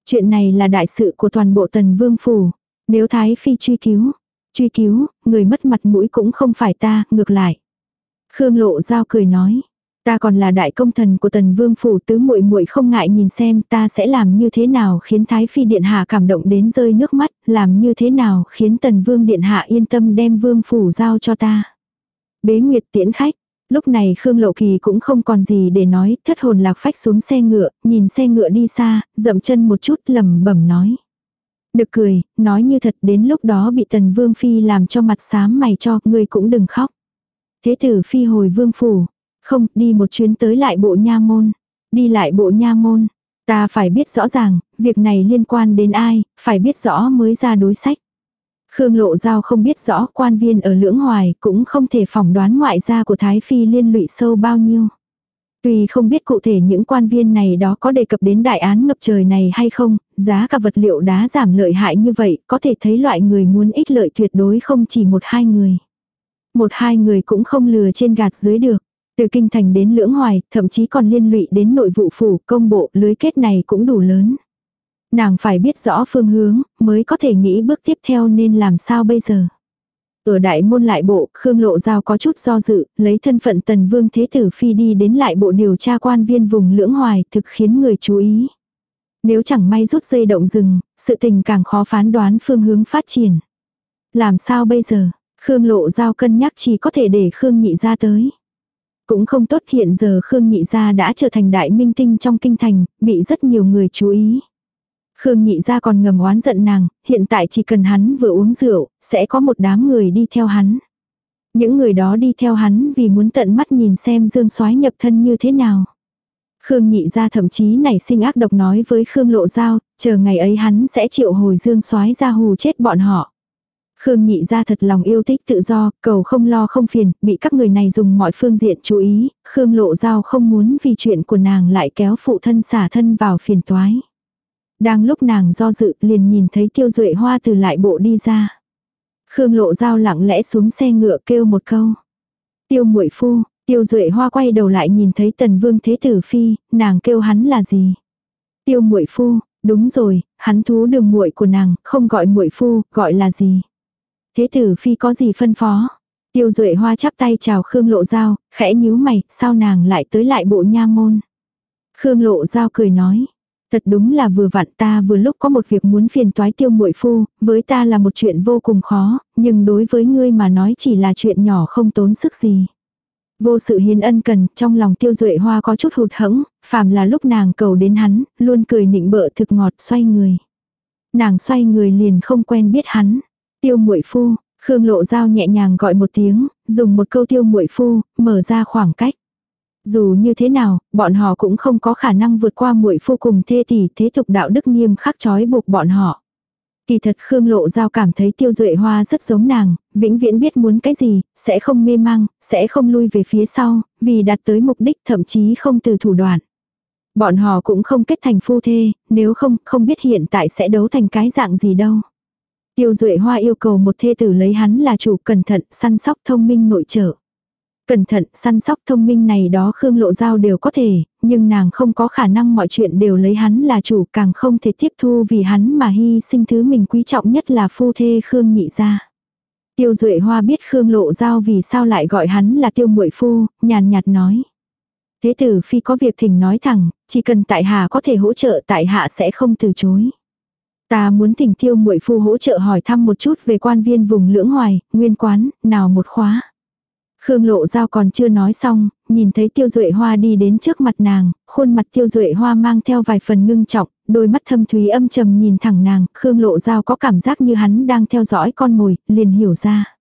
Chuyện này là đại sự của toàn bộ tần vương phủ. Nếu Thái Phi truy cứu, truy cứu, người mất mặt mũi cũng không phải ta, ngược lại. Khương Lộ Giao cười nói, Ta còn là đại công thần của tần vương phủ tứ muội muội không ngại nhìn xem ta sẽ làm như thế nào khiến thái phi điện hạ cảm động đến rơi nước mắt, làm như thế nào khiến tần vương điện hạ yên tâm đem vương phủ giao cho ta. Bế Nguyệt tiễn khách, lúc này Khương Lộ Kỳ cũng không còn gì để nói, thất hồn lạc phách xuống xe ngựa, nhìn xe ngựa đi xa, dậm chân một chút lầm bẩm nói. Được cười, nói như thật đến lúc đó bị tần vương phi làm cho mặt xám mày cho, ngươi cũng đừng khóc. Thế tử phi hồi vương phủ, không, đi một chuyến tới lại bộ nha môn. Đi lại bộ nha môn. Ta phải biết rõ ràng, việc này liên quan đến ai, phải biết rõ mới ra đối sách. Khương Lộ Giao không biết rõ quan viên ở lưỡng hoài cũng không thể phỏng đoán ngoại gia của Thái Phi liên lụy sâu bao nhiêu. Tuy không biết cụ thể những quan viên này đó có đề cập đến đại án ngập trời này hay không, giá cả vật liệu đá giảm lợi hại như vậy, có thể thấy loại người muốn ích lợi tuyệt đối không chỉ một hai người. Một hai người cũng không lừa trên gạt dưới được. Từ kinh thành đến lưỡng hoài, thậm chí còn liên lụy đến nội vụ phủ, công bộ, lưới kết này cũng đủ lớn. Nàng phải biết rõ phương hướng, mới có thể nghĩ bước tiếp theo nên làm sao bây giờ. Ở đại môn lại bộ, Khương Lộ Giao có chút do dự, lấy thân phận tần vương thế tử phi đi đến lại bộ điều tra quan viên vùng lưỡng hoài thực khiến người chú ý. Nếu chẳng may rút dây động rừng, sự tình càng khó phán đoán phương hướng phát triển. Làm sao bây giờ, Khương Lộ Giao cân nhắc chỉ có thể để Khương nhị ra tới. Cũng không tốt hiện giờ Khương Nhị Gia đã trở thành đại minh tinh trong kinh thành, bị rất nhiều người chú ý. Khương Nhị Gia còn ngầm oán giận nàng, hiện tại chỉ cần hắn vừa uống rượu, sẽ có một đám người đi theo hắn. Những người đó đi theo hắn vì muốn tận mắt nhìn xem Dương Soái nhập thân như thế nào. Khương Nhị Gia thậm chí nảy sinh ác độc nói với Khương Lộ Giao, chờ ngày ấy hắn sẽ triệu hồi Dương Soái ra hù chết bọn họ. Khương nhị ra thật lòng yêu thích tự do, cầu không lo không phiền, bị các người này dùng mọi phương diện chú ý, Khương lộ giao không muốn vì chuyện của nàng lại kéo phụ thân xả thân vào phiền toái. Đang lúc nàng do dự liền nhìn thấy tiêu duệ hoa từ lại bộ đi ra. Khương lộ giao lặng lẽ xuống xe ngựa kêu một câu. Tiêu muội phu, tiêu duệ hoa quay đầu lại nhìn thấy tần vương thế tử phi, nàng kêu hắn là gì? Tiêu muội phu, đúng rồi, hắn thú đường muội của nàng, không gọi muội phu, gọi là gì? Thế tử phi có gì phân phó? Tiêu Duệ Hoa chắp tay chào Khương Lộ Giao, khẽ nhíu mày, sao nàng lại tới lại bộ nha môn? Khương Lộ Giao cười nói, thật đúng là vừa vặn ta vừa lúc có một việc muốn phiền toái tiêu muội phu, với ta là một chuyện vô cùng khó, nhưng đối với ngươi mà nói chỉ là chuyện nhỏ không tốn sức gì. Vô sự hiến ân cần, trong lòng tiêu duệ hoa có chút hụt hẫng, phàm là lúc nàng cầu đến hắn, luôn cười nịnh bợ thực ngọt xoay người. Nàng xoay người liền không quen biết hắn. Tiêu muội phu, Khương Lộ Giao nhẹ nhàng gọi một tiếng, dùng một câu tiêu muội phu, mở ra khoảng cách. Dù như thế nào, bọn họ cũng không có khả năng vượt qua muội phu cùng thê tỷ thế tục đạo đức nghiêm khắc trói buộc bọn họ. Kỳ thật Khương Lộ Giao cảm thấy Tiêu Duệ Hoa rất giống nàng, vĩnh viễn biết muốn cái gì, sẽ không mê mang, sẽ không lui về phía sau, vì đạt tới mục đích thậm chí không từ thủ đoạn. Bọn họ cũng không kết thành phu thê, nếu không, không biết hiện tại sẽ đấu thành cái dạng gì đâu. Tiêu Duệ Hoa yêu cầu một thê tử lấy hắn là chủ cẩn thận, săn sóc thông minh nội trợ. Cẩn thận, săn sóc thông minh này đó Khương Lộ Giao đều có thể, nhưng nàng không có khả năng mọi chuyện đều lấy hắn là chủ càng không thể tiếp thu vì hắn mà hy sinh thứ mình quý trọng nhất là phu thê Khương nhị gia. Tiêu Duệ Hoa biết Khương Lộ Giao vì sao lại gọi hắn là tiêu muội phu, nhàn nhạt nói. Thế tử phi có việc thỉnh nói thẳng, chỉ cần tại hạ có thể hỗ trợ tại hạ sẽ không từ chối. Ta muốn thỉnh tiêu muội phu hỗ trợ hỏi thăm một chút về quan viên vùng lưỡng hoài, nguyên quán, nào một khóa. Khương Lộ Giao còn chưa nói xong, nhìn thấy Tiêu Duệ Hoa đi đến trước mặt nàng, khuôn mặt Tiêu Duệ Hoa mang theo vài phần ngưng trọng, đôi mắt thâm thúy âm trầm nhìn thẳng nàng, Khương Lộ Giao có cảm giác như hắn đang theo dõi con mồi, liền hiểu ra.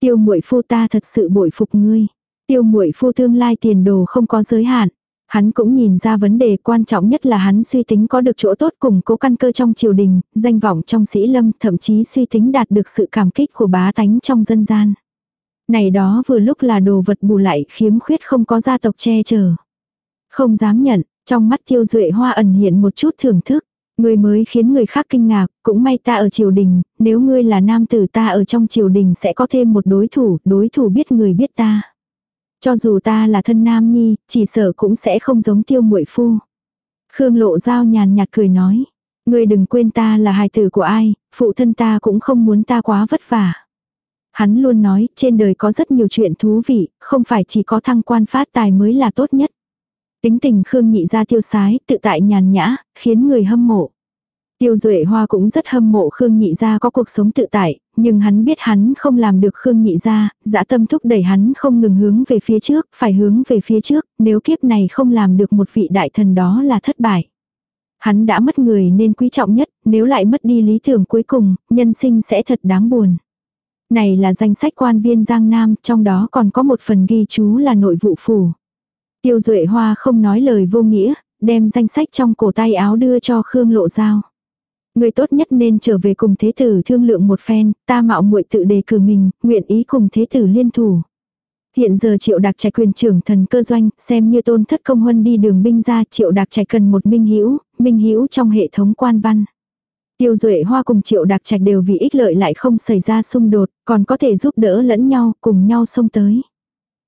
Tiêu muội phu ta thật sự bội phục ngươi. Tiêu muội phu tương lai tiền đồ không có giới hạn. Hắn cũng nhìn ra vấn đề quan trọng nhất là hắn suy tính có được chỗ tốt cùng cố căn cơ trong triều đình, danh vọng trong sĩ lâm, thậm chí suy tính đạt được sự cảm kích của bá tánh trong dân gian. Này đó vừa lúc là đồ vật bù lại khiếm khuyết không có gia tộc che chở. Không dám nhận, trong mắt tiêu duệ hoa ẩn hiện một chút thưởng thức. Người mới khiến người khác kinh ngạc, cũng may ta ở triều đình, nếu ngươi là nam tử ta ở trong triều đình sẽ có thêm một đối thủ, đối thủ biết người biết ta. Cho dù ta là thân nam nhi, chỉ sợ cũng sẽ không giống tiêu muội phu. Khương lộ giao nhàn nhạt cười nói, ngươi đừng quên ta là hài tử của ai, phụ thân ta cũng không muốn ta quá vất vả. Hắn luôn nói, trên đời có rất nhiều chuyện thú vị, không phải chỉ có thăng quan phát tài mới là tốt nhất. Tính tình Khương nhị ra tiêu sái, tự tại nhàn nhã, khiến người hâm mộ. Tiêu Duệ Hoa cũng rất hâm mộ Khương Nhị Gia có cuộc sống tự tại, nhưng hắn biết hắn không làm được Khương Nhị Gia, dã tâm thúc đẩy hắn không ngừng hướng về phía trước, phải hướng về phía trước, nếu kiếp này không làm được một vị đại thần đó là thất bại. Hắn đã mất người nên quý trọng nhất, nếu lại mất đi lý tưởng cuối cùng, nhân sinh sẽ thật đáng buồn. Này là danh sách quan viên Giang Nam, trong đó còn có một phần ghi chú là nội vụ phủ. Tiêu Duệ Hoa không nói lời vô nghĩa, đem danh sách trong cổ tay áo đưa cho Khương Lộ Giao. Người tốt nhất nên trở về cùng thế tử thương lượng một phen, ta mạo muội tự đề cử mình, nguyện ý cùng thế tử liên thủ. Hiện giờ triệu đặc trạch quyền trưởng thần cơ doanh, xem như tôn thất công huân đi đường binh ra triệu đặc trạch cần một minh hữu minh hữu trong hệ thống quan văn. Tiêu Duệ Hoa cùng Triệu Đạc Trạch đều vì ích lợi lại không xảy ra xung đột, còn có thể giúp đỡ lẫn nhau, cùng nhau xông tới.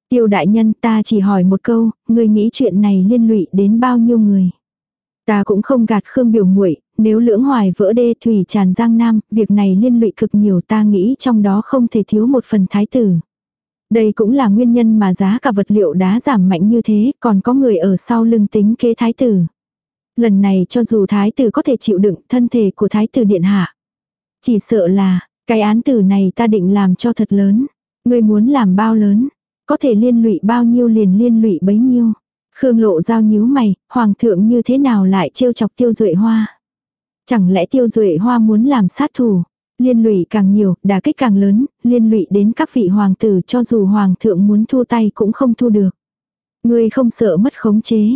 Tiêu đại nhân ta chỉ hỏi một câu, người nghĩ chuyện này liên lụy đến bao nhiêu người. Ta cũng không gạt Khương biểu muội nếu lưỡng hoài vỡ đê thủy tràn giang nam, việc này liên lụy cực nhiều ta nghĩ trong đó không thể thiếu một phần thái tử. Đây cũng là nguyên nhân mà giá cả vật liệu đá giảm mạnh như thế, còn có người ở sau lưng tính kế thái tử. Lần này cho dù thái tử có thể chịu đựng thân thể của thái tử điện hạ. Chỉ sợ là, cái án tử này ta định làm cho thật lớn. người muốn làm bao lớn, có thể liên lụy bao nhiêu liền liên lụy bấy nhiêu. Khương lộ giao nhíu mày, hoàng thượng như thế nào lại trêu chọc tiêu duệ hoa. Chẳng lẽ tiêu duệ hoa muốn làm sát thủ. Liên lụy càng nhiều, đả kích càng lớn, liên lụy đến các vị hoàng tử cho dù hoàng thượng muốn thu tay cũng không thu được. Ngươi không sợ mất khống chế.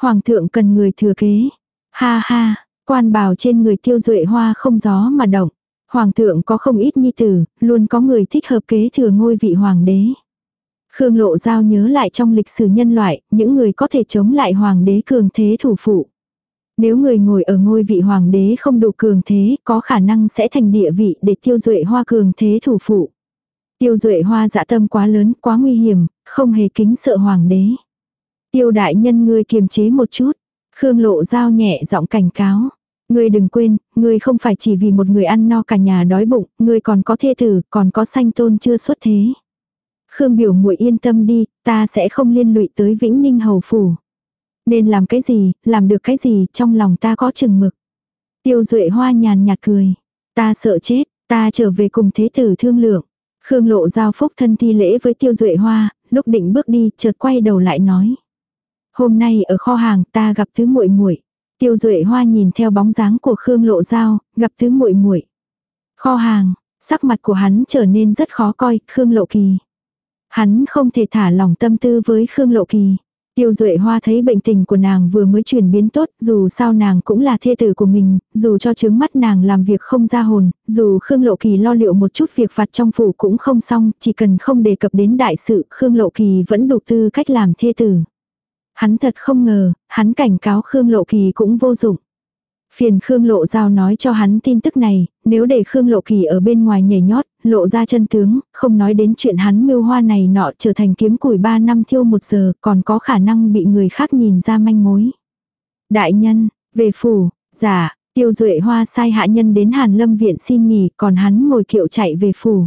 Hoàng thượng cần người thừa kế. Ha ha, quan bào trên người tiêu duệ hoa không gió mà động. Hoàng thượng có không ít nhi tử, luôn có người thích hợp kế thừa ngôi vị hoàng đế. Khương Lộ Giao nhớ lại trong lịch sử nhân loại, những người có thể chống lại hoàng đế cường thế thủ phụ. Nếu người ngồi ở ngôi vị hoàng đế không đủ cường thế, có khả năng sẽ thành địa vị để tiêu duệ hoa cường thế thủ phụ. Tiêu duệ hoa dạ tâm quá lớn, quá nguy hiểm, không hề kính sợ hoàng đế. Tiêu đại nhân ngươi kiềm chế một chút. Khương lộ giao nhẹ giọng cảnh cáo. Ngươi đừng quên, ngươi không phải chỉ vì một người ăn no cả nhà đói bụng, ngươi còn có thê tử, còn có sanh tôn chưa xuất thế. Khương biểu muội yên tâm đi, ta sẽ không liên lụy tới Vĩnh Ninh hầu phủ. Nên làm cái gì, làm được cái gì, trong lòng ta có chừng mực. Tiêu Duệ Hoa nhàn nhạt cười. Ta sợ chết, ta trở về cùng thế tử thương lượng. Khương lộ giao phúc thân thi lễ với Tiêu Duệ Hoa, lúc định bước đi, chợt quay đầu lại nói. Hôm nay ở kho hàng ta gặp thứ muội muội. Tiêu Duệ Hoa nhìn theo bóng dáng của Khương Lộ Giao, gặp thứ muội muội. Kho hàng, sắc mặt của hắn trở nên rất khó coi, Khương Lộ Kỳ. Hắn không thể thả lỏng tâm tư với Khương Lộ Kỳ. Tiêu Duệ Hoa thấy bệnh tình của nàng vừa mới chuyển biến tốt, dù sao nàng cũng là thê tử của mình, dù cho chứng mắt nàng làm việc không ra hồn, dù Khương Lộ Kỳ lo liệu một chút việc vặt trong phủ cũng không xong, chỉ cần không đề cập đến đại sự, Khương Lộ Kỳ vẫn đủ tư cách làm thê tử. Hắn thật không ngờ, hắn cảnh cáo Khương Lộ Kỳ cũng vô dụng. Phiền Khương Lộ Giao nói cho hắn tin tức này, nếu để Khương Lộ Kỳ ở bên ngoài nhảy nhót, lộ ra chân tướng, không nói đến chuyện hắn mưu hoa này nọ trở thành kiếm củi ba năm thiêu một giờ, còn có khả năng bị người khác nhìn ra manh mối. Đại nhân, về phủ, giả, tiêu duệ hoa sai hạ nhân đến Hàn Lâm Viện xin nghỉ, còn hắn ngồi kiệu chạy về phủ.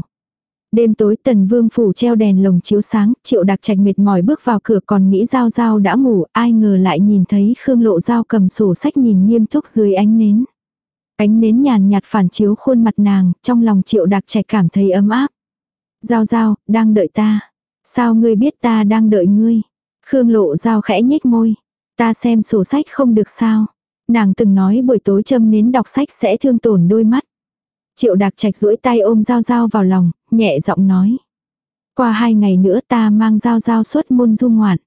Đêm tối tần vương phủ treo đèn lồng chiếu sáng, triệu đặc trạch mệt mỏi bước vào cửa còn nghĩ giao giao đã ngủ, ai ngờ lại nhìn thấy Khương Lộ Giao cầm sổ sách nhìn nghiêm túc dưới ánh nến. Ánh nến nhàn nhạt phản chiếu khuôn mặt nàng, trong lòng triệu đặc trạch cảm thấy ấm áp. Giao giao, đang đợi ta. Sao ngươi biết ta đang đợi ngươi? Khương Lộ Giao khẽ nhếch môi. Ta xem sổ sách không được sao. Nàng từng nói buổi tối châm nến đọc sách sẽ thương tổn đôi mắt. Triệu đặc trạch duỗi tay ôm Giao Giao vào lòng, nhẹ giọng nói. Qua hai ngày nữa ta mang Giao Giao suốt môn du ngoạn.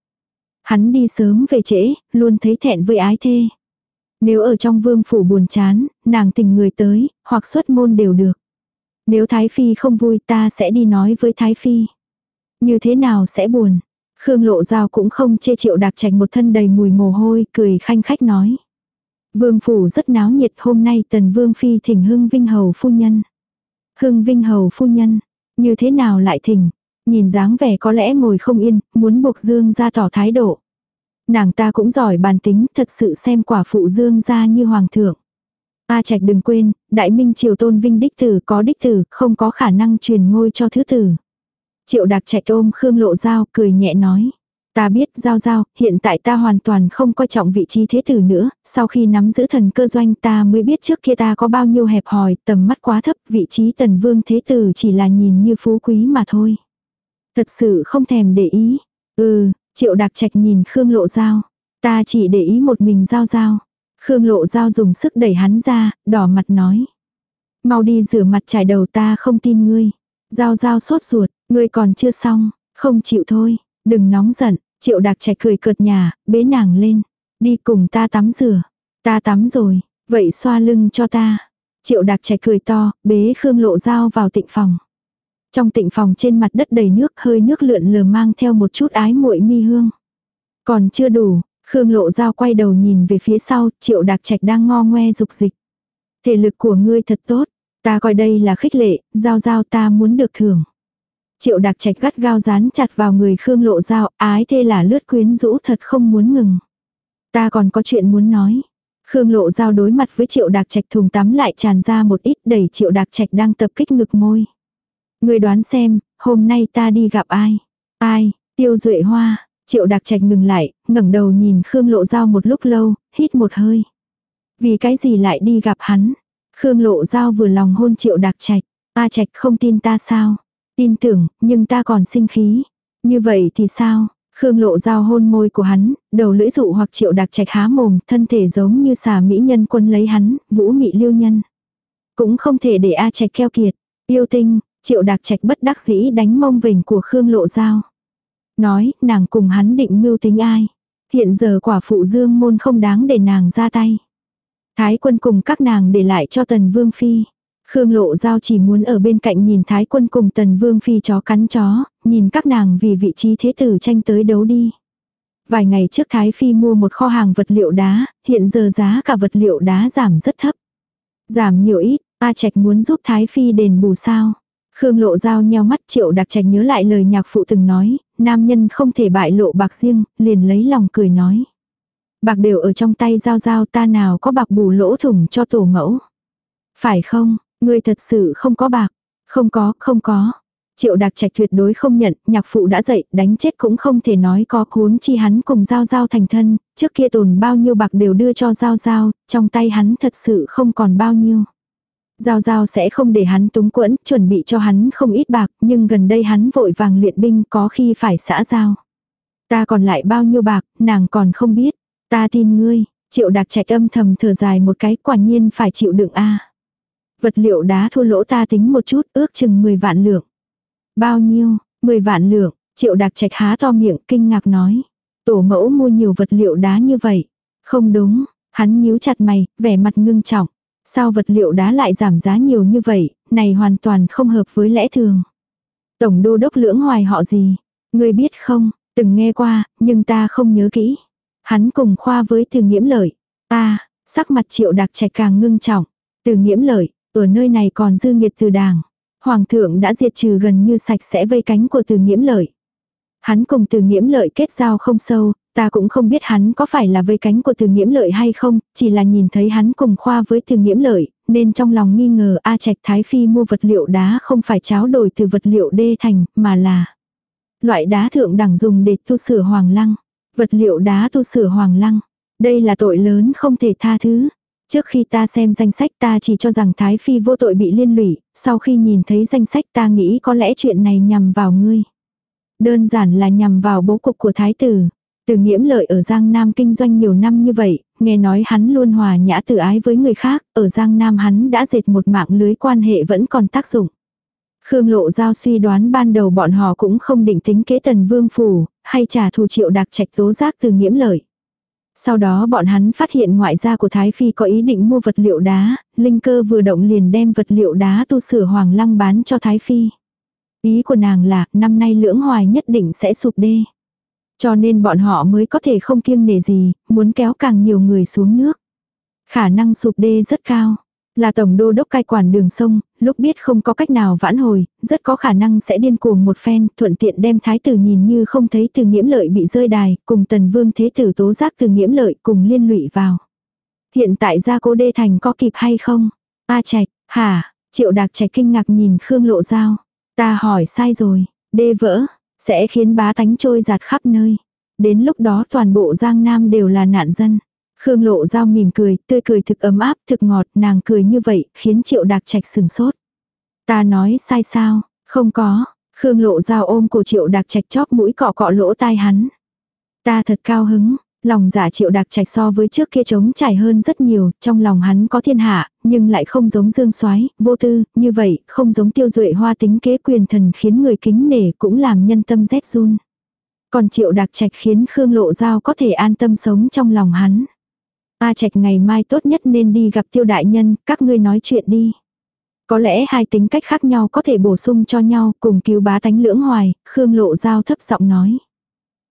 Hắn đi sớm về trễ, luôn thấy thẹn với ái thê. Nếu ở trong vương phủ buồn chán, nàng tình người tới, hoặc xuất môn đều được. Nếu Thái Phi không vui ta sẽ đi nói với Thái Phi. Như thế nào sẽ buồn. Khương Lộ Giao cũng không chê triệu đạc trạch một thân đầy mùi mồ hôi, cười khanh khách nói. Vương phủ rất náo nhiệt hôm nay tần vương phi thỉnh hưng vinh hầu phu nhân. Hưng vinh hầu phu nhân, như thế nào lại thỉnh, nhìn dáng vẻ có lẽ ngồi không yên, muốn buộc dương ra tỏ thái độ. Nàng ta cũng giỏi bàn tính, thật sự xem quả phụ dương ra như hoàng thượng. A Trạch đừng quên, đại minh triều tôn vinh đích tử có đích tử, không có khả năng truyền ngôi cho thứ tử. Triệu đặc trạch ôm Khương Lộ Giao cười nhẹ nói. Ta biết giao giao, hiện tại ta hoàn toàn không coi trọng vị trí thế tử nữa, sau khi nắm giữ thần cơ doanh ta mới biết trước kia ta có bao nhiêu hẹp hòi, tầm mắt quá thấp, vị trí tần vương thế tử chỉ là nhìn như phú quý mà thôi. Thật sự không thèm để ý. Ừ, triệu đạc trạch nhìn Khương Lộ Giao. Ta chỉ để ý một mình giao giao. Khương Lộ Giao dùng sức đẩy hắn ra, đỏ mặt nói. Mau đi rửa mặt trải đầu ta không tin ngươi. Giao giao sốt ruột, ngươi còn chưa xong, không chịu thôi. Đừng nóng giận, triệu đạc trạch cười cợt nhà, bế nàng lên. Đi cùng ta tắm rửa. Ta tắm rồi, vậy xoa lưng cho ta. Triệu đạc trạch cười to, bế Khương Lộ Giao vào tịnh phòng. Trong tịnh phòng trên mặt đất đầy nước hơi nước lượn lờ mang theo một chút ái muội mi hương. Còn chưa đủ, Khương Lộ Giao quay đầu nhìn về phía sau, triệu đặc trạch đang ngo ngoe dục dịch. Thể lực của ngươi thật tốt, ta coi đây là khích lệ, giao giao ta muốn được thưởng. Triệu đặc trạch gắt gao dán chặt vào người Khương Lộ Giao, ái thê là lướt quyến rũ thật không muốn ngừng. Ta còn có chuyện muốn nói. Khương Lộ Giao đối mặt với Triệu Đạc Trạch thùng tắm lại tràn ra một ít đẩy Triệu Đạc Trạch đang tập kích ngực môi. Người đoán xem, hôm nay ta đi gặp ai? Ai? Tiêu Duệ Hoa. Triệu Đạc Trạch ngừng lại, ngẩng đầu nhìn Khương Lộ Giao một lúc lâu, hít một hơi. Vì cái gì lại đi gặp hắn? Khương Lộ Giao vừa lòng hôn Triệu Đạc Trạch. ta Trạch không tin ta sao? Tin tưởng, nhưng ta còn sinh khí. Như vậy thì sao? Khương lộ giao hôn môi của hắn, đầu lưỡi dụ hoặc triệu đặc trạch há mồm, thân thể giống như xà mỹ nhân quân lấy hắn, vũ mị liêu nhân. Cũng không thể để A trạch keo kiệt. Yêu tinh, triệu đặc trạch bất đắc dĩ đánh mông vỉnh của Khương lộ giao. Nói, nàng cùng hắn định mưu tính ai. Hiện giờ quả phụ dương môn không đáng để nàng ra tay. Thái quân cùng các nàng để lại cho tần vương phi. Khương Lộ Giao chỉ muốn ở bên cạnh nhìn Thái quân cùng Tần Vương Phi chó cắn chó, nhìn các nàng vì vị trí thế tử tranh tới đấu đi. Vài ngày trước Thái Phi mua một kho hàng vật liệu đá, hiện giờ giá cả vật liệu đá giảm rất thấp. Giảm nhiều ít, A Trạch muốn giúp Thái Phi đền bù sao. Khương Lộ Giao nheo mắt triệu đặc trạch nhớ lại lời nhạc phụ từng nói, nam nhân không thể bại lộ bạc riêng, liền lấy lòng cười nói. Bạc đều ở trong tay Giao Giao ta nào có bạc bù lỗ thủng cho tổ mẫu. Phải không, Ngươi thật sự không có bạc. Không có, không có. Triệu đặc trạch tuyệt đối không nhận, nhạc phụ đã dậy, đánh chết cũng không thể nói có huống chi hắn cùng giao giao thành thân, trước kia tồn bao nhiêu bạc đều đưa cho giao giao, trong tay hắn thật sự không còn bao nhiêu. Giao giao sẽ không để hắn túng quẫn, chuẩn bị cho hắn không ít bạc, nhưng gần đây hắn vội vàng luyện binh có khi phải xã giao. Ta còn lại bao nhiêu bạc, nàng còn không biết. Ta tin ngươi, triệu đặc trạch âm thầm thở dài một cái quả nhiên phải chịu đựng a Vật liệu đá thua lỗ ta tính một chút ước chừng 10 vạn lượng. Bao nhiêu? 10 vạn lượng, triệu đặc trạch há to miệng kinh ngạc nói. Tổ mẫu mua nhiều vật liệu đá như vậy. Không đúng, hắn nhíu chặt mày, vẻ mặt ngưng trọng. Sao vật liệu đá lại giảm giá nhiều như vậy, này hoàn toàn không hợp với lẽ thường. Tổng đô đốc lưỡng hoài họ gì? Ngươi biết không, từng nghe qua, nhưng ta không nhớ kỹ. Hắn cùng khoa với từ nghiễm lợi. Ta, sắc mặt triệu đặc trạch càng ngưng trọng. Từ nghiễm lợi, ở nơi này còn dư nghiệt từ đảng. Hoàng thượng đã diệt trừ gần như sạch sẽ vây cánh của từ nghiễm lợi. Hắn cùng từ nghiễm lợi kết giao không sâu, ta cũng không biết hắn có phải là vây cánh của từ nghiễm lợi hay không, chỉ là nhìn thấy hắn cùng khoa với từ nghiễm lợi, nên trong lòng nghi ngờ A Trạch Thái Phi mua vật liệu đá không phải cháo đổi từ vật liệu đê thành, mà là loại đá thượng đẳng dùng để tu sửa hoàng lăng. Vật liệu đá tu sửa hoàng lăng. Đây là tội lớn không thể tha thứ. Trước khi ta xem danh sách ta chỉ cho rằng Thái Phi vô tội bị liên lụy, sau khi nhìn thấy danh sách ta nghĩ có lẽ chuyện này nhằm vào ngươi. Đơn giản là nhằm vào bố cục của Thái tử. Từ nghiễm lợi ở Giang Nam kinh doanh nhiều năm như vậy, nghe nói hắn luôn hòa nhã tự ái với người khác, ở Giang Nam hắn đã dệt một mạng lưới quan hệ vẫn còn tác dụng. Khương Lộ Giao suy đoán ban đầu bọn họ cũng không định tính kế tần vương phủ, hay trả thù triệu đặc trạch tố giác từ nghiễm lợi. Sau đó bọn hắn phát hiện ngoại gia của Thái Phi có ý định mua vật liệu đá, linh cơ vừa động liền đem vật liệu đá tu sửa hoàng lăng bán cho Thái Phi. Ý của nàng là năm nay lưỡng hoài nhất định sẽ sụp đê. Cho nên bọn họ mới có thể không kiêng nể gì, muốn kéo càng nhiều người xuống nước. Khả năng sụp đê rất cao. Là tổng đô đốc cai quản đường sông, lúc biết không có cách nào vãn hồi, rất có khả năng sẽ điên cuồng một phen, thuận tiện đem thái tử nhìn như không thấy từ nghiễm lợi bị rơi đài, cùng tần vương thế tử tố giác từ nghiễm lợi cùng liên lụy vào. Hiện tại ra cố đê thành có kịp hay không? A trạch, hả? Triệu đạc trạch kinh ngạc nhìn Khương lộ dao Ta hỏi sai rồi, đê vỡ, sẽ khiến bá tánh trôi giạt khắp nơi. Đến lúc đó toàn bộ Giang Nam đều là nạn dân. Khương lộ giao mỉm cười, tươi cười thực ấm áp, thực ngọt, nàng cười như vậy, khiến triệu đạc trạch sừng sốt. Ta nói sai sao, không có, Khương lộ giao ôm cổ triệu đạc trạch chóp mũi cọ cọ lỗ tai hắn. Ta thật cao hứng, lòng giả triệu đạc trạch so với trước kia trống trải hơn rất nhiều, trong lòng hắn có thiên hạ, nhưng lại không giống dương soái vô tư, như vậy, không giống tiêu duệ hoa tính kế quyền thần khiến người kính nể cũng làm nhân tâm rét run. Còn triệu đạc trạch khiến Khương lộ giao có thể an tâm sống trong lòng hắn. A Trạch ngày mai tốt nhất nên đi gặp tiêu đại nhân, các ngươi nói chuyện đi. Có lẽ hai tính cách khác nhau có thể bổ sung cho nhau, cùng cứu bá tánh lưỡng hoài, Khương Lộ Giao thấp giọng nói.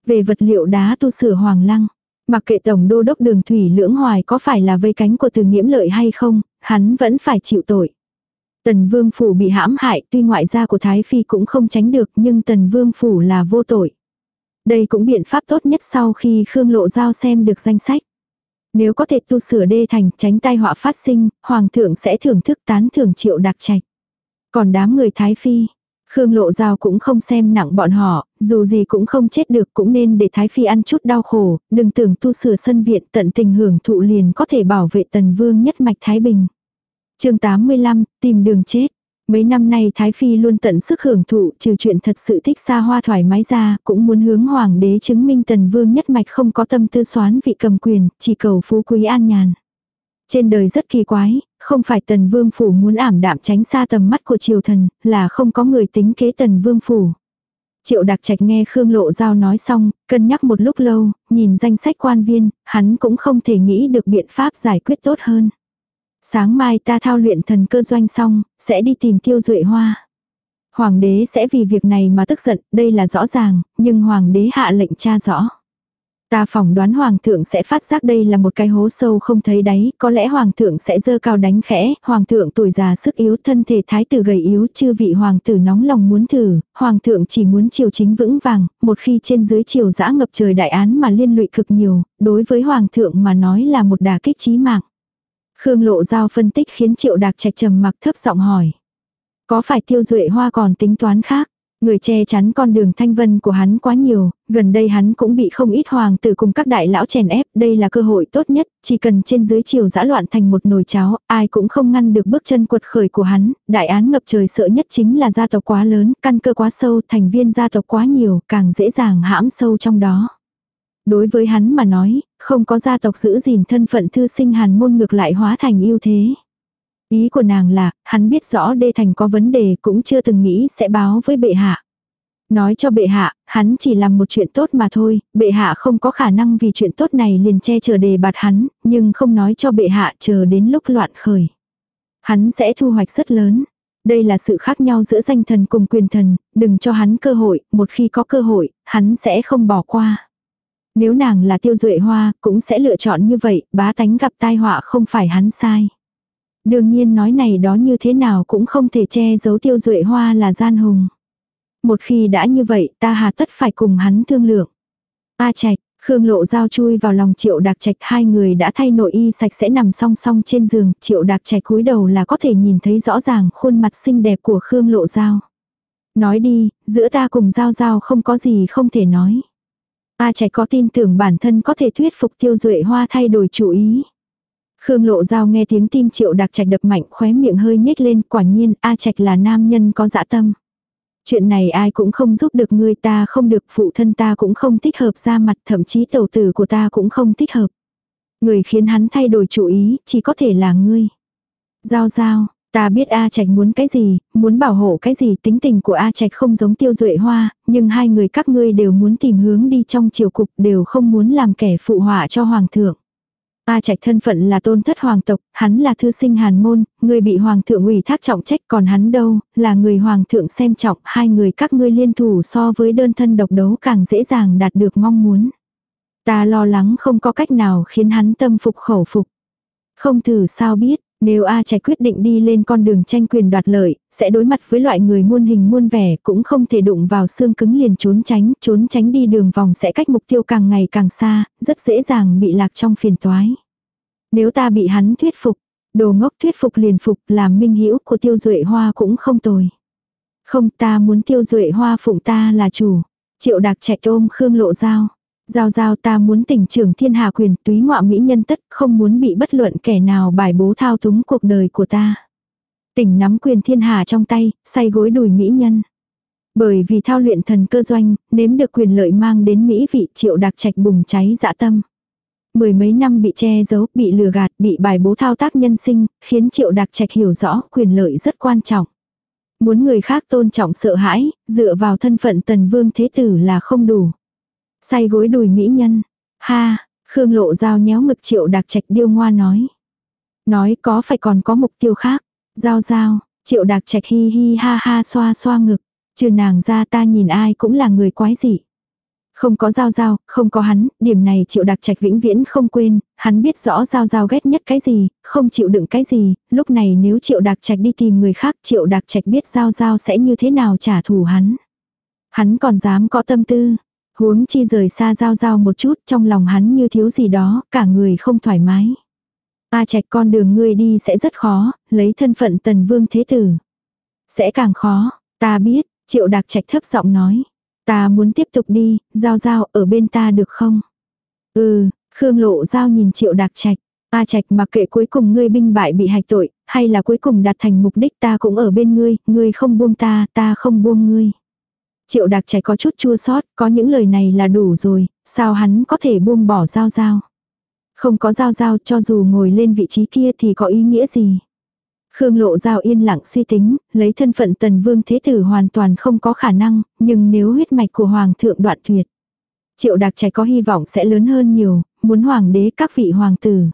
Về vật liệu đá tu sửa hoàng lăng, mặc kệ tổng đô đốc đường thủy lưỡng hoài có phải là vây cánh của từ nghiễm lợi hay không, hắn vẫn phải chịu tội. Tần Vương Phủ bị hãm hại tuy ngoại gia của Thái Phi cũng không tránh được nhưng Tần Vương Phủ là vô tội. Đây cũng biện pháp tốt nhất sau khi Khương Lộ Giao xem được danh sách. Nếu có thể tu sửa đê thành tránh tai họa phát sinh, hoàng thượng sẽ thưởng thức tán thưởng triệu đặc trạch. Còn đám người Thái Phi, Khương Lộ Giao cũng không xem nặng bọn họ, dù gì cũng không chết được cũng nên để Thái Phi ăn chút đau khổ, đừng tưởng tu sửa sân viện tận tình hưởng thụ liền có thể bảo vệ tần vương nhất mạch Thái Bình. chương 85, tìm đường chết. Mấy năm nay Thái Phi luôn tận sức hưởng thụ trừ chuyện thật sự thích xa hoa thoải mái ra, cũng muốn hướng hoàng đế chứng minh tần vương nhất mạch không có tâm tư xoán vị cầm quyền, chỉ cầu phú quý an nhàn. Trên đời rất kỳ quái, không phải tần vương phủ muốn ảm đạm tránh xa tầm mắt của triều thần, là không có người tính kế tần vương phủ. Triệu đặc trạch nghe Khương Lộ Giao nói xong, cân nhắc một lúc lâu, nhìn danh sách quan viên, hắn cũng không thể nghĩ được biện pháp giải quyết tốt hơn. Sáng mai ta thao luyện thần cơ doanh xong, sẽ đi tìm tiêu duệ hoa. Hoàng đế sẽ vì việc này mà tức giận, đây là rõ ràng, nhưng hoàng đế hạ lệnh tra rõ. Ta phỏng đoán hoàng thượng sẽ phát giác đây là một cái hố sâu không thấy đáy, có lẽ hoàng thượng sẽ dơ cao đánh khẽ, hoàng thượng tuổi già sức yếu thân thể thái tử gầy yếu chư vị hoàng tử nóng lòng muốn thử, hoàng thượng chỉ muốn triều chính vững vàng, một khi trên dưới triều dã ngập trời đại án mà liên lụy cực nhiều, đối với hoàng thượng mà nói là một đà kích chí mạng. Khương Lộ Giao phân tích khiến Triệu Đạc Trạch trầm mặc thấp giọng hỏi. Có phải tiêu duệ hoa còn tính toán khác? Người che chắn con đường thanh vân của hắn quá nhiều, gần đây hắn cũng bị không ít hoàng tử cùng các đại lão chèn ép, đây là cơ hội tốt nhất, chỉ cần trên dưới chiều dã loạn thành một nồi cháo, ai cũng không ngăn được bước chân quật khởi của hắn, đại án ngập trời sợ nhất chính là gia tộc quá lớn, căn cơ quá sâu, thành viên gia tộc quá nhiều, càng dễ dàng hãm sâu trong đó. Đối với hắn mà nói, không có gia tộc giữ gìn thân phận thư sinh hàn môn ngược lại hóa thành ưu thế. Ý của nàng là, hắn biết rõ đê thành có vấn đề cũng chưa từng nghĩ sẽ báo với bệ hạ. Nói cho bệ hạ, hắn chỉ làm một chuyện tốt mà thôi, bệ hạ không có khả năng vì chuyện tốt này liền che chở đề bạt hắn, nhưng không nói cho bệ hạ chờ đến lúc loạn khởi. Hắn sẽ thu hoạch rất lớn. Đây là sự khác nhau giữa danh thần cùng quyền thần, đừng cho hắn cơ hội, một khi có cơ hội, hắn sẽ không bỏ qua. Nếu nàng là tiêu duệ hoa, cũng sẽ lựa chọn như vậy, bá tánh gặp tai họa không phải hắn sai. Đương nhiên nói này đó như thế nào cũng không thể che giấu tiêu duệ hoa là gian hùng. Một khi đã như vậy ta hà tất phải cùng hắn thương lượng. A trạch, Khương Lộ Giao chui vào lòng Triệu Đạc Trạch hai người đã thay nội y sạch sẽ nằm song song trên giường, Triệu Đạc Trạch cúi đầu là có thể nhìn thấy rõ ràng khuôn mặt xinh đẹp của Khương Lộ Giao. Nói đi, giữa ta cùng Giao Giao không có gì không thể nói. A Trạch có tin tưởng bản thân có thể thuyết phục Tiêu Duệ Hoa thay đổi chủ ý. Khương Lộ Giao nghe tiếng tim Triệu Đạc Trạch đập mạnh khóe miệng hơi nhếch lên, quả nhiên A Trạch là nam nhân có dạ tâm. Chuyện này ai cũng không giúp được ngươi ta không được phụ thân ta cũng không thích hợp ra mặt thậm chí tẩu tử của ta cũng không thích hợp. Người khiến hắn thay đổi chủ ý chỉ có thể là ngươi. Giao giao, ta biết A Trạch muốn cái gì, muốn bảo hộ cái gì tính tình của A Trạch không giống tiêu duệ hoa, nhưng hai người các ngươi đều muốn tìm hướng đi trong triều cục đều không muốn làm kẻ phụ họa cho hoàng thượng. A Trạch thân phận là tôn thất hoàng tộc, hắn là thư sinh hàn môn, người bị hoàng thượng ủy thác trọng trách còn hắn đâu, là người hoàng thượng xem trọng, hai người các ngươi liên thủ so với đơn thân độc đấu càng dễ dàng đạt được mong muốn. Ta lo lắng không có cách nào khiến hắn tâm phục khẩu phục. Không thử sao biết, nếu A Trạch quyết định đi lên con đường tranh quyền đoạt lợi, sẽ đối mặt với loại người muôn hình muôn vẻ, cũng không thể đụng vào xương cứng liền trốn tránh, trốn tránh đi đường vòng sẽ cách mục tiêu càng ngày càng xa, rất dễ dàng bị lạc trong phiền toái. Nếu ta bị hắn thuyết phục, đồ ngốc thuyết phục liền phục làm minh hữu của tiêu duệ hoa cũng không tồi. Không ta muốn tiêu duệ hoa phụng ta là chủ. Triệu đạc trẻ ôm Khương Lộ Giao. Giao giao ta muốn tỉnh trưởng thiên hà quyền túy ngọa mỹ nhân tất không muốn bị bất luận kẻ nào bài bố thao túng cuộc đời của ta. Tỉnh nắm quyền thiên hà trong tay, say gối đùi mỹ nhân. Bởi vì thao luyện thần cơ doanh, nếm được quyền lợi mang đến mỹ vị triệu đặc trạch bùng cháy dạ tâm. Mười mấy năm bị che giấu, bị lừa gạt, bị bài bố thao tác nhân sinh, khiến triệu đặc trạch hiểu rõ quyền lợi rất quan trọng. Muốn người khác tôn trọng sợ hãi, dựa vào thân phận tần vương thế tử là không đủ. Say gối đùi mỹ nhân. Ha, Khương lộ dao nhéo ngực triệu đặc trạch điêu ngoa nói. Nói có phải còn có mục tiêu khác. Giao giao, triệu đặc trạch hi hi ha ha xoa xoa ngực. Trừ nàng ra ta nhìn ai cũng là người quái dị. Không có giao giao, không có hắn, điểm này triệu đặc trạch vĩnh viễn không quên, hắn biết rõ giao giao ghét nhất cái gì, không chịu đựng cái gì, lúc này nếu triệu đặc trạch đi tìm người khác triệu đặc trạch biết giao giao sẽ như thế nào trả thù hắn. Hắn còn dám có tâm tư, Huống chi rời xa giao giao một chút trong lòng hắn như thiếu gì đó, cả người không thoải mái. A trạch con đường ngươi đi sẽ rất khó, lấy thân phận tần vương thế tử. Sẽ càng khó, ta biết, triệu đặc trạch thấp giọng nói. Ta muốn tiếp tục đi, giao giao ở bên ta được không? Ừ, Khương lộ giao nhìn triệu đặc trạch. A trạch mặc kệ cuối cùng ngươi binh bại bị hạch tội, hay là cuối cùng đạt thành mục đích ta cũng ở bên ngươi, ngươi không buông ta, ta không buông ngươi. Triệu đặc trẻ có chút chua sót, có những lời này là đủ rồi, sao hắn có thể buông bỏ giao giao. Không có giao giao cho dù ngồi lên vị trí kia thì có ý nghĩa gì. Khương lộ giao yên lặng suy tính, lấy thân phận tần vương thế tử hoàn toàn không có khả năng, nhưng nếu huyết mạch của hoàng thượng đoạn tuyệt. Triệu đặc trẻ có hy vọng sẽ lớn hơn nhiều, muốn hoàng đế các vị hoàng tử.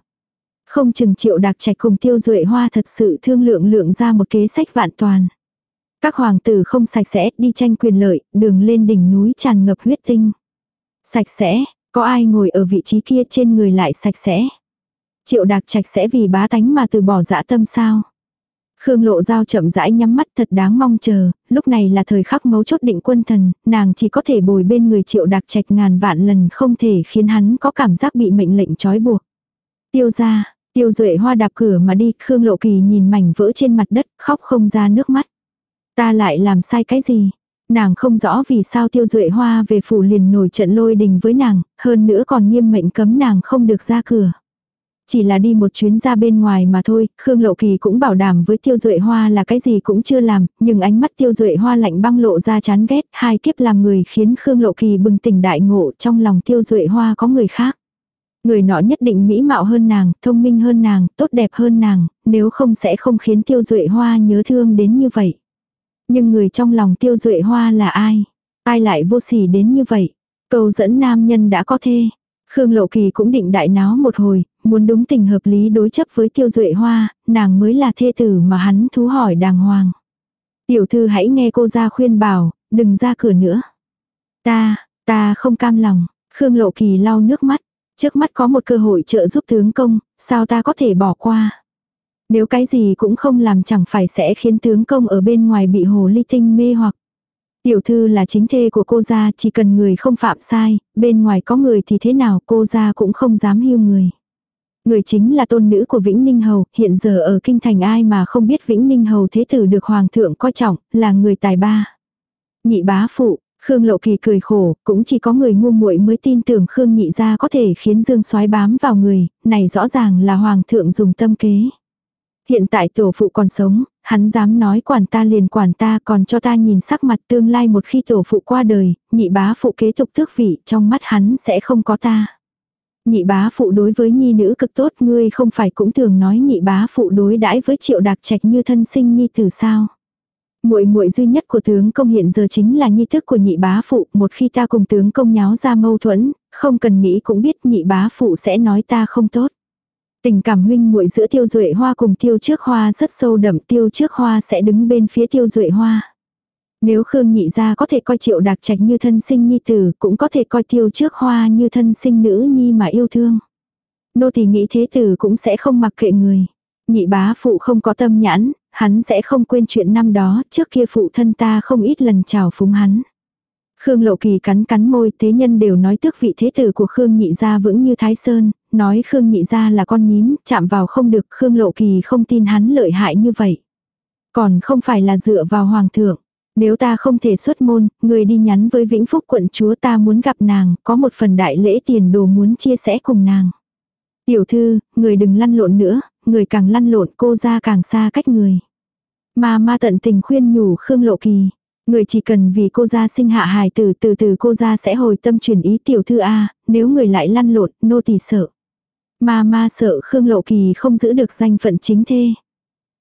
Không chừng triệu đặc trạch cùng tiêu duệ hoa thật sự thương lượng lượng ra một kế sách vạn toàn. Các hoàng tử không sạch sẽ đi tranh quyền lợi, đường lên đỉnh núi tràn ngập huyết tinh. Sạch sẽ, có ai ngồi ở vị trí kia trên người lại sạch sẽ. Triệu đạc trạch sẽ vì bá tánh mà từ bỏ dã tâm sao. Khương lộ dao chậm rãi nhắm mắt thật đáng mong chờ, lúc này là thời khắc mấu chốt định quân thần, nàng chỉ có thể bồi bên người triệu đạc trạch ngàn vạn lần không thể khiến hắn có cảm giác bị mệnh lệnh trói buộc. Tiêu ra, tiêu duệ hoa đạp cửa mà đi, Khương lộ kỳ nhìn mảnh vỡ trên mặt đất, khóc không ra nước mắt. Ta lại làm sai cái gì? Nàng không rõ vì sao tiêu duệ hoa về phủ liền nổi trận lôi đình với nàng, hơn nữa còn nghiêm mệnh cấm nàng không được ra cửa. Chỉ là đi một chuyến ra bên ngoài mà thôi, Khương Lộ Kỳ cũng bảo đảm với Tiêu Duệ Hoa là cái gì cũng chưa làm, nhưng ánh mắt Tiêu Duệ Hoa lạnh băng lộ ra chán ghét, hai kiếp làm người khiến Khương Lộ Kỳ bừng tỉnh đại ngộ trong lòng Tiêu Duệ Hoa có người khác. Người nọ nhất định mỹ mạo hơn nàng, thông minh hơn nàng, tốt đẹp hơn nàng, nếu không sẽ không khiến Tiêu Duệ Hoa nhớ thương đến như vậy. Nhưng người trong lòng tiêu duệ hoa là ai? Ai lại vô sỉ đến như vậy? Câu dẫn nam nhân đã có thê. Khương Lộ Kỳ cũng định đại náo một hồi, muốn đúng tình hợp lý đối chấp với Tiêu Duệ Hoa, nàng mới là thê tử mà hắn thú hỏi đàng hoàng. Tiểu thư hãy nghe cô ra khuyên bảo, đừng ra cửa nữa. Ta, ta không cam lòng, Khương Lộ Kỳ lau nước mắt, trước mắt có một cơ hội trợ giúp tướng công, sao ta có thể bỏ qua. Nếu cái gì cũng không làm chẳng phải sẽ khiến tướng công ở bên ngoài bị hồ ly tinh mê hoặc. Tiểu thư là chính thê của cô gia, chỉ cần người không phạm sai, bên ngoài có người thì thế nào cô gia cũng không dám hiu người. Người chính là tôn nữ của Vĩnh Ninh Hầu, hiện giờ ở kinh thành ai mà không biết Vĩnh Ninh Hầu thế tử được Hoàng thượng coi trọng, là người tài ba. Nhị bá phụ, Khương Lộ Kỳ cười khổ, cũng chỉ có người ngu muội mới tin tưởng Khương nhị gia có thể khiến Dương soái bám vào người, này rõ ràng là Hoàng thượng dùng tâm kế. Hiện tại tổ phụ còn sống, hắn dám nói quản ta liền quản ta còn cho ta nhìn sắc mặt tương lai một khi tổ phụ qua đời, nhị bá phụ kế tục tước vị trong mắt hắn sẽ không có ta. Nhị bá phụ đối với nhi nữ cực tốt ngươi không phải cũng thường nói nhị bá phụ đối đãi với triệu đạc trạch như thân sinh nhi tử sao. muội muội duy nhất của tướng công hiện giờ chính là nhi thức của nhị bá phụ, một khi ta cùng tướng công nháo ra mâu thuẫn, không cần nghĩ cũng biết nhị bá phụ sẽ nói ta không tốt. Tình cảm huynh muội giữa tiêu duệ hoa cùng tiêu trước hoa rất sâu đậm tiêu trước hoa sẽ đứng bên phía tiêu duệ hoa. Nếu Khương nhị gia có thể coi triệu đạc trạch như thân sinh nhi tử, cũng có thể coi tiêu trước hoa như thân sinh nữ nhi mà yêu thương. Nô thì nghĩ thế tử cũng sẽ không mặc kệ người. Nhị bá phụ không có tâm nhãn, hắn sẽ không quên chuyện năm đó, trước kia phụ thân ta không ít lần chào phúng hắn. Khương Lộ Kỳ cắn cắn môi, thế nhân đều nói tước vị thế tử của Khương Nhị gia vững như Thái Sơn, nói Khương Nhị ra là con nhím, chạm vào không được, Khương Lộ Kỳ không tin hắn lợi hại như vậy. Còn không phải là dựa vào hoàng thượng. Nếu ta không thể xuất môn, người đi nhắn với Vĩnh Phúc quận chúa ta muốn gặp nàng, có một phần đại lễ tiền đồ muốn chia sẻ cùng nàng. Tiểu thư, người đừng lăn lộn nữa, người càng lăn lộn cô ra càng xa cách người. Mà ma tận tình khuyên nhủ Khương Lộ Kỳ. Người chỉ cần vì cô ra sinh hạ hài tử từ từ cô ra sẽ hồi tâm chuyển ý tiểu thư A, nếu người lại lăn lộn, nô tỳ sợ. Mà ma sợ Khương Lộ Kỳ không giữ được danh phận chính thê.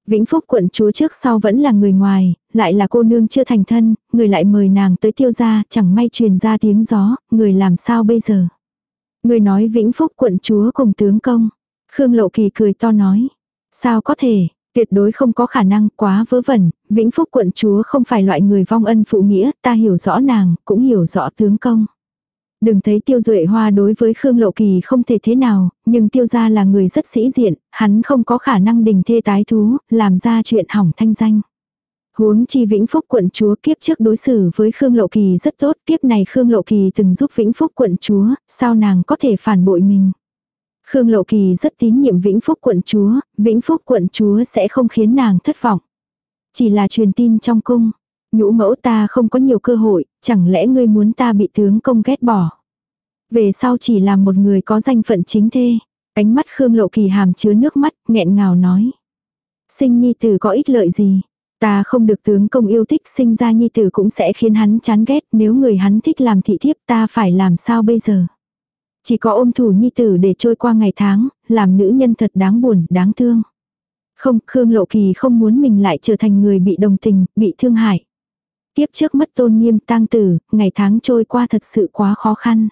Vĩnh Phúc quận chúa trước sau vẫn là người ngoài, lại là cô nương chưa thành thân, người lại mời nàng tới tiêu gia, chẳng may truyền ra tiếng gió, người làm sao bây giờ. Người nói Vĩnh Phúc quận chúa cùng tướng công. Khương Lộ Kỳ cười to nói. Sao có thể, tuyệt đối không có khả năng quá vớ vẩn, Vĩnh Phúc quận chúa không phải loại người vong ân phụ nghĩa, ta hiểu rõ nàng, cũng hiểu rõ tướng công. Đừng thấy tiêu duệ hoa đối với Khương Lộ Kỳ không thể thế nào, nhưng tiêu gia là người rất sĩ diện, hắn không có khả năng đình thê tái thú, làm ra chuyện hỏng thanh danh. Huống chi Vĩnh Phúc quận chúa kiếp trước đối xử với Khương Lộ Kỳ rất tốt, kiếp này Khương Lộ Kỳ từng giúp Vĩnh Phúc quận chúa, sao nàng có thể phản bội mình. Khương Lộ Kỳ rất tín nhiệm Vĩnh Phúc quận chúa, Vĩnh Phúc quận chúa sẽ không khiến nàng thất vọng. Chỉ là truyền tin trong cung, nhũ mẫu ta không có nhiều cơ hội, chẳng lẽ ngươi muốn ta bị tướng công ghét bỏ. Về sau chỉ là một người có danh phận chính thê. Ánh mắt Khương Lộ Kỳ hàm chứa nước mắt, nghẹn ngào nói. Sinh nhi tử có ích lợi gì? Ta không được tướng công yêu thích sinh ra nhi tử cũng sẽ khiến hắn chán ghét nếu người hắn thích làm thị thiếp ta phải làm sao bây giờ? Chỉ có ôm thủ nhi tử để trôi qua ngày tháng, làm nữ nhân thật đáng buồn, đáng thương. Không, Khương Lộ Kỳ không muốn mình lại trở thành người bị đồng tình, bị thương hại. Tiếp trước mất tôn nghiêm tang tử, ngày tháng trôi qua thật sự quá khó khăn.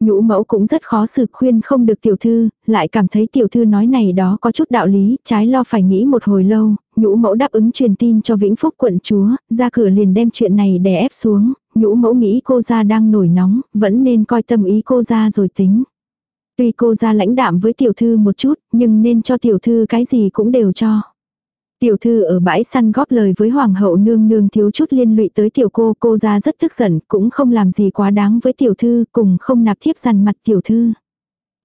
Nhũ mẫu cũng rất khó xử khuyên không được tiểu thư, lại cảm thấy tiểu thư nói này đó có chút đạo lý, trái lo phải nghĩ một hồi lâu, nhũ mẫu đáp ứng truyền tin cho Vĩnh Phúc quận chúa, ra cửa liền đem chuyện này đè ép xuống, nhũ mẫu nghĩ cô ra đang nổi nóng, vẫn nên coi tâm ý cô ra rồi tính. Tuy cô ra lãnh đạm với tiểu thư một chút, nhưng nên cho tiểu thư cái gì cũng đều cho. Tiểu thư ở bãi săn góp lời với hoàng hậu nương nương thiếu chút liên lụy tới tiểu cô, cô ra rất tức giận, cũng không làm gì quá đáng với tiểu thư, cùng không nạp thiếp dằn mặt tiểu thư.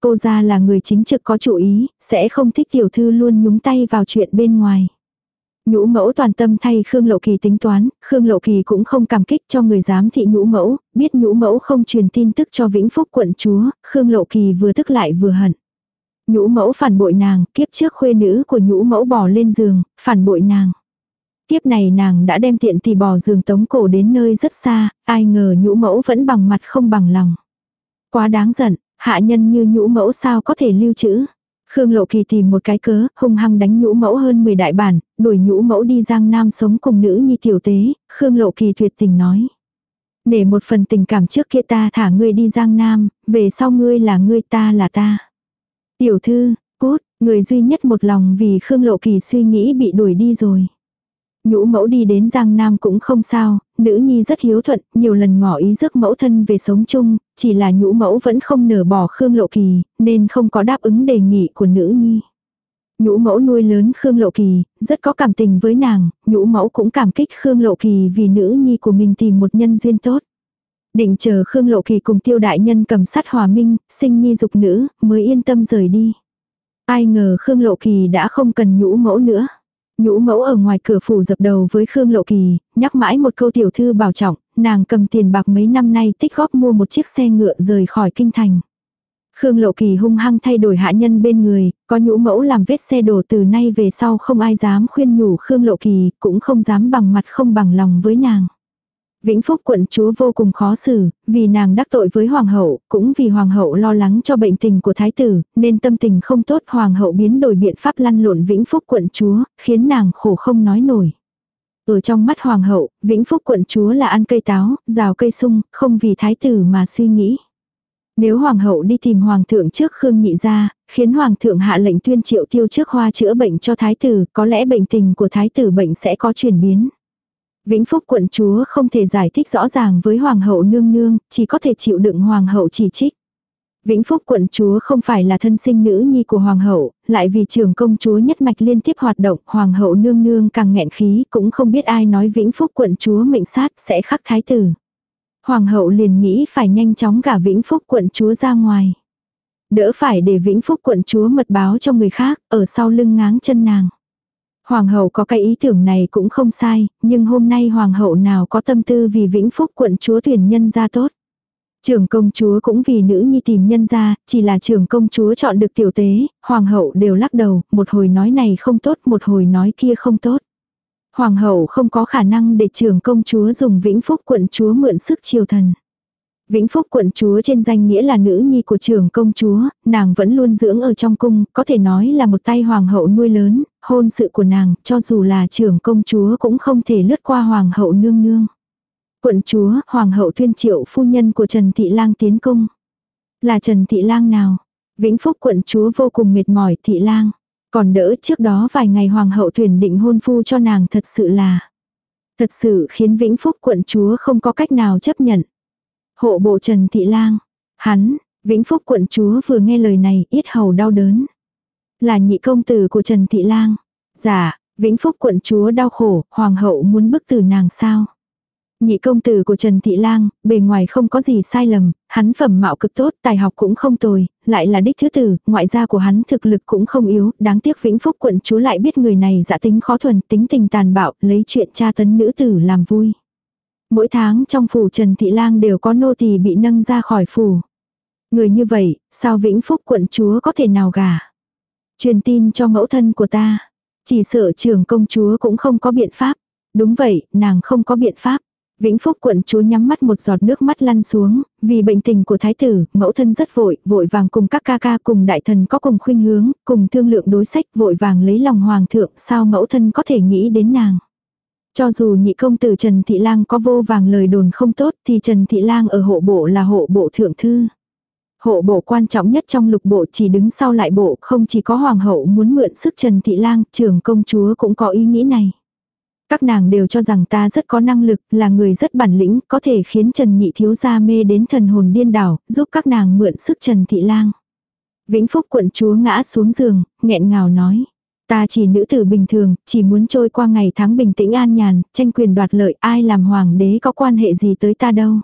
Cô ra là người chính trực có chủ ý, sẽ không thích tiểu thư luôn nhúng tay vào chuyện bên ngoài. Nhũ mẫu toàn tâm thay Khương Lộ Kỳ tính toán, Khương Lộ Kỳ cũng không cảm kích cho người giám thị nhũ mẫu, biết nhũ mẫu không truyền tin tức cho Vĩnh Phúc quận chúa, Khương Lộ Kỳ vừa tức lại vừa hận. Nhũ mẫu phản bội nàng, kiếp trước khuê nữ của nhũ mẫu bỏ lên giường, phản bội nàng. Kiếp này nàng đã đem tiện thì bỏ giường tống cổ đến nơi rất xa, ai ngờ nhũ mẫu vẫn bằng mặt không bằng lòng. Quá đáng giận, hạ nhân như nhũ mẫu sao có thể lưu trữ. Khương Lộ Kỳ tìm một cái cớ, hung hăng đánh nhũ mẫu hơn 10 đại bản, đuổi nhũ mẫu đi giang nam sống cùng nữ nhi tiểu tế, Khương Lộ Kỳ tuyệt tình nói. Để một phần tình cảm trước kia ta thả ngươi đi Giang Nam, về sau ngươi là ngươi ta là ta. Tiểu thư, cốt, người duy nhất một lòng vì Khương Lộ Kỳ suy nghĩ bị đuổi đi rồi. Nhũ mẫu đi đến Giang Nam cũng không sao, nữ nhi rất hiếu thuận, nhiều lần ngỏ ý giấc mẫu thân về sống chung, chỉ là nhũ mẫu vẫn không nở bỏ Khương Lộ Kỳ, nên không có đáp ứng đề nghị của nữ nhi. Nhũ mẫu nuôi lớn Khương Lộ Kỳ, rất có cảm tình với nàng, nhũ mẫu cũng cảm kích Khương Lộ Kỳ vì nữ nhi của mình tìm một nhân duyên tốt. Định chờ Khương Lộ Kỳ cùng tiêu đại nhân cầm sắt hòa minh, sinh nhi dục nữ, mới yên tâm rời đi. Ai ngờ Khương Lộ Kỳ đã không cần nhũ mẫu nữa. Nhũ mẫu ở ngoài cửa phủ dập đầu với Khương Lộ Kỳ, nhắc mãi một câu tiểu thư bảo trọng, nàng cầm tiền bạc mấy năm nay tích góp mua một chiếc xe ngựa rời khỏi kinh thành. Khương Lộ Kỳ hung hăng thay đổi hạ nhân bên người, có nhũ mẫu làm vết xe đổ từ nay về sau không ai dám khuyên nhủ Khương Lộ Kỳ, cũng không dám bằng mặt không bằng lòng với nàng. Vĩnh Phúc quận chúa vô cùng khó xử, vì nàng đắc tội với hoàng hậu, cũng vì hoàng hậu lo lắng cho bệnh tình của thái tử, nên tâm tình không tốt hoàng hậu biến đổi biện pháp lăn lộn Vĩnh Phúc quận chúa, khiến nàng khổ không nói nổi. Ở trong mắt hoàng hậu, Vĩnh Phúc quận chúa là ăn cây táo, rào cây sung, không vì thái tử mà suy nghĩ. Nếu hoàng hậu đi tìm hoàng thượng trước Khương Nhị ra, khiến hoàng thượng hạ lệnh tuyên triệu tiêu trước hoa chữa bệnh cho thái tử, có lẽ bệnh tình của thái tử bệnh sẽ có chuyển biến. Vĩnh Phúc quận chúa không thể giải thích rõ ràng với hoàng hậu nương nương, chỉ có thể chịu đựng hoàng hậu chỉ trích. Vĩnh Phúc quận chúa không phải là thân sinh nữ nhi của hoàng hậu, lại vì trưởng công chúa nhất mạch liên tiếp hoạt động, hoàng hậu nương nương càng nghẹn khí, cũng không biết ai nói Vĩnh Phúc quận chúa mệnh sát sẽ khắc thái tử. Hoàng hậu liền nghĩ phải nhanh chóng gả Vĩnh Phúc quận chúa ra ngoài. Đỡ phải để Vĩnh Phúc quận chúa mật báo cho người khác, ở sau lưng ngáng chân nàng. Hoàng hậu có cái ý tưởng này cũng không sai, nhưng hôm nay hoàng hậu nào có tâm tư vì vĩnh phúc quận chúa tuyển nhân ra tốt. Trưởng công chúa cũng vì nữ nhi tìm nhân ra, chỉ là trưởng công chúa chọn được tiểu tế, hoàng hậu đều lắc đầu, một hồi nói này không tốt, một hồi nói kia không tốt. Hoàng hậu không có khả năng để trưởng công chúa dùng vĩnh phúc quận chúa mượn sức triều thần. Vĩnh Phúc quận chúa trên danh nghĩa là nữ nhi của trưởng công chúa, nàng vẫn luôn dưỡng ở trong cung, có thể nói là một tay hoàng hậu nuôi lớn, hôn sự của nàng, cho dù là trưởng công chúa cũng không thể lướt qua hoàng hậu nương nương. Quận chúa, hoàng hậu tuyên triệu phu nhân của Trần Thị Lang tiến cung. Là Trần Thị Lang nào? Vĩnh Phúc quận chúa vô cùng mệt mỏi Thị Lang. Còn đỡ trước đó vài ngày hoàng hậu tuyển định hôn phu cho nàng thật sự là. Thật sự khiến Vĩnh Phúc quận chúa không có cách nào chấp nhận. Hộ bộ Trần Thị Lang. Hắn, Vĩnh Phúc quận chúa vừa nghe lời này, ít hầu đau đớn. Là nhị công tử của Trần Thị Lang. Dạ, Vĩnh Phúc quận chúa đau khổ, hoàng hậu muốn bức tử nàng sao. Nhị công tử của Trần Thị Lang, bề ngoài không có gì sai lầm, hắn phẩm mạo cực tốt, tài học cũng không tồi, lại là đích thứ tử, ngoại gia của hắn thực lực cũng không yếu, đáng tiếc Vĩnh Phúc quận chúa lại biết người này dạ tính khó thuần, tính tình tàn bạo, lấy chuyện cha tấn nữ tử làm vui. Mỗi tháng trong phủ Trần Thị Lang đều có nô tỳ bị nâng ra khỏi phủ. Người như vậy, sao Vĩnh Phúc quận chúa có thể nào gả? Truyền tin cho mẫu thân của ta. Chỉ sợ trưởng công chúa cũng không có biện pháp. Đúng vậy, nàng không có biện pháp. Vĩnh Phúc quận chúa nhắm mắt một giọt nước mắt lăn xuống, vì bệnh tình của thái tử, mẫu thân rất vội, vội vàng cùng các ca ca cùng đại thần có cùng khuynh hướng, cùng thương lượng đối sách, vội vàng lấy lòng hoàng thượng, sao mẫu thân có thể nghĩ đến nàng. Cho dù nhị công tử Trần Thị Lang có vô vàng lời đồn không tốt thì Trần Thị Lang ở hộ bộ là hộ bộ thượng thư. Hộ bộ quan trọng nhất trong lục bộ chỉ đứng sau lại bộ không chỉ có hoàng hậu muốn mượn sức Trần Thị Lang, trưởng công chúa cũng có ý nghĩ này. Các nàng đều cho rằng ta rất có năng lực, là người rất bản lĩnh, có thể khiến Trần Nhị thiếu gia mê đến thần hồn điên đảo, giúp các nàng mượn sức Trần Thị Lang. Vĩnh Phúc quận chúa ngã xuống giường, nghẹn ngào nói. Ta chỉ nữ tử bình thường, chỉ muốn trôi qua ngày tháng bình tĩnh an nhàn, tranh quyền đoạt lợi, ai làm hoàng đế có quan hệ gì tới ta đâu.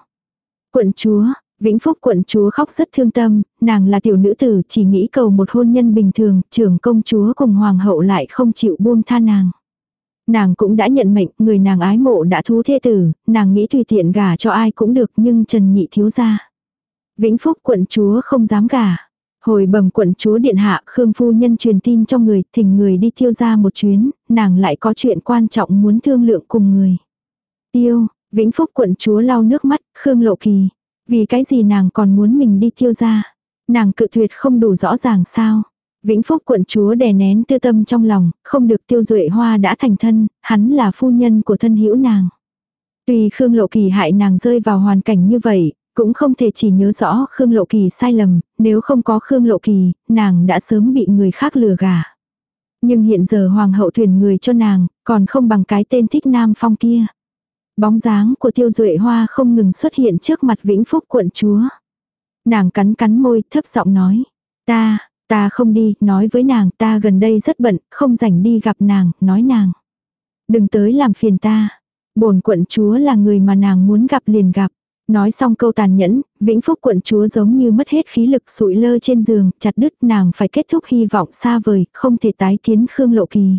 Quận chúa, Vĩnh Phúc quận chúa khóc rất thương tâm, nàng là tiểu nữ tử chỉ nghĩ cầu một hôn nhân bình thường, trưởng công chúa cùng hoàng hậu lại không chịu buông tha nàng. Nàng cũng đã nhận mệnh, người nàng ái mộ đã thú thê tử, nàng nghĩ tùy tiện gả cho ai cũng được nhưng Trần Nhị thiếu ra. Vĩnh Phúc quận chúa không dám gả. Hồi bẩm quận chúa điện hạ, Khương phu nhân truyền tin cho người, thỉnh người đi tiêu ra một chuyến, nàng lại có chuyện quan trọng muốn thương lượng cùng người. Tiêu, Vĩnh Phúc quận chúa lau nước mắt, Khương lộ kỳ. Vì cái gì nàng còn muốn mình đi tiêu ra? Nàng cự tuyệt không đủ rõ ràng sao? Vĩnh Phúc quận chúa đè nén tư tâm trong lòng, không được tiêu duệ hoa đã thành thân, hắn là phu nhân của thân hữu nàng. Tuy Khương Lộ Kỳ hại nàng rơi vào hoàn cảnh như vậy, cũng không thể chỉ nhớ rõ Khương Lộ Kỳ sai lầm, nếu không có Khương Lộ Kỳ, nàng đã sớm bị người khác lừa gả. Nhưng hiện giờ hoàng hậu thuyền người cho nàng, còn không bằng cái tên thích nam phong kia. Bóng dáng của tiêu duệ hoa không ngừng xuất hiện trước mặt vĩnh phúc quận chúa. Nàng cắn cắn môi thấp giọng nói. Ta, ta không đi, nói với nàng ta gần đây rất bận, không rảnh đi gặp nàng, nói nàng. Đừng tới làm phiền ta. bổn quận chúa là người mà nàng muốn gặp liền gặp. Nói xong câu tàn nhẫn, vĩnh phúc quận chúa giống như mất hết khí lực sụi lơ trên giường, chặt đứt nàng phải kết thúc hy vọng xa vời, không thể tái kiến Khương Lộ Kỳ.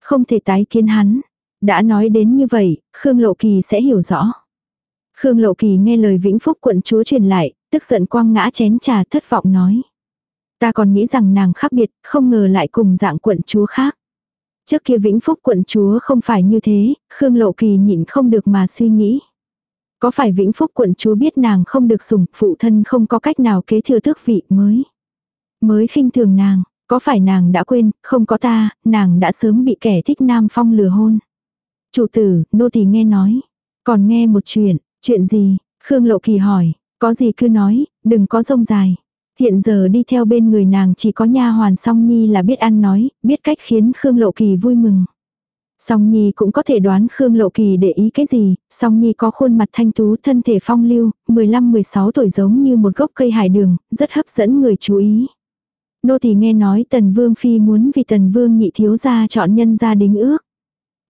Không thể tái kiến hắn. Đã nói đến như vậy, Khương Lộ Kỳ sẽ hiểu rõ. Khương Lộ Kỳ nghe lời vĩnh phúc quận chúa truyền lại, tức giận quăng ngã chén trà thất vọng nói. Ta còn nghĩ rằng nàng khác biệt, không ngờ lại cùng dạng quận chúa khác. Trước kia vĩnh phúc quận chúa không phải như thế, Khương Lộ Kỳ nhịn không được mà suy nghĩ. Có phải vĩnh phúc quận chúa biết nàng không được sủng, phụ thân không có cách nào kế thừa tước vị mới. Mới khinh thường nàng, có phải nàng đã quên, không có ta, nàng đã sớm bị kẻ thích nam phong lừa hôn. Chủ tử, nô tỳ nghe nói. Còn nghe một chuyện, chuyện gì? Khương Lộ Kỳ hỏi, có gì cứ nói, đừng có rông dài. Hiện giờ đi theo bên người nàng chỉ có nha hoàn song nhi là biết ăn nói, biết cách khiến Khương Lộ Kỳ vui mừng. Song Nhi cũng có thể đoán Khương Lộ Kỳ để ý cái gì, Song Nhi có khuôn mặt thanh tú thân thể phong lưu, 15-16 tuổi giống như một gốc cây hải đường, rất hấp dẫn người chú ý. Nô tỳ nghe nói Tần Vương Phi muốn vì Tần Vương nhị thiếu gia chọn nhân gia đính ước.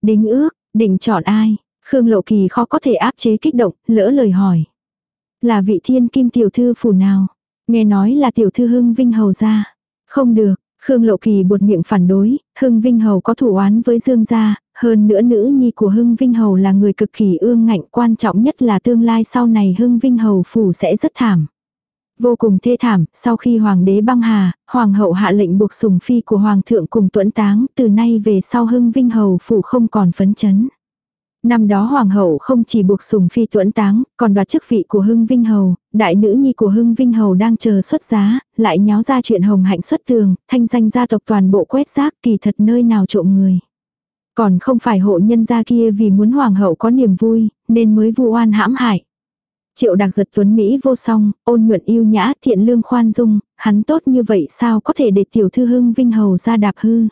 Đính ước, định chọn ai? Khương Lộ Kỳ khó có thể áp chế kích động, lỡ lời hỏi. Là vị thiên kim tiểu thư phủ nào? Nghe nói là tiểu thư hưng vinh hầu gia. Không được, Khương Lộ Kỳ buột miệng phản đối, Hưng Vinh Hầu có thủ oán với Dương gia, hơn nữa nữ nhi của Hưng Vinh Hầu là người cực kỳ ương ngạnh quan trọng nhất là tương lai sau này Hưng Vinh Hầu phủ sẽ rất thảm. Vô cùng thê thảm, sau khi Hoàng đế băng hà, Hoàng hậu hạ lệnh buộc sùng phi của Hoàng thượng cùng tuẫn táng, từ nay về sau Hưng Vinh Hầu phủ không còn phấn chấn. Năm đó hoàng hậu không chỉ buộc sùng phi tuẫn táng, còn đoạt chức vị của Hưng Vinh Hầu, đại nữ nhi của Hưng Vinh Hầu đang chờ xuất giá, lại nháo ra chuyện hồng hạnh xuất tường, thanh danh gia tộc toàn bộ quét rác kỳ thật nơi nào trộm người. Còn không phải hộ nhân gia kia vì muốn hoàng hậu có niềm vui, nên mới vu oan hãm hại. Triệu đặc giật tuấn Mỹ vô song, ôn nhuận yêu nhã, thiện lương khoan dung, hắn tốt như vậy sao có thể để tiểu thư hưng vinh hầu ra đạp hư.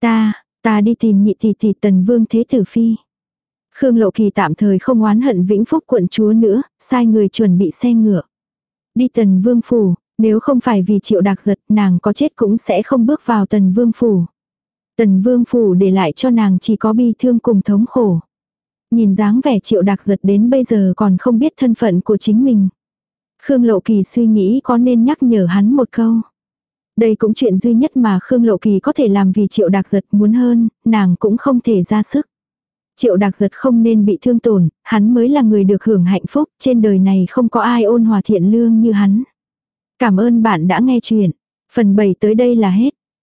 Ta, ta đi tìm nhị tỷ tỷ tần vương thế tử phi. Khương Lộ Kỳ tạm thời không oán hận Vĩnh Phúc quận chúa nữa, sai người chuẩn bị xe ngựa. Đi tần vương phủ, nếu không phải vì triệu đặc giật nàng có chết cũng sẽ không bước vào tần vương phủ. Tần vương phủ để lại cho nàng chỉ có bi thương cùng thống khổ. Nhìn dáng vẻ triệu đặc giật đến bây giờ còn không biết thân phận của chính mình. Khương Lộ Kỳ suy nghĩ có nên nhắc nhở hắn một câu. Đây cũng chuyện duy nhất mà Khương Lộ Kỳ có thể làm vì triệu đặc giật muốn hơn, nàng cũng không thể ra sức. Triệu đặc giật không nên bị thương tổn, hắn mới là người được hưởng hạnh phúc, trên đời này không có ai ôn hòa thiện lương như hắn. Cảm ơn bạn đã nghe chuyện. Phần 7 tới đây là hết.